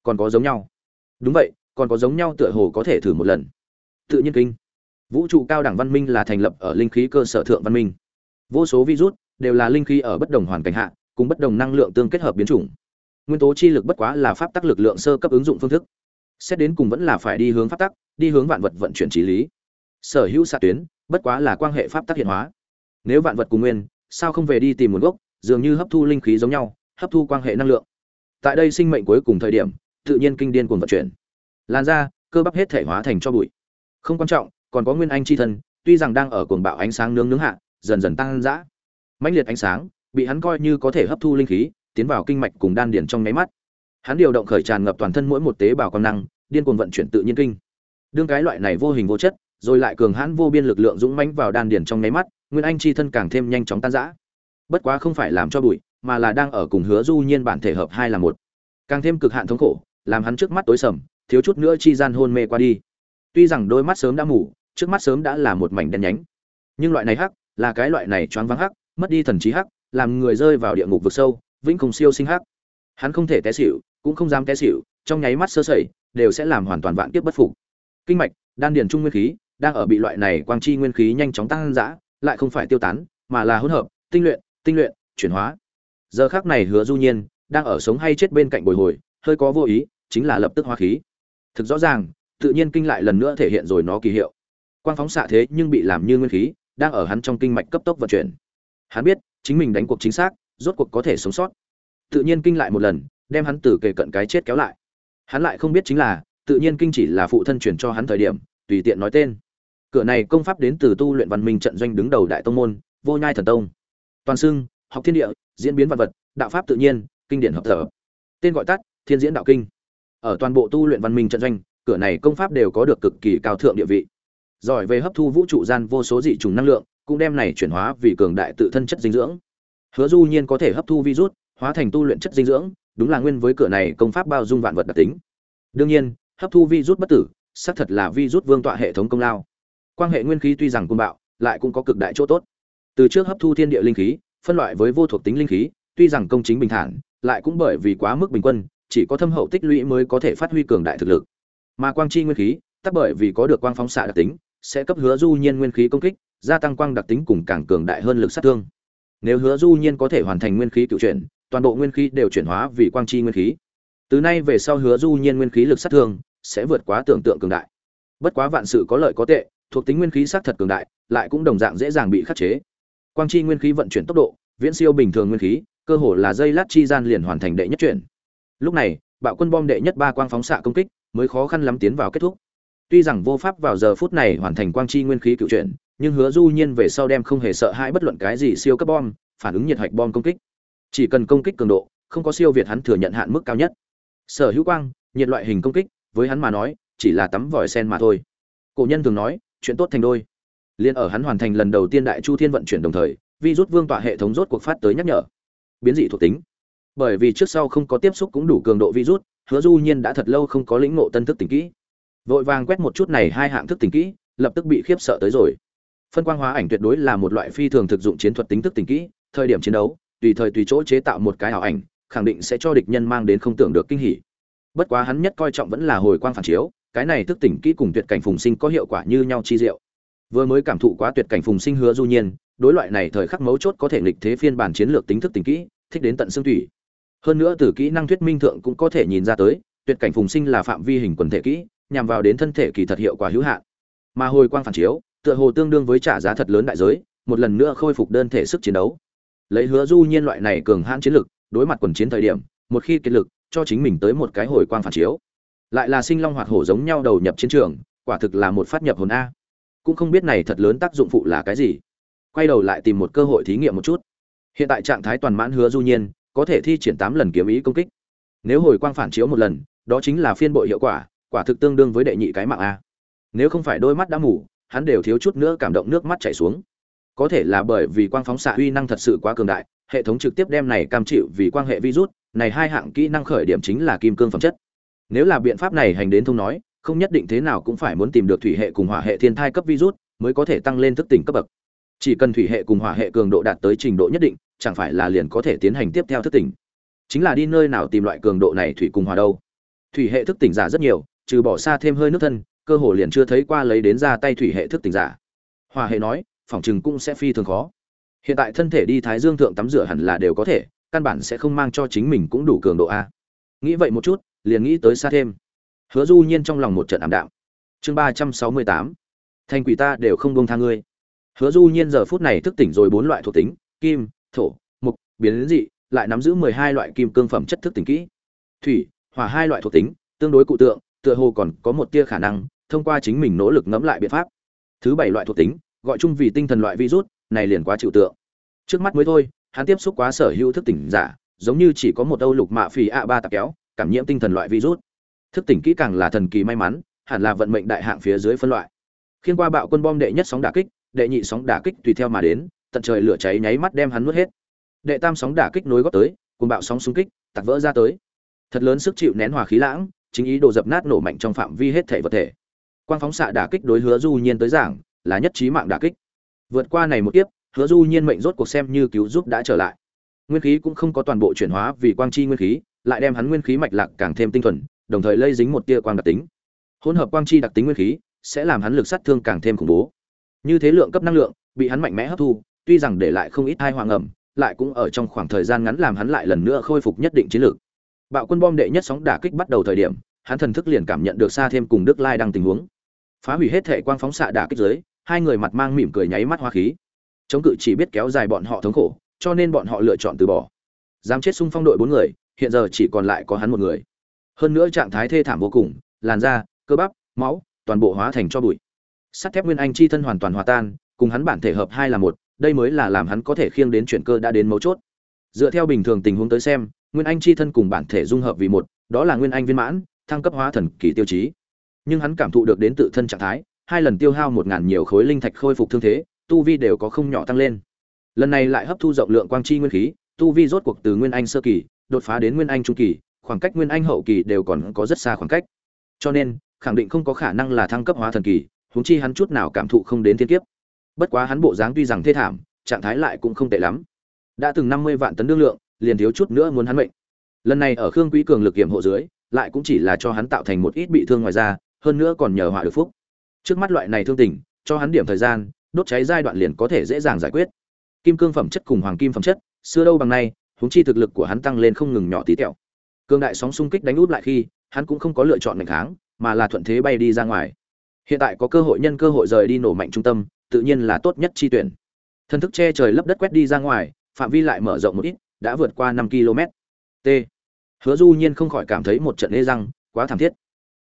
Còn có giống nhau. Đúng vậy, còn có giống nhau tựa hồ có thể thử một lần. Tự nhiên kinh. Vũ trụ cao đẳng văn minh là thành lập ở linh khí cơ sở thượng văn minh. Vô số virus đều là linh khí ở bất đồng hoàn cảnh hạ, cùng bất đồng năng lượng tương kết hợp biến chủng nguyên tố chi lực bất quá là pháp tắc lực lượng sơ cấp ứng dụng phương thức. Xét đến cùng vẫn là phải đi hướng pháp tắc, đi hướng vạn vật vận chuyển trí lý. Sở hữu xạ tuyến, bất quá là quan hệ pháp tắc hiện hóa. Nếu vạn vật cùng nguyên, sao không về đi tìm nguồn gốc, dường như hấp thu linh khí giống nhau, hấp thu quan hệ năng lượng. Tại đây sinh mệnh cuối cùng thời điểm, tự nhiên kinh điên cuồng vận chuyển. Làn ra cơ bắp hết thể hóa thành cho bụi. Không quan trọng, còn có nguyên anh chi thân, tuy rằng đang ở cuồng bạo ánh sáng nướng nướng hạ, dần dần tăng dã. Mãnh liệt ánh sáng, bị hắn coi như có thể hấp thu linh khí tiến vào kinh mạch cùng đan điền trong nháy mắt. Hắn điều động khởi tràn ngập toàn thân mỗi một tế bào công năng, điên cuồng vận chuyển tự nhiên kinh. Đương cái loại này vô hình vô chất, rồi lại cường hãn vô biên lực lượng dũng mãnh vào đan điền trong nháy mắt, nguyên anh chi thân càng thêm nhanh chóng tan rã. Bất quá không phải làm cho bụi, mà là đang ở cùng hứa du nhiên bản thể hợp hai là một. Càng thêm cực hạn thống khổ, làm hắn trước mắt tối sầm, thiếu chút nữa chi gian hôn mê qua đi. Tuy rằng đôi mắt sớm đã mù, trước mắt sớm đã là một mảnh đen nhánh. Nhưng loại này hắc, là cái loại này choáng váng hắc, mất đi thần trí hắc, làm người rơi vào địa ngục vực sâu vĩnh không siêu sinh hắc. Hắn không thể té xỉu, cũng không dám té xỉu, trong nháy mắt sơ sẩy, đều sẽ làm hoàn toàn vạn kiếp bất phục. Kinh mạch, đan điền trung nguyên khí, đang ở bị loại này quang chi nguyên khí nhanh chóng tăng dã, lại không phải tiêu tán, mà là hỗn hợp, tinh luyện tinh luyện, chuyển hóa. Giờ khắc này hứa du nhiên đang ở sống hay chết bên cạnh bồi hồi, hơi có vô ý, chính là lập tức hóa khí. Thực rõ ràng, tự nhiên kinh lại lần nữa thể hiện rồi nó kỳ hiệu. Quang phóng xạ thế nhưng bị làm như nguyên khí, đang ở hắn trong kinh mạch cấp tốc vận chuyển. Hắn biết, chính mình đánh cuộc chính xác rốt cuộc có thể sống sót. Tự nhiên kinh lại một lần, đem hắn từ kề cận cái chết kéo lại. Hắn lại không biết chính là, tự nhiên kinh chỉ là phụ thân truyền cho hắn thời điểm, tùy tiện nói tên. Cửa này công pháp đến từ tu luyện văn minh trận doanh đứng đầu đại tông môn, vô nhai thần tông. Toàn xưng, học thiên địa, diễn biến vật vật, đạo pháp tự nhiên, kinh điển hợp thở tên gọi tắt, thiên diễn đạo kinh. Ở toàn bộ tu luyện văn minh trận doanh, cửa này công pháp đều có được cực kỳ cao thượng địa vị. Giỏi về hấp thu vũ trụ gian vô số dị trùng năng lượng, cũng đem này chuyển hóa vì cường đại tự thân chất dinh dưỡng hứa du nhiên có thể hấp thu virus, hóa thành tu luyện chất dinh dưỡng, đúng là nguyên với cửa này công pháp bao dung vạn vật đặc tính. Đương nhiên, hấp thu virus bất tử, xác thật là virus vương tọa hệ thống công lao. Quan hệ nguyên khí tuy rằng cuồng bạo, lại cũng có cực đại chỗ tốt. Từ trước hấp thu thiên địa linh khí, phân loại với vô thuộc tính linh khí, tuy rằng công chính bình thản, lại cũng bởi vì quá mức bình quân, chỉ có thâm hậu tích lũy mới có thể phát huy cường đại thực lực. Mà quang chi nguyên khí tác bởi vì có được quang phóng xạ đặc tính, sẽ cấp hứa du nhiên nguyên khí công kích, gia tăng quang đặc tính cùng càng cường đại hơn lực sát thương nếu hứa du nhiên có thể hoàn thành nguyên khí cựu chuyển, toàn bộ nguyên khí đều chuyển hóa vì quang chi nguyên khí. Từ nay về sau hứa du nhiên nguyên khí lực sát thương sẽ vượt quá tưởng tượng cường đại. Bất quá vạn sự có lợi có tệ, thuộc tính nguyên khí sát thật cường đại, lại cũng đồng dạng dễ dàng bị khắc chế. Quang chi nguyên khí vận chuyển tốc độ, viễn siêu bình thường nguyên khí, cơ hồ là dây lát chi gian liền hoàn thành đệ nhất chuyển. Lúc này, bạo quân bom đệ nhất ba quang phóng xạ công kích mới khó khăn lắm tiến vào kết thúc. Tuy rằng vô pháp vào giờ phút này hoàn thành quang chi nguyên khí cựu chuyển nhưng hứa du nhiên về sau đem không hề sợ hãi bất luận cái gì siêu cấp bom, phản ứng nhiệt hạch bom công kích. Chỉ cần công kích cường độ, không có siêu việt hắn thừa nhận hạn mức cao nhất. Sở hữu quang, nhiệt loại hình công kích, với hắn mà nói, chỉ là tắm vòi sen mà thôi. Cổ nhân thường nói, chuyện tốt thành đôi. Liên ở hắn hoàn thành lần đầu tiên đại chu thiên vận chuyển đồng thời vi rút vương tọa hệ thống rốt cuộc phát tới nhắc nhở. Biến dị thuộc tính. Bởi vì trước sau không có tiếp xúc cũng đủ cường độ virus, hứa du nhiên đã thật lâu không có lĩnh ngộ tân thức tỉnh kỹ. Vội vàng quét một chút này hai hạng thức tỉnh kỹ, lập tức bị khiếp sợ tới rồi phân quang hóa ảnh tuyệt đối là một loại phi thường thực dụng chiến thuật tính thức tỉnh kỹ, thời điểm chiến đấu, tùy thời tùy chỗ chế tạo một cái ảo ảnh, khẳng định sẽ cho địch nhân mang đến không tưởng được kinh hỉ. Bất quá hắn nhất coi trọng vẫn là hồi quang phản chiếu, cái này thức tỉnh kỹ cùng tuyệt cảnh phùng sinh có hiệu quả như nhau chi diệu. Vừa mới cảm thụ quá tuyệt cảnh phùng sinh hứa du nhiên, đối loại này thời khắc mấu chốt có thể nghịch thế phiên bản chiến lược tính thức tỉnh kỹ, thích đến tận xương thủy hơn nữa từ kỹ năng thuyết minh thượng cũng có thể nhìn ra tới, tuyệt cảnh phùng sinh là phạm vi hình quần thể kỹ, nhằm vào đến thân thể kỳ thật hiệu quả hữu hạn. Mà hồi quang phản chiếu tựa hồ tương đương với trả giá thật lớn đại giới, một lần nữa khôi phục đơn thể sức chiến đấu. Lấy hứa du nhiên loại này cường hãn chiến lực, đối mặt quần chiến thời điểm, một khi kiệt lực, cho chính mình tới một cái hồi quang phản chiếu. Lại là sinh long hoạt hổ giống nhau đầu nhập chiến trường, quả thực là một phát nhập hồn a. Cũng không biết này thật lớn tác dụng phụ là cái gì. Quay đầu lại tìm một cơ hội thí nghiệm một chút. Hiện tại trạng thái toàn mãn hứa du nhiên, có thể thi triển tám lần kiếm ý công kích. Nếu hồi quang phản chiếu một lần, đó chính là phiên bội hiệu quả quả thực tương đương với đệ nhị cái mạng a. Nếu không phải đôi mắt đã mù hắn đều thiếu chút nữa cảm động nước mắt chảy xuống. Có thể là bởi vì quang phóng xạ uy năng thật sự quá cường đại, hệ thống trực tiếp đem này cam chịu vì quan hệ virus, này hai hạng kỹ năng khởi điểm chính là kim cương phẩm chất. Nếu là biện pháp này hành đến thông nói, không nhất định thế nào cũng phải muốn tìm được thủy hệ cùng hỏa hệ thiên thai cấp virus mới có thể tăng lên thức tỉnh cấp bậc. Chỉ cần thủy hệ cùng hỏa hệ cường độ đạt tới trình độ nhất định, chẳng phải là liền có thể tiến hành tiếp theo thức tỉnh. Chính là đi nơi nào tìm loại cường độ này thủy cùng hòa đâu. Thủy hệ thức tỉnh giả rất nhiều, trừ bỏ xa thêm hơi nước thân cơ hồ liền chưa thấy qua lấy đến ra tay thủy hệ thức tỉnh giả. Hòa hệ nói, phỏng chừng cũng sẽ phi thường khó. Hiện tại thân thể đi thái dương thượng tắm rửa hẳn là đều có thể, căn bản sẽ không mang cho chính mình cũng đủ cường độ a. Nghĩ vậy một chút, liền nghĩ tới xa thêm. Hứa du nhiên trong lòng một trận ảm đạm. Chương ba trăm sáu mươi tám. Thành quỷ ta đều không buông tha ngươi. Hứa du nhiên giờ phút này thức tỉnh rồi bốn loại thuộc tính, kim, thổ, mục, biến dị, lại nắm giữ mười hai loại kim cương phẩm chất thức tỉnh kỹ. Thủy hỏa hai loại thuộc tính, tương đối cụ tượng, tựa hồ còn có một tia khả năng thông qua chính mình nỗ lực ngẫm lại biện pháp. Thứ bảy loại thuộc tính, gọi chung vì tinh thần loại virus, này liền quá chịu tượng. Trước mắt mới thôi, hắn tiếp xúc quá sở hữu thức tỉnh giả, giống như chỉ có một âu lục mạ phì a ba tạp kéo, cảm nhiễm tinh thần loại virus. Thức tỉnh kỹ càng là thần kỳ may mắn, hẳn là vận mệnh đại hạng phía dưới phân loại. Khiên qua bạo quân bom đệ nhất sóng đả kích, đệ nhị sóng đả kích tùy theo mà đến, tận trời lửa cháy nháy mắt đem hắn nuốt hết. Đệ tam sóng đả kích nối góp tới, cùng bạo sóng xung kích tạc vỡ ra tới. Thật lớn sức chịu nén hòa khí lãng, chính ý đồ dập nát nổ mạnh trong phạm vi hết thể vật thể quang phóng xạ đả kích đối hứa du nhiên tới giảng, là nhất trí mạng đả kích. Vượt qua này một tiếp hứa du nhiên mệnh rốt cuộc xem như cứu giúp đã trở lại. Nguyên khí cũng không có toàn bộ chuyển hóa vì quang chi nguyên khí, lại đem hắn nguyên khí mạch lạc càng thêm tinh thuần, đồng thời lây dính một tia quang đặc tính. Hỗn hợp quang chi đặc tính nguyên khí, sẽ làm hắn lực sát thương càng thêm khủng bố. Như thế lượng cấp năng lượng, bị hắn mạnh mẽ hấp thu, tuy rằng để lại không ít hai hoàng ẩm lại cũng ở trong khoảng thời gian ngắn làm hắn lại lần nữa khôi phục nhất định chiến lược. Bạo quân bom đệ nhất sóng đả kích bắt đầu thời điểm, hắn thần thức liền cảm nhận được xa thêm cùng đức lai đang tình huống phá hủy hết thể quang phóng xạ đả kích giới, hai người mặt mang mỉm cười nháy mắt hoa khí. Chống cự chỉ biết kéo dài bọn họ thống khổ, cho nên bọn họ lựa chọn từ bỏ. Dám chết xung phong đội bốn người, hiện giờ chỉ còn lại có hắn một người. Hơn nữa trạng thái thê thảm vô cùng, làn da, cơ bắp, máu, toàn bộ hóa thành cho bụi. Sắt thép nguyên anh chi thân hoàn toàn hòa tan, cùng hắn bản thể hợp hai là một, đây mới là làm hắn có thể khiêng đến chuyển cơ đã đến mấu chốt. Dựa theo bình thường tình huống tới xem, nguyên anh chi thân cùng bản thể dung hợp vì một, đó là nguyên anh viên mãn, thăng cấp hóa thần kỳ tiêu chí nhưng hắn cảm thụ được đến tự thân trạng thái, hai lần tiêu hao một ngàn nhiều khối linh thạch khôi phục thương thế, tu vi đều có không nhỏ tăng lên. Lần này lại hấp thu rộng lượng quang chi nguyên khí, tu vi rốt cuộc từ nguyên anh sơ kỳ, đột phá đến nguyên anh trung kỳ, khoảng cách nguyên anh hậu kỳ đều còn có rất xa khoảng cách. Cho nên, khẳng định không có khả năng là thăng cấp hóa thần kỳ, huống chi hắn chút nào cảm thụ không đến thiên kiếp. Bất quá hắn bộ dáng tuy rằng thê thảm, trạng thái lại cũng không tệ lắm. Đã từng năm mươi vạn tấn đương lượng, liền thiếu chút nữa muốn hắn mệnh. Lần này ở khương quý cường lực kiểm hộ dưới, lại cũng chỉ là cho hắn tạo thành một ít bị thương ngoài ra hơn nữa còn nhờ họa được phúc. Trước mắt loại này thương tình, cho hắn điểm thời gian, đốt cháy giai đoạn liền có thể dễ dàng giải quyết. Kim cương phẩm chất cùng hoàng kim phẩm chất, xưa đâu bằng nay, huống chi thực lực của hắn tăng lên không ngừng nhỏ tí tẹo. Cương đại sóng xung kích đánh úp lại khi, hắn cũng không có lựa chọn mạnh kháng, mà là thuận thế bay đi ra ngoài. Hiện tại có cơ hội nhân cơ hội rời đi nổ mạnh trung tâm, tự nhiên là tốt nhất chi tuyển. Thân thức che trời lấp đất quét đi ra ngoài, phạm vi lại mở rộng một ít, đã vượt qua năm km t. Hứa du nhiên không khỏi cảm thấy một trận ê răng, quá thảm thiết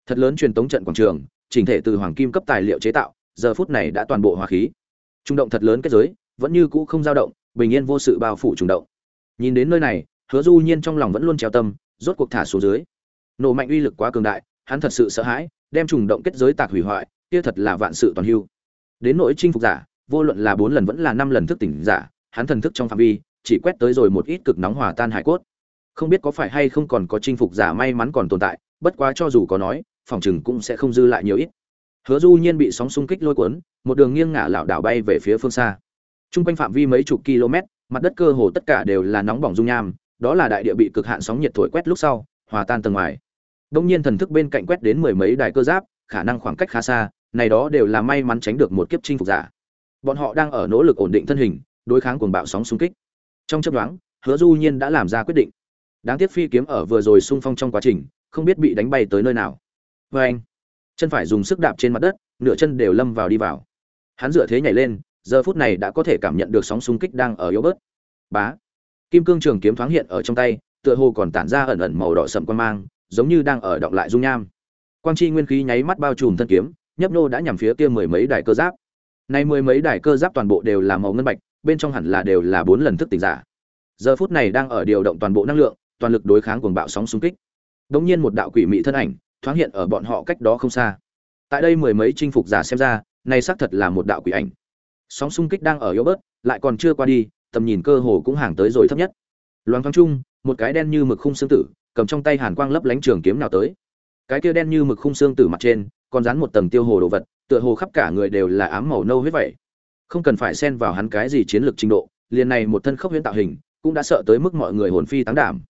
thật lớn truyền tống trận quảng trường, chỉnh thể từ hoàng kim cấp tài liệu chế tạo, giờ phút này đã toàn bộ hóa khí. Trung động thật lớn kết giới, vẫn như cũ không dao động, bình yên vô sự bao phủ trung động. Nhìn đến nơi này, hứa du nhiên trong lòng vẫn luôn treo tâm, rốt cuộc thả xuống dưới. Nổ mạnh uy lực quá cường đại, hắn thật sự sợ hãi, đem trùng động kết giới tạc hủy hoại, kia thật là vạn sự toàn hưu. Đến nỗi chinh phục giả, vô luận là bốn lần vẫn là năm lần thức tỉnh giả, hắn thần thức trong phạm vi, chỉ quét tới rồi một ít cực nóng hòa tan hải cốt. Không biết có phải hay không còn có chinh phục giả may mắn còn tồn tại, bất quá cho dù có nói phòng chừng cũng sẽ không dư lại nhiều ít. Hứa du nhiên bị sóng xung kích lôi cuốn, một đường nghiêng ngả lảo đảo bay về phía phương xa. Trung quanh phạm vi mấy chục km, mặt đất cơ hồ tất cả đều là nóng bỏng dung nham, đó là đại địa bị cực hạn sóng nhiệt thổi quét lúc sau, hòa tan tầng ngoài. Đông nhiên thần thức bên cạnh quét đến mười mấy đài cơ giáp, khả năng khoảng cách khá xa, này đó đều là may mắn tránh được một kiếp chinh phục giả. Bọn họ đang ở nỗ lực ổn định thân hình, đối kháng cuồng bạo sóng xung kích. Trong chấp đoán hứa du nhiên đã làm ra quyết định. Đáng tiếc phi kiếm ở vừa rồi xung phong trong quá trình, không biết bị đánh bay tới nơi nào vê anh, chân phải dùng sức đạp trên mặt đất, nửa chân đều lâm vào đi vào. Hắn dựa thế nhảy lên, giờ phút này đã có thể cảm nhận được sóng xung kích đang ở yếu bớt. Bá! Kim cương trường kiếm thoáng hiện ở trong tay, tựa hồ còn tản ra ẩn ẩn màu đỏ sậm quan mang, giống như đang ở động lại dung nham. Quang chi nguyên khí nháy mắt bao trùm thân kiếm, nhấp nô đã nhằm phía kia mười mấy đài cơ giáp. Nay mười mấy đài cơ giáp toàn bộ đều là màu ngân bạch, bên trong hẳn là đều là bốn lần thức tỉnh giả. Giờ phút này đang ở điều động toàn bộ năng lượng, toàn lực đối kháng cuồng bạo sóng xung kích. Đống nhiên một đạo quỷ mị thân ảnh thoáng hiện ở bọn họ cách đó không xa. Tại đây mười mấy chinh phục giả xem ra, này xác thật là một đạo quỷ ảnh. Sóng xung kích đang ở yếu bớt, lại còn chưa qua đi, tầm nhìn cơ hồ cũng hàng tới rồi thấp nhất. Loáng thoáng chung, một cái đen như mực khung xương tử, cầm trong tay hàn quang lấp lánh trường kiếm nào tới. Cái kia đen như mực khung xương tử mặt trên, còn dán một tầng tiêu hồ đồ vật, tựa hồ khắp cả người đều là ám màu nâu huyết vậy. Không cần phải xen vào hắn cái gì chiến lược trình độ, liền này một thân khốc huyễn tạo hình, cũng đã sợ tới mức mọi người hồn phi táng đảm.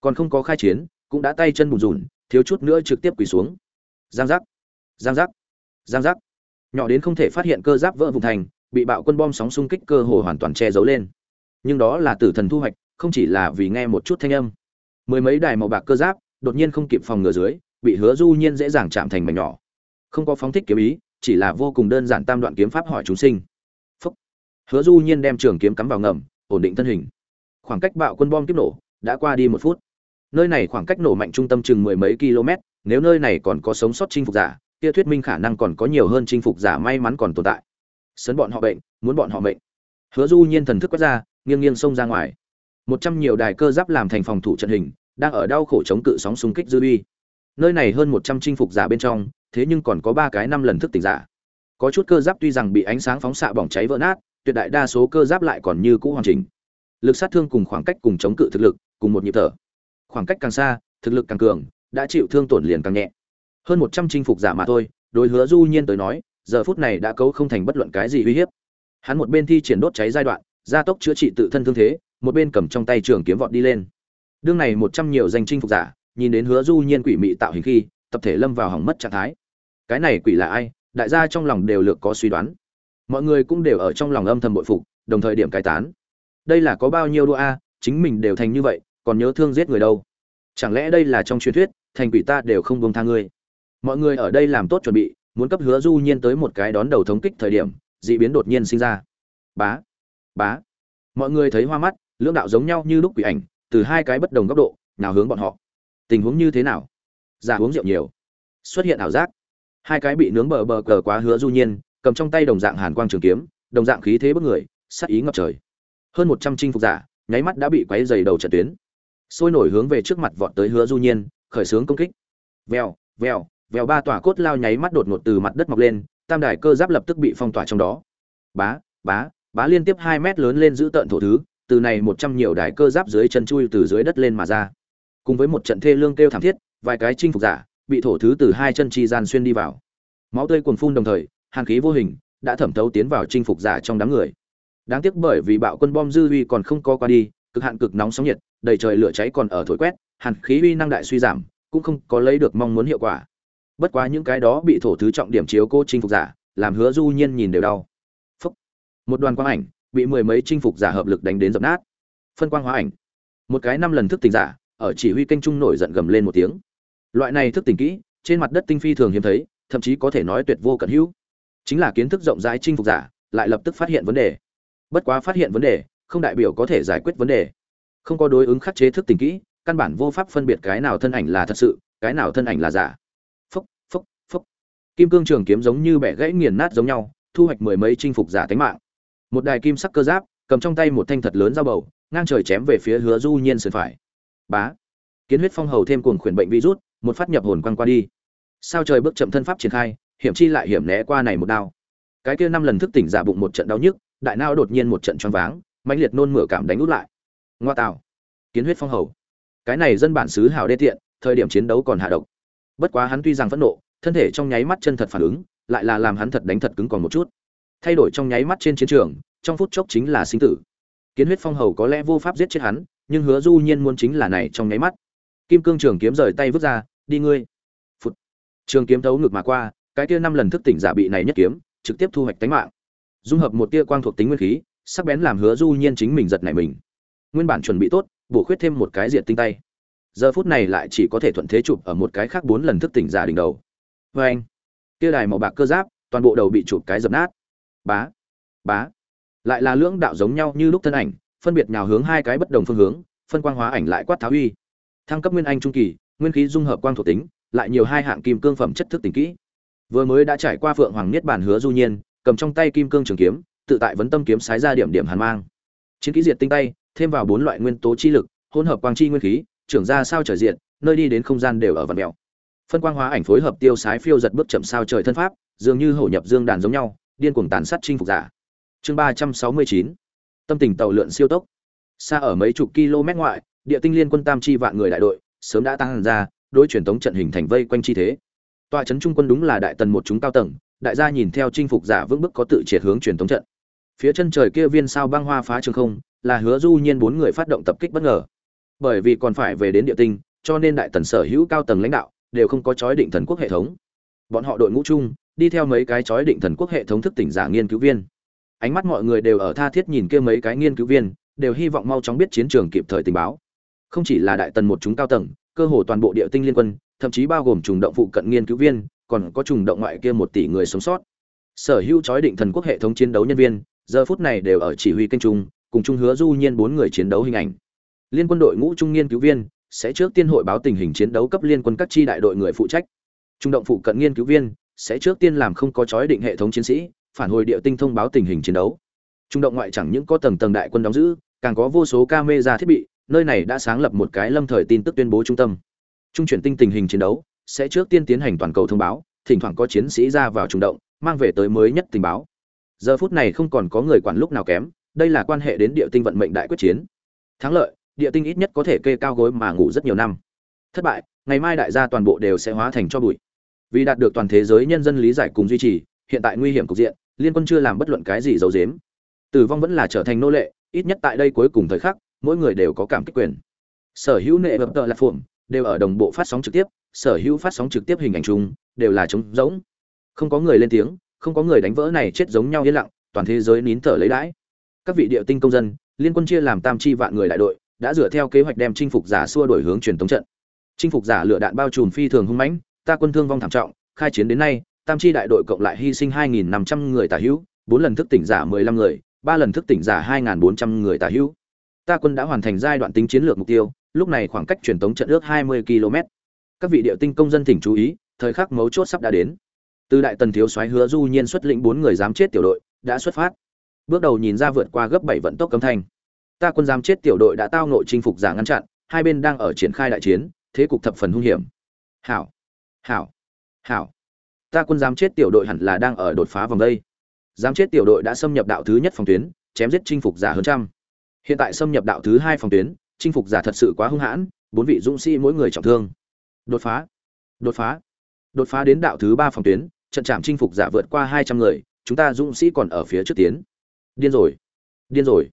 Còn không có khai chiến cũng đã tay chân bùn rùn, thiếu chút nữa trực tiếp quỳ xuống. Giang giác giang giác giang giác. Nhỏ đến không thể phát hiện cơ giáp vỡ vùng thành, bị bạo quân bom sóng xung kích cơ hồ hoàn toàn che giấu lên. Nhưng đó là tử thần thu hoạch, không chỉ là vì nghe một chút thanh âm. Mười mấy đài màu bạc cơ giáp, đột nhiên không kịp phòng ngừa dưới, bị hứa du nhiên dễ dàng chạm thành mảnh nhỏ. Không có phóng thích kiếm ý, chỉ là vô cùng đơn giản tam đoạn kiếm pháp hỏi chúng sinh. Phúc. hứa du nhiên đem trường kiếm cắm vào ngầm, ổn định thân hình. Khoảng cách bạo quân bom kiếp nổ, đã qua đi một phút nơi này khoảng cách nổ mạnh trung tâm chừng mười mấy km, nếu nơi này còn có sống sót chinh phục giả, kia thuyết minh khả năng còn có nhiều hơn chinh phục giả may mắn còn tồn tại. Sấn bọn họ bệnh, muốn bọn họ bệnh hứa du nhiên thần thức quét ra, nghiêng nghiêng xông ra ngoài. Một trăm nhiều đài cơ giáp làm thành phòng thủ trận hình, đang ở đau khổ chống cự sóng xung kích dư uy. Nơi này hơn một trăm chinh phục giả bên trong, thế nhưng còn có ba cái năm lần thức tỉnh giả. Có chút cơ giáp tuy rằng bị ánh sáng phóng xạ bỏng cháy vỡ nát, tuyệt đại đa số cơ giáp lại còn như cũ hoàn chỉnh. Lực sát thương cùng khoảng cách cùng chống cự thực lực, cùng một nhịp thở khoảng cách càng xa, thực lực càng cường, đã chịu thương tổn liền càng nhẹ. Hơn một trăm chinh phục giả mà thôi, đối hứa du nhiên tới nói, giờ phút này đã cấu không thành bất luận cái gì uy hiếp. Hắn một bên thi triển đốt cháy giai đoạn, gia tốc chữa trị tự thân thương thế, một bên cầm trong tay trường kiếm vọt đi lên. Đương này một trăm nhiều danh chinh phục giả, nhìn đến hứa du nhiên quỷ mị tạo hình khi, tập thể lâm vào hỏng mất trạng thái. Cái này quỷ là ai? Đại gia trong lòng đều lược có suy đoán. Mọi người cũng đều ở trong lòng âm thầm bội phục, đồng thời điểm cai tán. Đây là có bao nhiêu đua a? Chính mình đều thành như vậy còn nhớ thương giết người đâu. Chẳng lẽ đây là trong truyền thuyết, thành quỷ ta đều không buông tha ngươi? Mọi người ở đây làm tốt chuẩn bị, muốn cấp hứa du nhiên tới một cái đón đầu thống kích thời điểm, dị biến đột nhiên sinh ra. Bá bá. Mọi người thấy hoa mắt, lưỡng đạo giống nhau như lúc quỷ ảnh, từ hai cái bất đồng góc độ, nào hướng bọn họ. Tình huống như thế nào? Giả uống rượu nhiều. Xuất hiện ảo giác. Hai cái bị nướng bờ bờ cờ quá hứa du nhiên, cầm trong tay đồng dạng hàn quang trường kiếm, đồng dạng khí thế bất người sắc ý ngập trời. Hơn một trăm chinh phục giả, nháy mắt đã bị quấy dày đầu trận tuyến sôi nổi hướng về trước mặt vọt tới hứa du nhiên, khởi xướng công kích. Vèo vèo vèo ba tòa cốt lao nháy mắt đột ngột từ mặt đất mọc lên, tam đài cơ giáp lập tức bị phong tỏa trong đó. Bá bá bá liên tiếp hai mét lớn lên giữ tận thổ thứ, từ này một trăm nhiều đài cơ giáp dưới chân chui từ dưới đất lên mà ra. Cùng với một trận thê lương kêu thảm thiết, vài cái chinh phục giả bị thổ thứ từ hai chân chi gian xuyên đi vào. Máu tươi cuồn phun đồng thời, hàn khí vô hình đã thẩm thấu tiến vào chinh phục giả trong đám người. Đáng tiếc bởi vì bạo quân bom dư uy còn không có qua đi cực hạn cực nóng sóng nhiệt, đầy trời lửa cháy còn ở thổi quét, hàn khí uy năng đại suy giảm, cũng không có lấy được mong muốn hiệu quả. Bất quá những cái đó bị thổ thứ trọng điểm chiếu cô chinh phục giả, làm hứa du nhiên nhìn đều đau. Phúc. một đoàn quang ảnh bị mười mấy chinh phục giả hợp lực đánh đến dập nát. Phân quang hóa ảnh. Một cái năm lần thức tỉnh giả, ở chỉ huy kênh trung nổi giận gầm lên một tiếng. Loại này thức tỉnh kỹ, trên mặt đất tinh phi thường hiếm thấy, thậm chí có thể nói tuyệt vô cận hữu. Chính là kiến thức rộng rãi chinh phục giả, lại lập tức phát hiện vấn đề. Bất quá phát hiện vấn đề không đại biểu có thể giải quyết vấn đề. Không có đối ứng khắc chế thức tỉnh kỹ, căn bản vô pháp phân biệt cái nào thân ảnh là thật sự, cái nào thân ảnh là giả. Phúc phúc phúc. Kim cương trường kiếm giống như bẻ gãy nghiền nát giống nhau, thu hoạch mười mấy chinh phục giả tánh mạng. Một đài kim sắc cơ giáp, cầm trong tay một thanh thật lớn dao bầu, ngang trời chém về phía hứa du nhiên sườn phải. Bá. Kiến huyết phong hầu thêm cuồng khuyển bệnh virus, một phát nhập hồn quăng qua đi. Sao trời bước chậm thân pháp triển khai, hiểm chi lại hiểm né qua này một đao. Cái kia năm lần thức tỉnh giả bụng một trận đau nhức, đại não đột nhiên một trận choáng váng mãnh liệt nôn mửa cảm đánh út lại. Ngoa tạo. Kiến huyết phong hầu. Cái này dân bản xứ hào đê tiện, thời điểm chiến đấu còn hạ độc. Bất quá hắn tuy rằng phẫn nộ, thân thể trong nháy mắt chân thật phản ứng, lại là làm hắn thật đánh thật cứng còn một chút. Thay đổi trong nháy mắt trên chiến trường, trong phút chốc chính là sinh tử. Kiến huyết phong hầu có lẽ vô pháp giết chết hắn, nhưng hứa du nhiên muốn chính là này trong nháy mắt. Kim cương trường kiếm rời tay vứt ra, đi ngươi. Phút trường kiếm thấu ngực mà qua, cái kia năm lần thức tỉnh giả bị này nhất kiếm, trực tiếp thu hoạch tánh mạng. Dung hợp một tia quang thuộc tính nguyên khí sắc bén làm hứa du nhiên chính mình giật nảy mình. Nguyên bản chuẩn bị tốt, bổ khuyết thêm một cái diện tinh tay. Giờ phút này lại chỉ có thể thuận thế chụp ở một cái khác bốn lần thức tỉnh giả đỉnh đầu. Vê anh, kia đài màu bạc cơ giáp, toàn bộ đầu bị chụp cái dập nát. Bá bá. Lại là lưỡng đạo giống nhau như lúc thân ảnh, phân biệt nhào hướng hai cái bất đồng phương hướng, phân quang hóa ảnh lại quát tháo uy. Thăng cấp nguyên anh trung kỳ, nguyên khí dung hợp quang thuộc tính, lại nhiều hai hạng kim cương phẩm chất thức tỉnh kỹ. Vừa mới đã trải qua phượng hoàng niết bản hứa du nhiên, cầm trong tay kim cương trường kiếm tự tại vấn tâm kiếm sái ra điểm điểm hàn mang. Chiến kỹ diệt tinh tay, thêm vào bốn loại nguyên tố chi lực, hỗn hợp quang chi nguyên khí, trưởng ra sao trời diện nơi đi đến không gian đều ở vạn mèo phân quang hóa ảnh phối hợp tiêu sái phiêu giật bước chậm sao trời thân pháp, dường như hổ nhập dương đàn giống nhau, điên cuồng tàn sát chinh phục giả. Chương ba trăm sáu mươi chín, tâm tình tàu lượn siêu tốc. Xa ở mấy chục km ngoại, địa tinh liên quân tam chi vạn người đại đội, sớm đã tăng ra, đối truyền thống trận hình thành vây quanh chi thế. Tòa trấn trung quân đúng là đại tần một chúng cao tầng, đại gia nhìn theo chinh phục giả vững bước có tự triệt hướng truyền thống trận phía chân trời kia viên sao băng hoa phá trường không, là hứa du nhiên bốn người phát động tập kích bất ngờ. Bởi vì còn phải về đến địa tinh, cho nên đại tần sở hữu cao tầng lãnh đạo đều không có chói định thần quốc hệ thống. Bọn họ đội ngũ chung, đi theo mấy cái chói định thần quốc hệ thống thức tỉnh giả nghiên cứu viên. Ánh mắt mọi người đều ở tha thiết nhìn kia mấy cái nghiên cứu viên, đều hy vọng mau chóng biết chiến trường kịp thời tình báo. Không chỉ là đại tần một chúng cao tầng, cơ hồ toàn bộ địa tinh liên quân, thậm chí bao gồm trùng động phụ cận nghiên cứu viên, còn có trùng động ngoại kia một tỷ người sống sót. Sở hữu chói định thần quốc hệ thống chiến đấu nhân viên giờ phút này đều ở chỉ huy kênh trung, cùng chung hứa du nhiên bốn người chiến đấu hình ảnh. Liên quân đội ngũ trung nghiên cứu viên sẽ trước tiên hội báo tình hình chiến đấu cấp liên quân các chi đại đội người phụ trách. Trung động phụ cận nghiên cứu viên sẽ trước tiên làm không có chói định hệ thống chiến sĩ, phản hồi địa tinh thông báo tình hình chiến đấu. Trung động ngoại chẳng những có tầng tầng đại quân đóng giữ, càng có vô số camera thiết bị, nơi này đã sáng lập một cái lâm thời tin tức tuyên bố trung tâm. Trung chuyển tinh tình hình chiến đấu sẽ trước tiên tiến hành toàn cầu thông báo, thỉnh thoảng có chiến sĩ ra vào trung động, mang về tới mới nhất tình báo giờ phút này không còn có người quản lúc nào kém, đây là quan hệ đến địa tinh vận mệnh đại quyết chiến. Thắng lợi, địa tinh ít nhất có thể kê cao gối mà ngủ rất nhiều năm. Thất bại, ngày mai đại gia toàn bộ đều sẽ hóa thành cho bụi. Vì đạt được toàn thế giới nhân dân lý giải cùng duy trì, hiện tại nguy hiểm cục diện, liên quân chưa làm bất luận cái gì giấu dếm tử vong vẫn là trở thành nô lệ, ít nhất tại đây cuối cùng thời khắc, mỗi người đều có cảm kích quyền. Sở hữu nệ vập tợ lạc phụm đều ở đồng bộ phát sóng trực tiếp, sở hữu phát sóng trực tiếp hình ảnh chung, đều là trống rỗng. Không có người lên tiếng không có người đánh vỡ này chết giống nhau yên lặng, toàn thế giới nín thở lấy đãi. Các vị địa tinh công dân, liên quân chia làm tam chi vạn người đại đội, đã dựa theo kế hoạch đem chinh phục giả xua đổi hướng truyền tống trận. Chinh phục giả lửa đạn bao trùm phi thường hung mãnh, ta quân thương vong thảm trọng, khai chiến đến nay, tam chi đại đội cộng lại hy sinh 2.500 người tả hữu, bốn lần thức tỉnh giả 15 người, ba lần thức tỉnh giả 2.400 người tả hữu. Ta quân đã hoàn thành giai đoạn tính chiến lược mục tiêu, lúc này khoảng cách truyền tống trận ước 20 km các vị địa tinh công dân thỉnh chú ý, thời khắc mấu chốt sắp đã đến từ đại tần thiếu soái hứa du nhiên xuất lĩnh bốn người dám chết tiểu đội, đã xuất phát. Bước đầu nhìn ra vượt qua gấp bảy vận tốc cấm thanh. Ta quân dám chết tiểu đội đã tao nội chinh phục giả ngăn chặn, hai bên đang ở triển khai đại chiến, thế cục thập phần hung hiểm. Hảo hảo hảo. Ta quân dám chết tiểu đội hẳn là đang ở đột phá vòng đây. Dám chết tiểu đội đã xâm nhập đạo thứ nhất phòng tuyến, chém giết chinh phục giả hơn trăm. Hiện tại xâm nhập đạo thứ hai phòng tuyến, chinh phục giả thật sự quá hung hãn, bốn vị dũng sĩ mỗi người trọng thương. Đột phá đột phá đột phá đến đạo thứ ba phòng tuyến trận trạm chinh phục giả vượt qua hai trăm người, chúng ta dũng sĩ còn ở phía trước tiến. Điên rồi điên rồi.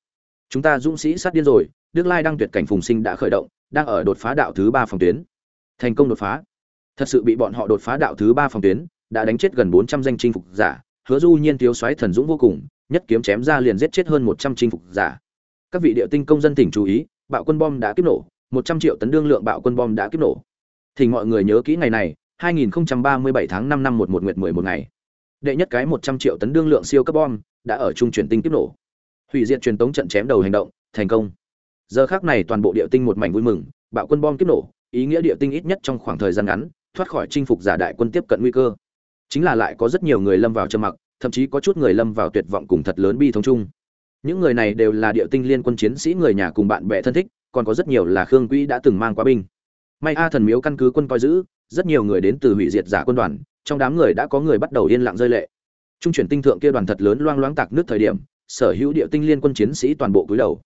Chúng ta dũng sĩ sát điên rồi, đức lai đang tuyệt cảnh phùng sinh đã khởi động, đang ở đột phá đạo thứ ba phòng tuyến. Thành công đột phá. Thật sự bị bọn họ đột phá đạo thứ ba phòng tuyến, đã đánh chết gần bốn trăm danh chinh phục giả, hứa du nhiên thiếu soái thần dũng vô cùng, nhất kiếm chém ra liền giết chết hơn một trăm chinh phục giả. Các vị địa tinh công dân tỉnh chú ý, bạo quân bom đã kiếp nổ, một trăm triệu tấn đương lượng bạo quân bom đã kiếp nổ. Thì mọi người nhớ kỹ ngày này 2037 tháng 5 năm 11 nguyệt 11 ngày. Đệ nhất cái 100 triệu tấn đương lượng siêu cấp bom đã ở trung chuyển tinh tiếp nổ. Hủy diệt truyền tống trận chém đầu hành động, thành công. Giờ khắc này toàn bộ địa tinh một mảnh vui mừng, bạo quân bom tiếp nổ, ý nghĩa địa tinh ít nhất trong khoảng thời gian ngắn, thoát khỏi chinh phục giả đại quân tiếp cận nguy cơ. Chính là lại có rất nhiều người lâm vào trầm mặc, thậm chí có chút người lâm vào tuyệt vọng cùng thật lớn bi thống chung. Những người này đều là địa tinh liên quân chiến sĩ người nhà cùng bạn bè thân thích, còn có rất nhiều là Khương Quý đã từng mang qua binh. May A thần miếu căn cứ quân coi giữ, rất nhiều người đến từ hủy diệt giả quân đoàn, trong đám người đã có người bắt đầu yên lặng rơi lệ. Trung chuyển tinh thượng kia đoàn thật lớn loang loáng tạc nước thời điểm, sở hữu địa tinh liên quân chiến sĩ toàn bộ cúi đầu.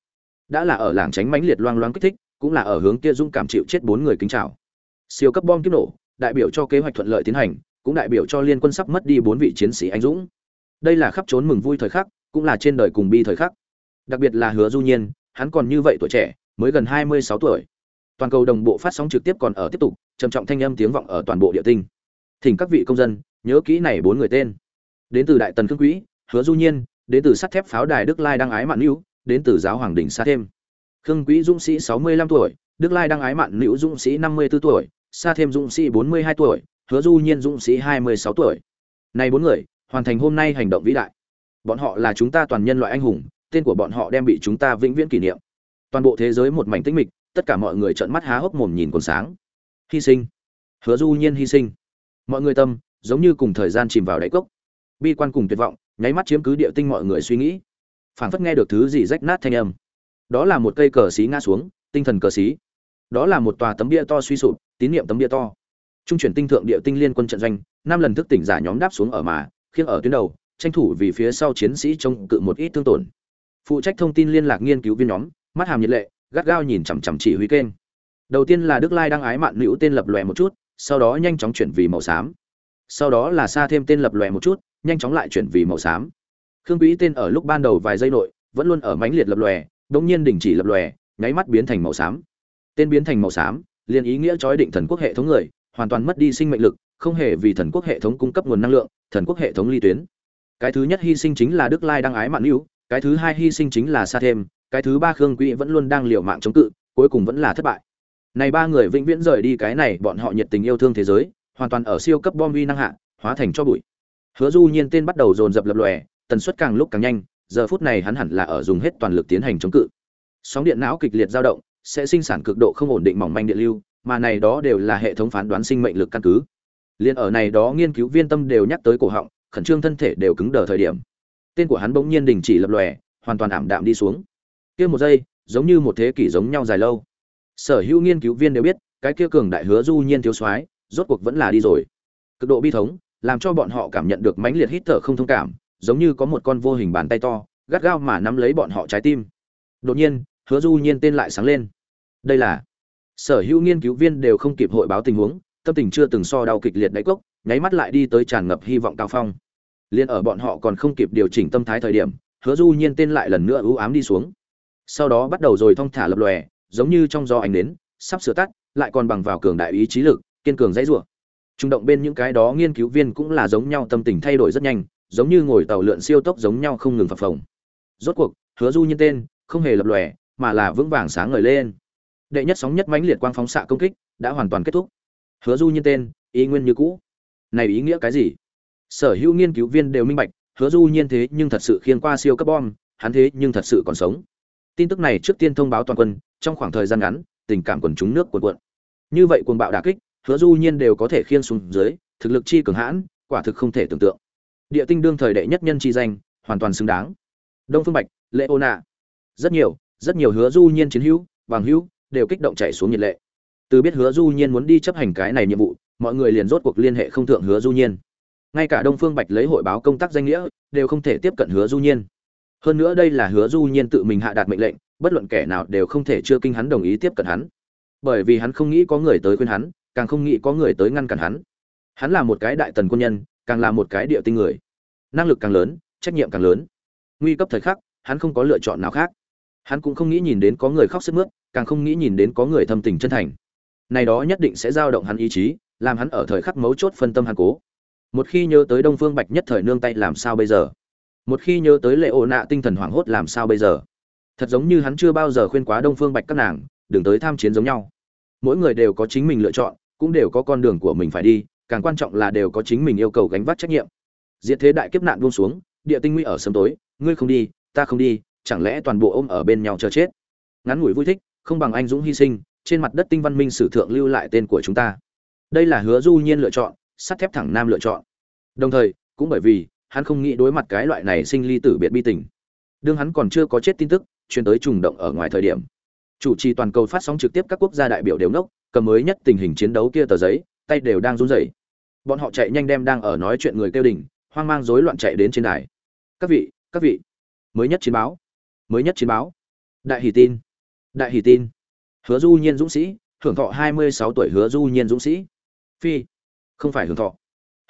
Đã là ở làng tránh mãnh liệt loang loáng kích thích, cũng là ở hướng kia dung cảm chịu chết bốn người kính chào. Siêu cấp bom kiếp nổ, đại biểu cho kế hoạch thuận lợi tiến hành, cũng đại biểu cho liên quân sắp mất đi bốn vị chiến sĩ anh dũng. Đây là khắp trốn mừng vui thời khắc, cũng là trên đời cùng bi thời khắc. Đặc biệt là hứa du nhiên, hắn còn như vậy tuổi trẻ, mới gần hai mươi sáu tuổi toàn cầu đồng bộ phát sóng trực tiếp còn ở tiếp tục, trầm trọng thanh âm tiếng vọng ở toàn bộ địa tinh. Thỉnh các vị công dân, nhớ kỹ này bốn người tên. Đến từ đại tần khương quỹ, hứa du nhiên, đến từ sắt thép pháo đài đức lai đăng ái mạn hữu đến từ giáo hoàng đỉnh sa thêm. Khương quỹ dũng sĩ sáu mươi 65 tuổi, đức lai đăng ái mạn hữu dũng sĩ năm mươi 54 tuổi, sa thêm dũng sĩ bốn mươi hai tuổi, hứa du nhiên dũng sĩ hai mươi sáu tuổi. Này bốn người, hoàn thành hôm nay hành động vĩ đại. Bọn họ là chúng ta toàn nhân loại anh hùng, tên của bọn họ đem bị chúng ta vĩnh viễn kỷ niệm. Toàn bộ thế giới một mảnh tĩnh mịch tất cả mọi người trợn mắt há hốc mồm nhìn còn sáng. Hy sinh. Hứa du nhiên hy sinh. Mọi người tâm, giống như cùng thời gian chìm vào đáy cốc. Bi quan cùng tuyệt vọng, nháy mắt chiếm cứ địa tinh mọi người suy nghĩ. Phảng phất nghe được thứ gì rách nát thanh âm. Đó là một cây cờ xí ngã xuống, tinh thần cờ xí. Đó là một tòa tấm bia to suy sụp, tín niệm tấm bia to. Trung chuyển tinh thượng địa tinh liên quân trận doanh, năm lần thức tỉnh giả nhóm đáp xuống ở mà, khiêng ở tuyến đầu, tranh thủ vì phía sau chiến sĩ trông cự một ít thương tổn. Phụ trách thông tin liên lạc nghiên cứu viên nhóm, mắt hàm nhiệt lệ gắt gao nhìn chằm chằm chỉ huy kênh. Đầu tiên là đức lai đăng ái mạn nữ tên lập lòe một chút, sau đó nhanh chóng chuyển vì màu xám. Sau đó là xa thêm tên lập lòe một chút, nhanh chóng lại chuyển vì màu xám. Khương quý tên ở lúc ban đầu vài giây nội, vẫn luôn ở mãnh liệt lập lòe đống nhiên đình chỉ lập lòe, nháy mắt biến thành màu xám. Tên biến thành màu xám, liền ý nghĩa chói định thần quốc hệ thống người, hoàn toàn mất đi sinh mệnh lực, không hề vì thần quốc hệ thống cung cấp nguồn năng lượng, thần quốc hệ thống ly tuyến. Cái thứ nhất hy sinh chính là đức lai đăng ái mạn nữ, cái thứ hai hy sinh chính là xa thêm cái thứ ba khương quỹ vẫn luôn đang liều mạng chống cự, cuối cùng vẫn là thất bại. Này ba người vĩnh viễn rời đi cái này, bọn họ nhiệt tình yêu thương thế giới, hoàn toàn ở siêu cấp bom vi năng hạ, hóa thành cho bụi. Hứa du nhiên tên bắt đầu dồn dập lập lòe, tần suất càng lúc càng nhanh, giờ phút này hắn hẳn là ở dùng hết toàn lực tiến hành chống cự. Sóng điện não kịch liệt dao động, sẽ sinh sản cực độ không ổn định mỏng manh điện lưu, mà này đó đều là hệ thống phán đoán sinh mệnh lực căn cứ. Liền ở này đó nghiên cứu viên tâm đều nhắc tới cổ họng, khẩn trương thân thể đều cứng đờ thời điểm. Tên của hắn bỗng nhiên đình chỉ lập lòe, hoàn toàn ảm đạm đi xuống kia một giây, giống như một thế kỷ giống nhau dài lâu. Sở hữu nghiên cứu viên đều biết, cái kia cường đại hứa du nhiên thiếu soái, rốt cuộc vẫn là đi rồi. Cực độ bi thống, làm cho bọn họ cảm nhận được mãnh liệt hít thở không thông cảm, giống như có một con vô hình bàn tay to, gắt gao mà nắm lấy bọn họ trái tim. Đột nhiên, hứa du nhiên tên lại sáng lên. Đây là sở hữu nghiên cứu viên đều không kịp hội báo tình huống, tâm tình chưa từng so đau kịch liệt đáy cốc, nháy mắt lại đi tới tràn ngập hy vọng cao phong. Liên ở bọn họ còn không kịp điều chỉnh tâm thái thời điểm, hứa du nhiên tên lại lần nữa ưu ám đi xuống sau đó bắt đầu rồi thong thả lập lòe, giống như trong gió ánh đến sắp sửa tắt, lại còn bằng vào cường đại ý chí lực, kiên cường dãy rủa. Trung động bên những cái đó nghiên cứu viên cũng là giống nhau tâm tình thay đổi rất nhanh, giống như ngồi tàu lượn siêu tốc giống nhau không ngừng phập phồng. Rốt cuộc, hứa du nhiên tên, không hề lập lòe, mà là vững vàng sáng ngời lên. Đệ nhất sóng nhất mãnh liệt quang phóng xạ công kích đã hoàn toàn kết thúc. Hứa du nhiên tên, ý nguyên như cũ. Này ý nghĩa cái gì? Sở hữu nghiên cứu viên đều minh bạch, hứa du nhiên thế nhưng thật sự khiên qua siêu cấp bom, hắn thế nhưng thật sự còn sống tin tức này trước tiên thông báo toàn quân, trong khoảng thời gian ngắn, tình cảm quần chúng nước cuộn cuộn. Như vậy cuồng bạo đả kích, hứa du nhiên đều có thể khiên xuống dưới, thực lực chi cường hãn, quả thực không thể tưởng tượng. Địa tinh đương thời đệ nhất nhân chi danh, hoàn toàn xứng đáng. Đông phương bạch lệ ô nạ rất nhiều rất nhiều hứa du nhiên chiến hữu, bằng hữu, đều kích động chạy xuống nhiệt lệ. Từ biết hứa du nhiên muốn đi chấp hành cái này nhiệm vụ, mọi người liền rốt cuộc liên hệ không thượng hứa du nhiên. Ngay cả đông phương bạch lấy hội báo công tác danh nghĩa, đều không thể tiếp cận hứa du nhiên hơn nữa đây là hứa du nhiên tự mình hạ đạt mệnh lệnh, bất luận kẻ nào đều không thể chưa kinh hắn đồng ý tiếp cận hắn. Bởi vì hắn không nghĩ có người tới khuyên hắn, càng không nghĩ có người tới ngăn cản hắn. Hắn là một cái đại tần quân nhân, càng là một cái địa tinh người. Năng lực càng lớn, trách nhiệm càng lớn. Nguy cấp thời khắc, hắn không có lựa chọn nào khác. Hắn cũng không nghĩ nhìn đến có người khóc sức mướt, càng không nghĩ nhìn đến có người thâm tình chân thành. Này đó nhất định sẽ dao động hắn ý chí, làm hắn ở thời khắc mấu chốt phân tâm hắn cố. Một khi nhớ tới đông phương bạch nhất thời nương tay làm sao bây giờ? Một khi nhớ tới lệ ô nạ tinh thần hoảng hốt làm sao bây giờ? Thật giống như hắn chưa bao giờ khuyên quá đông phương bạch các nàng, đừng tới tham chiến giống nhau. Mỗi người đều có chính mình lựa chọn, cũng đều có con đường của mình phải đi, càng quan trọng là đều có chính mình yêu cầu gánh vác trách nhiệm. Diệt thế đại kiếp nạn buông xuống, địa tinh nguy ở sớm tối, ngươi không đi, ta không đi, chẳng lẽ toàn bộ ôm ở bên nhau chờ chết? Ngắn ngủi vui thích, không bằng anh dũng hy sinh, trên mặt đất tinh văn minh sử thượng lưu lại tên của chúng ta. Đây là hứa du nhiên lựa chọn, sắt thép thẳng nam lựa chọn. Đồng thời, cũng bởi vì hắn không nghĩ đối mặt cái loại này sinh ly tử biệt bi tình. Đương hắn còn chưa có chết tin tức, truyền tới trùng động ở ngoài thời điểm. Chủ trì toàn cầu phát sóng trực tiếp các quốc gia đại biểu đều nốc, cầm mới nhất tình hình chiến đấu kia tờ giấy, tay đều đang run rẩy. Bọn họ chạy nhanh đem đang ở nói chuyện người kêu đỉnh, hoang mang rối loạn chạy đến trên đài. Các vị các vị, mới nhất chiến báo, mới nhất chiến báo. Đại hỷ tin, đại hỷ tin. Hứa du nhiên dũng sĩ, hưởng thọ 26 tuổi hứa du nhiên dũng sĩ. Phi, không phải hưởng thọ.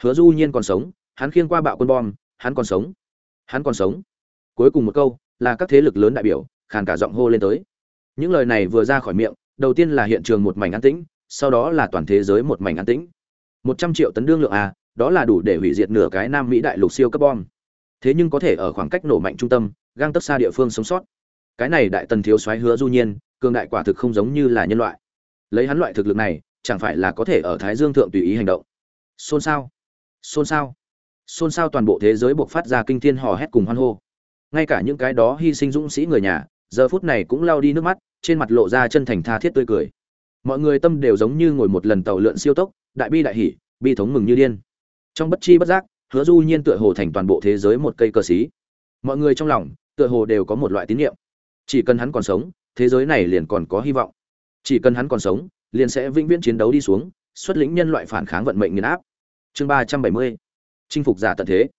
Hứa du nhiên còn sống hắn khiêng qua bạo quân bom, hắn còn sống. Hắn còn sống. Cuối cùng một câu, là các thế lực lớn đại biểu, khàn cả giọng hô lên tới. Những lời này vừa ra khỏi miệng, đầu tiên là hiện trường một mảnh an tĩnh, sau đó là toàn thế giới một mảnh an tĩnh. Một trăm triệu tấn đương lượng a đó là đủ để hủy diệt nửa cái nam mỹ đại lục siêu cấp bom. Thế nhưng có thể ở khoảng cách nổ mạnh trung tâm, gang tấp xa địa phương sống sót. Cái này đại tần thiếu soái hứa du nhiên, cường đại quả thực không giống như là nhân loại. Lấy hắn loại thực lực này, chẳng phải là có thể ở thái dương thượng tùy ý hành động. Xôn xao. Xôn xao xôn xao toàn bộ thế giới buộc phát ra kinh thiên hò hét cùng hoan hô. Ngay cả những cái đó hy sinh dũng sĩ người nhà, giờ phút này cũng lao đi nước mắt, trên mặt lộ ra chân thành tha thiết tươi cười. Mọi người tâm đều giống như ngồi một lần tàu lượn siêu tốc, đại bi đại hỷ bi thống mừng như điên. Trong bất chi bất giác, hứa du nhiên tựa hồ thành toàn bộ thế giới một cây cờ xí. Mọi người trong lòng, tựa hồ đều có một loại tín nhiệm chỉ cần hắn còn sống, thế giới này liền còn có hy vọng. Chỉ cần hắn còn sống, liền sẽ vĩnh viễn chiến đấu đi xuống, xuất lĩnh nhân loại phản kháng vận mệnh nghiền áp. Chương ba trăm bảy mươi chinh phục giả tận thế.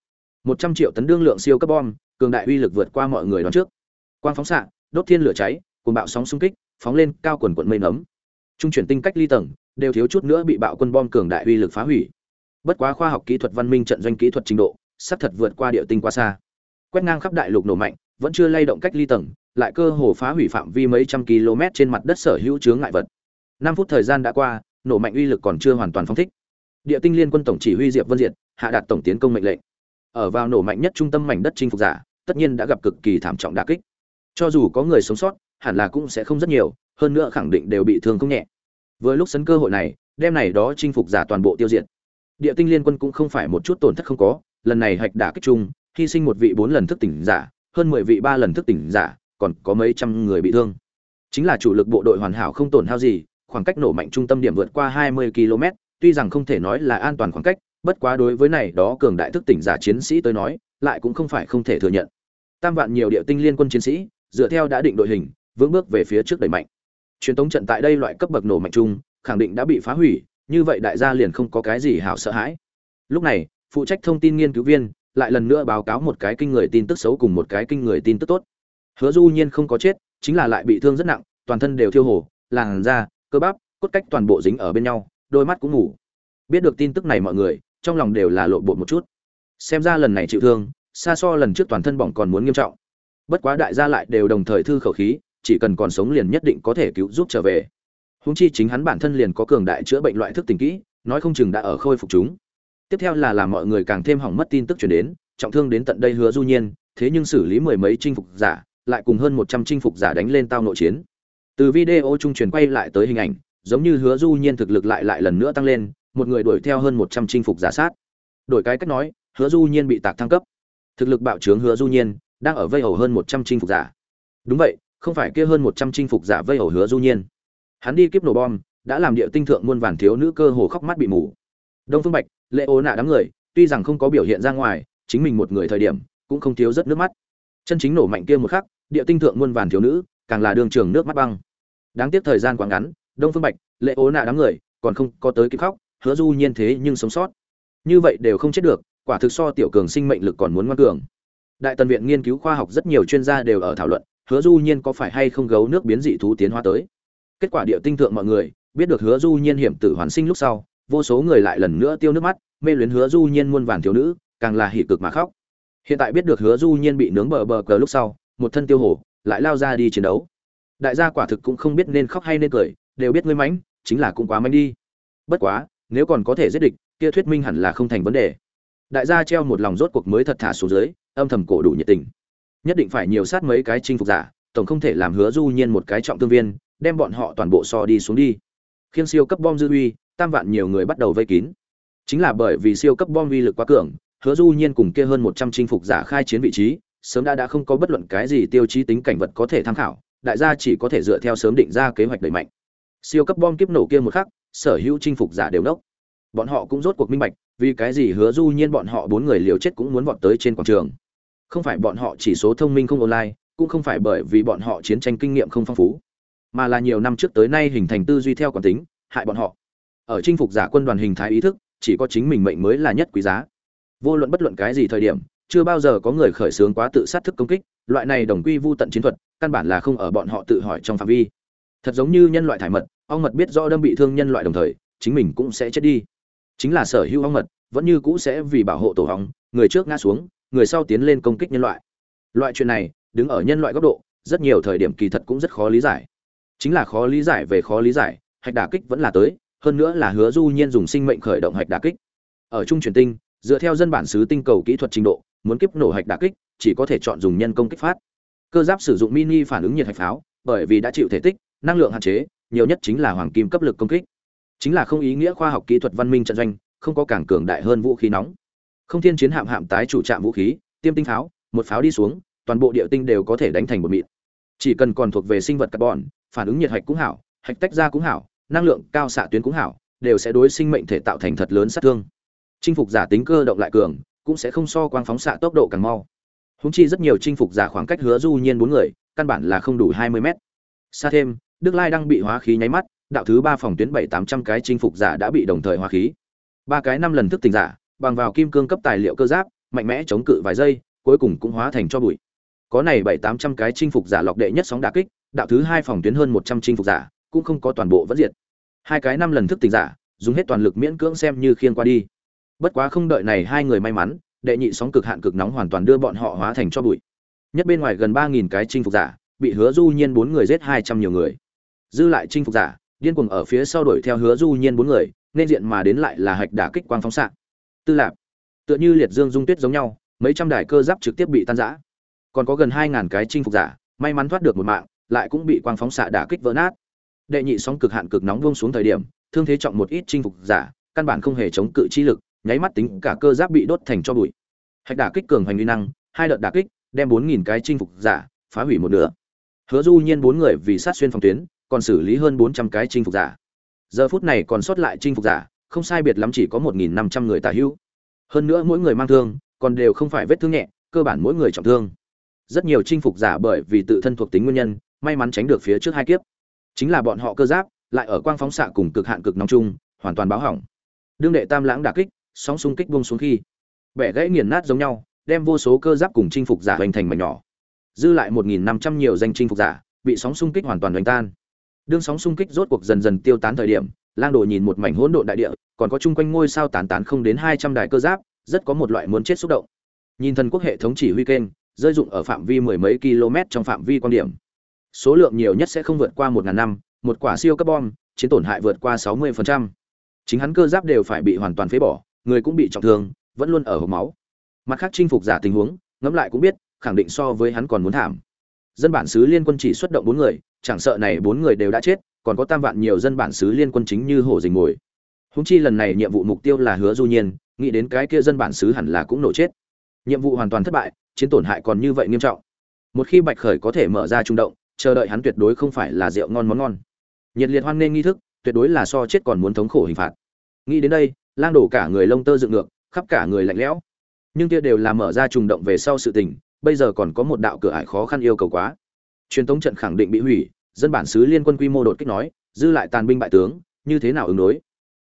Một trăm triệu tấn đương lượng siêu cấp bom, cường đại uy lực vượt qua mọi người đón trước. Quang phóng xạ, đốt thiên lửa cháy cùng bạo sóng xung kích, phóng lên cao quần quận mây nấm. Trung chuyển tinh cách ly tầng, đều thiếu chút nữa bị bạo quân bom cường đại uy lực phá hủy. Bất quá khoa học kỹ thuật văn minh trận doanh kỹ thuật trình độ sắp thật vượt qua địa tinh quá xa. Quét ngang khắp đại lục nổ mạnh, vẫn chưa lay động cách ly tầng, lại cơ hồ phá hủy phạm vi mấy trăm km trên mặt đất sở hữu chướng ngại vật. Năm phút thời gian đã qua, nổ mạnh uy lực còn chưa hoàn toàn phóng thích địa tinh liên quân tổng chỉ huy diệp vân diệt, hạ đạt tổng tiến công mệnh lệnh. Ở vào nổ mạnh nhất trung tâm mảnh đất chinh phục giả, tất nhiên đã gặp cực kỳ thảm trọng đả kích. Cho dù có người sống sót, hẳn là cũng sẽ không rất nhiều, hơn nữa khẳng định đều bị thương không nhẹ. Với lúc sấn cơ hội này đem này đó chinh phục giả toàn bộ tiêu diệt. Địa tinh liên quân cũng không phải một chút tổn thất không có, lần này hạch đả kích chung, hy sinh một vị bốn lần thức tỉnh giả, hơn mười vị ba lần thức tỉnh giả, còn có mấy trăm người bị thương. Chính là chủ lực bộ đội hoàn hảo không tổn hao gì, khoảng cách nổ mạnh trung tâm điểm vượt qua hai mươi km tuy rằng không thể nói là an toàn khoảng cách, bất quá đối với này đó cường đại thức tỉnh giả chiến sĩ tới nói, lại cũng không phải không thể thừa nhận. Tam vạn nhiều địa tinh liên quân chiến sĩ, dựa theo đã định đội hình, vững bước về phía trước đẩy mạnh. Truyền tống trận tại đây loại cấp bậc nổ mạnh chung, khẳng định đã bị phá hủy, như vậy đại gia liền không có cái gì hảo sợ hãi. Lúc này, phụ trách thông tin nghiên cứu viên lại lần nữa báo cáo một cái kinh người tin tức xấu cùng một cái kinh người tin tức tốt. Hứa du nhiên không có chết, chính là lại bị thương rất nặng, toàn thân đều thiêu hổ, làn da, cơ bắp, cốt cách toàn bộ dính ở bên nhau đôi mắt cũng ngủ. Biết được tin tức này mọi người, trong lòng đều là lộ bộ một chút. Xem ra lần này chịu thương, xa so lần trước toàn thân bỏng còn muốn nghiêm trọng. Bất quá đại gia lại đều đồng thời thư khẩu khí, chỉ cần còn sống liền nhất định có thể cứu giúp trở về. Húng chi chính hắn bản thân liền có cường đại chữa bệnh loại thức tình kỹ, nói không chừng đã ở khôi phục chúng. Tiếp theo là làm mọi người càng thêm hỏng mất tin tức chuyển đến, trọng thương đến tận đây hứa du nhiên, thế nhưng xử lý mười mấy chinh phục giả, lại cùng hơn một trăm chinh phục giả đánh lên tao nội chiến. Từ video trung truyền quay lại tới hình ảnh giống như hứa du nhiên thực lực lại lại lần nữa tăng lên, một người đuổi theo hơn một trăm chinh phục giả sát. Đổi cái cách nói, hứa du nhiên bị tạc thăng cấp. Thực lực bạo trướng hứa du nhiên, đang ở vây hầu hơn một trăm chinh phục giả. Đúng vậy, không phải kia hơn một trăm chinh phục giả vây hầu hứa du nhiên. Hắn đi kiếp nổ bom, đã làm địa tinh thượng muôn vàn thiếu nữ cơ hồ khóc mắt bị mù. Đông phương bạch, lệ ô nạ đám người, tuy rằng không có biểu hiện ra ngoài, chính mình một người thời điểm, cũng không thiếu rất nước mắt. Chân chính nổ mạnh kia một khắc, địa tinh thượng muôn vàn thiếu nữ, càng là đường trường nước mắt băng. Đáng tiếc thời gian quá ngắn đông phương bạch, lệ ố nạ đám người, còn không có tới kịp khóc, hứa du nhiên thế nhưng sống sót. Như vậy đều không chết được, quả thực so tiểu cường sinh mệnh lực còn muốn ngoan cường. Đại tần viện nghiên cứu khoa học rất nhiều chuyên gia đều ở thảo luận, hứa du nhiên có phải hay không gấu nước biến dị thú tiến hóa tới. Kết quả địa tinh thượng mọi người, biết được hứa du nhiên hiểm tử hoàn sinh lúc sau, vô số người lại lần nữa tiêu nước mắt, mê luyến hứa du nhiên muôn vàn thiếu nữ, càng là hỉ cực mà khóc. Hiện tại biết được hứa du nhiên bị nướng bờ bờ cờ lúc sau, một thân tiêu hổ, lại lao ra đi chiến đấu. Đại gia quả thực cũng không biết nên khóc hay nên cười đều biết ngươi mánh chính là cũng quá mánh đi. Bất quá, nếu còn có thể giết địch, kia thuyết minh hẳn là không thành vấn đề. Đại gia treo một lòng rốt cuộc mới thật thả xuống dưới, âm thầm cổ đủ nhiệt tình. Nhất định phải nhiều sát mấy cái chinh phục giả, tổng không thể làm hứa du nhiên một cái trọng thương viên, đem bọn họ toàn bộ so đi xuống đi. Khiên siêu cấp bom dư uy, tam vạn nhiều người bắt đầu vây kín. Chính là bởi vì siêu cấp bom uy lực quá cường, hứa du nhiên cùng kia hơn 100 chinh phục giả khai chiến vị trí, sớm đã đã không có bất luận cái gì tiêu chí tính cảnh vật có thể tham khảo, đại gia chỉ có thể dựa theo sớm định ra kế hoạch đẩy mạnh siêu cấp bom kiếp nổ kia một khắc, sở hữu chinh phục giả đều nốc. Bọn họ cũng rốt cuộc minh bạch, vì cái gì hứa du nhiên bọn họ bốn người liều chết cũng muốn vọt tới trên quảng trường. Không phải bọn họ chỉ số thông minh không online, cũng không phải bởi vì bọn họ chiến tranh kinh nghiệm không phong phú, mà là nhiều năm trước tới nay hình thành tư duy theo quán tính, hại bọn họ. Ở chinh phục giả quân đoàn hình thái ý thức, chỉ có chính mình mệnh mới là nhất quý giá. Vô luận bất luận cái gì thời điểm, chưa bao giờ có người khởi xướng quá tự sát thức công kích, loại này đồng quy vu tận chiến thuật, căn bản là không ở bọn họ tự hỏi trong phạm vi thật giống như nhân loại thải mật, ong mật biết rõ đâm bị thương nhân loại đồng thời, chính mình cũng sẽ chết đi. Chính là sở hữu ong mật, vẫn như cũ sẽ vì bảo hộ tổ hóng người trước ngã xuống, người sau tiến lên công kích nhân loại. Loại chuyện này, đứng ở nhân loại góc độ, rất nhiều thời điểm kỳ thật cũng rất khó lý giải. Chính là khó lý giải về khó lý giải, hạch đả kích vẫn là tới, hơn nữa là hứa du nhiên dùng sinh mệnh khởi động hạch đả kích. Ở trung truyền tinh, dựa theo dân bản xứ tinh cầu kỹ thuật trình độ, muốn kiếp nổ hạch đả kích, chỉ có thể chọn dùng nhân công kích phát. Cơ giáp sử dụng mini phản ứng nhiệt hạch pháo, bởi vì đã chịu thể tích năng lượng hạn chế, nhiều nhất chính là hoàng kim cấp lực công kích. Chính là không ý nghĩa khoa học kỹ thuật văn minh trận doanh, không có càng cường đại hơn vũ khí nóng. Không thiên chiến hạm hạm tái chủ trạm vũ khí, tiêm tinh pháo, một pháo đi xuống, toàn bộ địa tinh đều có thể đánh thành một mịn. Chỉ cần còn thuộc về sinh vật carbon, phản ứng nhiệt hạch cũng hảo, hạch tách ra cũng hảo, năng lượng cao xạ tuyến cũng hảo, đều sẽ đối sinh mệnh thể tạo thành thật lớn sát thương. Chinh phục giả tính cơ động lại cường, cũng sẽ không so quang phóng xạ tốc độ càng mau. Húng chi rất nhiều chinh phục giả khoảng cách hứa du nhiên bốn người, căn bản là không đủ 20 mét. Xa thêm đức lai đang bị hóa khí nháy mắt, đạo thứ ba phòng tuyến bảy tám trăm cái chinh phục giả đã bị đồng thời hóa khí. Ba cái năm lần thức tỉnh giả, bằng vào kim cương cấp tài liệu cơ giáp, mạnh mẽ chống cự vài giây, cuối cùng cũng hóa thành cho bụi. Có này bảy tám trăm cái chinh phục giả lọc đệ nhất sóng đả kích, đạo thứ hai phòng tuyến hơn một trăm chinh phục giả, cũng không có toàn bộ vẫn diệt. Hai cái năm lần thức tỉnh giả, dùng hết toàn lực miễn cưỡng xem như khiên qua đi. Bất quá không đợi này hai người may mắn, đệ nhị sóng cực hạn cực nóng hoàn toàn đưa bọn họ hóa thành cho bụi. Nhất bên ngoài gần ba nghìn cái chinh phục giả, bị hứa du nhiên bốn người giết hai trăm nhiều người dư lại chinh phục giả, điên cuồng ở phía sau đuổi theo hứa du nhiên bốn người, nên diện mà đến lại là hạch đả kích quang phóng xạ. Tư lạp, tựa như liệt dương dung tuyết giống nhau, mấy trăm đài cơ giáp trực tiếp bị tan rã. Còn có gần hai ngàn cái chinh phục giả, may mắn thoát được một mạng, lại cũng bị quang phóng xạ đả kích vỡ nát. Đệ nhị sóng cực hạn cực nóng vung xuống thời điểm, thương thế trọng một ít chinh phục giả, căn bản không hề chống cự chi lực, nháy mắt tính cả cơ giáp bị đốt thành cho bụi. Hạch đả kích cường hành uy năng, hai đợt đả kích, đem bốn nghìn cái chinh phục giả, phá hủy một nửa. Hứa du nhiên bốn người vì sát xuyên phòng tuyến còn xử lý hơn bốn trăm cái chinh phục giả. Giờ phút này còn sót lại chinh phục giả, không sai biệt lắm chỉ có một nghìn năm trăm người tả hữu. Hơn nữa mỗi người mang thương, còn đều không phải vết thương nhẹ, cơ bản mỗi người trọng thương. Rất nhiều chinh phục giả bởi vì tự thân thuộc tính nguyên nhân, may mắn tránh được phía trước hai kiếp. Chính là bọn họ cơ giáp, lại ở quang phóng xạ cùng cực hạn cực nóng chung, hoàn toàn báo hỏng. Đương đệ tam lãng đả kích, sóng xung kích buông xuống khi, bẻ gãy nghiền nát giống nhau, đem vô số cơ giáp cùng chinh phục giả hoành thành mảnh nhỏ. Dư lại một nghìn năm trăm nhiều danh chinh phục giả, bị sóng xung kích hoàn toàn đánh tan đương sóng xung kích rốt cuộc dần dần tiêu tán thời điểm, lang đồ nhìn một mảnh hỗn độn đại địa, còn có chung quanh ngôi sao tán tán không đến hai trăm đài cơ giáp, rất có một loại muốn chết xúc động. Nhìn thần quốc hệ thống chỉ huy kênh, rơi dụng ở phạm vi mười mấy km trong phạm vi quan điểm. Số lượng nhiều nhất sẽ không vượt qua một ngàn năm, một quả siêu cấp bom chiến tổn hại vượt qua sáu mươi chính hắn cơ giáp đều phải bị hoàn toàn phế bỏ, người cũng bị trọng thương, vẫn luôn ở hộp máu. Mặt khác chinh phục giả tình huống, ngẫm lại cũng biết, khẳng định so với hắn còn muốn thảm dân bản xứ liên quân chỉ xuất động bốn người, chẳng sợ này bốn người đều đã chết, còn có tam vạn nhiều dân bản xứ liên quân chính như hổ dình mồi. Húng chi lần này nhiệm vụ mục tiêu là hứa du nhiên, nghĩ đến cái kia dân bản xứ hẳn là cũng nổ chết. Nhiệm vụ hoàn toàn thất bại, chiến tổn hại còn như vậy nghiêm trọng. Một khi bạch khởi có thể mở ra trung động, chờ đợi hắn tuyệt đối không phải là rượu ngon món ngon. Nhiệt liệt hoan nghênh nghi thức, tuyệt đối là so chết còn muốn thống khổ hình phạt. Nghĩ đến đây, lang đổ cả người lông tơ dựng ngược, khắp cả người lạnh lẽo. Nhưng kia đều là mở ra trùng động về sau sự tình bây giờ còn có một đạo cửa ải khó khăn yêu cầu quá. Truyền thống trận khẳng định bị hủy, dân bản xứ liên quân quy mô đột kích nói, dư lại tàn binh bại tướng, như thế nào ứng đối?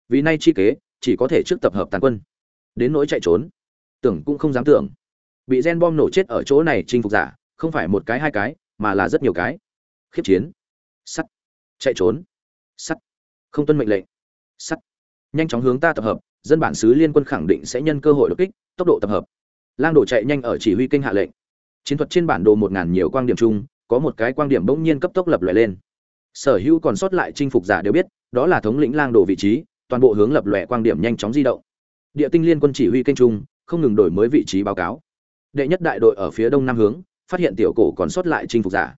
Vì nay chi kế, chỉ có thể trước tập hợp tàn quân. Đến nỗi chạy trốn, tưởng cũng không dám tưởng. Bị gen bom nổ chết ở chỗ này chinh phục giả, không phải một cái hai cái, mà là rất nhiều cái. Khiếp chiến. Sắt. Chạy trốn. Sắt. Không tuân mệnh lệnh. Sắt. Nhanh chóng hướng ta tập hợp, dân bản xứ liên quân khẳng định sẽ nhân cơ hội đột kích, tốc độ tập hợp. Lang đổ chạy nhanh ở chỉ huy kinh hạ lệnh chiến thuật trên bản đồ một ngàn nhiều quang điểm chung, có một cái quang điểm bỗng nhiên cấp tốc lập lòe lên. Sở hữu còn sót lại chinh phục giả đều biết, đó là thống lĩnh lang đồ vị trí, toàn bộ hướng lập lòe quang điểm nhanh chóng di động. Địa tinh liên quân chỉ huy kênh trung, không ngừng đổi mới vị trí báo cáo. Đệ nhất đại đội ở phía đông nam hướng, phát hiện tiểu cổ còn sót lại chinh phục giả.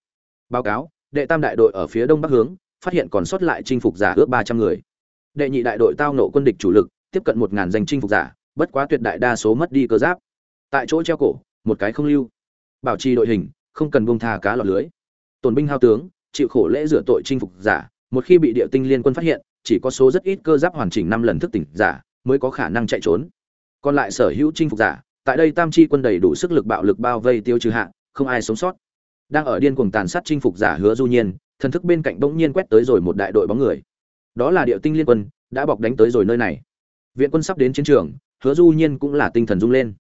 Báo cáo, đệ tam đại đội ở phía đông bắc hướng, phát hiện còn sót lại chinh phục giả ước ba trăm người. Đệ nhị đại đội tao nộ quân địch chủ lực, tiếp cận một ngàn danh chinh phục giả, bất quá tuyệt đại đa số mất đi cơ giáp. Tại chỗ treo cổ, một cái không lưu bảo trì đội hình, không cần buông tha cá lọt lưới. Tổn binh hao tướng, chịu khổ lễ rửa tội chinh phục giả, một khi bị địa tinh liên quân phát hiện, chỉ có số rất ít cơ giáp hoàn chỉnh năm lần thức tỉnh giả mới có khả năng chạy trốn. Còn lại sở hữu chinh phục giả, tại đây tam chi quân đầy đủ sức lực bạo lực bao vây tiêu trừ hạ, không ai sống sót. Đang ở điên cuồng tàn sát chinh phục giả hứa du nhiên, thần thức bên cạnh bỗng nhiên quét tới rồi một đại đội bóng người. Đó là địa tinh liên quân, đã bọc đánh tới rồi nơi này. Viện quân sắp đến chiến trường, hứa du nhiên cũng là tinh thần rung lên.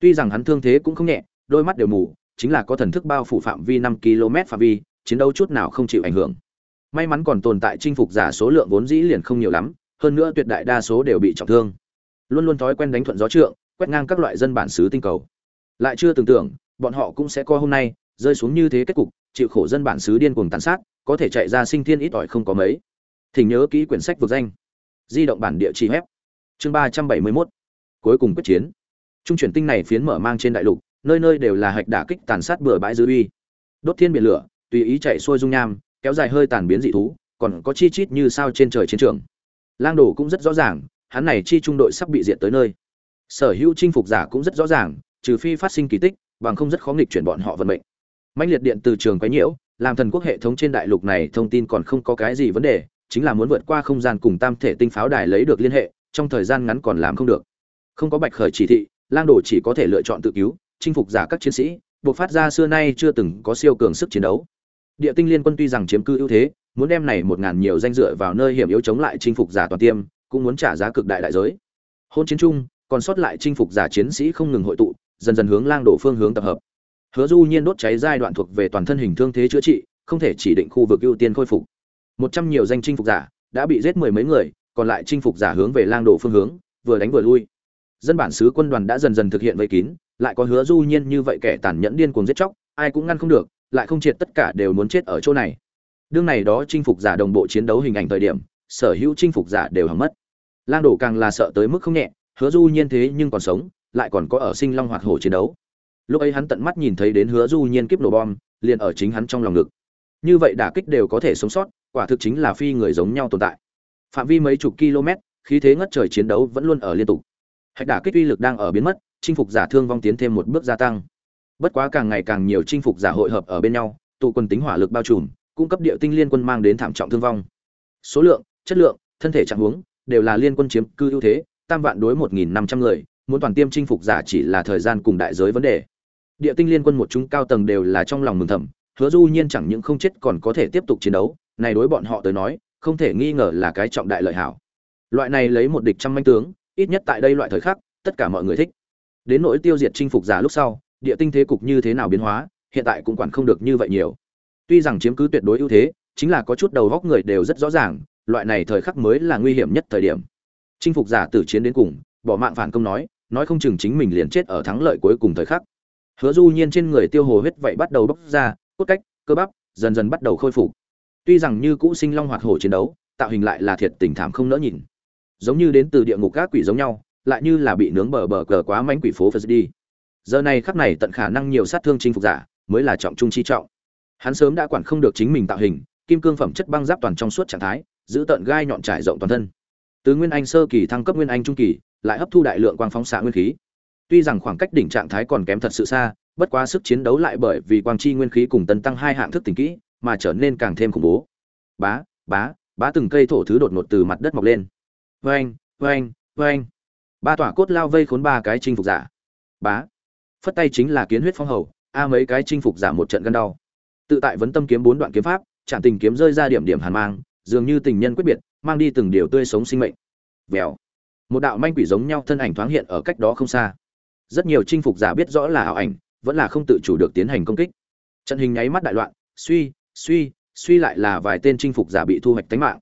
Tuy rằng hắn thương thế cũng không nhẹ đôi mắt đều mù, chính là có thần thức bao phủ phạm vi năm km phạm vi, chiến đấu chút nào không chịu ảnh hưởng. May mắn còn tồn tại chinh phục giả số lượng vốn dĩ liền không nhiều lắm, hơn nữa tuyệt đại đa số đều bị trọng thương. Luôn luôn thói quen đánh thuận gió trượng, quét ngang các loại dân bản xứ tinh cầu. Lại chưa tưởng tượng bọn họ cũng sẽ có hôm nay, rơi xuống như thế kết cục, chịu khổ dân bản xứ điên cuồng tàn sát, có thể chạy ra sinh thiên ít ỏi không có mấy. Thỉnh nhớ kỹ quyển sách vực danh. Di động bản địa chỉ web chương ba trăm bảy mươi mốt. Cuối cùng quyết chiến. Trung chuyển tinh này phiến mở mang trên đại lục nơi nơi đều là hạch đả kích tàn sát bừa bãi dư uy. Đốt thiên biển lửa, tùy ý chạy xuôi dung nham, kéo dài hơi tàn biến dị thú, còn có chi chít như sao trên trời chiến trường. Lang đồ cũng rất rõ ràng, hắn này chi trung đội sắp bị diệt tới nơi. Sở hữu chinh phục giả cũng rất rõ ràng, trừ phi phát sinh kỳ tích, bằng không rất khó nghịch chuyển bọn họ vận mệnh. Mạnh liệt điện từ trường quấy nhiễu, làm thần quốc hệ thống trên đại lục này thông tin còn không có cái gì vấn đề, chính là muốn vượt qua không gian cùng tam thể tinh pháo đài lấy được liên hệ, trong thời gian ngắn còn làm không được. Không có bạch khởi chỉ thị, lang đồ chỉ có thể lựa chọn tự cứu chinh phục giả các chiến sĩ buộc phát ra xưa nay chưa từng có siêu cường sức chiến đấu. Địa tinh liên quân tuy rằng chiếm cư ưu thế, muốn đem này một ngàn nhiều danh dựa vào nơi hiểm yếu chống lại chinh phục giả toàn tiêm, cũng muốn trả giá cực đại đại giới. Hôn chiến chung, còn sót lại chinh phục giả chiến sĩ không ngừng hội tụ, dần dần hướng lang đổ phương hướng tập hợp. Hứa du nhiên đốt cháy giai đoạn thuộc về toàn thân hình thương thế chữa trị, không thể chỉ định khu vực ưu tiên khôi phục. Một trăm nhiều danh chinh phục giả đã bị giết mười mấy người, còn lại chinh phục giả hướng về lang đổ phương hướng, vừa đánh vừa lui. Dân bản xứ quân đoàn đã dần dần thực hiện vây kín lại có hứa du nhiên như vậy kẻ tàn nhẫn điên cuồng giết chóc, ai cũng ngăn không được, lại không triệt tất cả đều muốn chết ở chỗ này. Đương này đó chinh phục giả đồng bộ chiến đấu hình ảnh thời điểm, sở hữu chinh phục giả đều hỏng mất. Lang đổ càng là sợ tới mức không nhẹ, hứa du nhiên thế nhưng còn sống, lại còn có ở sinh long hoạt hổ chiến đấu. Lúc ấy hắn tận mắt nhìn thấy đến hứa du nhiên kiếp nổ bom, liền ở chính hắn trong lòng ngực. Như vậy đả kích đều có thể sống sót, quả thực chính là phi người giống nhau tồn tại. Phạm vi mấy chục km, khí thế ngất trời chiến đấu vẫn luôn ở liên tục. Hạch đả kích uy lực đang ở biến mất chinh phục giả thương vong tiến thêm một bước gia tăng. Bất quá càng ngày càng nhiều chinh phục giả hội hợp ở bên nhau, tụ quân tính hỏa lực bao trùm, cung cấp địa tinh liên quân mang đến thảm trọng thương vong. Số lượng, chất lượng, thân thể trạng huống đều là liên quân chiếm cư ưu thế, tam vạn đối một nghìn năm trăm người, muốn toàn tiêm chinh phục giả chỉ là thời gian cùng đại giới vấn đề. Địa tinh liên quân một chúng cao tầng đều là trong lòng mừng thầm, hứa du nhiên chẳng những không chết còn có thể tiếp tục chiến đấu, này đối bọn họ tới nói, không thể nghi ngờ là cái trọng đại lợi hảo. Loại này lấy một địch trăm manh tướng, ít nhất tại đây loại thời khắc, tất cả mọi người thích đến nỗi tiêu diệt chinh phục giả lúc sau, địa tinh thế cục như thế nào biến hóa, hiện tại cũng quản không được như vậy nhiều. Tuy rằng chiếm cứ tuyệt đối ưu thế, chính là có chút đầu góc người đều rất rõ ràng, loại này thời khắc mới là nguy hiểm nhất thời điểm. Chinh phục giả tử chiến đến cùng, bỏ mạng phản công nói nói không chừng chính mình liền chết ở thắng lợi cuối cùng thời khắc. Hứa du nhiên trên người tiêu hồ huyết vậy bắt đầu bốc ra, cốt cách, cơ bắp, dần dần bắt đầu khôi phục. Tuy rằng như cũ sinh long hoạt hổ chiến đấu, tạo hình lại là thiệt tình thảm không nỡ nhìn. Giống như đến từ địa ngục các quỷ giống nhau lại như là bị nướng bờ bờ cờ quá mánh quỷ phố phật đi. Giờ này khắc này tận khả năng nhiều sát thương chinh phục giả mới là trọng trung chi trọng. Hắn sớm đã quản không được chính mình tạo hình, kim cương phẩm chất băng giáp toàn trong suốt trạng thái, giữ tận gai nhọn trải rộng toàn thân. Từ nguyên anh sơ kỳ thăng cấp nguyên anh trung kỳ, lại hấp thu đại lượng quang phóng xạ nguyên khí. Tuy rằng khoảng cách đỉnh trạng thái còn kém thật sự xa, bất quá sức chiến đấu lại bởi vì quang chi nguyên khí cùng tấn tăng hai hạng thức tỉnh kỹ mà trở nên càng thêm khủng bố. Bá bá bá từng cây thổ thứ đột ngột từ mặt đất mọc lên. Vâng vâng vâng ba tỏa cốt lao vây khốn ba cái chinh phục giả. Bá. Phất tay chính là kiến huyết phong hầu, a mấy cái chinh phục giả một trận gân đau. Tự tại vấn tâm kiếm bốn đoạn kiếm pháp, chạm tình kiếm rơi ra điểm điểm hàn mang, dường như tình nhân quyết biệt, mang đi từng điều tươi sống sinh mệnh. Vèo. Một đạo manh quỷ giống nhau thân ảnh thoáng hiện ở cách đó không xa. Rất nhiều chinh phục giả biết rõ là ảo ảnh, vẫn là không tự chủ được tiến hành công kích. Trận hình nháy mắt đại loạn, suy suy suy lại là vài tên chinh phục giả bị thu hoạch tánh mạng.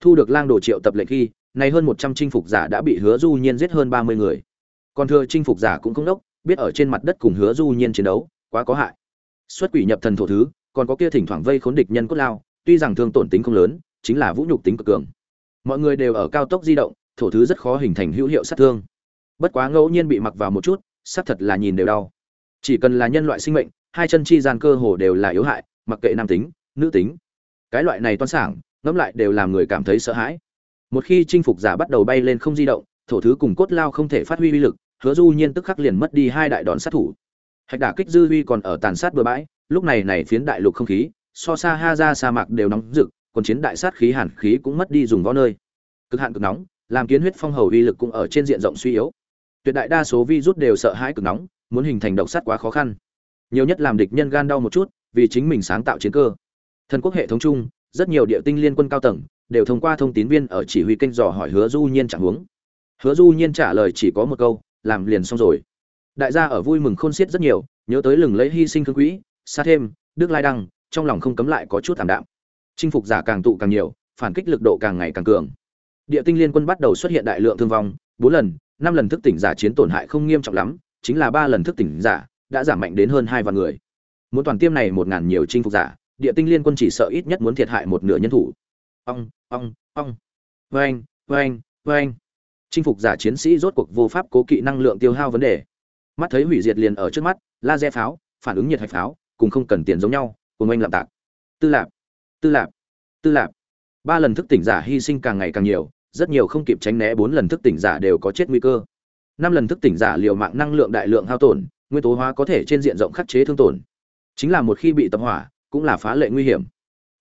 Thu được lang đồ triệu tập lệnh khi này hơn một trăm chinh phục giả đã bị hứa du nhiên giết hơn ba mươi người. Còn thừa chinh phục giả cũng không đốc, biết ở trên mặt đất cùng hứa du nhiên chiến đấu, quá có hại. Xuất quỷ nhập thần thổ thứ, còn có kia thỉnh thoảng vây khốn địch nhân cốt lao, tuy rằng thương tổn tính không lớn, chính là vũ nhục tính cực cường. Mọi người đều ở cao tốc di động, thổ thứ rất khó hình thành hữu hiệu sát thương. Bất quá ngẫu nhiên bị mặc vào một chút sát thật là nhìn đều đau. Chỉ cần là nhân loại sinh mệnh, hai chân chi gian cơ hồ đều là yếu hại, mặc kệ nam tính, nữ tính. Cái loại này toan sảng, ngẫm lại đều làm người cảm thấy sợ hãi một khi chinh phục giả bắt đầu bay lên không di động, thổ thứ cùng cốt lao không thể phát huy uy lực, hứa du nhiên tức khắc liền mất đi hai đại đòn sát thủ. Hạch đả kích dư huy còn ở tàn sát bừa bãi, lúc này này phiến đại lục không khí, so xa ha ra sa mạc đều nóng rực, còn chiến đại sát khí hàn khí cũng mất đi dùng võ nơi. Cực hạn cực nóng, làm kiến huyết phong hầu uy lực cũng ở trên diện rộng suy yếu. Tuyệt đại đa số virus đều sợ hãi cực nóng, muốn hình thành độc sát quá khó khăn. Nhiều nhất làm địch nhân gan đau một chút, vì chính mình sáng tạo chiến cơ. Thần quốc hệ thống chung, rất nhiều địa tinh liên quân cao tầng đều thông qua thông tín viên ở chỉ huy kênh dò hỏi hứa du nhiên chẳng huống. Hứa du nhiên trả lời chỉ có một câu, làm liền xong rồi. Đại gia ở vui mừng khôn xiết rất nhiều, nhớ tới lừng lấy hy sinh thương quỹ xa thêm, đức lai đăng, trong lòng không cấm lại có chút thảm đạm. Chinh phục giả càng tụ càng nhiều, phản kích lực độ càng ngày càng cường. Địa tinh liên quân bắt đầu xuất hiện đại lượng thương vong, bốn lần, năm lần thức tỉnh giả chiến tổn hại không nghiêm trọng lắm, chính là ba lần thức tỉnh giả đã giảm mạnh đến hơn hai vạn người. Muốn toàn tiêm này một ngàn nhiều chinh phục giả, địa tinh liên quân chỉ sợ ít nhất muốn thiệt hại một nửa nhân thủ ong ong ong. Vang vang vang chinh phục giả chiến sĩ rốt cuộc vô pháp cố kỵ năng lượng tiêu hao vấn đề. Mắt thấy hủy diệt liền ở trước mắt, laser pháo, phản ứng nhiệt hạch pháo, cùng không cần tiền giống nhau cùng anh lạm tạc. Tư lạp tư lạp tư lạp. Ba lần thức tỉnh giả hy sinh càng ngày càng nhiều, rất nhiều không kịp tránh né bốn lần thức tỉnh giả đều có chết nguy cơ. Năm lần thức tỉnh giả liều mạng năng lượng đại lượng hao tổn, nguyên tố hóa có thể trên diện rộng khắc chế thương tổn. Chính là một khi bị tập hỏa, cũng là phá lệ nguy hiểm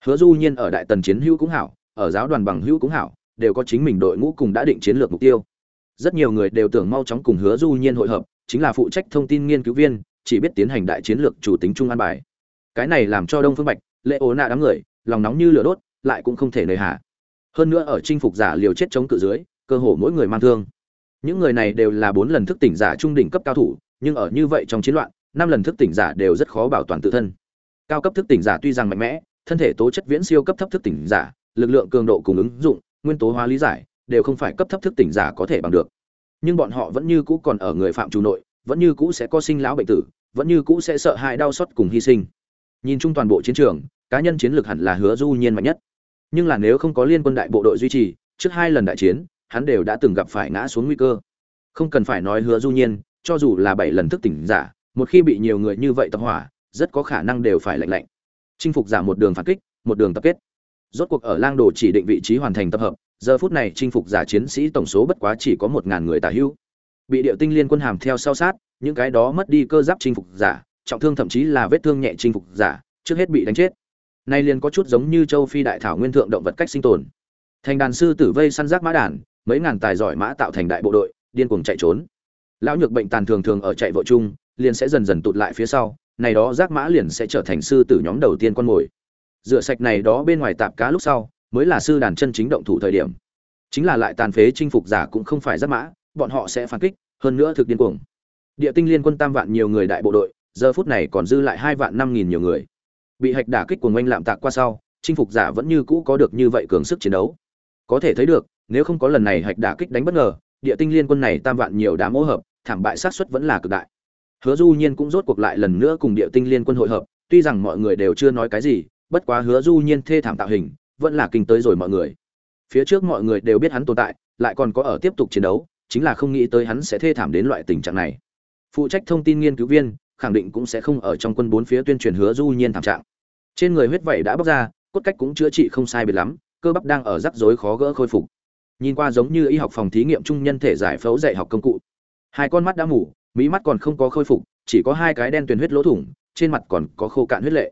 hứa du nhiên ở đại tần chiến hữu cũng hảo, ở giáo đoàn bằng hữu cũng hảo, đều có chính mình đội ngũ cùng đã định chiến lược mục tiêu. Rất nhiều người đều tưởng mau chóng cùng hứa du nhiên hội hợp, chính là phụ trách thông tin nghiên cứu viên, chỉ biết tiến hành đại chiến lược chủ tính trung an bài. Cái này làm cho đông phương bạch, lệ ố nạ đám người, lòng nóng như lửa đốt, lại cũng không thể nơi hạ hơn nữa ở chinh phục giả liều chết chống cự dưới, cơ hồ mỗi người mang thương. Những người này đều là bốn lần thức tỉnh giả trung đỉnh cấp cao thủ, nhưng ở như vậy trong chiến loạn, năm lần thức tỉnh giả đều rất khó bảo toàn tự thân. Cao cấp thức tỉnh giả tuy rằng mạnh mẽ thân thể tố chất viễn siêu cấp thấp thức tỉnh giả, lực lượng cường độ cùng ứng dụng, nguyên tố hóa lý giải, đều không phải cấp thấp thức tỉnh giả có thể bằng được. Nhưng bọn họ vẫn như cũ còn ở người phạm chủ nội, vẫn như cũ sẽ có sinh lão bệnh tử, vẫn như cũ sẽ sợ hãi đau xót cùng hy sinh. Nhìn chung toàn bộ chiến trường, cá nhân chiến lược hẳn là hứa du nhiên mạnh nhất. Nhưng là nếu không có liên quân đại bộ đội duy trì, trước hai lần đại chiến, hắn đều đã từng gặp phải ngã xuống nguy cơ. Không cần phải nói hứa du nhiên, cho dù là bảy lần thức tỉnh giả, một khi bị nhiều người như vậy tập hỏa, rất có khả năng đều phải lạnh lạnh chinh phục giả một đường phản kích, một đường tập kết. Rốt cuộc ở lang đồ chỉ định vị trí hoàn thành tập hợp, giờ phút này chinh phục giả chiến sĩ tổng số bất quá chỉ có một ngàn người tả hữu. Bị điệu tinh liên quân hàm theo sau sát, những cái đó mất đi cơ giáp chinh phục giả, trọng thương thậm chí là vết thương nhẹ chinh phục giả, trước hết bị đánh chết. Nay liền có chút giống như châu phi đại thảo nguyên thượng động vật cách sinh tồn. Thành đàn sư tử vây săn giác mã đàn, mấy ngàn tài giỏi mã tạo thành đại bộ đội, điên cuồng chạy trốn. Lão nhược bệnh tàn thường thường ở chạy vội chung, liền sẽ dần dần tụt lại phía sau này đó giác mã liền sẽ trở thành sư tử nhóm đầu tiên con mồi. Rửa sạch này đó bên ngoài tạp cá lúc sau, mới là sư đàn chân chính động thủ thời điểm. Chính là lại tàn phế chinh phục giả cũng không phải giác mã, bọn họ sẽ phản kích, hơn nữa thực điên cuồng. Địa tinh liên quân tam vạn nhiều người đại bộ đội, giờ phút này còn dư lại hai vạn năm nghìn nhiều người. Bị hạch đả kích của oanh lạm tạc qua sau, chinh phục giả vẫn như cũ có được như vậy cường sức chiến đấu. Có thể thấy được, nếu không có lần này hạch đả kích đánh bất ngờ, địa tinh liên quân này tam vạn nhiều đám mỗ hợp, thảm bại sát suất vẫn là cực đại hứa du nhiên cũng rốt cuộc lại lần nữa cùng địa tinh liên quân hội hợp, tuy rằng mọi người đều chưa nói cái gì, bất quá hứa du nhiên thê thảm tạo hình, vẫn là kinh tới rồi mọi người. Phía trước mọi người đều biết hắn tồn tại, lại còn có ở tiếp tục chiến đấu, chính là không nghĩ tới hắn sẽ thê thảm đến loại tình trạng này. Phụ trách thông tin nghiên cứu viên, khẳng định cũng sẽ không ở trong quân bốn phía tuyên truyền hứa du nhiên thảm trạng. Trên người huyết vẩy đã bóc ra, cốt cách cũng chữa trị không sai biệt lắm, cơ bắp đang ở rắc rối khó gỡ khôi phục. Nhìn qua giống như y học phòng thí nghiệm trung nhân thể giải phẫu dạy học công cụ. Hai con mắt đã mù mỹ mắt còn không có khôi phục, chỉ có hai cái đen tuyền huyết lỗ thủng, trên mặt còn có khô cạn huyết lệ.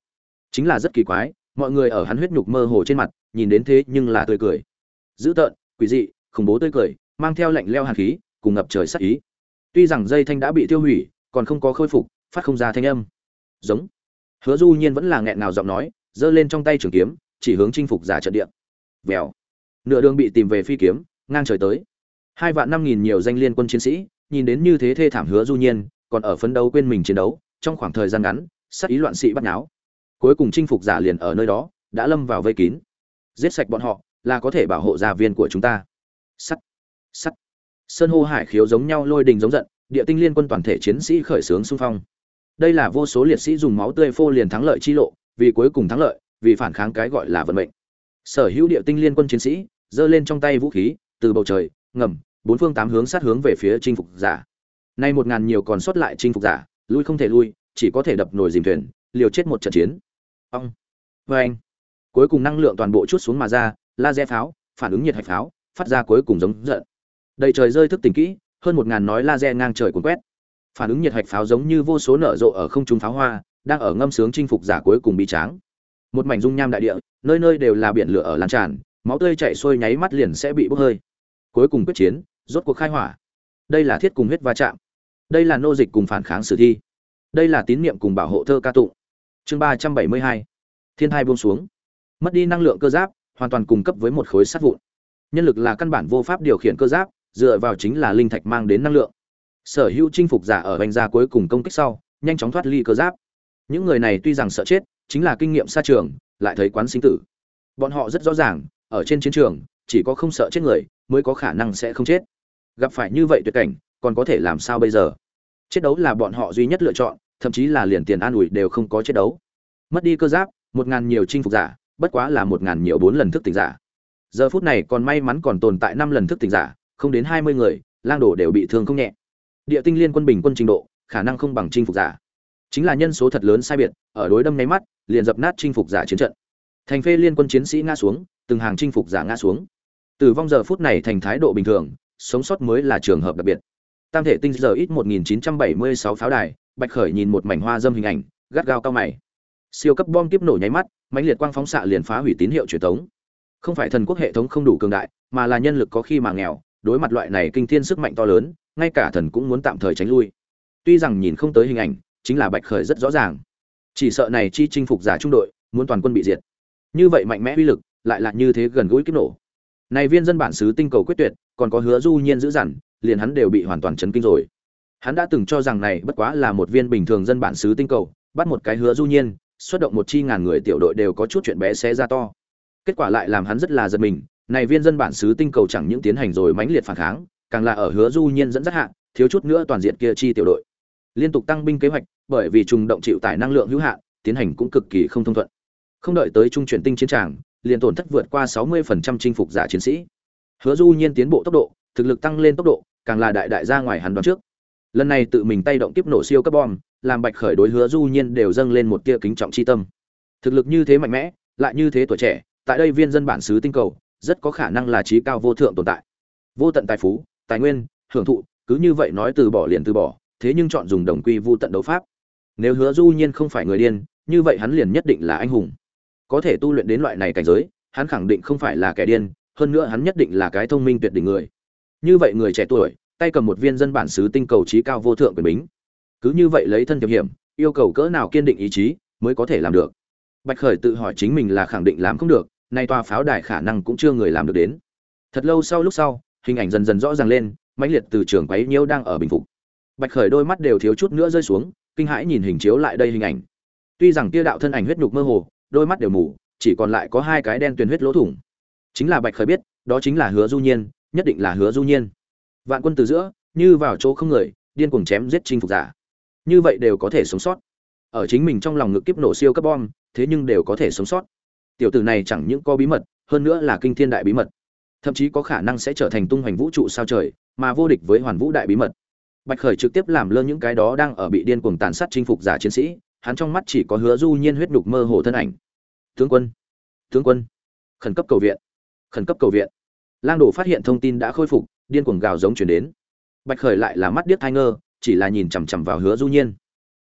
Chính là rất kỳ quái, mọi người ở hắn huyết nhục mơ hồ trên mặt, nhìn đến thế nhưng là tươi cười. Dữ tợn, quỷ dị, khủng bố tươi cười, mang theo lạnh leo hàn khí, cùng ngập trời sắc ý. Tuy rằng dây thanh đã bị tiêu hủy, còn không có khôi phục, phát không ra thanh âm. Giống. Hứa du nhiên vẫn là nghẹn nào giọng nói, giơ lên trong tay trường kiếm, chỉ hướng chinh phục giả trận địa. Vèo. Nửa đường bị tìm về phi kiếm, ngang trời tới. Hai vạn năm nghìn nhiều danh liên quân chiến sĩ nhìn đến như thế thê thảm hứa du nhiên, còn ở phấn đấu quên mình chiến đấu, trong khoảng thời gian ngắn, sát ý loạn sĩ bắt náo cuối cùng chinh phục giả liền ở nơi đó, đã lâm vào vây kín. Giết sạch bọn họ, là có thể bảo hộ gia viên của chúng ta. Sắt sắt. Sơn hô hải khiếu giống nhau lôi đình giống giận, địa tinh liên quân toàn thể chiến sĩ khởi xướng xung phong. Đây là vô số liệt sĩ dùng máu tươi phô liền thắng lợi chi lộ, vì cuối cùng thắng lợi, vì phản kháng cái gọi là vận mệnh. Sở hữu địa tinh liên quân chiến sĩ, giơ lên trong tay vũ khí, từ bầu trời, ngầm bốn phương tám hướng sát hướng về phía chinh phục giả. Nay một ngàn nhiều còn sót lại chinh phục giả, lui không thể lui, chỉ có thể đập nồi dìm thuyền, liều chết một trận chiến. Ông. Vê anh. Cuối cùng năng lượng toàn bộ chút xuống mà ra, laser pháo, phản ứng nhiệt hạch pháo, phát ra cuối cùng giống giận. Đầy trời rơi thức tỉnh kỹ, hơn một ngàn nói laser ngang trời cuốn quét. Phản ứng nhiệt hạch pháo giống như vô số nở rộ ở không trung pháo hoa, đang ở ngâm sướng chinh phục giả cuối cùng bị tráng. Một mảnh dung nham đại địa, nơi nơi đều là biển lửa ở lan tràn, máu tươi chảy xuôi nháy mắt liền sẽ bị bốc hơi. Cuối cùng quyết chiến rốt cuộc khai hỏa. Đây là thiết cùng huyết va chạm. Đây là nô dịch cùng phản kháng sử thi. Đây là tín niệm cùng bảo hộ thơ ca tụng. Chương ba trăm bảy mươi hai. Thiên thai buông xuống. Mất đi năng lượng cơ giáp, hoàn toàn cung cấp với một khối sắt vụn. Nhân lực là căn bản vô pháp điều khiển cơ giáp, dựa vào chính là linh thạch mang đến năng lượng. Sở hữu chinh phục giả ở hành gia cuối cùng công kích sau, nhanh chóng thoát ly cơ giáp. Những người này tuy rằng sợ chết, chính là kinh nghiệm xa trường, lại thấy quán sinh tử. Bọn họ rất rõ ràng, ở trên chiến trường, chỉ có không sợ chết người, mới có khả năng sẽ không chết gặp phải như vậy tuyệt cảnh, còn có thể làm sao bây giờ? Chiến đấu là bọn họ duy nhất lựa chọn, thậm chí là liền tiền an ủi đều không có chiến đấu. Mất đi cơ giáp, một ngàn nhiều chinh phục giả, bất quá là một ngàn nhiều bốn lần thức tỉnh giả. Giờ phút này còn may mắn còn tồn tại năm lần thức tỉnh giả, không đến hai mươi người, lang đổ đều bị thương không nhẹ. Địa tinh liên quân bình quân trình độ, khả năng không bằng chinh phục giả. Chính là nhân số thật lớn sai biệt, ở đối đâm nháy mắt, liền dập nát chinh phục giả chiến trận. Thành phê liên quân chiến sĩ ngã xuống, từng hàng chinh phục giả ngã xuống. Tử vong giờ phút này thành thái độ bình thường sống sót mới là trường hợp đặc biệt. Tam thể tinh giờ ít 1976 pháo đài, bạch khởi nhìn một mảnh hoa dâm hình ảnh, gắt gao cao mày. Siêu cấp bom tiếp nổ nháy mắt, mãnh liệt quang phóng xạ liền phá hủy tín hiệu truyền thống. Không phải thần quốc hệ thống không đủ cường đại, mà là nhân lực có khi mà nghèo, đối mặt loại này kinh thiên sức mạnh to lớn, ngay cả thần cũng muốn tạm thời tránh lui. Tuy rằng nhìn không tới hình ảnh, chính là bạch khởi rất rõ ràng. Chỉ sợ này chi chinh phục giả trung đội, muốn toàn quân bị diệt. Như vậy mạnh mẽ uy lực, lại là như thế gần gũi kiếp nổ. Này viên dân bản xứ tinh cầu quyết tuyệt còn có hứa du nhiên giữ dằn, liền hắn đều bị hoàn toàn chấn kinh rồi. Hắn đã từng cho rằng này bất quá là một viên bình thường dân bản xứ tinh cầu, bắt một cái hứa du nhiên, xuất động một chi ngàn người tiểu đội đều có chút chuyện bé xé ra to. Kết quả lại làm hắn rất là giật mình, này viên dân bản xứ tinh cầu chẳng những tiến hành rồi mãnh liệt phản kháng, càng là ở hứa du nhiên dẫn dắt hạ, thiếu chút nữa toàn diện kia chi tiểu đội. Liên tục tăng binh kế hoạch, bởi vì trùng động chịu tải năng lượng hữu hạn, tiến hành cũng cực kỳ không thông thuận. Không đợi tới trung chuyển tinh chiến tràng, liền tổn thất vượt qua 60% chinh phục giả chiến sĩ hứa du nhiên tiến bộ tốc độ, thực lực tăng lên tốc độ, càng là đại đại ra ngoài hắn đoán trước. Lần này tự mình tay động tiếp nổ siêu cấp bom, làm bạch khởi đối hứa du nhiên đều dâng lên một tia kính trọng chi tâm. Thực lực như thế mạnh mẽ, lại như thế tuổi trẻ, tại đây viên dân bản xứ tinh cầu, rất có khả năng là trí cao vô thượng tồn tại. Vô tận tài phú, tài nguyên, hưởng thụ, cứ như vậy nói từ bỏ liền từ bỏ, thế nhưng chọn dùng đồng quy vô tận đấu pháp. Nếu hứa du nhiên không phải người điên, như vậy hắn liền nhất định là anh hùng. Có thể tu luyện đến loại này cảnh giới, hắn khẳng định không phải là kẻ điên hơn nữa hắn nhất định là cái thông minh tuyệt đỉnh người. Như vậy người trẻ tuổi, tay cầm một viên dân bản xứ tinh cầu trí cao vô thượng quyền bính. Cứ như vậy lấy thân thiệp hiểm, yêu cầu cỡ nào kiên định ý chí mới có thể làm được. Bạch khởi tự hỏi chính mình là khẳng định làm không được, nay tòa pháo đài khả năng cũng chưa người làm được đến. Thật lâu sau lúc sau, hình ảnh dần dần rõ ràng lên, mãnh liệt từ trường quấy nhiễu đang ở bình phục. Bạch khởi đôi mắt đều thiếu chút nữa rơi xuống, kinh hãi nhìn hình chiếu lại đây hình ảnh. Tuy rằng kia đạo thân ảnh huyết nhục mơ hồ, đôi mắt đều mù, chỉ còn lại có hai cái đen tuyền huyết lỗ thủng chính là bạch khởi biết, đó chính là hứa du nhiên, nhất định là hứa du nhiên. Vạn quân từ giữa, như vào chỗ không người, điên cuồng chém giết chinh phục giả. Như vậy đều có thể sống sót. Ở chính mình trong lòng ngực kiếp nổ siêu cấp bom, thế nhưng đều có thể sống sót. Tiểu tử này chẳng những có bí mật, hơn nữa là kinh thiên đại bí mật. Thậm chí có khả năng sẽ trở thành tung hoành vũ trụ sao trời, mà vô địch với hoàn vũ đại bí mật. Bạch khởi trực tiếp làm lơ những cái đó đang ở bị điên cuồng tàn sát chinh phục giả chiến sĩ, hắn trong mắt chỉ có hứa du nhiên huyết đục mơ hồ thân ảnh. Tướng quân tướng quân, khẩn cấp cầu viện khẩn cấp cầu viện. Lang đổ phát hiện thông tin đã khôi phục, điên cuồng gào giống chuyển đến. Bạch khởi lại là mắt điếc thai ngơ, chỉ là nhìn chằm chằm vào hứa du nhiên.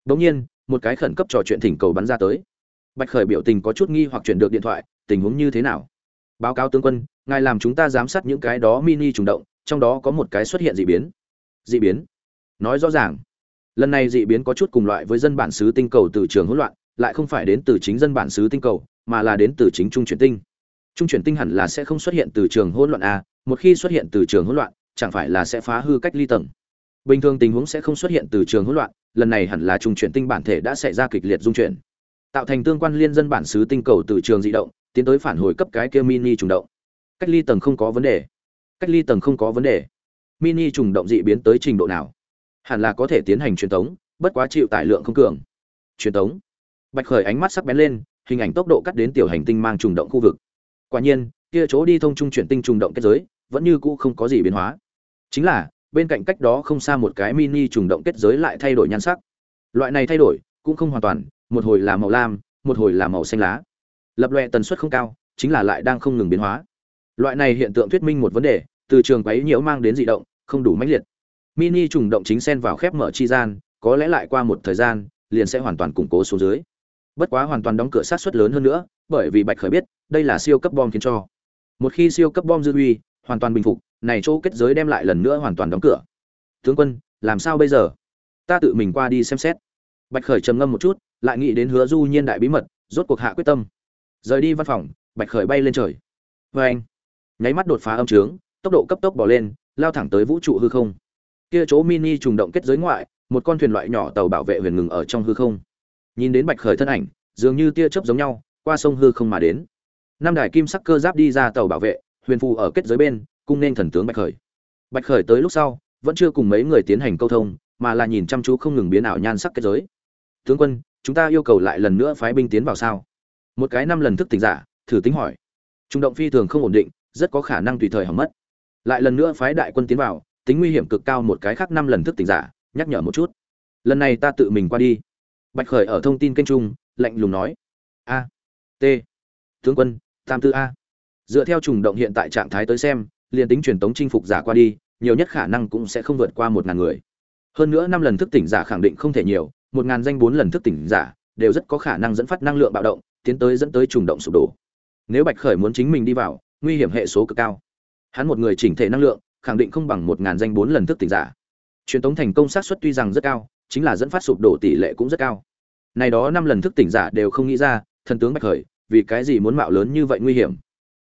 Đống nhiên, một cái khẩn cấp trò chuyện thỉnh cầu bắn ra tới. Bạch khởi biểu tình có chút nghi hoặc chuyển được điện thoại, tình huống như thế nào? Báo cáo tướng quân, ngài làm chúng ta giám sát những cái đó mini trùng động, trong đó có một cái xuất hiện dị biến. Dị biến? Nói rõ ràng. Lần này dị biến có chút cùng loại với dân bản xứ tinh cầu từ trường hỗn loạn, lại không phải đến từ chính dân bản xứ tinh cầu, mà là đến từ chính trung chuyển tinh trung chuyển tinh hẳn là sẽ không xuất hiện từ trường hỗn loạn a, một khi xuất hiện từ trường hỗn loạn, chẳng phải là sẽ phá hư cách ly tầng. Bình thường tình huống sẽ không xuất hiện từ trường hỗn loạn, lần này hẳn là trung chuyển tinh bản thể đã xảy ra kịch liệt dung chuyển. Tạo thành tương quan liên dân bản xứ tinh cầu từ trường dị động, tiến tới phản hồi cấp cái kia mini trùng động. Cách ly tầng không có vấn đề. Cách ly tầng không có vấn đề. Mini trùng động dị biến tới trình độ nào? Hẳn là có thể tiến hành truyền tống, bất quá chịu tải lượng không cường. Truyền tống. Bạch khởi ánh mắt sắc bén lên, hình ảnh tốc độ cắt đến tiểu hành tinh mang trùng động khu vực quả nhiên, kia chỗ đi thông trung chuyển tinh trùng động kết giới, vẫn như cũ không có gì biến hóa. Chính là, bên cạnh cách đó không xa một cái mini trùng động kết giới lại thay đổi nhan sắc. Loại này thay đổi, cũng không hoàn toàn, một hồi là màu lam, một hồi là màu xanh lá. Lập loè tần suất không cao, chính là lại đang không ngừng biến hóa. Loại này hiện tượng thuyết minh một vấn đề, từ trường quấy nhiễu mang đến dị động, không đủ mãnh liệt. Mini trùng động chính xen vào khép mở chi gian, có lẽ lại qua một thời gian, liền sẽ hoàn toàn củng cố xuống dưới. Bất quá hoàn toàn đóng cửa sát suất lớn hơn nữa bởi vì bạch khởi biết, đây là siêu cấp bom khiến cho. Một khi siêu cấp bom dư uy, hoàn toàn bình phục, này chỗ kết giới đem lại lần nữa hoàn toàn đóng cửa. Tướng quân, làm sao bây giờ? Ta tự mình qua đi xem xét. Bạch khởi trầm ngâm một chút, lại nghĩ đến hứa du nhiên đại bí mật, rốt cuộc hạ quyết tâm. Rời đi văn phòng, bạch khởi bay lên trời. Vê anh, nháy mắt đột phá âm trướng, tốc độ cấp tốc bỏ lên, lao thẳng tới vũ trụ hư không. Kia chỗ mini trùng động kết giới ngoại, một con thuyền loại nhỏ tàu bảo vệ huyền ngừng ở trong hư không. Nhìn đến bạch khởi thân ảnh, dường như tia chớp giống nhau qua sông hư không mà đến. Năm đài kim sắc cơ giáp đi ra tàu bảo vệ, huyền phù ở kết giới bên, cung nên thần tướng bạch khởi. Bạch khởi tới lúc sau, vẫn chưa cùng mấy người tiến hành câu thông, mà là nhìn chăm chú không ngừng biến ảo nhan sắc kết giới. Tướng quân, chúng ta yêu cầu lại lần nữa phái binh tiến vào sao? Một cái năm lần thức tỉnh giả, thử tính hỏi. Trung động phi thường không ổn định, rất có khả năng tùy thời hỏng mất. Lại lần nữa phái đại quân tiến vào, tính nguy hiểm cực cao một cái khác năm lần thức tỉnh giả, nhắc nhở một chút. Lần này ta tự mình qua đi. Bạch khởi ở thông tin kênh trung, lạnh lùng nói. A t. Tướng quân, tam tư a. Dựa theo trùng động hiện tại trạng thái tới xem, liền tính truyền tống chinh phục giả qua đi, nhiều nhất khả năng cũng sẽ không vượt qua một ngàn người. Hơn nữa năm lần thức tỉnh giả khẳng định không thể nhiều, một ngàn danh bốn lần thức tỉnh giả đều rất có khả năng dẫn phát năng lượng bạo động, tiến tới dẫn tới trùng động sụp đổ. Nếu bạch khởi muốn chính mình đi vào, nguy hiểm hệ số cực cao. Hắn một người chỉnh thể năng lượng, khẳng định không bằng một ngàn danh bốn lần thức tỉnh giả. Truyền tống thành công xác suất tuy rằng rất cao, chính là dẫn phát sụp đổ tỷ lệ cũng rất cao. Này đó năm lần thức tỉnh giả đều không nghĩ ra thần tướng bạch khởi, vì cái gì muốn mạo lớn như vậy nguy hiểm?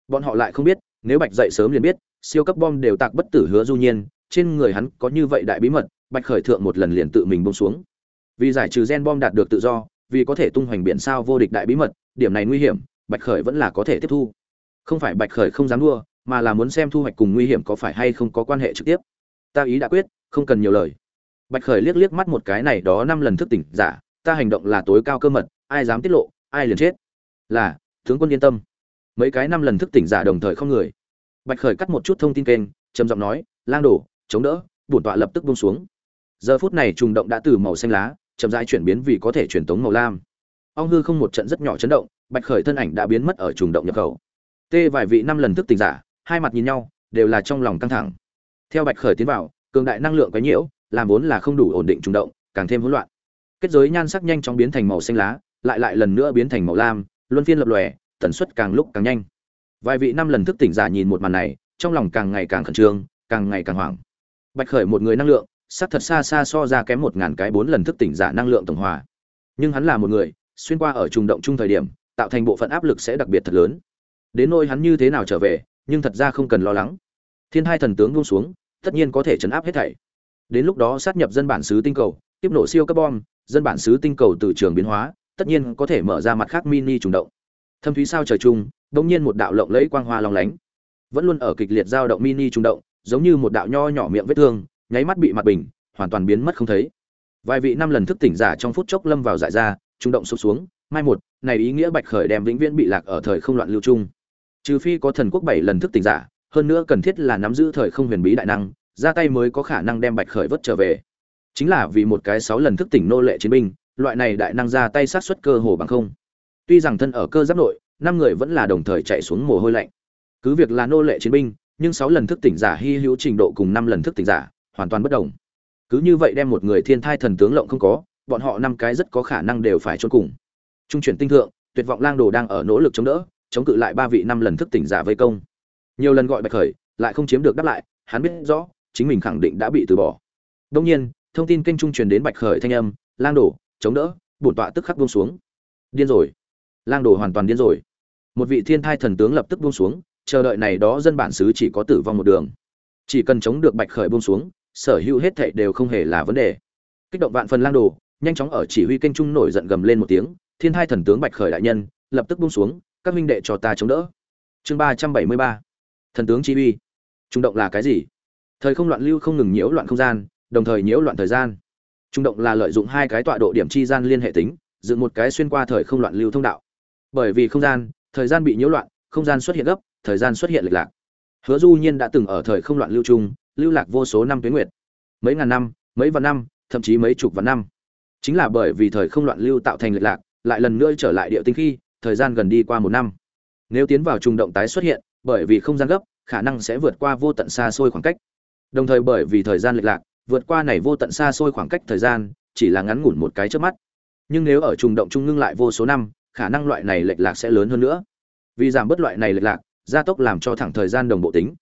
Bọn họ lại không biết, nếu bạch dậy sớm liền biết, siêu cấp bom đều tạc bất tử hứa du nhiên, trên người hắn có như vậy đại bí mật, bạch khởi thượng một lần liền tự mình buông xuống. Vì giải trừ gen bom đạt được tự do, vì có thể tung hoành biển sao vô địch đại bí mật, điểm này nguy hiểm, bạch khởi vẫn là có thể tiếp thu. Không phải bạch khởi không dám đua, mà là muốn xem thu hoạch cùng nguy hiểm có phải hay không có quan hệ trực tiếp. Ta ý đã quyết, không cần nhiều lời. Bạch khởi liếc liếc mắt một cái này, đó năm lần thức tỉnh giả, ta hành động là tối cao cơ mật, ai dám tiết lộ ai liền chết? Là, tướng quân yên tâm. Mấy cái năm lần thức tỉnh giả đồng thời không người. Bạch khởi cắt một chút thông tin kênh, trầm giọng nói, lang đổ, chống đỡ, bổn tọa lập tức buông xuống. Giờ phút này trùng động đã từ màu xanh lá, chậm rãi chuyển biến vì có thể truyền tống màu lam. Ong hư không một trận rất nhỏ chấn động, bạch khởi thân ảnh đã biến mất ở trùng động nhập khẩu. Tê vài vị năm lần thức tỉnh giả, hai mặt nhìn nhau, đều là trong lòng căng thẳng. Theo bạch khởi tiến vào, cường đại năng lượng quấy nhiễu, làm vốn là không đủ ổn định trùng động, càng thêm hỗn loạn. Kết giới nhan sắc nhanh chóng biến thành màu xanh lá lại lại lần nữa biến thành màu lam luân phiên lập lòe tần suất càng lúc càng nhanh. Vài vị năm lần thức tỉnh giả nhìn một màn này trong lòng càng ngày càng khẩn trương càng ngày càng hoảng. Bạch khởi một người năng lượng xác thật xa xa so ra kém một ngàn cái bốn lần thức tỉnh giả năng lượng tổng hòa. Nhưng hắn là một người xuyên qua ở trùng động chung thời điểm tạo thành bộ phận áp lực sẽ đặc biệt thật lớn. Đến nỗi hắn như thế nào trở về nhưng thật ra không cần lo lắng. Thiên hai thần tướng buông xuống tất nhiên có thể chấn áp hết thảy. Đến lúc đó sát nhập dân bản xứ tinh cầu tiếp nổ siêu carbon, dân bản xứ tinh cầu từ trường biến hóa tất nhiên có thể mở ra mặt khác mini trùng động. Thâm thúy sao trời chung đông nhiên một đạo lộng lẫy quang hoa long lánh. Vẫn luôn ở kịch liệt dao động mini trùng động, giống như một đạo nho nhỏ miệng vết thương, nháy mắt bị mặt bình, hoàn toàn biến mất không thấy. Vài vị năm lần thức tỉnh giả trong phút chốc lâm vào dại ra trung động sụp xuống, mai một, này ý nghĩa bạch khởi đem vĩnh viễn bị lạc ở thời không loạn lưu trung trừ phi có thần quốc bảy lần thức tỉnh giả, hơn nữa cần thiết là nắm giữ thời không huyền bí đại năng, ra tay mới có khả năng đem bạch khởi vớt trở về. Chính là vì một cái sáu lần thức tỉnh nô lệ chiến binh loại này đại năng ra tay sát xuất cơ hồ bằng không. Tuy rằng thân ở cơ giáp nội, năm người vẫn là đồng thời chạy xuống mồ hôi lạnh. Cứ việc là nô lệ chiến binh, nhưng sáu lần thức tỉnh giả hy hữu trình độ cùng năm lần thức tỉnh giả, hoàn toàn bất đồng. Cứ như vậy đem một người thiên thai thần tướng lộng không có, bọn họ năm cái rất có khả năng đều phải chôn cùng. Trung chuyển tinh thượng, tuyệt vọng lang đồ đang ở nỗ lực chống đỡ, chống cự lại ba vị năm lần thức tỉnh giả vây công. Nhiều lần gọi bạch khởi, lại không chiếm được đáp lại, hắn biết rõ, chính mình khẳng định đã bị từ bỏ. Đông nhiên, thông tin kênh trung truyền đến bạch khởi thanh âm, lang đồ chống đỡ, bổn tọa tức khắc buông xuống. Điên rồi. Lang đồ hoàn toàn điên rồi. Một vị thiên thai thần tướng lập tức buông xuống, chờ đợi này đó dân bản xứ chỉ có tử vong một đường. Chỉ cần chống được bạch khởi buông xuống, sở hữu hết thảy đều không hề là vấn đề. Kích động vạn phần lang đồ, nhanh chóng ở chỉ huy kênh trung nổi giận gầm lên một tiếng, thiên thai thần tướng bạch khởi đại nhân, lập tức buông xuống, các minh đệ cho ta chống đỡ. Chương ba trăm bảy mươi ba. Thần tướng chi uy trung động là cái gì? Thời không loạn lưu không ngừng nhiễu loạn không gian, đồng thời nhiễu loạn thời gian trung động là lợi dụng hai cái tọa độ điểm chi gian liên hệ tính, dựng một cái xuyên qua thời không loạn lưu thông đạo. Bởi vì không gian, thời gian bị nhiễu loạn, không gian xuất hiện gấp, thời gian xuất hiện lệch lạc. Hứa du nhiên đã từng ở thời không loạn lưu trung, lưu lạc vô số năm tuyến nguyệt. Mấy ngàn năm, mấy vạn năm, thậm chí mấy chục vạn năm. Chính là bởi vì thời không loạn lưu tạo thành lệch lạc, lại lần nữa trở lại địa tinh khi, thời gian gần đi qua một năm. Nếu tiến vào trùng động tái xuất hiện, bởi vì không gian gấp, khả năng sẽ vượt qua vô tận xa xôi khoảng cách. Đồng thời bởi vì thời gian lệch lạc vượt qua này vô tận xa xôi khoảng cách thời gian, chỉ là ngắn ngủn một cái trước mắt. Nhưng nếu ở trùng động trung ngưng lại vô số năm, khả năng loại này lệch lạc sẽ lớn hơn nữa. Vì giảm bớt loại này lệch lạc, gia tốc làm cho thẳng thời gian đồng bộ tính.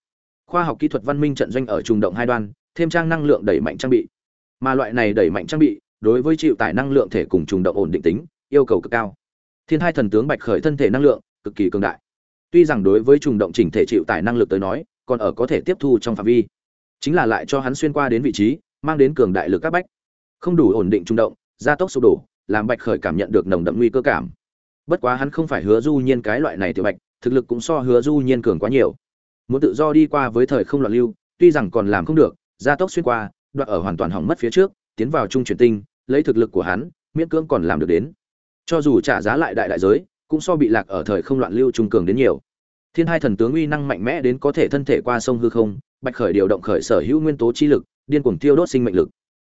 Khoa học kỹ thuật văn minh trận doanh ở trùng động hai đoan, thêm trang năng lượng đẩy mạnh trang bị. Mà loại này đẩy mạnh trang bị, đối với chịu tải năng lượng thể cùng trùng động ổn định tính, yêu cầu cực cao. Thiên hai thần tướng bạch khởi thân thể năng lượng, cực kỳ cường đại. Tuy rằng đối với trùng động chỉnh thể chịu tải năng lực tới nói, còn ở có thể tiếp thu trong phạm vi chính là lại cho hắn xuyên qua đến vị trí, mang đến cường đại lực các bách. Không đủ ổn định trung động, gia tốc sụp đổ, làm bạch khởi cảm nhận được nồng đậm nguy cơ cảm. Bất quá hắn không phải hứa du nhiên cái loại này tiểu bạch, thực lực cũng so hứa du nhiên cường quá nhiều. Muốn tự do đi qua với thời không loạn lưu, tuy rằng còn làm không được, gia tốc xuyên qua đoạn ở hoàn toàn hỏng mất phía trước, tiến vào trung chuyển tinh, lấy thực lực của hắn, miễn cưỡng còn làm được đến. Cho dù trả giá lại đại đại giới, cũng so bị lạc ở thời không loạn lưu trung cường đến nhiều. Thiên hai thần tướng uy năng mạnh mẽ đến có thể thân thể qua sông hư không bạch khởi điều động khởi sở hữu nguyên tố chi lực, điên cuồng tiêu đốt sinh mệnh lực.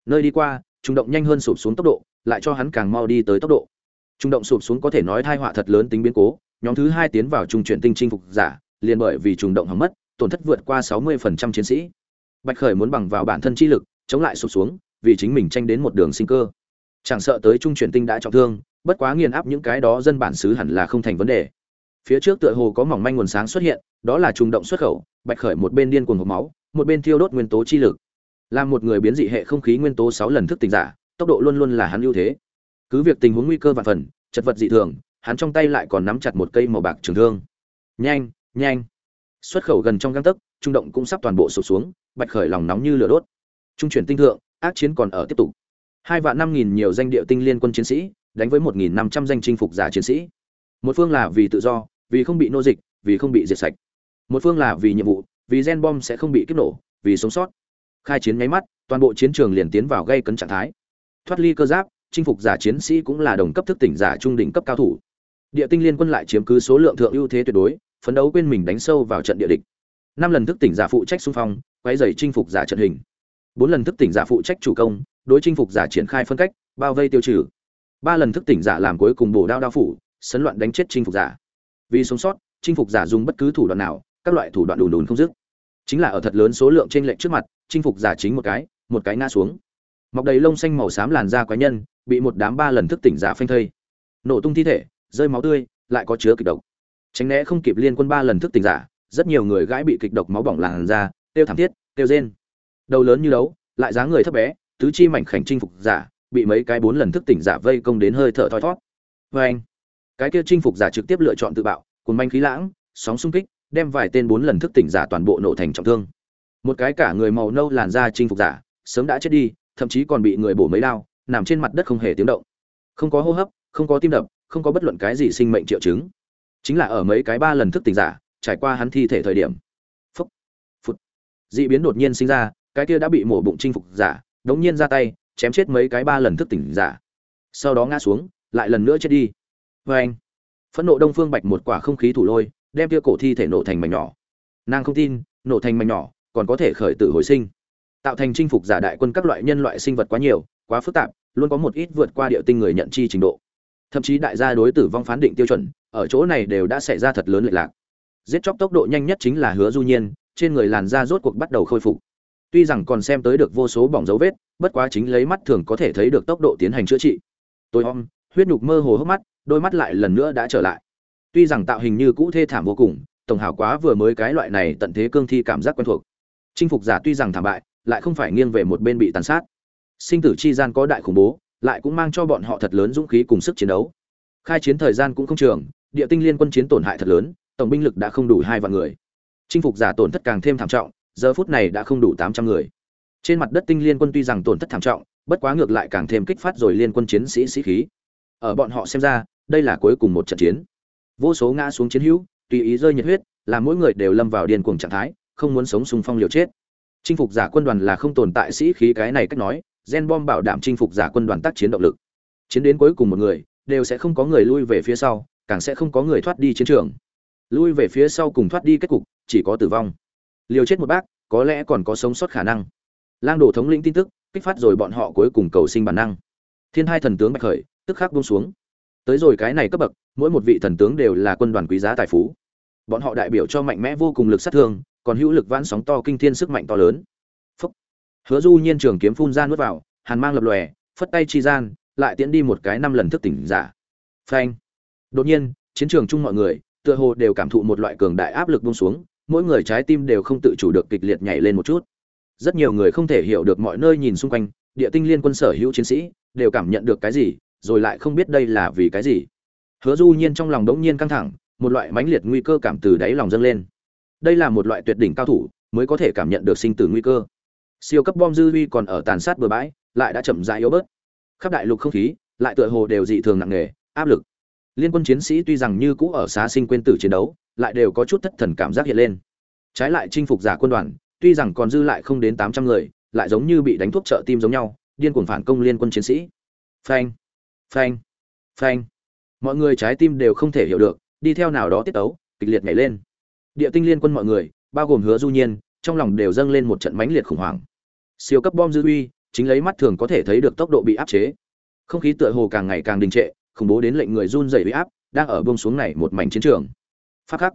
Nơi đi qua trung động nhanh hơn sụp xuống tốc độ, lại cho hắn càng mau đi tới tốc độ. Trung động sụp xuống có thể nói thai họa thật lớn tính biến cố, nhóm thứ hai tiến vào trung chuyển tinh chinh phục giả, liền bởi vì trùng động hỏng mất, tổn thất vượt qua 60% chiến sĩ. Bạch khởi muốn bằng vào bản thân chi lực, chống lại sụp xuống, vì chính mình tranh đến một đường sinh cơ. Chẳng sợ tới trung chuyển tinh đã trọng thương, bất quá nghiền áp những cái đó dân bản xứ hẳn là không thành vấn đề. Phía trước tựa hồ có mỏng manh nguồn sáng xuất hiện, đó là trùng động xuất khẩu bạch khởi một bên điên cuồng hộp máu, một bên thiêu đốt nguyên tố chi lực. Làm một người biến dị hệ không khí nguyên tố sáu lần thức tỉnh giả, tốc độ luôn luôn là hắn ưu thế. Cứ việc tình huống nguy cơ vạn phần, chật vật dị thường, hắn trong tay lại còn nắm chặt một cây màu bạc trường thương. Nhanh nhanh. Xuất khẩu gần trong găng tấc, trung động cũng sắp toàn bộ sụp xuống, bạch khởi lòng nóng như lửa đốt. Trung chuyển tinh thượng, ác chiến còn ở tiếp tục. Hai vạn năm nghìn nhiều danh địa tinh liên quân chiến sĩ, đánh với một nghìn năm trăm danh chinh phục giả chiến sĩ. Một phương là vì tự do, vì không bị nô dịch, vì không bị diệt sạch một phương là vì nhiệm vụ, vì gen bom sẽ không bị kích nổ, vì sống sót. Khai chiến nháy mắt, toàn bộ chiến trường liền tiến vào gây cấn trạng thái. Thoát ly cơ giáp, chinh phục giả chiến sĩ cũng là đồng cấp thức tỉnh giả trung đỉnh cấp cao thủ. Địa tinh liên quân lại chiếm cứ số lượng thượng ưu thế tuyệt đối, phấn đấu quên mình đánh sâu vào trận địa địch. Năm lần thức tỉnh giả phụ trách xung phong quay dày chinh phục giả trận hình. Bốn lần thức tỉnh giả phụ trách chủ công, đối chinh phục giả triển khai phân cách, bao vây tiêu trừ. Ba lần thức tỉnh giả làm cuối cùng bổ đao đao phủ, sấn loạn đánh chết chinh phục giả. Vì sống sót, chinh phục giả dùng bất cứ thủ đoạn nào các loại thủ đoạn đùn đùn không dứt. Chính là ở thật lớn số lượng trên lệnh trước mặt, chinh phục giả chính một cái một cái ngã xuống. Mọc đầy lông xanh màu xám làn da quái nhân, bị một đám ba lần thức tỉnh giả phanh thây. Nổ tung thi thể, rơi máu tươi, lại có chứa kịch độc. Tránh né không kịp liên quân ba lần thức tỉnh giả, rất nhiều người gãi bị kịch độc máu bỏng làn da, tiêu thảm thiết, tiêu rên. Đầu lớn như đấu, lại dáng người thấp bé, tứ chi mảnh khảnh chinh phục giả, bị mấy cái bốn lần thức tỉnh giả vây công đến hơi thở thoi thót vê vâng. anh cái kia chinh phục giả trực tiếp lựa chọn tự bạo cuốn manh khí lãng, sóng xung kích đem vài tên bốn lần thức tỉnh giả toàn bộ nổ thành trọng thương. Một cái cả người màu nâu làn da chinh phục giả, sớm đã chết đi, thậm chí còn bị người bổ mấy đao, nằm trên mặt đất không hề tiếng động. Không có hô hấp, không có tim đập, không có bất luận cái gì sinh mệnh triệu chứng. Chính là ở mấy cái ba lần thức tỉnh giả, trải qua hắn thi thể thời điểm. Phúc phút dị biến đột nhiên sinh ra, cái kia đã bị mổ bụng chinh phục giả, đống nhiên ra tay, chém chết mấy cái ba lần thức tỉnh giả. Sau đó ngã xuống, lại lần nữa chết đi. Vê anh phẫn nộ đông phương bạch một quả không khí thủ lôi đem kia cổ thi thể nổ thành mảnh nhỏ. Nàng không tin, nổ thành mảnh nhỏ, còn có thể khởi tử hồi sinh. Tạo thành chinh phục giả đại quân các loại nhân loại sinh vật quá nhiều, quá phức tạp, luôn có một ít vượt qua địa tinh người nhận chi trình độ. Thậm chí đại gia đối tử vong phán định tiêu chuẩn, ở chỗ này đều đã xảy ra thật lớn lệch lạc. Giết chóc tốc độ nhanh nhất chính là hứa du nhiên, trên người làn da rốt cuộc bắt đầu khôi phục. Tuy rằng còn xem tới được vô số bỏng dấu vết, bất quá chính lấy mắt thường có thể thấy được tốc độ tiến hành chữa trị. Tôi om, huyết nhục mơ hồ hốc mắt, đôi mắt lại lần nữa đã trở lại tuy rằng tạo hình như cũ thê thảm vô cùng, tổng hảo quá vừa mới cái loại này tận thế cương thi cảm giác quen thuộc. Chinh phục giả tuy rằng thảm bại, lại không phải nghiêng về một bên bị tàn sát. Sinh tử chi gian có đại khủng bố, lại cũng mang cho bọn họ thật lớn dũng khí cùng sức chiến đấu. Khai chiến thời gian cũng không trường, địa tinh liên quân chiến tổn hại thật lớn, tổng binh lực đã không đủ hai vạn người. Chinh phục giả tổn thất càng thêm thảm trọng, giờ phút này đã không đủ tám trăm người. Trên mặt đất tinh liên quân tuy rằng tổn thất thảm trọng, bất quá ngược lại càng thêm kích phát rồi liên quân chiến sĩ sĩ khí. Ở bọn họ xem ra, đây là cuối cùng một trận chiến vô số ngã xuống chiến hữu, tùy ý rơi nhiệt huyết làm mỗi người đều lâm vào điên cuồng trạng thái, không muốn sống sùng phong liều chết. Chinh phục giả quân đoàn là không tồn tại sĩ khí cái này cách nói, gen bom bảo đảm chinh phục giả quân đoàn tác chiến động lực. Chiến đến cuối cùng một người, đều sẽ không có người lui về phía sau, càng sẽ không có người thoát đi chiến trường. Lui về phía sau cùng thoát đi kết cục, chỉ có tử vong. Liều chết một bác, có lẽ còn có sống sót khả năng. Lang đồ thống lĩnh tin tức, kích phát rồi bọn họ cuối cùng cầu sinh bản năng. Thiên hai thần tướng bạch khởi, tức khắc buông xuống tới rồi cái này cấp bậc, mỗi một vị thần tướng đều là quân đoàn quý giá tài phú. Bọn họ đại biểu cho mạnh mẽ vô cùng lực sát thương, còn hữu lực vãn sóng to kinh thiên sức mạnh to lớn. Phúc. hứa du nhiên trường kiếm phun ra nuốt vào, hàn mang lập lòe, phất tay chi gian, lại tiễn đi một cái năm lần thức tỉnh giả. Phanh. Đột nhiên, chiến trường chung mọi người, tựa hồ đều cảm thụ một loại cường đại áp lực buông xuống, mỗi người trái tim đều không tự chủ được kịch liệt nhảy lên một chút. Rất nhiều người không thể hiểu được mọi nơi nhìn xung quanh, địa tinh liên quân sở hữu chiến sĩ, đều cảm nhận được cái gì rồi lại không biết đây là vì cái gì. Hứa du nhiên trong lòng đống nhiên căng thẳng, một loại mãnh liệt nguy cơ cảm từ đáy lòng dâng lên. Đây là một loại tuyệt đỉnh cao thủ, mới có thể cảm nhận được sinh tử nguy cơ. Siêu cấp bom dư uy còn ở tàn sát bừa bãi, lại đã chậm rãi yếu bớt. Khắp đại lục không khí, lại tựa hồ đều dị thường nặng nề, áp lực. Liên quân chiến sĩ tuy rằng như cũ ở xá sinh quên tử chiến đấu, lại đều có chút thất thần cảm giác hiện lên. Trái lại chinh phục giả quân đoàn, tuy rằng còn dư lại không đến tám trăm người, lại giống như bị đánh thuốc trợ tim giống nhau, điên cuồng phản công liên quân chiến sĩ. Phanh phanh phanh. Mọi người trái tim đều không thể hiểu được, đi theo nào đó tiết tấu, kịch liệt nhảy lên. Địa tinh liên quân mọi người, bao gồm hứa du nhiên, trong lòng đều dâng lên một trận mãnh liệt khủng hoảng. Siêu cấp bom dư uy, chính lấy mắt thường có thể thấy được tốc độ bị áp chế. Không khí tựa hồ càng ngày càng đình trệ, khủng bố đến lệnh người run rẩy uy áp, đang ở buông xuống này một mảnh chiến trường. Phát khắc.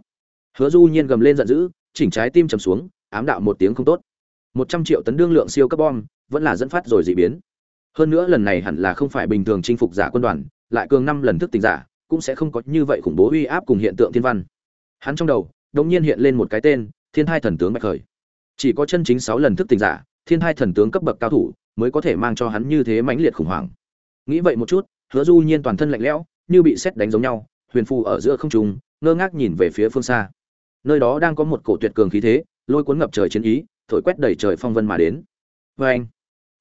Hứa du nhiên gầm lên giận dữ, chỉnh trái tim trầm xuống, ám đạo một tiếng không tốt. Một trăm triệu tấn đương lượng siêu cấp bom, vẫn là dẫn phát rồi dị biến hơn nữa lần này hẳn là không phải bình thường chinh phục giả quân đoàn, lại cường năm lần thức tỉnh giả, cũng sẽ không có như vậy khủng bố uy áp cùng hiện tượng thiên văn. Hắn trong đầu, đột nhiên hiện lên một cái tên, thiên hai thần tướng bạch khởi. Chỉ có chân chính sáu lần thức tỉnh giả, thiên hai thần tướng cấp bậc cao thủ, mới có thể mang cho hắn như thế mãnh liệt khủng hoảng. Nghĩ vậy một chút, hứa du nhiên toàn thân lạnh lẽo, như bị xét đánh giống nhau, huyền phù ở giữa không trung, ngơ ngác nhìn về phía phương xa. Nơi đó đang có một cổ tuyệt cường khí thế, lôi cuốn ngập trời chiến ý, thổi quét đầy trời phong vân mà đến. Vê anh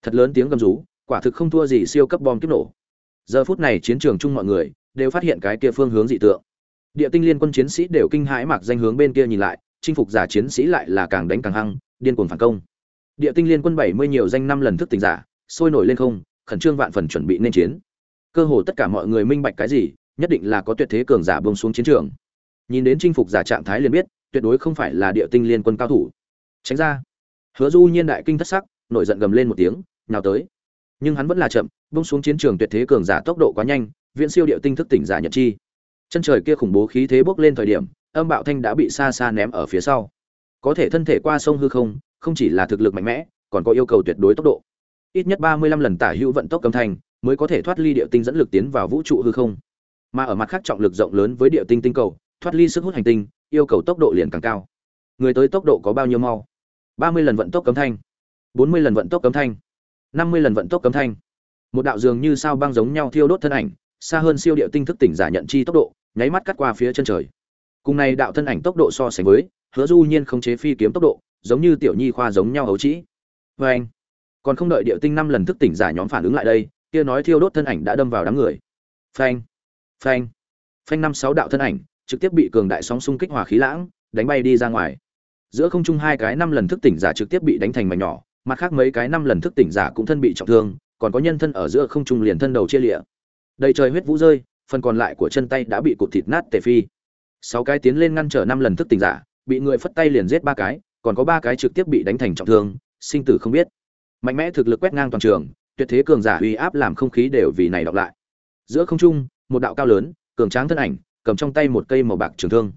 thật lớn tiếng gầm rú quả thực không thua gì siêu cấp bom kiếp nổ. Giờ phút này chiến trường chung mọi người đều phát hiện cái kia phương hướng dị tượng. Địa tinh liên quân chiến sĩ đều kinh hãi mặc danh hướng bên kia nhìn lại, chinh phục giả chiến sĩ lại là càng đánh càng hăng, điên cuồng phản công. Địa tinh liên quân bảy mươi nhiều danh năm lần thức tỉnh giả, sôi nổi lên không, khẩn trương vạn phần chuẩn bị nên chiến. Cơ hồ tất cả mọi người minh bạch cái gì, nhất định là có tuyệt thế cường giả bông xuống chiến trường. Nhìn đến chinh phục giả trạng thái liền biết, tuyệt đối không phải là địa tinh liên quân cao thủ. Tránh ra. Hứa du nhiên đại kinh thất sắc, nổi giận gầm lên một tiếng, nào tới nhưng hắn vẫn là chậm bông xuống chiến trường tuyệt thế cường giả tốc độ quá nhanh, viễn siêu địa tinh thức tỉnh giả nhật chi. Chân trời kia khủng bố khí thế bốc lên thời điểm, âm bạo thanh đã bị xa xa ném ở phía sau. Có thể thân thể qua sông hư không không chỉ là thực lực mạnh mẽ, còn có yêu cầu tuyệt đối tốc độ. Ít nhất ba mươi lăm lần tả hữu vận tốc âm thanh, mới có thể thoát ly địa tinh dẫn lực tiến vào vũ trụ hư không. Mà ở mặt khác trọng lực rộng lớn với địa tinh tinh cầu, thoát ly sức hút hành tinh, yêu cầu tốc độ liền càng cao. Người tới tốc độ có bao nhiêu mau? ba mươi lần vận tốc cấm thanh. bốn mươi lần vận tốc cấm thanh năm mươi lần vận tốc cấm thanh. Một đạo dường như sao băng giống nhau thiêu đốt thân ảnh, xa hơn siêu địa tinh thức tỉnh giả nhận chi tốc độ, nháy mắt cắt qua phía chân trời. Cùng này đạo thân ảnh tốc độ so sánh với, hứa du nhiên không chế phi kiếm tốc độ, giống như tiểu nhi khoa giống nhau hấu trĩ. Vê anh, còn không đợi địa tinh năm lần thức tỉnh giả nhóm phản ứng lại đây, kia nói thiêu đốt thân ảnh đã đâm vào đám người. Phanh phanh phanh năm sáu đạo thân ảnh, trực tiếp bị cường đại sóng xung kích hỏa khí lãng, đánh bay đi ra ngoài. Giữa không trung hai cái năm lần thức tỉnh giả trực tiếp bị đánh thành mảnh nhỏ mặt khác mấy cái năm lần thức tỉnh giả cũng thân bị trọng thương, còn có nhân thân ở giữa không trung liền thân đầu chia lịa. Đầy trời huyết vũ rơi, phần còn lại của chân tay đã bị cụt thịt nát tề phi. Sáu cái tiến lên ngăn trở năm lần thức tỉnh giả, bị người phất tay liền giết ba cái, còn có ba cái trực tiếp bị đánh thành trọng thương, sinh tử không biết. Mạnh mẽ thực lực quét ngang toàn trường, tuyệt thế cường giả uy áp làm không khí đều vì này đọc lại. Giữa không trung, một đạo cao lớn, cường tráng thân ảnh, cầm trong tay một cây màu bạc trường thương.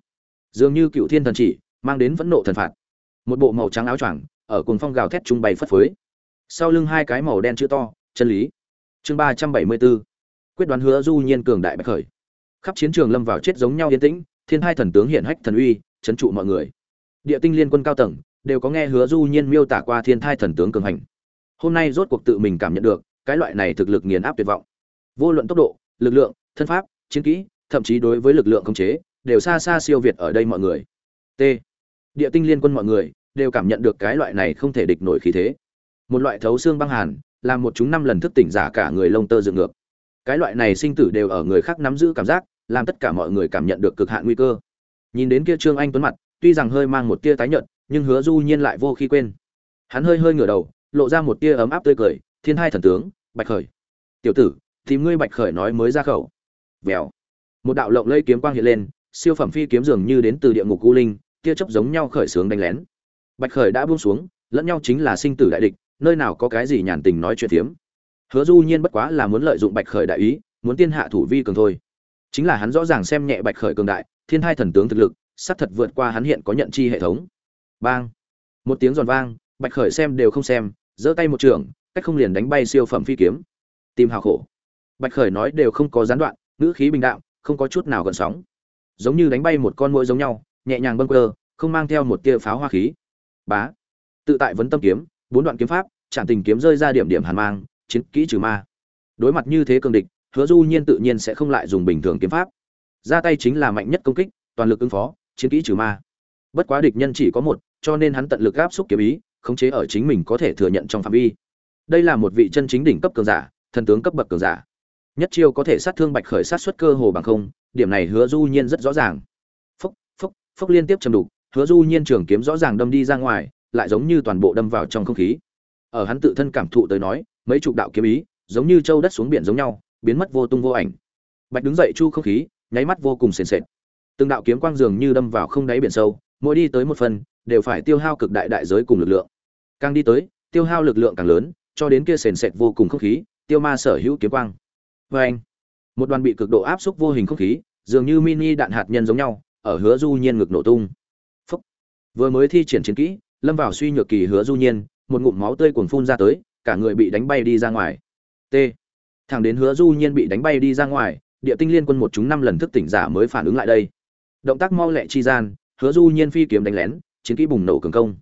Dường như cựu thiên thần chỉ, mang đến vẫn nộ thần phạt. Một bộ màu trắng áo choàng ở cùng phong gào thét trung bày phất phới. Sau lưng hai cái màu đen chữ to, chân lý. Chương ba trăm bảy mươi bốn, quyết đoán hứa du nhiên cường đại bạch khởi. Khắp chiến trường lâm vào chết giống nhau yên tĩnh, thiên hai thần tướng hiện hách thần uy, chấn trụ mọi người. Địa tinh liên quân cao tầng, đều có nghe hứa du nhiên miêu tả qua thiên thai thần tướng cường hành. Hôm nay rốt cuộc tự mình cảm nhận được, cái loại này thực lực nghiền áp tuyệt vọng. Vô luận tốc độ, lực lượng, thân pháp, chiến kỹ, thậm chí đối với lực lượng khống chế, đều xa xa siêu việt ở đây mọi người. T. Địa tinh liên quân mọi người đều cảm nhận được cái loại này không thể địch nổi khí thế. Một loại thấu xương băng hàn, làm một chúng năm lần thức tỉnh giả cả người lông tơ dựng ngược. Cái loại này sinh tử đều ở người khác nắm giữ cảm giác, làm tất cả mọi người cảm nhận được cực hạn nguy cơ. Nhìn đến kia trương anh tuấn mặt, tuy rằng hơi mang một tia tái nhợt, nhưng hứa du nhiên lại vô khi quên. Hắn hơi hơi ngửa đầu, lộ ra một tia ấm áp tươi cười, thiên hai thần tướng, bạch khởi. Tiểu tử, tìm ngươi bạch khởi nói mới ra khẩu. Vèo. Một đạo lộng lây kiếm quang hiện lên, siêu phẩm phi kiếm dường như đến từ địa ngục u linh, tia chớp giống nhau khởi sướng đánh lén bạch khởi đã buông xuống lẫn nhau chính là sinh tử đại địch nơi nào có cái gì nhàn tình nói chuyện thiếm. hứa du nhiên bất quá là muốn lợi dụng bạch khởi đại ý muốn tiên hạ thủ vi cường thôi. Chính là hắn rõ ràng xem nhẹ bạch khởi cường đại thiên hai thần tướng thực lực sát thật vượt qua hắn hiện có nhận chi hệ thống. Bang! Một tiếng giòn vang bạch khởi xem đều không xem giơ tay một trường cách không liền đánh bay siêu phẩm phi kiếm. Tìm hào khổ. Bạch khởi nói đều không có gián đoạn ngữ khí bình đạo, không có chút nào gần sóng. Giống như đánh bay một con mũi giống nhau nhẹ nhàng bâng quơ không mang theo một tia pháo hoa khí bá. Tự tại vấn tâm kiếm, bốn đoạn kiếm pháp chạm tình kiếm rơi ra điểm điểm hàn mang, chiến kỹ trừ ma. Đối mặt như thế cường địch, hứa du nhiên tự nhiên sẽ không lại dùng bình thường kiếm pháp. Ra tay chính là mạnh nhất công kích, toàn lực ứng phó, chiến kỹ trừ ma. Bất quá địch nhân chỉ có một, cho nên hắn tận lực áp xúc kiếm ý, khống chế ở chính mình có thể thừa nhận trong phạm vi. Đây là một vị chân chính đỉnh cấp cường giả, thần tướng cấp bậc cường giả. Nhất chiêu có thể sát thương bạch khởi sát xuất cơ hồ bằng không, điểm này hứa du nhiên rất rõ ràng. Phúc phúc phúc liên tiếp chầm đục hứa du nhiên trường kiếm rõ ràng đâm đi ra ngoài, lại giống như toàn bộ đâm vào trong không khí. Ở hắn tự thân cảm thụ tới nói, mấy chục đạo kiếm ý, giống như châu đất xuống biển giống nhau, biến mất vô tung vô ảnh. Bạch đứng dậy chu không khí, nháy mắt vô cùng sền sệt. Từng đạo kiếm quang dường như đâm vào không đáy biển sâu, mỗi đi tới một phần, đều phải tiêu hao cực đại đại giới cùng lực lượng. Càng đi tới, tiêu hao lực lượng càng lớn, cho đến kia sền sệt vô cùng không khí, tiêu ma sở hữu kiếm quang. Vê anh một đoàn bị cực độ áp xúc vô hình không khí, dường như mini đạn hạt nhân giống nhau, ở hứa du nhiên ngực nổ tung vừa mới thi triển chiến kỹ, lâm vào suy nhược kỳ hứa du nhiên, một ngụm máu tươi cuồng phun ra tới, cả người bị đánh bay đi ra ngoài. T. Thằng đến hứa du nhiên bị đánh bay đi ra ngoài, địa tinh liên quân một chúng năm lần thức tỉnh giả mới phản ứng lại đây. Động tác mau lẹ chi gian, hứa du nhiên phi kiếm đánh lén, chiến kỹ bùng nổ cường công.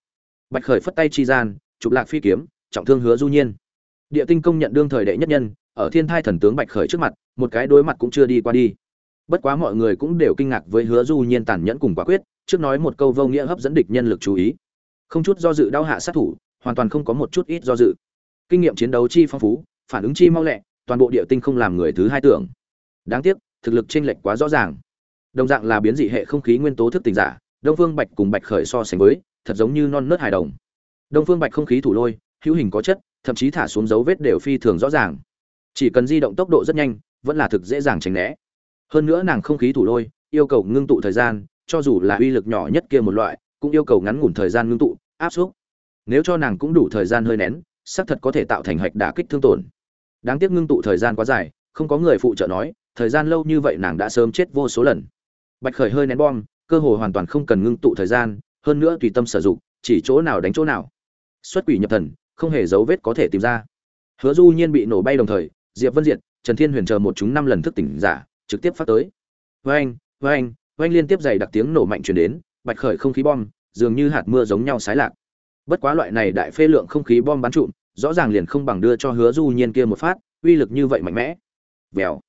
Bạch khởi phất tay chi gian, chụp lạc phi kiếm, trọng thương hứa du nhiên. Địa tinh công nhận đương thời đệ nhất nhân, ở thiên thai thần tướng bạch khởi trước mặt, một cái đối mặt cũng chưa đi qua đi bất quá mọi người cũng đều kinh ngạc với hứa du nhiên tàn nhẫn cùng quả quyết, trước nói một câu vô nghĩa hấp dẫn địch nhân lực chú ý. Không chút do dự đau hạ sát thủ, hoàn toàn không có một chút ít do dự. Kinh nghiệm chiến đấu chi phong phú, phản ứng chi mau lẹ, toàn bộ địa tinh không làm người thứ hai tưởng. Đáng tiếc, thực lực chênh lệch quá rõ ràng. Đồng dạng là biến dị hệ không khí nguyên tố thức tỉnh giả, đông phương bạch cùng bạch khởi so sánh với, thật giống như non nớt hài đồng. Đông phương bạch không khí thủ lôi, hữu hình có chất, thậm chí thả xuống dấu vết đều phi thường rõ ràng. Chỉ cần di động tốc độ rất nhanh, vẫn là thực dễ dàng tránh né hơn nữa nàng không khí thủ lôi, yêu cầu ngưng tụ thời gian, cho dù là uy lực nhỏ nhất kia một loại, cũng yêu cầu ngắn ngủn thời gian ngưng tụ, áp suất. Nếu cho nàng cũng đủ thời gian hơi nén, xác thật có thể tạo thành hạch đả kích thương tổn. Đáng tiếc ngưng tụ thời gian quá dài, không có người phụ trợ nói, thời gian lâu như vậy nàng đã sớm chết vô số lần. Bạch khởi hơi nén bom, cơ hồ hoàn toàn không cần ngưng tụ thời gian, hơn nữa tùy tâm sử dụng, chỉ chỗ nào đánh chỗ nào. Xuất quỷ nhập thần, không hề dấu vết có thể tìm ra. Hứa du nhiên bị nổ bay đồng thời, diệp vân diệt, trần thiên huyền chờ một chúng năm lần thức tỉnh giả trực tiếp phát tới. Vang vang vang liên tiếp dày đặc tiếng nổ mạnh truyền đến, bạch khởi không khí bom, dường như hạt mưa giống nhau sái lạc. Bất quá loại này đại phê lượng không khí bom bắn trụm, rõ ràng liền không bằng đưa cho hứa du nhiên kia một phát, uy lực như vậy mạnh mẽ. Vèo.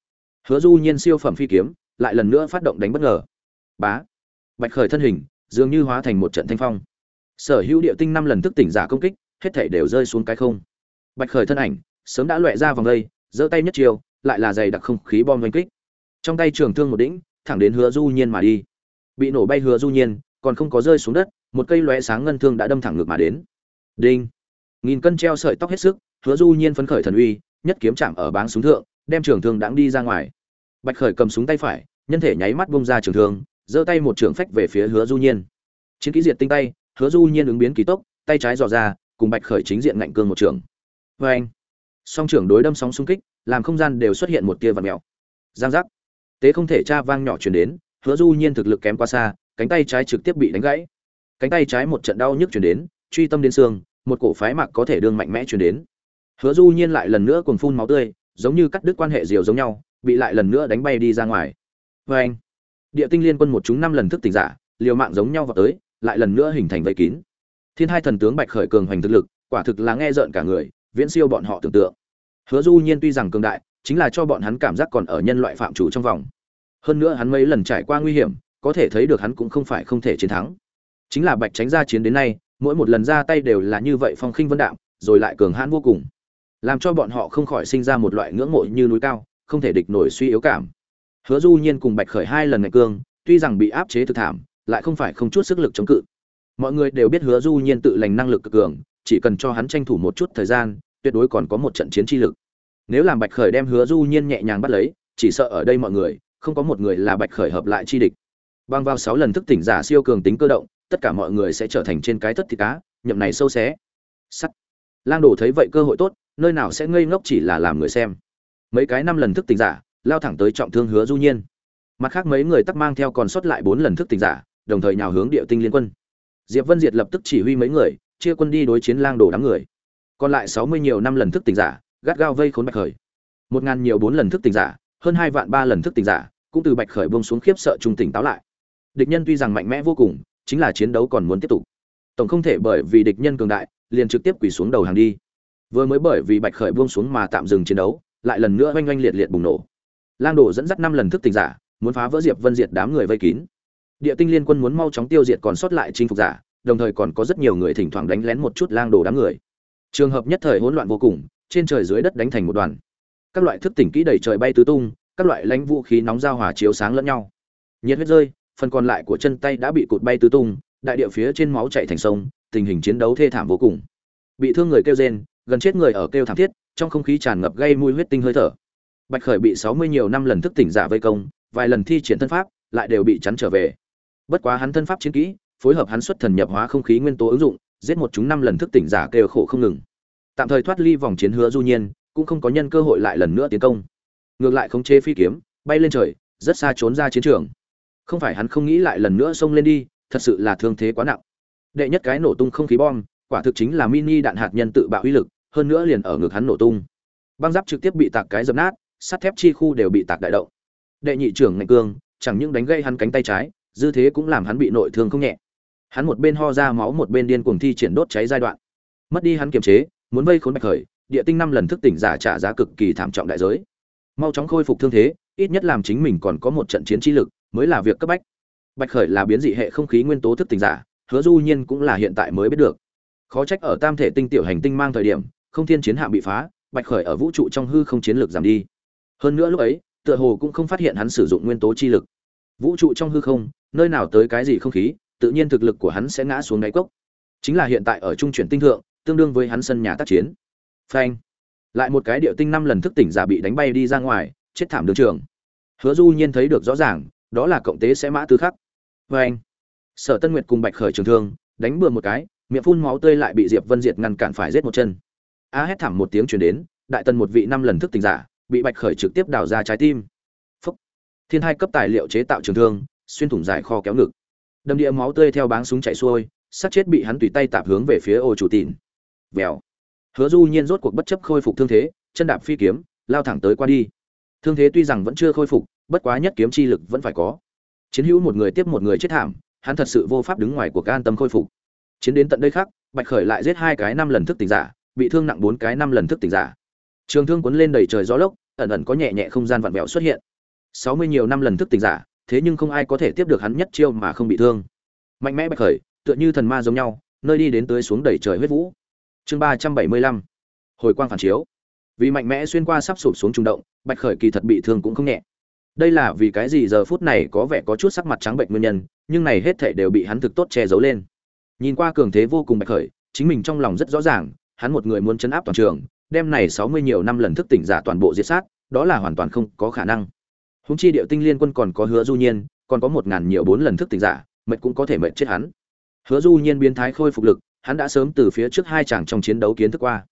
Hứa du nhiên siêu phẩm phi kiếm, lại lần nữa phát động đánh bất ngờ. Bá. Bạch khởi thân hình, dường như hóa thành một trận thanh phong. Sở hữu địa tinh năm lần thức tỉnh giả công kích, hết thảy đều rơi xuống cái không. Bạch khởi thân ảnh, sớm đã loẹ ra vòng đây, giơ tay nhất chiều lại là dày đặc không khí bom đánh kích trong tay trường thương một đỉnh, thẳng đến hứa du nhiên mà đi. Bị nổ bay hứa du nhiên, còn không có rơi xuống đất, một cây lóe sáng ngân thương đã đâm thẳng ngược mà đến. Đinh! Nghìn cân treo sợi tóc hết sức, hứa du nhiên phấn khởi thần uy, nhất kiếm chạm ở báng súng thượng, đem trường thương đãng đi ra ngoài. Bạch khởi cầm súng tay phải, nhân thể nháy mắt bung ra trường thương, giơ tay một trường phách về phía hứa du nhiên. Chiến kỹ diệt tinh tay, hứa du nhiên ứng biến kỳ tốc, tay trái dò ra, cùng bạch khởi chính diện ngạnh cương một trường. Vê anh song trưởng đối đâm sóng xung kích, làm không gian đều xuất hiện một tia vật mèo. Giang giác! Tế không thể tra vang nhỏ truyền đến, hứa du nhiên thực lực kém quá xa, cánh tay trái trực tiếp bị đánh gãy. Cánh tay trái một trận đau nhức truyền đến, truy tâm đến xương, một cổ phái mạc có thể đương mạnh mẽ truyền đến. Hứa du nhiên lại lần nữa cuồng phun máu tươi, giống như cắt đứt quan hệ diều giống nhau, bị lại lần nữa đánh bay đi ra ngoài. Vê anh, địa tinh liên quân một chúng năm lần thức tỉnh giả, liều mạng giống nhau vào tới, lại lần nữa hình thành vây kín. Thiên hai thần tướng bạch khởi cường hoành thực lực, quả thực là nghe rợn cả người, viễn siêu bọn họ tưởng tượng. Hứa du nhiên tuy rằng cường đại chính là cho bọn hắn cảm giác còn ở nhân loại phạm chủ trong vòng. Hơn nữa hắn mấy lần trải qua nguy hiểm, có thể thấy được hắn cũng không phải không thể chiến thắng. Chính là bạch tránh ra chiến đến nay, mỗi một lần ra tay đều là như vậy phong khinh vân đạm, rồi lại cường hãn vô cùng. Làm cho bọn họ không khỏi sinh ra một loại ngưỡng mộ như núi cao, không thể địch nổi suy yếu cảm. Hứa du nhiên cùng bạch khởi hai lần ngày cương, tuy rằng bị áp chế thực thảm, lại không phải không chút sức lực chống cự. Mọi người đều biết hứa du nhiên tự lành năng lực cực cường, chỉ cần cho hắn tranh thủ một chút thời gian, tuyệt đối còn có một trận chiến chi lực nếu làm bạch khởi đem hứa du nhiên nhẹ nhàng bắt lấy, chỉ sợ ở đây mọi người, không có một người là bạch khởi hợp lại chi địch. Bằng vào sáu lần thức tỉnh giả siêu cường tính cơ động, tất cả mọi người sẽ trở thành trên cái thất thịt cá, nhậm này sâu xé. Sắt. Lang đổ thấy vậy cơ hội tốt, nơi nào sẽ ngây ngốc chỉ là làm người xem. Mấy cái năm lần thức tỉnh giả, lao thẳng tới trọng thương hứa du nhiên. Mặt khác mấy người tắc mang theo còn sót lại bốn lần thức tỉnh giả, đồng thời nhào hướng địa tinh liên quân. Diệp vân diệt lập tức chỉ huy mấy người, chia quân đi đối chiến lang đổ đám người. Còn lại sáu mươi nhiều năm lần thức tỉnh giả gắt gao vây khốn bạch khởi. Một ngàn nhiều bốn lần thức tỉnh giả, hơn hai vạn ba lần thức tỉnh giả, cũng từ bạch khởi bông xuống khiếp sợ trung tỉnh táo lại. Địch nhân tuy rằng mạnh mẽ vô cùng, chính là chiến đấu còn muốn tiếp tục. Tổng không thể bởi vì địch nhân cường đại, liền trực tiếp quỳ xuống đầu hàng đi. Vừa mới bởi vì bạch khởi buông xuống mà tạm dừng chiến đấu, lại lần nữa oanh oanh liệt liệt bùng nổ. Lang đổ dẫn dắt năm lần thức tỉnh giả, muốn phá vỡ diệp vân diệt đám người vây kín. Địa tinh liên quân muốn mau chóng tiêu diệt còn sót lại chinh phục giả, đồng thời còn có rất nhiều người thỉnh thoảng đánh lén một chút lang đổ đám người. Trường hợp nhất thời hỗn loạn vô cùng trên trời dưới đất đánh thành một đoàn. Các loại thức tỉnh kỹ đầy trời bay tứ tung, các loại lãnh vũ khí nóng giao hòa chiếu sáng lẫn nhau. Nhiệt huyết rơi, phần còn lại của chân tay đã bị cụt bay tứ tung, đại địa phía trên máu chảy thành sông, tình hình chiến đấu thê thảm vô cùng. Bị thương người kêu rên, gần chết người ở kêu thảm thiết, trong không khí tràn ngập gây mùi huyết tinh hơi thở. Bạch khởi bị sáu mươi nhiều năm lần thức tỉnh giả vây công, vài lần thi triển thân pháp, lại đều bị chắn trở về. Bất quá hắn thân pháp chiến kỹ, phối hợp hắn xuất thần nhập hóa không khí nguyên tố ứng dụng, giết một chúng năm lần thức tỉnh giả kêu khổ không ngừng tạm thời thoát ly vòng chiến hứa du nhiên, cũng không có nhân cơ hội lại lần nữa tiến công. Ngược lại khống chế phi kiếm, bay lên trời, rất xa trốn ra chiến trường. Không phải hắn không nghĩ lại lần nữa xông lên đi, thật sự là thương thế quá nặng. Đệ nhất cái nổ tung không khí bom, quả thực chính là mini đạn hạt nhân tự bạo uy lực, hơn nữa liền ở ngực hắn nổ tung. Băng giáp trực tiếp bị tạc cái dập nát, sắt thép chi khu đều bị tạc đại động. Đệ nhị trưởng ngạnh cương, chẳng những đánh gây hắn cánh tay trái, dư thế cũng làm hắn bị nội thương không nhẹ. Hắn một bên ho ra máu một bên điên cuồng thi triển đốt cháy giai đoạn. Mất đi hắn kiềm chế muốn vây khốn bạch khởi, địa tinh năm lần thức tỉnh giả trả giá cực kỳ thảm trọng đại giới. Mau chóng khôi phục thương thế, ít nhất làm chính mình còn có một trận chiến trí lực, mới là việc cấp bách. Bạch khởi là biến dị hệ không khí nguyên tố thức tỉnh giả, hứa du nhiên cũng là hiện tại mới biết được. Khó trách ở tam thể tinh tiểu hành tinh mang thời điểm, không thiên chiến hạm bị phá, bạch khởi ở vũ trụ trong hư không chiến lược giảm đi. Hơn nữa lúc ấy, tựa hồ cũng không phát hiện hắn sử dụng nguyên tố chi lực. Vũ trụ trong hư không, nơi nào tới cái gì không khí, tự nhiên thực lực của hắn sẽ ngã xuống đáy cốc. Chính là hiện tại ở trung chuyển tinh thượng tương đương với hắn sân nhà tác chiến. Phanh. Lại một cái điệu tinh năm lần thức tỉnh giả bị đánh bay đi ra ngoài, chết thảm đường trường. Hứa du nhiên thấy được rõ ràng, đó là cộng tế sẽ mã tư khắc. Phanh. Sở tân nguyệt cùng bạch khởi trường thương, đánh bừa một cái, miệng phun máu tươi lại bị diệp vân diệt ngăn cản phải giết một chân. A hét thảm một tiếng truyền đến, đại tần một vị năm lần thức tỉnh giả, bị bạch khởi trực tiếp đào ra trái tim. Phúc. thiên hai cấp tài liệu chế tạo trường thương, xuyên thủng giải kho kéo ngực. Đâm địa máu tươi theo báng súng chạy xuôi sát chết bị hắn tùy tay tạp hướng về phía ô chủ tịnh vèo. Hứa du nhiên rốt cuộc bất chấp khôi phục thương thế, chân đạp phi kiếm, lao thẳng tới qua đi. Thương thế tuy rằng vẫn chưa khôi phục, bất quá nhất kiếm chi lực vẫn phải có. Chiến hữu một người tiếp một người chết thảm, hắn thật sự vô pháp đứng ngoài cuộc an tâm khôi phục. Chiến đến tận đây khác, bạch khởi lại giết hai cái năm lần thức tỉnh giả, bị thương nặng bốn cái năm lần thức tỉnh giả. Trường thương cuốn lên đầy trời gió lốc, ẩn ẩn có nhẹ nhẹ không gian vặn vẹo xuất hiện. Sáu mươi nhiều năm lần thức tỉnh giả, thế nhưng không ai có thể tiếp được hắn nhất chiêu mà không bị thương. Mạnh mẽ bạch khởi, tựa như thần ma giống nhau, nơi đi đến tới xuống đầy trời huyết vũ chương ba trăm bảy mươi lăm. Hồi quang phản chiếu. Vì mạnh mẽ xuyên qua sắp sụp xuống trung động, bạch khởi kỳ thật bị thương cũng không nhẹ. Đây là vì cái gì giờ phút này có vẻ có chút sắc mặt trắng bệnh nguyên nhân, nhưng này hết thể đều bị hắn thực tốt che giấu lên. Nhìn qua cường thế vô cùng bạch khởi, chính mình trong lòng rất rõ ràng, hắn một người muốn chấn áp toàn trường đem này sáu mươi nhiều năm lần thức tỉnh giả toàn bộ diệt sát, đó là hoàn toàn không có khả năng. Húng chi điệu tinh liên quân còn có hứa du nhiên, còn có một ngàn nhiều bốn lần thức tỉnh giả mệt cũng có thể mệt chết hắn. Hứa du nhiên biến thái khôi phục lực hắn đã sớm từ phía trước hai chàng trong chiến đấu kiến thức qua.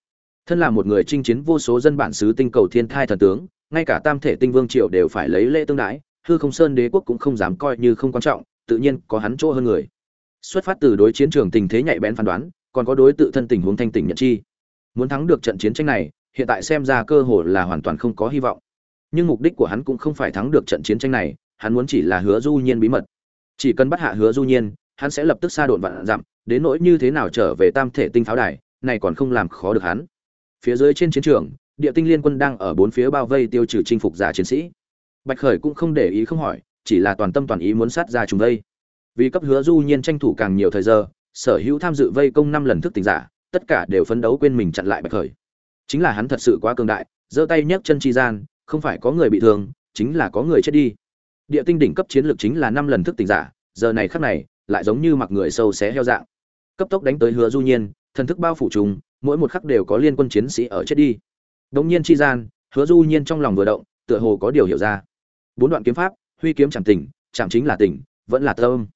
Thân là một người chinh chiến vô số dân bản xứ tinh cầu thiên thai thần tướng, ngay cả tam thể tinh vương triều đều phải lấy lễ tương đái hư không sơn đế quốc cũng không dám coi như không quan trọng, tự nhiên có hắn chỗ hơn người. Xuất phát từ đối chiến trường tình thế nhạy bén phán đoán, còn có đối tự thân tình huống thanh tỉnh nhận chi. Muốn thắng được trận chiến tranh này, hiện tại xem ra cơ hội là hoàn toàn không có hy vọng. Nhưng mục đích của hắn cũng không phải thắng được trận chiến tranh này, hắn muốn chỉ là hứa du nhiên bí mật. Chỉ cần bắt hạ hứa du nhiên, hắn sẽ lập tức xa độn vạn dặm đến nỗi như thế nào trở về tam thể tinh pháo đài, này còn không làm khó được hắn. Phía dưới trên chiến trường, địa tinh liên quân đang ở bốn phía bao vây tiêu trừ chinh phục giả chiến sĩ. Bạch khởi cũng không để ý không hỏi, chỉ là toàn tâm toàn ý muốn sát ra chúng vây. Vì cấp hứa du nhiên tranh thủ càng nhiều thời giờ, sở hữu tham dự vây công năm lần thức tỉnh giả, tất cả đều phấn đấu quên mình chặn lại bạch khởi. Chính là hắn thật sự quá cường đại, giơ tay nhấc chân chi gian, không phải có người bị thương, chính là có người chết đi. Địa tinh đỉnh cấp chiến lược chính là năm lần thức tỉnh giả, giờ này khắc này lại giống như mặc người sâu xé heo dạng. Cấp tốc đánh tới hứa du nhiên, thần thức bao phủ trùng, mỗi một khắc đều có liên quân chiến sĩ ở chết đi. Đống nhiên chi gian, hứa du nhiên trong lòng vừa động, tựa hồ có điều hiểu ra. Bốn đoạn kiếm pháp, huy kiếm chẳng tình chẳng chính là tình vẫn là tâm.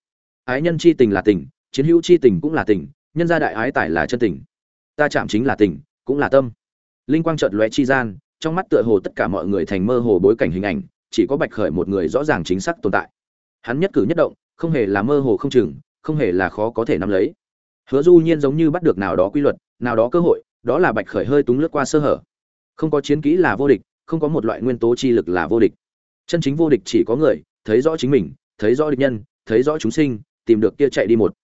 Ái nhân chi tình là tình chiến hữu chi tình cũng là tình nhân gia đại ái tài là chân tình. Ta chạm chính là tình cũng là tâm. Linh quang chợt lóe chi gian, trong mắt tựa hồ tất cả mọi người thành mơ hồ bối cảnh hình ảnh, chỉ có bạch khởi một người rõ ràng chính xác tồn tại. Hắn nhất cử nhất động không hề là mơ hồ không chừng, không hề là khó có thể nắm lấy. Hứa du nhiên giống như bắt được nào đó quy luật, nào đó cơ hội, đó là bạch khởi hơi túng lướt qua sơ hở. Không có chiến kỹ là vô địch, không có một loại nguyên tố chi lực là vô địch. Chân chính vô địch chỉ có người, thấy rõ chính mình, thấy rõ địch nhân, thấy rõ chúng sinh, tìm được kia chạy đi một.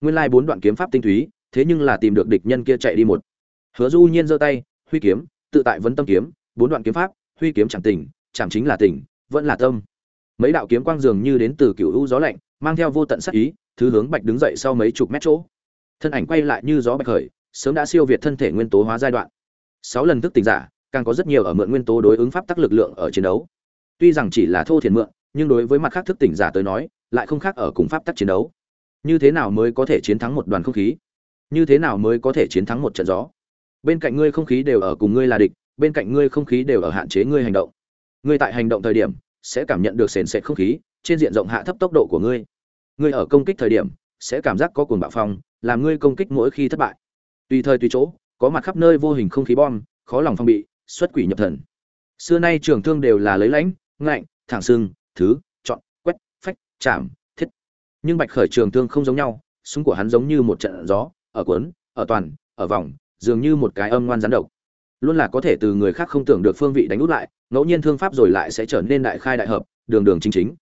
Nguyên lai bốn đoạn kiếm pháp tinh túy, thế nhưng là tìm được địch nhân kia chạy đi một. Hứa du nhiên giơ tay, huy kiếm, tự tại vấn tâm kiếm, bốn đoạn kiếm pháp, huy kiếm chẳng tình chẳng chính là tình vẫn là tâm. Mấy đạo kiếm quang dường như đến từ cựu u gió lạnh mang theo vô tận sắc ý, thứ hướng bạch đứng dậy sau mấy chục mét chỗ. Thân ảnh quay lại như gió bạch khởi, sớm đã siêu việt thân thể nguyên tố hóa giai đoạn. Sáu lần thức tỉnh giả, càng có rất nhiều ở mượn nguyên tố đối ứng pháp tắc lực lượng ở chiến đấu. Tuy rằng chỉ là thô thiền mượn, nhưng đối với mặt khác thức tỉnh giả tới nói, lại không khác ở cùng pháp tắc chiến đấu. Như thế nào mới có thể chiến thắng một đoàn không khí? Như thế nào mới có thể chiến thắng một trận gió? Bên cạnh ngươi không khí đều ở cùng ngươi là địch, bên cạnh ngươi không khí đều ở hạn chế ngươi hành động. Ngươi tại hành động thời điểm, sẽ cảm nhận được sền sệt không khí trên diện rộng hạ thấp tốc độ của ngươi. Ngươi ở công kích thời điểm, sẽ cảm giác có cuồng bạo phong, làm ngươi công kích mỗi khi thất bại. Tùy thời tùy chỗ, có mặt khắp nơi vô hình không khí bom, khó lòng phong bị, xuất quỷ nhập thần. Xưa nay trường thương đều là lấy lãnh, ngạnh, thẳng sưng thứ, chọn, quét, phách, chạm, thiết. Nhưng bạch khởi trường thương không giống nhau, súng của hắn giống như một trận gió, ở cuốn, ở toàn, ở vòng, dường như một cái âm ngoan rắn độc. Luôn là có thể từ người khác không tưởng được phương vị đánh út lại, ngẫu nhiên thương pháp rồi lại sẽ trở nên đại khai đại hợp, đường đường chính chính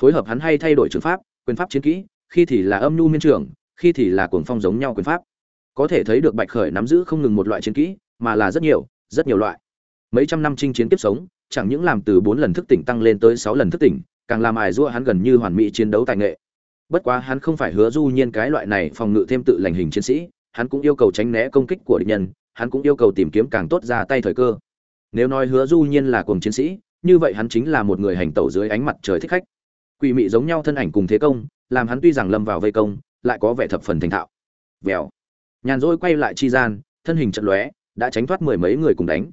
phối hợp hắn hay thay đổi trường pháp, quyền pháp chiến kỹ, khi thì là âm nhu miên trường, khi thì là cuồng phong giống nhau quyền pháp. Có thể thấy được bạch khởi nắm giữ không ngừng một loại chiến kỹ, mà là rất nhiều rất nhiều loại. Mấy trăm năm chinh chiến tiếp sống, chẳng những làm từ bốn lần thức tỉnh tăng lên tới sáu lần thức tỉnh, càng làm ải giũa hắn gần như hoàn mỹ chiến đấu tài nghệ. Bất quá hắn không phải hứa du nhiên cái loại này phòng ngự thêm tự lành hình chiến sĩ, hắn cũng yêu cầu tránh né công kích của địch nhân, hắn cũng yêu cầu tìm kiếm càng tốt ra tay thời cơ. Nếu nói hứa du nhiên là cuồng chiến sĩ, như vậy hắn chính là một người hành tẩu dưới ánh mặt trời thích khách quỷ mị giống nhau thân ảnh cùng thế công, làm hắn tuy rằng lâm vào vây công, lại có vẻ thập phần thành thạo. Vèo. Nhàn rỗi quay lại chi gian, thân hình chật lóe, đã tránh thoát mười mấy người cùng đánh.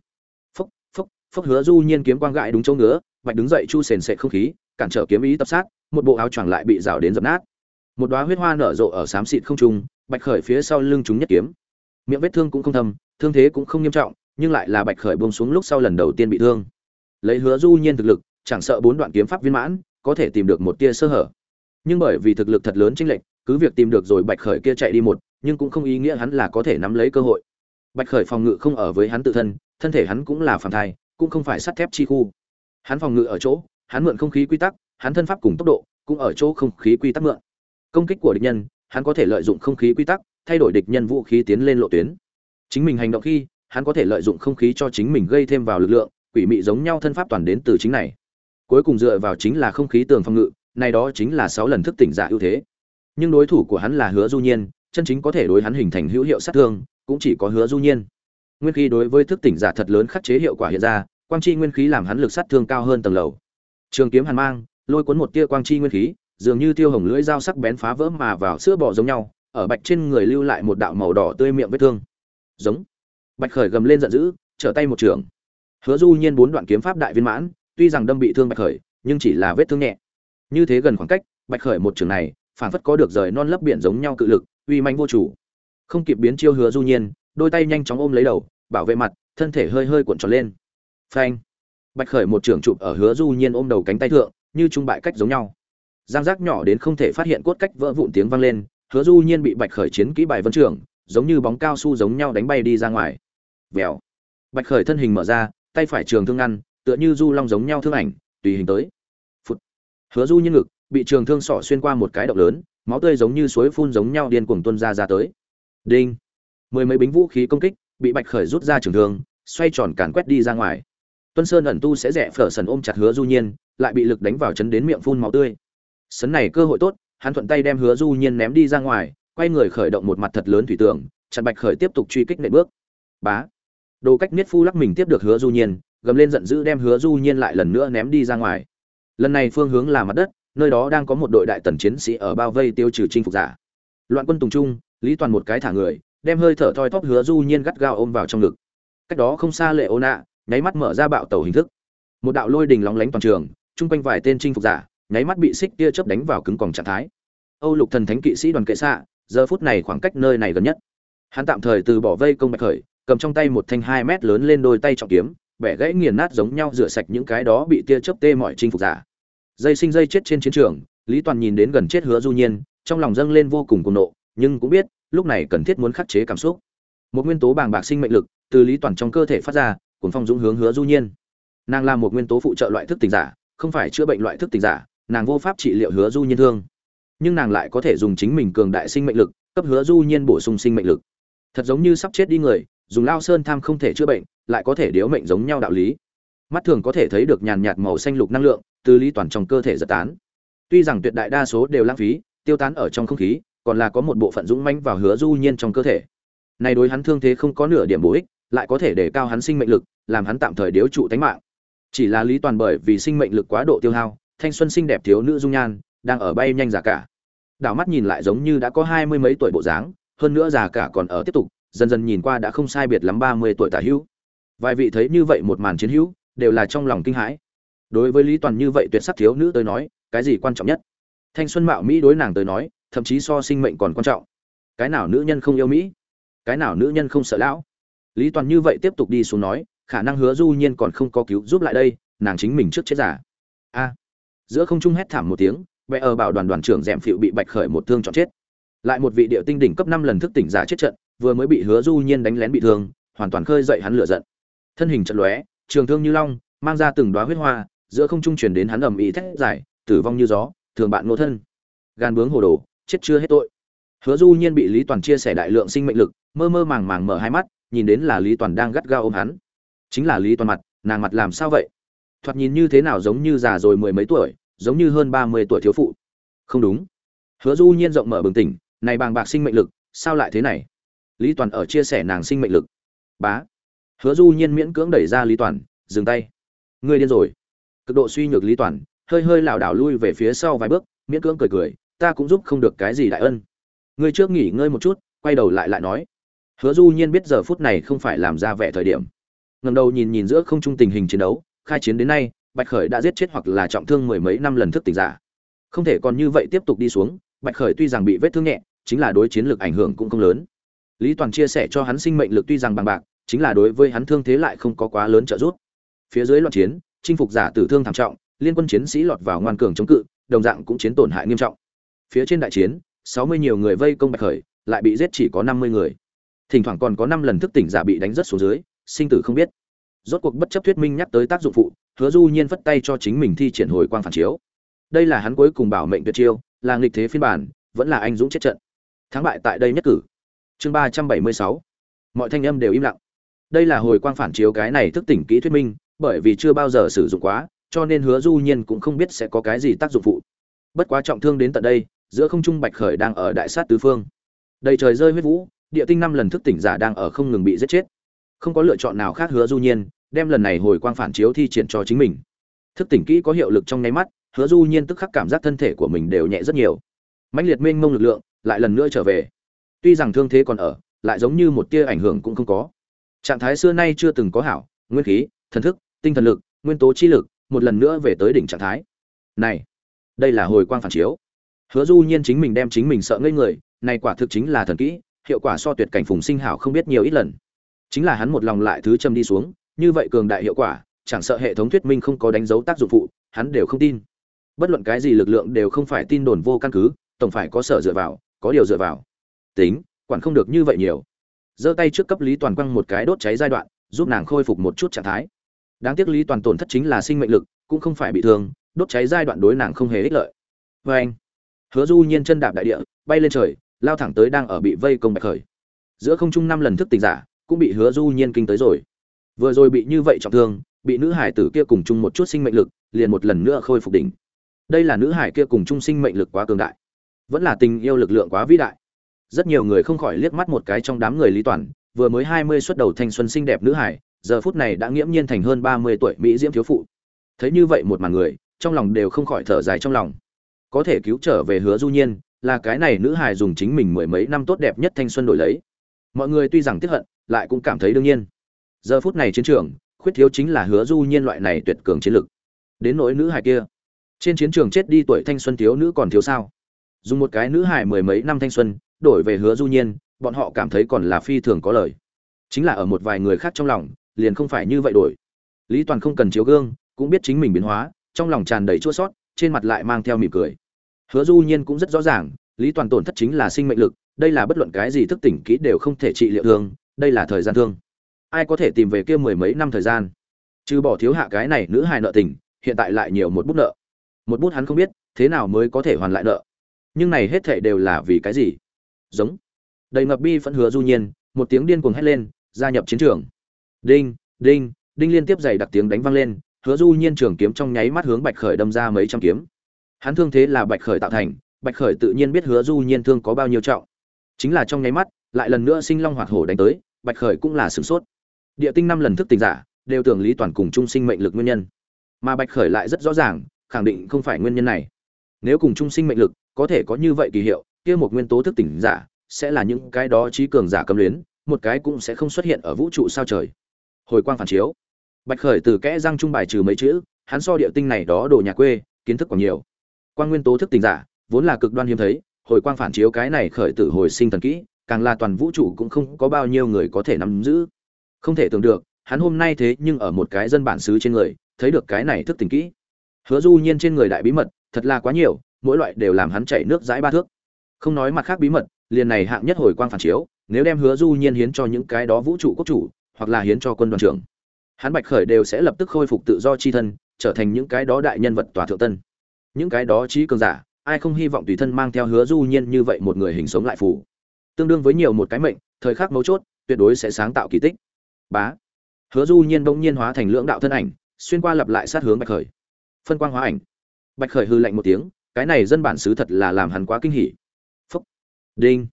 Phốc phốc phốc hứa du nhiên kiếm quang gại đúng chỗ ngứa bạch đứng dậy chu sền sệt không khí, cản trở kiếm ý tập sát, một bộ áo choàng lại bị rào đến dập nát. Một đóa huyết hoa nở rộ ở xám xịt không trung, bạch khởi phía sau lưng chúng nhất kiếm. Miệng vết thương cũng không thâm, thương thế cũng không nghiêm trọng, nhưng lại là bạch khởi buông xuống lúc sau lần đầu tiên bị thương. Lấy hứa du nhiên thực lực, chẳng sợ bốn đoạn kiếm pháp viên mãn có thể tìm được một tia sơ hở. Nhưng bởi vì thực lực thật lớn chênh lệch, cứ việc tìm được rồi bạch khởi kia chạy đi một, nhưng cũng không ý nghĩa hắn là có thể nắm lấy cơ hội. Bạch khởi phòng ngự không ở với hắn tự thân thân thể hắn cũng là phản thai, cũng không phải sắt thép chi khu. Hắn phòng ngự ở chỗ, hắn mượn không khí quy tắc, hắn thân pháp cùng tốc độ, cũng ở chỗ không khí quy tắc mượn. Công kích của địch nhân, hắn có thể lợi dụng không khí quy tắc, thay đổi địch nhân vũ khí tiến lên lộ tuyến. Chính mình hành động khi, hắn có thể lợi dụng không khí cho chính mình gây thêm vào lực lượng, quỷ mị giống nhau thân pháp toàn đến từ chính này cuối cùng dựa vào chính là không khí tường phòng ngự, này đó chính là sáu lần thức tỉnh giả ưu thế. Nhưng đối thủ của hắn là hứa du nhiên, chân chính có thể đối hắn hình thành hữu hiệu sát thương, cũng chỉ có hứa du nhiên. Nguyên khí đối với thức tỉnh giả thật lớn khắc chế hiệu quả hiện ra, quang chi nguyên khí làm hắn lực sát thương cao hơn tầng lầu. Trường kiếm hàn mang, lôi cuốn một tia quang chi nguyên khí, dường như tiêu hồng lưỡi dao sắc bén phá vỡ mà vào sữa bò giống nhau, ở bạch trên người lưu lại một đạo màu đỏ tươi miệng vết thương. Giống. Bạch khởi gầm lên giận dữ, trở tay một trường. Hứa du nhiên bốn đoạn kiếm pháp đại viên mãn tuy rằng đâm bị thương bạch khởi, nhưng chỉ là vết thương nhẹ. Như thế gần khoảng cách, bạch khởi một trường này phản phất có được rời non lấp biển giống nhau cự lực, uy manh vô chủ. Không kịp biến chiêu hứa du nhiên, đôi tay nhanh chóng ôm lấy đầu, bảo vệ mặt, thân thể hơi hơi cuộn tròn lên. Phanh! Bạch khởi một trường chụp ở hứa du nhiên ôm đầu cánh tay thượng, như trung bại cách giống nhau. Giang giác nhỏ đến không thể phát hiện cốt cách vỡ vụn tiếng vang lên, hứa du nhiên bị bạch khởi chiến kỹ bài vân trưởng, giống như bóng cao su giống nhau đánh bay đi ra ngoài. Vèo! Bạch khởi thân hình mở ra, tay phải trường thương ngăn tựa như du long giống nhau thương ảnh, tùy hình tới. Phụt. hứa du nhiên ngực bị trường thương sỏ xuyên qua một cái động lớn, máu tươi giống như suối phun giống nhau điên cuồng tuôn ra ra tới. Đinh. Mười mấy bính vũ khí công kích, bị bạch khởi rút ra trường thương, xoay tròn càn quét đi ra ngoài. Tuân sơn ẩn tu sẽ rẻ phở sần ôm chặt hứa du nhiên, lại bị lực đánh vào chấn đến miệng phun máu tươi. Sấn này cơ hội tốt, hắn thuận tay đem hứa du nhiên ném đi ra ngoài, quay người khởi động một mặt thật lớn thủy tường, chặn bạch khởi tiếp tục truy kích nệ bước. Bá. Đồ cách niết phu lắc mình tiếp được hứa du nhiên gầm lên giận dữ đem hứa du nhiên lại lần nữa ném đi ra ngoài. Lần này phương hướng là mặt đất, nơi đó đang có một đội đại tần chiến sĩ ở bao vây tiêu trừ chinh phục giả. Loạn quân tùng trung, lý toàn một cái thả người, đem hơi thở thoi thóp hứa du nhiên gắt gao ôm vào trong ngực. Cách đó không xa lệ ô nạ nháy mắt mở ra bạo tàu hình thức. Một đạo lôi đình lóng lánh toàn trường, chung quanh vài tên chinh phục giả, nháy mắt bị xích tia chớp đánh vào cứng còng trạng thái. Âu lục thần thánh kỵ sĩ đoàn kệ xạ, giờ phút này khoảng cách nơi này gần nhất. Hắn tạm thời từ bỏ vây công bạch khởi, cầm trong tay một thanh hai mét lớn lên đôi tay trọng kiếm bẻ gãy nghiền nát giống nhau rửa sạch những cái đó bị tia chớp tê mọi chinh phục giả. Dây sinh dây chết trên chiến trường, lý toàn nhìn đến gần chết hứa du nhiên, trong lòng dâng lên vô cùng cuồng nộ, nhưng cũng biết, lúc này cần thiết muốn khắc chế cảm xúc. Một nguyên tố bàng bạc sinh mệnh lực từ lý toàn trong cơ thể phát ra, cuốn phong dũng hướng hứa du nhiên. Nàng là một nguyên tố phụ trợ loại thức tỉnh giả, không phải chữa bệnh loại thức tỉnh giả, nàng vô pháp trị liệu hứa du nhiên thương. Nhưng nàng lại có thể dùng chính mình cường đại sinh mệnh lực, cấp hứa du nhiên bổ sung sinh mệnh lực. Thật giống như sắp chết đi người dùng lao sơn tham không thể chữa bệnh, lại có thể điếu mệnh giống nhau đạo lý. Mắt thường có thể thấy được nhàn nhạt màu xanh lục năng lượng, từ lý toàn trong cơ thể giật tán. Tuy rằng tuyệt đại đa số đều lãng phí, tiêu tán ở trong không khí, còn là có một bộ phận dũng mãnh vào hứa du nhiên trong cơ thể. Này đối hắn thương thế không có nửa điểm bổ ích, lại có thể để cao hắn sinh mệnh lực, làm hắn tạm thời điếu trụ tánh mạng. Chỉ là lý toàn bởi vì sinh mệnh lực quá độ tiêu hao, thanh xuân xinh đẹp thiếu nữ dung nhan, đang ở bay nhanh già cả. Đảo mắt nhìn lại giống như đã có hai mươi mấy tuổi bộ dáng, hơn nữa già cả còn ở tiếp tục dần dần nhìn qua đã không sai biệt lắm ba mươi tuổi tả hữu. Vài vị thấy như vậy một màn chiến hữu, đều là trong lòng kinh hãi. Đối với lý toàn như vậy tuyệt sắc thiếu nữ tới nói, cái gì quan trọng nhất? Thanh xuân mạo mỹ đối nàng tới nói, thậm chí so sinh mệnh còn quan trọng. Cái nào nữ nhân không yêu mỹ? Cái nào nữ nhân không sợ lão? Lý toàn như vậy tiếp tục đi xuống nói, khả năng hứa du nhiên còn không có cứu giúp lại đây, nàng chính mình trước chết giả. A. À. Giữa không trung hét thảm một tiếng vẽ ở bảo đoàn đoàn trưởng dẻm phịu bị bạch khởi một thương chọn chết. Lại một vị điệu tinh đỉnh cấp năm lần thức tỉnh giả chết trận vừa mới bị hứa du nhiên đánh lén bị thương, hoàn toàn khơi dậy hắn lửa giận. Thân hình chợt lóe, trường thương như long, mang ra từng đóa huyết hoa, giữa không trung truyền đến hắn ầm ĩ thét giải tử vong như gió, thường bạn nô thân. Gan bướng hồ đồ, chết chưa hết tội. Hứa du nhiên bị lý toàn chia sẻ đại lượng sinh mệnh lực, mơ mơ màng màng mở hai mắt, nhìn đến là lý toàn đang gắt gao ôm hắn. Chính là lý toàn mặt, nàng mặt làm sao vậy? Thoạt nhìn như thế nào giống như già rồi mười mấy tuổi, giống như hơn ba mươi tuổi thiếu phụ. Không đúng. Hứa du nhiên rộng mở bừng tỉnh, này bàng bạc sinh mệnh lực, sao lại thế này? Lý toàn ở chia sẻ nàng sinh mệnh lực. Bá. Hứa du nhiên miễn cưỡng đẩy ra lý toàn, dừng tay. Ngươi điên rồi. Cực độ suy nhược lý toàn, hơi hơi lảo đảo lui về phía sau vài bước, miễn cưỡng cười cười, ta cũng giúp không được cái gì đại ân. Ngươi trước nghỉ ngơi một chút, quay đầu lại lại nói. Hứa du nhiên biết giờ phút này không phải làm ra vẻ thời điểm. Ngầm đầu nhìn nhìn giữa không trung tình hình chiến đấu, khai chiến đến nay, bạch khởi đã giết chết hoặc là trọng thương mười mấy năm lần thức tỉnh giả. Không thể còn như vậy tiếp tục đi xuống, bạch khởi tuy rằng bị vết thương nhẹ, chính là đối chiến lực ảnh hưởng cũng không lớn lý toàn chia sẻ cho hắn sinh mệnh lực tuy rằng bằng bạc, chính là đối với hắn thương thế lại không có quá lớn trợ giúp. Phía dưới loạn chiến, chinh phục giả tử thương thảm trọng, liên quân chiến sĩ lọt vào ngoan cường chống cự, đồng dạng cũng chiến tổn hại nghiêm trọng. Phía trên đại chiến, sáu mươi nhiều người vây công bạch khởi, lại bị giết chỉ có năm mươi người. Thỉnh thoảng còn có năm lần thức tỉnh giả bị đánh rất xuống dưới, sinh tử không biết. Rốt cuộc bất chấp thuyết minh nhắc tới tác dụng phụ, hứa du nhiên phất tay cho chính mình thi triển hồi quang phản chiếu. Đây là hắn cuối cùng bảo mệnh tuyệt chiêu, là nghịch thế phiên bản, vẫn là anh dũng chết trận. Thắng bại tại đây nhất cử chương ba trăm bảy mươi sáu. Mọi thanh âm đều im lặng. Đây là hồi quang phản chiếu cái này thức tỉnh kỹ thuyết minh, bởi vì chưa bao giờ sử dụng quá, cho nên hứa du nhiên cũng không biết sẽ có cái gì tác dụng phụ. Bất quá trọng thương đến tận đây, giữa không trung bạch khởi đang ở đại sát tứ phương. Đầy trời rơi huyết vũ, địa tinh năm lần thức tỉnh giả đang ở không ngừng bị giết chết. Không có lựa chọn nào khác hứa du nhiên, đem lần này hồi quang phản chiếu thi triển cho chính mình. Thức tỉnh kỹ có hiệu lực trong nháy mắt, hứa du nhiên tức khắc cảm giác thân thể của mình đều nhẹ rất nhiều. Mãnh liệt mênh mông lực lượng lại lần nữa trở về tuy rằng thương thế còn ở, lại giống như một tia ảnh hưởng cũng không có. Trạng thái xưa nay chưa từng có hảo, nguyên khí, thần thức, tinh thần lực, nguyên tố chi lực, một lần nữa về tới đỉnh trạng thái. Này, đây là hồi quang phản chiếu. Hứa du nhiên chính mình đem chính mình sợ ngây người, này quả thực chính là thần kỹ, hiệu quả so tuyệt cảnh phùng sinh hảo không biết nhiều ít lần. Chính là hắn một lòng lại thứ châm đi xuống, như vậy cường đại hiệu quả, chẳng sợ hệ thống thuyết minh không có đánh dấu tác dụng phụ, hắn đều không tin. Bất luận cái gì lực lượng đều không phải tin đồn vô căn cứ, tổng phải có sở dựa vào, có điều dựa vào tính, quản không được như vậy nhiều. Giơ tay trước cấp lý toàn quăng một cái đốt cháy giai đoạn, giúp nàng khôi phục một chút trạng thái. Đáng tiếc lý toàn tổn thất chính là sinh mệnh lực, cũng không phải bị thương, đốt cháy giai đoạn đối nàng không hề ích lợi. Vê anh, hứa du nhiên chân đạp đại địa, bay lên trời, lao thẳng tới đang ở bị vây công bạch khởi. Giữa không trung năm lần thức tỉnh giả, cũng bị hứa du nhiên kinh tới rồi. Vừa rồi bị như vậy trọng thương, bị nữ hải tử kia cùng chung một chút sinh mệnh lực, liền một lần nữa khôi phục đỉnh. Đây là nữ hải kia cùng chung sinh mệnh lực quá cường đại. Vẫn là tình yêu lực lượng quá vĩ đại rất nhiều người không khỏi liếc mắt một cái trong đám người lý toàn, vừa mới hai mươi xuất đầu thanh xuân xinh đẹp nữ hải, giờ phút này đã nghiễm nhiên thành hơn ba mươi tuổi mỹ diễm thiếu phụ. Thấy như vậy một màn người, trong lòng đều không khỏi thở dài trong lòng. Có thể cứu trở về hứa du nhiên, là cái này nữ hải dùng chính mình mười mấy năm tốt đẹp nhất thanh xuân đổi lấy. Mọi người tuy rằng tiếc hận, lại cũng cảm thấy đương nhiên. Giờ phút này chiến trường, khuyết thiếu chính là hứa du nhiên loại này tuyệt cường chiến lực. Đến nỗi nữ hải kia, trên chiến trường chết đi tuổi thanh xuân thiếu nữ còn thiếu sao? Dùng một cái nữ hải mười mấy năm thanh xuân đổi về hứa du nhiên, bọn họ cảm thấy còn là phi thường có lời. Chính là ở một vài người khác trong lòng, liền không phải như vậy đổi. Lý toàn không cần chiếu gương, cũng biết chính mình biến hóa, trong lòng tràn đầy chua sót, trên mặt lại mang theo mỉm cười. Hứa du nhiên cũng rất rõ ràng, lý toàn tổn thất chính là sinh mệnh lực, đây là bất luận cái gì thức tỉnh kỹ đều không thể trị liệu thương, đây là thời gian thương. Ai có thể tìm về kia mười mấy năm thời gian? Trừ bỏ thiếu hạ cái này nữ hài nợ tình, hiện tại lại nhiều một bút nợ. Một bút hắn không biết, thế nào mới có thể hoàn lại nợ? Nhưng này hết thệ đều là vì cái gì? Giống. Đầy ngập bi phẫn hứa du nhiên, một tiếng điên cuồng hét lên, gia nhập chiến trường. Đinh đinh đinh liên tiếp dày đặc tiếng đánh vang lên, hứa du nhiên trường kiếm trong nháy mắt hướng bạch khởi đâm ra mấy trăm kiếm. Hắn thương thế là bạch khởi tạo thành, bạch khởi tự nhiên biết hứa du nhiên thương có bao nhiêu trọng. Chính là trong nháy mắt, lại lần nữa sinh long hoạt hổ đánh tới, bạch khởi cũng là sửng sốt. Địa tinh năm lần thức tình giả, đều tưởng lý toàn cùng chung sinh mệnh lực nguyên nhân. Mà bạch khởi lại rất rõ ràng, khẳng định không phải nguyên nhân này. Nếu cùng chung sinh mệnh lực, có thể có như vậy kỳ hiệu kia một nguyên tố thức tỉnh giả sẽ là những cái đó trí cường giả cấm luyến, một cái cũng sẽ không xuất hiện ở vũ trụ sao trời. Hồi quang phản chiếu. Bạch khởi từ kẽ răng trung bài trừ mấy chữ, hắn so địa tinh này đó đồ nhà quê, kiến thức còn nhiều. Quang nguyên tố thức tỉnh giả, vốn là cực đoan hiếm thấy, hồi quang phản chiếu cái này khởi tử hồi sinh thần kỹ, càng là toàn vũ trụ cũng không có bao nhiêu người có thể nắm giữ. Không thể tưởng được, hắn hôm nay thế nhưng ở một cái dân bản xứ trên người, thấy được cái này thức tỉnh kỹ. Hứa du nhiên trên người đại bí mật, thật là quá nhiều, mỗi loại đều làm hắn chảy nước dãi ba thước không nói mặt khác bí mật liền này hạng nhất hồi quang phản chiếu nếu đem hứa du nhiên hiến cho những cái đó vũ trụ quốc chủ hoặc là hiến cho quân đoàn trưởng hắn bạch khởi đều sẽ lập tức khôi phục tự do chi thân trở thành những cái đó đại nhân vật tòa thượng tân. Những cái đó trí cường giả ai không hy vọng tùy thân mang theo hứa du nhiên như vậy một người hình sống lại phù, tương đương với nhiều một cái mệnh thời khắc mấu chốt tuyệt đối sẽ sáng tạo kỳ tích. Bá. Hứa du nhiên bỗng nhiên hóa thành lưỡng đạo thân ảnh xuyên qua lặp lại sát hướng bạch khởi. Phân quang hóa ảnh. Bạch khởi hư lạnh một tiếng cái này dân bản xứ thật là làm hắn quá kinh hỉ đinh.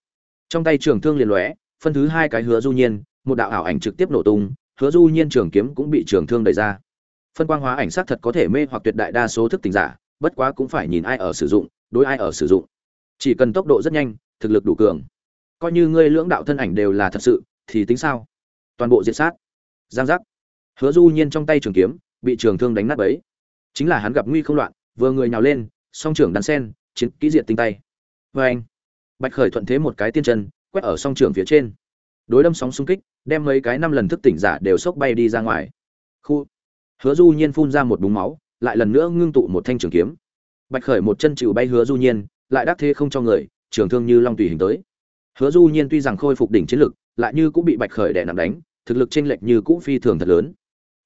Trong tay trường thương liền lóe, phân thứ hai cái hứa du nhiên, một đạo ảo ảnh trực tiếp nổ tung, hứa du nhiên trường kiếm cũng bị trường thương đẩy ra. Phân quang hóa ảnh sát thật có thể mê hoặc tuyệt đại đa số thức tỉnh giả, bất quá cũng phải nhìn ai ở sử dụng, đối ai ở sử dụng. Chỉ cần tốc độ rất nhanh, thực lực đủ cường. Coi như ngươi lưỡng đạo thân ảnh đều là thật sự, thì tính sao? Toàn bộ diệt sát. Giang giác. Hứa du nhiên trong tay trường kiếm, bị trường thương đánh nát bấy. Chính là hắn gặp nguy không loạn, vừa người nhào lên, song trưởng đan sen, chiến kỹ diệt tinh tay. Vê anh bạch khởi thuận thế một cái tiên chân, quét ở song trường phía trên. Đối đâm sóng xung kích, đem mấy cái năm lần thức tỉnh giả đều sốc bay đi ra ngoài. Khu. Hứa du nhiên phun ra một búng máu, lại lần nữa ngưng tụ một thanh trường kiếm. Bạch khởi một chân chịu bay hứa du nhiên, lại đắc thế không cho người, trường thương như long tùy hình tới. Hứa du nhiên tuy rằng khôi phục đỉnh chiến lực, lại như cũng bị bạch khởi đè nặng đánh, thực lực chênh lệch như cũ phi thường thật lớn.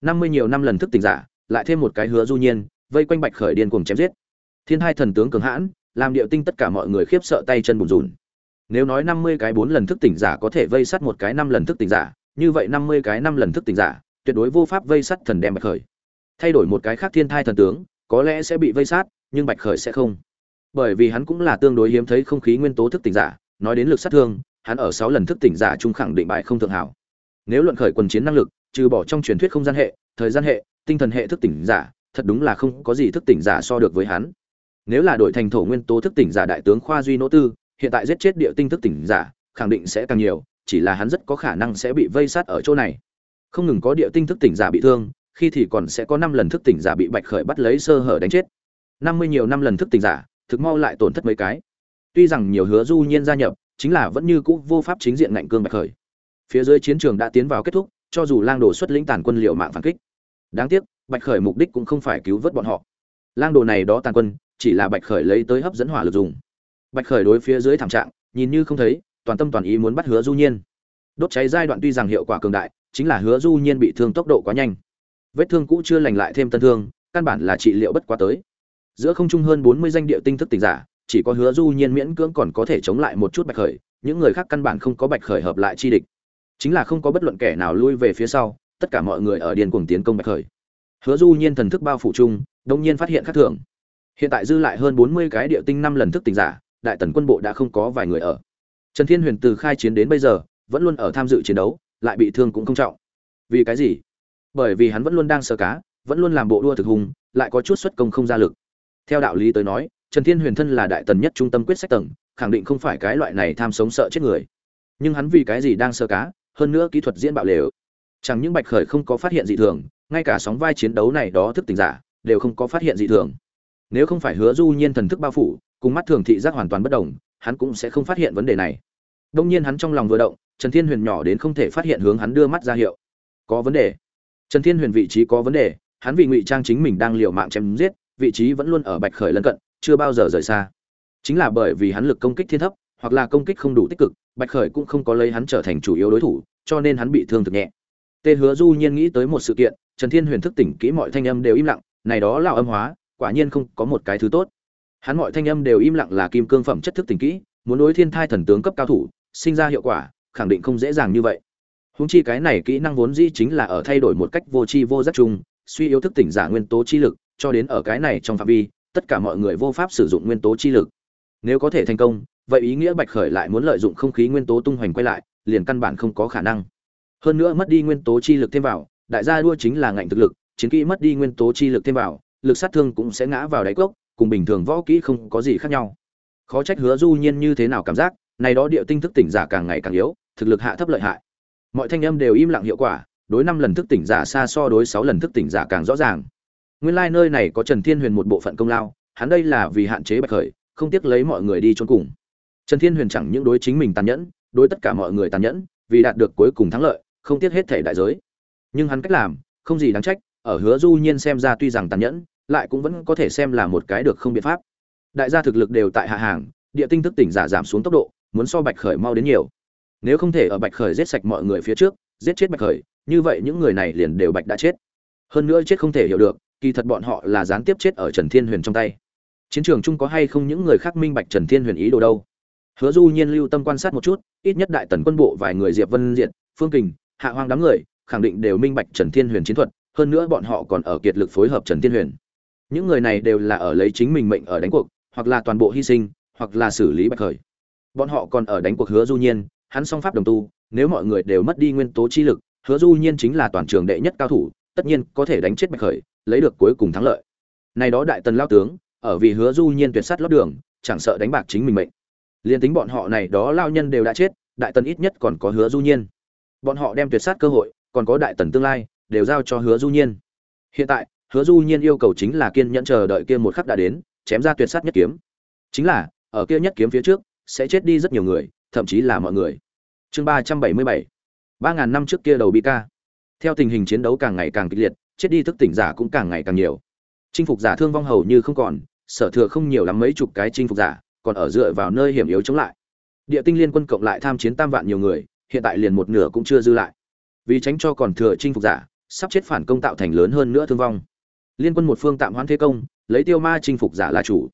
Năm mươi nhiều năm lần thức tỉnh giả, lại thêm một cái hứa du nhiên, vây quanh bạch khởi điên cuồng chém giết. Thiên hai thần tướng cường hãn làm điệu tinh tất cả mọi người khiếp sợ tay chân bùn rùn. Nếu nói năm mươi cái bốn lần thức tỉnh giả có thể vây sát một cái năm lần thức tỉnh giả, như vậy năm mươi cái năm lần thức tỉnh giả, tuyệt đối vô pháp vây sát thần đem bạch khởi. Thay đổi một cái khác thiên thai thần tướng, có lẽ sẽ bị vây sát, nhưng bạch khởi sẽ không. Bởi vì hắn cũng là tương đối hiếm thấy không khí nguyên tố thức tỉnh giả, nói đến lực sát thương, hắn ở sáu lần thức tỉnh giả trung khẳng định bại không thượng hảo. Nếu luận khởi quần chiến năng lực, trừ bỏ trong truyền thuyết không gian hệ, thời gian hệ, tinh thần hệ thức tỉnh giả, thật đúng là không có gì thức tỉnh giả so được với hắn nếu là đội thành thổ nguyên tố thức tỉnh giả đại tướng khoa duy nỗ tư, hiện tại giết chết địa tinh thức tỉnh giả, khẳng định sẽ càng nhiều, chỉ là hắn rất có khả năng sẽ bị vây sát ở chỗ này. Không ngừng có địa tinh thức tỉnh giả bị thương, khi thì còn sẽ có năm lần thức tỉnh giả bị bạch khởi bắt lấy sơ hở đánh chết. Năm mươi nhiều năm lần thức tỉnh giả, thực mau lại tổn thất mấy cái. Tuy rằng nhiều hứa du nhiên gia nhập, chính là vẫn như cũ vô pháp chính diện ngạnh cương bạch khởi. Phía dưới chiến trường đã tiến vào kết thúc, cho dù lang đồ xuất lĩnh tàn quân liệu mạng phản kích. Đáng tiếc, bạch khởi mục đích cũng không phải cứu vớt bọn họ. Lang đồ này đó tàn quân chỉ là bạch khởi lấy tới hấp dẫn hỏa lực dùng. Bạch khởi đối phía dưới thảm trạng, nhìn như không thấy, toàn tâm toàn ý muốn bắt hứa du nhiên. Đốt cháy giai đoạn tuy rằng hiệu quả cường đại, chính là hứa du nhiên bị thương tốc độ quá nhanh. Vết thương cũ chưa lành lại thêm tân thương, căn bản là trị liệu bất quá tới. Giữa không trung hơn bốn mươi danh địa tinh thức tỉnh giả, chỉ có hứa du nhiên miễn cưỡng còn có thể chống lại một chút bạch khởi, những người khác căn bản không có bạch khởi hợp lại chi địch. Chính là không có bất luận kẻ nào lui về phía sau, tất cả mọi người ở điền cuồng tiến công bạch khởi. Hứa du nhiên thần thức bao phủ chung đông nhiên phát hiện khác thường hiện tại dư lại hơn bốn mươi cái địa tinh năm lần thức tỉnh giả, đại tần quân bộ đã không có vài người ở. Trần thiên huyền từ khai chiến đến bây giờ, vẫn luôn ở tham dự chiến đấu, lại bị thương cũng không trọng. Vì cái gì? Bởi vì hắn vẫn luôn đang sơ cá, vẫn luôn làm bộ đua thực hùng, lại có chút xuất công không ra lực. Theo đạo lý tới nói, trần thiên huyền thân là đại tần nhất trung tâm quyết sách tầng, khẳng định không phải cái loại này tham sống sợ chết người. Nhưng hắn vì cái gì đang sơ cá, hơn nữa kỹ thuật diễn bạo lều. Chẳng những bạch khởi không có phát hiện dị thường, ngay cả sóng vai chiến đấu này đó thức tỉnh giả, đều không có phát hiện dị thường nếu không phải hứa du nhiên thần thức bao phủ, cùng mắt thường thị giác hoàn toàn bất đồng, hắn cũng sẽ không phát hiện vấn đề này. Đông nhiên hắn trong lòng vừa động, trần thiên huyền nhỏ đến không thể phát hiện hướng hắn đưa mắt ra hiệu. Có vấn đề. Trần thiên huyền vị trí có vấn đề, hắn vì ngụy trang chính mình đang liều mạng chém giết, vị trí vẫn luôn ở bạch khởi lân cận, chưa bao giờ rời xa. Chính là bởi vì hắn lực công kích thiên thấp, hoặc là công kích không đủ tích cực, bạch khởi cũng không có lấy hắn trở thành chủ yếu đối thủ, cho nên hắn bị thương thực nhẹ. Tê hứa du nhiên nghĩ tới một sự kiện, trần thiên huyền thức tỉnh kỹ mọi thanh âm đều im lặng, này đó là âm hóa quả nhiên không có một cái thứ tốt. Hắn mọi thanh âm đều im lặng là kim cương phẩm chất thức tỉnh kỹ, muốn đối thiên thai thần tướng cấp cao thủ, sinh ra hiệu quả, khẳng định không dễ dàng như vậy. Húng chi cái này kỹ năng vốn dĩ chính là ở thay đổi một cách vô tri vô giác chung, suy yếu thức tỉnh giả nguyên tố chi lực, cho đến ở cái này trong phạm vi, tất cả mọi người vô pháp sử dụng nguyên tố chi lực. Nếu có thể thành công, vậy ý nghĩa bạch khởi lại muốn lợi dụng không khí nguyên tố tung hoành quay lại, liền căn bản không có khả năng. Hơn nữa mất đi nguyên tố chi lực thêm vào, đại gia đua chính là ngạnh thực lực, chiến kỹ mất đi nguyên tố chi lực thêm vào lực sát thương cũng sẽ ngã vào đáy cốc, cùng bình thường võ kỹ không có gì khác nhau. Khó trách hứa du nhiên như thế nào cảm giác, này đó địa tinh thức tỉnh giả càng ngày càng yếu, thực lực hạ thấp lợi hại. Mọi thanh âm đều im lặng hiệu quả, đối năm lần thức tỉnh giả xa so đối sáu lần thức tỉnh giả càng rõ ràng. Nguyên lai like nơi này có trần thiên huyền một bộ phận công lao, hắn đây là vì hạn chế bạch khởi, không tiếc lấy mọi người đi chôn cùng. Trần thiên huyền chẳng những đối chính mình tàn nhẫn, đối tất cả mọi người tàn nhẫn, vì đạt được cuối cùng thắng lợi, không tiếc hết thể đại giới. Nhưng hắn cách làm, không gì đáng trách, ở hứa du nhiên xem ra tuy rằng tàn nhẫn lại cũng vẫn có thể xem là một cái được không biện pháp. Đại gia thực lực đều tại hạ hàng, địa tinh thức tỉnh giả giảm xuống tốc độ, muốn so bạch khởi mau đến nhiều. Nếu không thể ở bạch khởi giết sạch mọi người phía trước, giết chết bạch khởi, như vậy những người này liền đều bạch đã chết. Hơn nữa chết không thể hiểu được, kỳ thật bọn họ là gián tiếp chết ở trần thiên huyền trong tay. Chiến trường chung có hay không những người khác minh bạch trần thiên huyền ý đồ đâu? Hứa du nhiên lưu tâm quan sát một chút, ít nhất đại tần quân bộ vài người diệp vân diện phương kình, hạ hoang đám người, khẳng định đều minh bạch trần thiên huyền chiến thuật, hơn nữa bọn họ còn ở kiệt lực phối hợp trần thiên huyền những người này đều là ở lấy chính mình mệnh ở đánh cuộc, hoặc là toàn bộ hy sinh, hoặc là xử lý bạch khởi. Bọn họ còn ở đánh cuộc hứa du nhiên, hắn song pháp đồng tu, nếu mọi người đều mất đi nguyên tố chi lực, hứa du nhiên chính là toàn trường đệ nhất cao thủ, tất nhiên có thể đánh chết bạch khởi, lấy được cuối cùng thắng lợi. Này đó đại tần lao tướng, ở vì hứa du nhiên tuyệt sát lót đường, chẳng sợ đánh bạc chính mình mệnh. Liên tính bọn họ này đó lao nhân đều đã chết, đại tần ít nhất còn có hứa du nhiên. Bọn họ đem tuyệt sát cơ hội, còn có đại tần tương lai, đều giao cho hứa du nhiên. Hiện tại hứa du nhiên yêu cầu chính là kiên nhẫn chờ đợi kia một khắc đã đến, chém ra tuyệt sát nhất kiếm. Chính là, ở kia nhất kiếm phía trước, sẽ chết đi rất nhiều người, thậm chí là mọi người. Chương ba trăm bảy mươi bảy. ba ngàn năm trước kia đầu bị ca. Theo tình hình chiến đấu càng ngày càng kịch liệt, chết đi thức tỉnh giả cũng càng ngày càng nhiều. Chinh phục giả thương vong hầu như không còn, sở thừa không nhiều lắm mấy chục cái chinh phục giả, còn ở dựa vào nơi hiểm yếu chống lại. Địa tinh liên quân cộng lại tham chiến tam vạn nhiều người, hiện tại liền một nửa cũng chưa dư lại. Vì tránh cho còn thừa chinh phục giả, sắp chết phản công tạo thành lớn hơn nữa thương vong liên quân một phương tạm hoãn thế công, lấy tiêu ma chinh phục giả là chủ.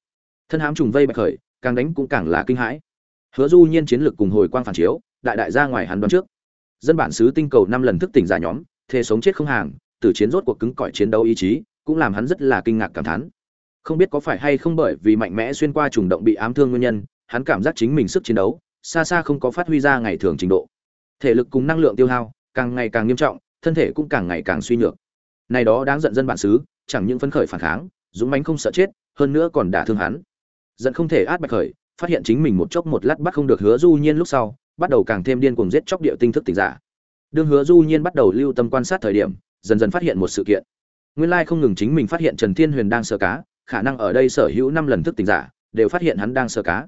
Thân hám trùng vây bạch khởi, càng đánh cũng càng là kinh hãi. Hứa du nhiên chiến lược cùng hồi quang phản chiếu, đại đại ra ngoài hắn đoán trước. Dân bản xứ tinh cầu năm lần thức tỉnh giả nhóm, thề sống chết không hàng, tử chiến rốt cuộc cứng cỏi chiến đấu ý chí, cũng làm hắn rất là kinh ngạc cảm thán. Không biết có phải hay không bởi vì mạnh mẽ xuyên qua trùng động bị ám thương nguyên nhân, hắn cảm giác chính mình sức chiến đấu, xa xa không có phát huy ra ngày thường trình độ. Thể lực cùng năng lượng tiêu hao, càng ngày càng nghiêm trọng, thân thể cũng càng ngày càng suy nhược. Này đó đáng giận dân bản xứ chẳng những phấn khởi phản kháng, dũng mãnh không sợ chết, hơn nữa còn đả thương hắn. Giận không thể át bạch khởi, phát hiện chính mình một chốc một lát bắt không được hứa du nhiên lúc sau, bắt đầu càng thêm điên cuồng giết chóc địa tinh thức tỉnh giả. Đương hứa du nhiên bắt đầu lưu tâm quan sát thời điểm, dần dần phát hiện một sự kiện. Nguyên lai không ngừng chính mình phát hiện trần thiên huyền đang sơ cá, khả năng ở đây sở hữu năm lần thức tỉnh giả, đều phát hiện hắn đang sơ cá.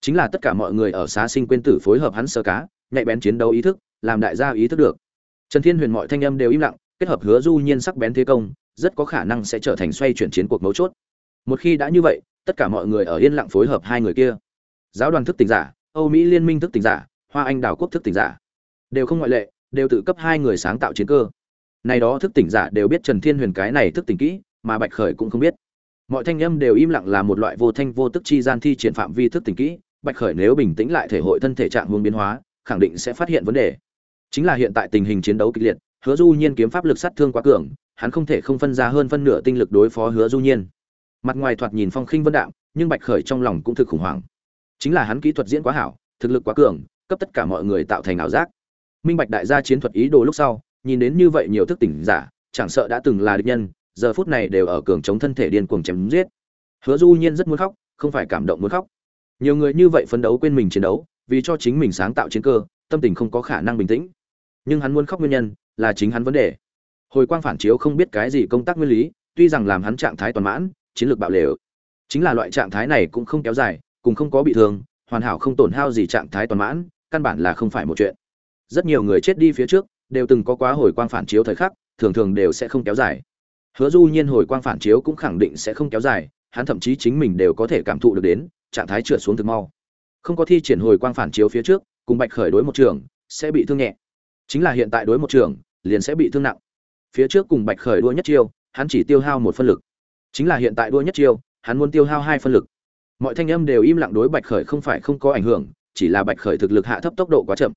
Chính là tất cả mọi người ở xá sinh quên tử phối hợp hắn sơ cá, nhạy bén chiến đấu ý thức, làm đại gia ý thức được. Trần thiên huyền mọi thanh âm đều im lặng, kết hợp hứa du nhiên sắc bén thế công rất có khả năng sẽ trở thành xoay chuyển chiến cuộc mấu chốt. Một khi đã như vậy, tất cả mọi người ở yên lặng phối hợp hai người kia. Giáo đoàn thức tỉnh giả, âu mỹ liên minh thức tỉnh giả, hoa anh đảo quốc thức tỉnh giả. Đều không ngoại lệ, đều tự cấp hai người sáng tạo chiến cơ. Này đó thức tỉnh giả đều biết trần thiên huyền cái này thức tỉnh kỹ, mà bạch khởi cũng không biết. Mọi thanh âm đều im lặng là một loại vô thanh vô tức chi gian thi triển phạm vi thức tỉnh kỹ. Bạch khởi nếu bình tĩnh lại thể hội thân thể trạng hướng biến hóa, khẳng định sẽ phát hiện vấn đề. Chính là hiện tại tình hình chiến đấu kịch liệt, hứa du nhiên kiếm pháp lực sát thương quá cường hắn không thể không phân ra hơn phân nửa tinh lực đối phó hứa du nhiên. Mặt ngoài thoạt nhìn phong khinh vân đạm, nhưng bạch khởi trong lòng cũng thực khủng hoảng. Chính là hắn kỹ thuật diễn quá hảo, thực lực quá cường, cấp tất cả mọi người tạo thành ảo giác. Minh bạch đại gia chiến thuật ý đồ lúc sau, nhìn đến như vậy nhiều thức tỉnh giả, chẳng sợ đã từng là địch nhân, giờ phút này đều ở cường chống thân thể điên cuồng chém giết. Hứa du nhiên rất muốn khóc, không phải cảm động muốn khóc. Nhiều người như vậy phấn đấu quên mình chiến đấu, vì cho chính mình sáng tạo chiến cơ, tâm tình không có khả năng bình tĩnh. Nhưng hắn muốn khóc nguyên nhân là chính hắn vấn đề hồi quang phản chiếu không biết cái gì công tác nguyên lý, tuy rằng làm hắn trạng thái toàn mãn, chiến lược bạo lều. Chính là loại trạng thái này cũng không kéo dài, cùng không có bị thương, hoàn hảo không tổn hao gì trạng thái toàn mãn, căn bản là không phải một chuyện. Rất nhiều người chết đi phía trước, đều từng có quá hồi quang phản chiếu thời khắc, thường thường đều sẽ không kéo dài. Hứa du nhiên hồi quang phản chiếu cũng khẳng định sẽ không kéo dài, hắn thậm chí chính mình đều có thể cảm thụ được đến, trạng thái trượt xuống thực mau. Không có thi triển hồi quang phản chiếu phía trước, cùng bạch khởi đối một trường, sẽ bị thương nhẹ. Chính là hiện tại đối một trường, liền sẽ bị thương nặng phía trước cùng bạch khởi đua nhất chiêu, hắn chỉ tiêu hao một phân lực. Chính là hiện tại đua nhất chiêu, hắn muốn tiêu hao hai phân lực. Mọi thanh âm đều im lặng đối bạch khởi không phải không có ảnh hưởng, chỉ là bạch khởi thực lực hạ thấp tốc độ quá chậm.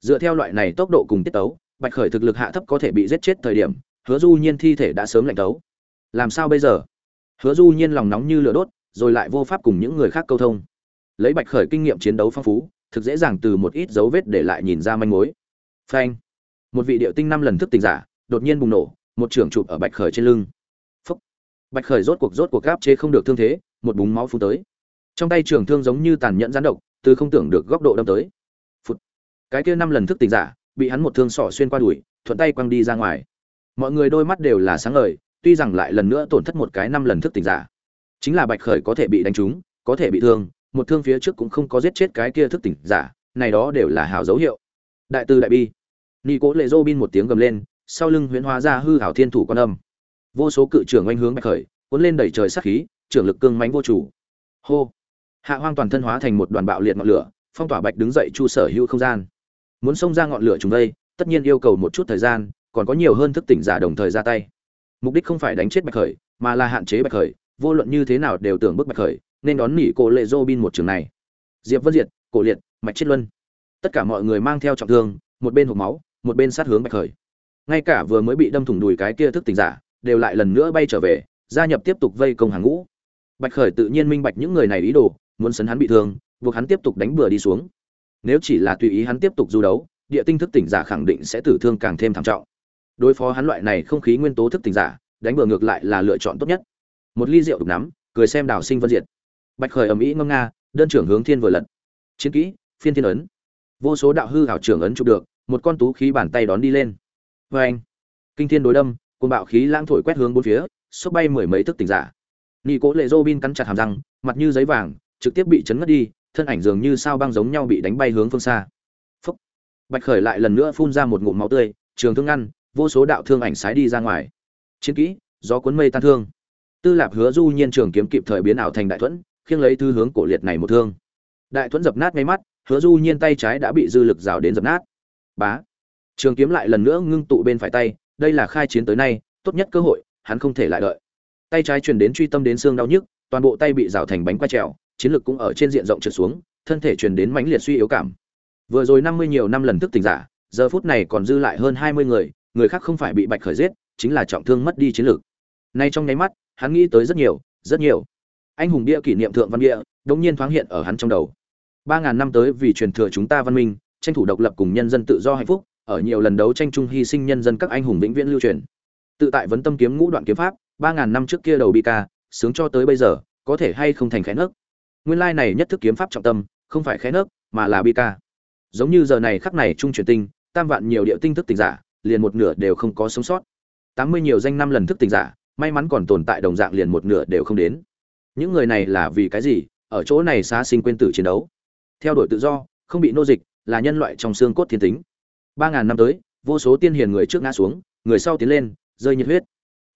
Dựa theo loại này tốc độ cùng tiết tấu, bạch khởi thực lực hạ thấp có thể bị giết chết thời điểm, hứa du nhiên thi thể đã sớm lạnh tấu. Làm sao bây giờ? Hứa du nhiên lòng nóng như lửa đốt, rồi lại vô pháp cùng những người khác câu thông. Lấy bạch khởi kinh nghiệm chiến đấu phong phú, thực dễ dàng từ một ít dấu vết để lại nhìn ra manh mối. Phanh. Một vị điệu tinh năm lần thức tỉnh giả đột nhiên bùng nổ, một trưởng chụp ở bạch khởi trên lưng. Phúc. bạch khởi rốt cuộc rốt cuộc gáp chế không được thương thế, một búng máu phun tới. Trong tay trường thương giống như tàn nhẫn gián độc, từ không tưởng được góc độ đâm tới. Phút. cái kia năm lần thức tỉnh giả, bị hắn một thương sỏ xuyên qua đùi, thuận tay quăng đi ra ngoài. Mọi người đôi mắt đều là sáng ngời, tuy rằng lại lần nữa tổn thất một cái năm lần thức tỉnh giả. Chính là bạch khởi có thể bị đánh trúng, có thể bị thương, một thương phía trước cũng không có giết chết cái kia thức tỉnh giả, này đó đều là hảo dấu hiệu. Đại tư đại bi. Ni cố lệ dô một tiếng gầm lên sau lưng huyễn hóa ra hư hảo thiên thủ quan âm. Vô số cự trưởng oanh hướng bạch khởi, cuốn lên đẩy trời sát khí, trưởng lực cương mánh vô chủ. Hô! Hạ hoang toàn thân hóa thành một đoàn bạo liệt ngọn lửa, phong tỏa bạch đứng dậy chu sở hữu không gian. Muốn xông ra ngọn lửa chúng đây, tất nhiên yêu cầu một chút thời gian, còn có nhiều hơn thức tỉnh giả đồng thời ra tay. Mục đích không phải đánh chết bạch khởi, mà là hạn chế bạch khởi, vô luận như thế nào đều tưởng bức bạch khởi, nên đón nỉ cổ lệ dô bin một trường này. Diệp vân diệt, cổ liệt, mạch chết luân. Tất cả mọi người mang theo trọng thương, một bên hộp máu, một bên sát hướng bạch khởi ngay cả vừa mới bị đâm thủng đùi cái kia thức tỉnh giả, đều lại lần nữa bay trở về, gia nhập tiếp tục vây công hàng ngũ. Bạch khởi tự nhiên minh bạch những người này ý đồ, muốn sấn hắn bị thương, buộc hắn tiếp tục đánh bừa đi xuống. Nếu chỉ là tùy ý hắn tiếp tục du đấu, địa tinh thức tỉnh giả khẳng định sẽ tử thương càng thêm thảm trọng. Đối phó hắn loại này không khí nguyên tố thức tỉnh giả, đánh bừa ngược lại là lựa chọn tốt nhất. Một ly rượu đục nắm, cười xem đào sinh vân diệt. Bạch khởi ầm ĩ ngâm nga, đơn trưởng hướng thiên vừa lật. Chiến kỹ, phiên thiên ấn. Vô số đạo hư hảo trưởng ấn chụp được, một con tú khí bàn tay đón đi lên vê anh, kinh thiên đối đâm côn bạo khí lãng thổi quét hướng bốn phía xốc bay mười mấy thức tỉnh giả. Nị cố lệ dô bin cắn chặt hàm răng, mặt như giấy vàng, trực tiếp bị chấn ngất đi, thân ảnh dường như sao băng giống nhau bị đánh bay hướng phương xa. Phúc. bạch khởi lại lần nữa phun ra một ngụm máu tươi, trường thương ngăn, vô số đạo thương ảnh sái đi ra ngoài. Chiến kỹ, gió cuốn mây tan thương. Tư lạp hứa du nhiên trường kiếm kịp thời biến ảo thành đại thuẫn, khiêng lấy thư hướng cổ liệt này một thương. Đại thuẫn dập nát ngay mắt, hứa du nhiên tay trái đã bị dư lực rào đến dập nát. Bá trường kiếm lại lần nữa ngưng tụ bên phải tay, đây là khai chiến tới nay, tốt nhất cơ hội, hắn không thể lại đợi. Tay trái truyền đến truy tâm đến xương đau nhức, toàn bộ tay bị rào thành bánh quay trèo, chiến lực cũng ở trên diện rộng trượt xuống, thân thể truyền đến mãnh liệt suy yếu cảm. Vừa rồi năm mươi nhiều năm lần thức tỉnh giả, giờ phút này còn dư lại hơn hai mươi người người khác không phải bị bạch khởi giết, chính là trọng thương mất đi chiến lược nay trong nháy mắt, hắn nghĩ tới rất nhiều rất nhiều. Anh hùng bia kỷ niệm thượng văn địa đống nhiên thoáng hiện ở hắn trong đầu. Ba ngàn năm tới vì truyền thừa chúng ta văn minh, tranh thủ độc lập cùng nhân dân tự do hạnh phúc ở nhiều lần đấu tranh chung hy sinh nhân dân các anh hùng vĩnh viễn lưu truyền. Tự tại vấn tâm kiếm ngũ đoạn kiếm pháp, ba ngàn năm trước kia đầu bị ca, sướng cho tới bây giờ, có thể hay không thành khẽ nấc? Nguyên lai này nhất thức kiếm pháp trọng tâm, không phải khẽ nấc, mà là bị ca. Giống như giờ này khắc này trung truyền tinh, tam vạn nhiều điệu tinh thức tỉnh giả, liền một nửa đều không có sống sót. Tám mươi nhiều danh năm lần thức tỉnh giả, may mắn còn tồn tại đồng dạng liền một nửa đều không đến. Những người này là vì cái gì, ở chỗ này xá sinh quên tử chiến đấu? Theo đuổi tự do, không bị nô dịch, là nhân loại trong xương cốt thiên tính ba ngàn năm tới, vô số tiên hiền người trước ngã xuống, người sau tiến lên, rơi nhiệt huyết.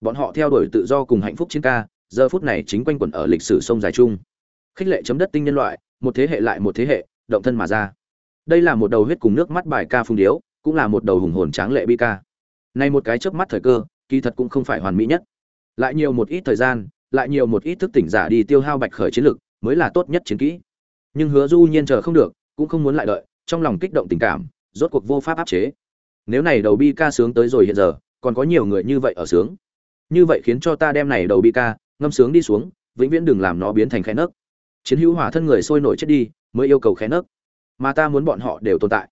Bọn họ theo đuổi tự do cùng hạnh phúc chiến ca, giờ phút này chính quanh quẩn ở lịch sử sông dài chung. Khích lệ chấm đất tinh nhân loại, một thế hệ lại một thế hệ, động thân mà ra. Đây là một đầu huyết cùng nước mắt bài ca phung điếu, cũng là một đầu hùng hồn tráng lệ bi ca. Nay một cái chớp mắt thời cơ, kỳ thật cũng không phải hoàn mỹ nhất. Lại nhiều một ít thời gian, lại nhiều một ít thức tỉnh giả đi tiêu hao bạch khởi chiến lực, mới là tốt nhất chiến kỹ. Nhưng hứa du nhiên chờ không được, cũng không muốn lại đợi, trong lòng kích động tình cảm rốt cuộc vô pháp áp chế. Nếu này đầu bi ca sướng tới rồi hiện giờ, còn có nhiều người như vậy ở sướng. Như vậy khiến cho ta đem này đầu bi ca, ngâm sướng đi xuống, vĩnh viễn đừng làm nó biến thành khẽ nấc. Chiến hữu hỏa thân người sôi nổi chết đi, mới yêu cầu khẽ nấc. Mà ta muốn bọn họ đều tồn tại.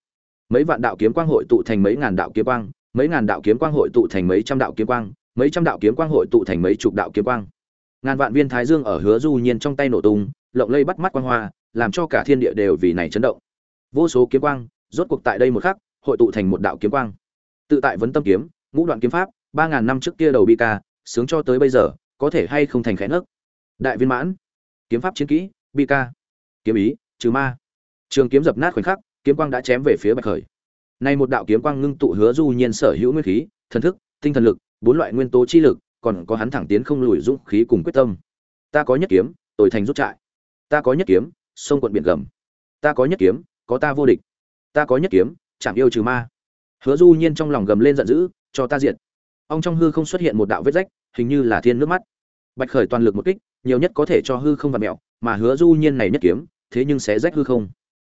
Mấy vạn đạo kiếm quang hội tụ thành mấy ngàn đạo kiếm quang, mấy ngàn đạo kiếm quang hội tụ thành mấy trăm đạo kiếm quang, mấy trăm đạo kiếm quang hội tụ thành mấy chục đạo kiếm quang. Ngàn vạn viên thái dương ở hứa du nhiên trong tay nổ tung, lộng lây bắt mắt quang hoa, làm cho cả thiên địa đều vì này chấn động. Vô số kiếm quang rốt cuộc tại đây một khắc, hội tụ thành một đạo kiếm quang. Tự tại vấn tâm kiếm, ngũ đoạn kiếm pháp, ba ngàn năm trước kia đầu bi ca, sướng cho tới bây giờ, có thể hay không thành khẽ nấc? Đại viên mãn. Kiếm pháp chiến kỹ, bi ca. Kiếm ý, trừ ma. Trường kiếm dập nát khoảnh khắc, kiếm quang đã chém về phía bạch khởi. Nay một đạo kiếm quang ngưng tụ hứa du nhiên sở hữu nguyên khí, thần thức, tinh thần lực, bốn loại nguyên tố chi lực, còn có hắn thẳng tiến không lùi dũng khí cùng quyết tâm. Ta có nhất kiếm tôi thành rút trại. Ta có nhất kiếm, sông quận biển gầm. Ta có nhất kiếm, có ta vô địch ta có nhất kiếm chạm yêu trừ ma. Hứa du nhiên trong lòng gầm lên giận dữ, cho ta diện ông trong hư không xuất hiện một đạo vết rách, hình như là thiên nước mắt. Bạch khởi toàn lực một kích, nhiều nhất có thể cho hư không vặt mẹo mà hứa du nhiên này nhất kiếm, thế nhưng sẽ rách hư không.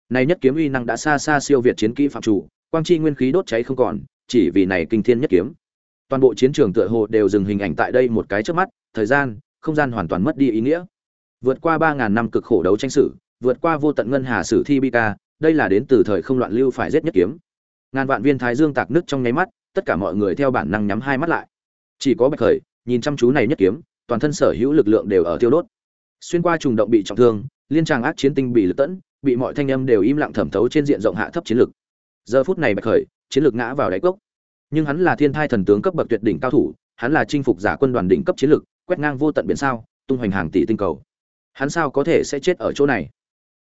Này nhất kiếm uy năng đã xa xa siêu việt chiến kỹ phạm chủ, quang chi nguyên khí đốt cháy không còn, chỉ vì này kinh thiên nhất kiếm. Toàn bộ chiến trường tựa hồ đều dừng hình ảnh tại đây một cái trước mắt, thời gian, không gian hoàn toàn mất đi ý nghĩa. Vượt qua ba ngàn năm cực khổ đấu tranh sử vượt qua vô tận ngân hà sử thi bi ca đây là đến từ thời không loạn lưu phải giết nhất kiếm. Ngàn vạn viên thái dương tạc nước trong nháy mắt, tất cả mọi người theo bản năng nhắm hai mắt lại. Chỉ có bạch khởi, nhìn chăm chú này nhất kiếm, toàn thân sở hữu lực lượng đều ở tiêu đốt. Xuyên qua trùng động bị trọng thương, liên tràng ác chiến tinh bị lực tẫn, bị mọi thanh âm đều im lặng thẩm thấu trên diện rộng hạ thấp chiến lực. Giờ phút này bạch khởi, chiến lực ngã vào đáy cốc. Nhưng hắn là thiên thai thần tướng cấp bậc tuyệt đỉnh cao thủ, hắn là chinh phục giả quân đoàn đỉnh cấp chiến lực, quét ngang vô tận biển sao, tung hoành hàng tỷ tinh cầu. Hắn sao có thể sẽ chết ở chỗ này?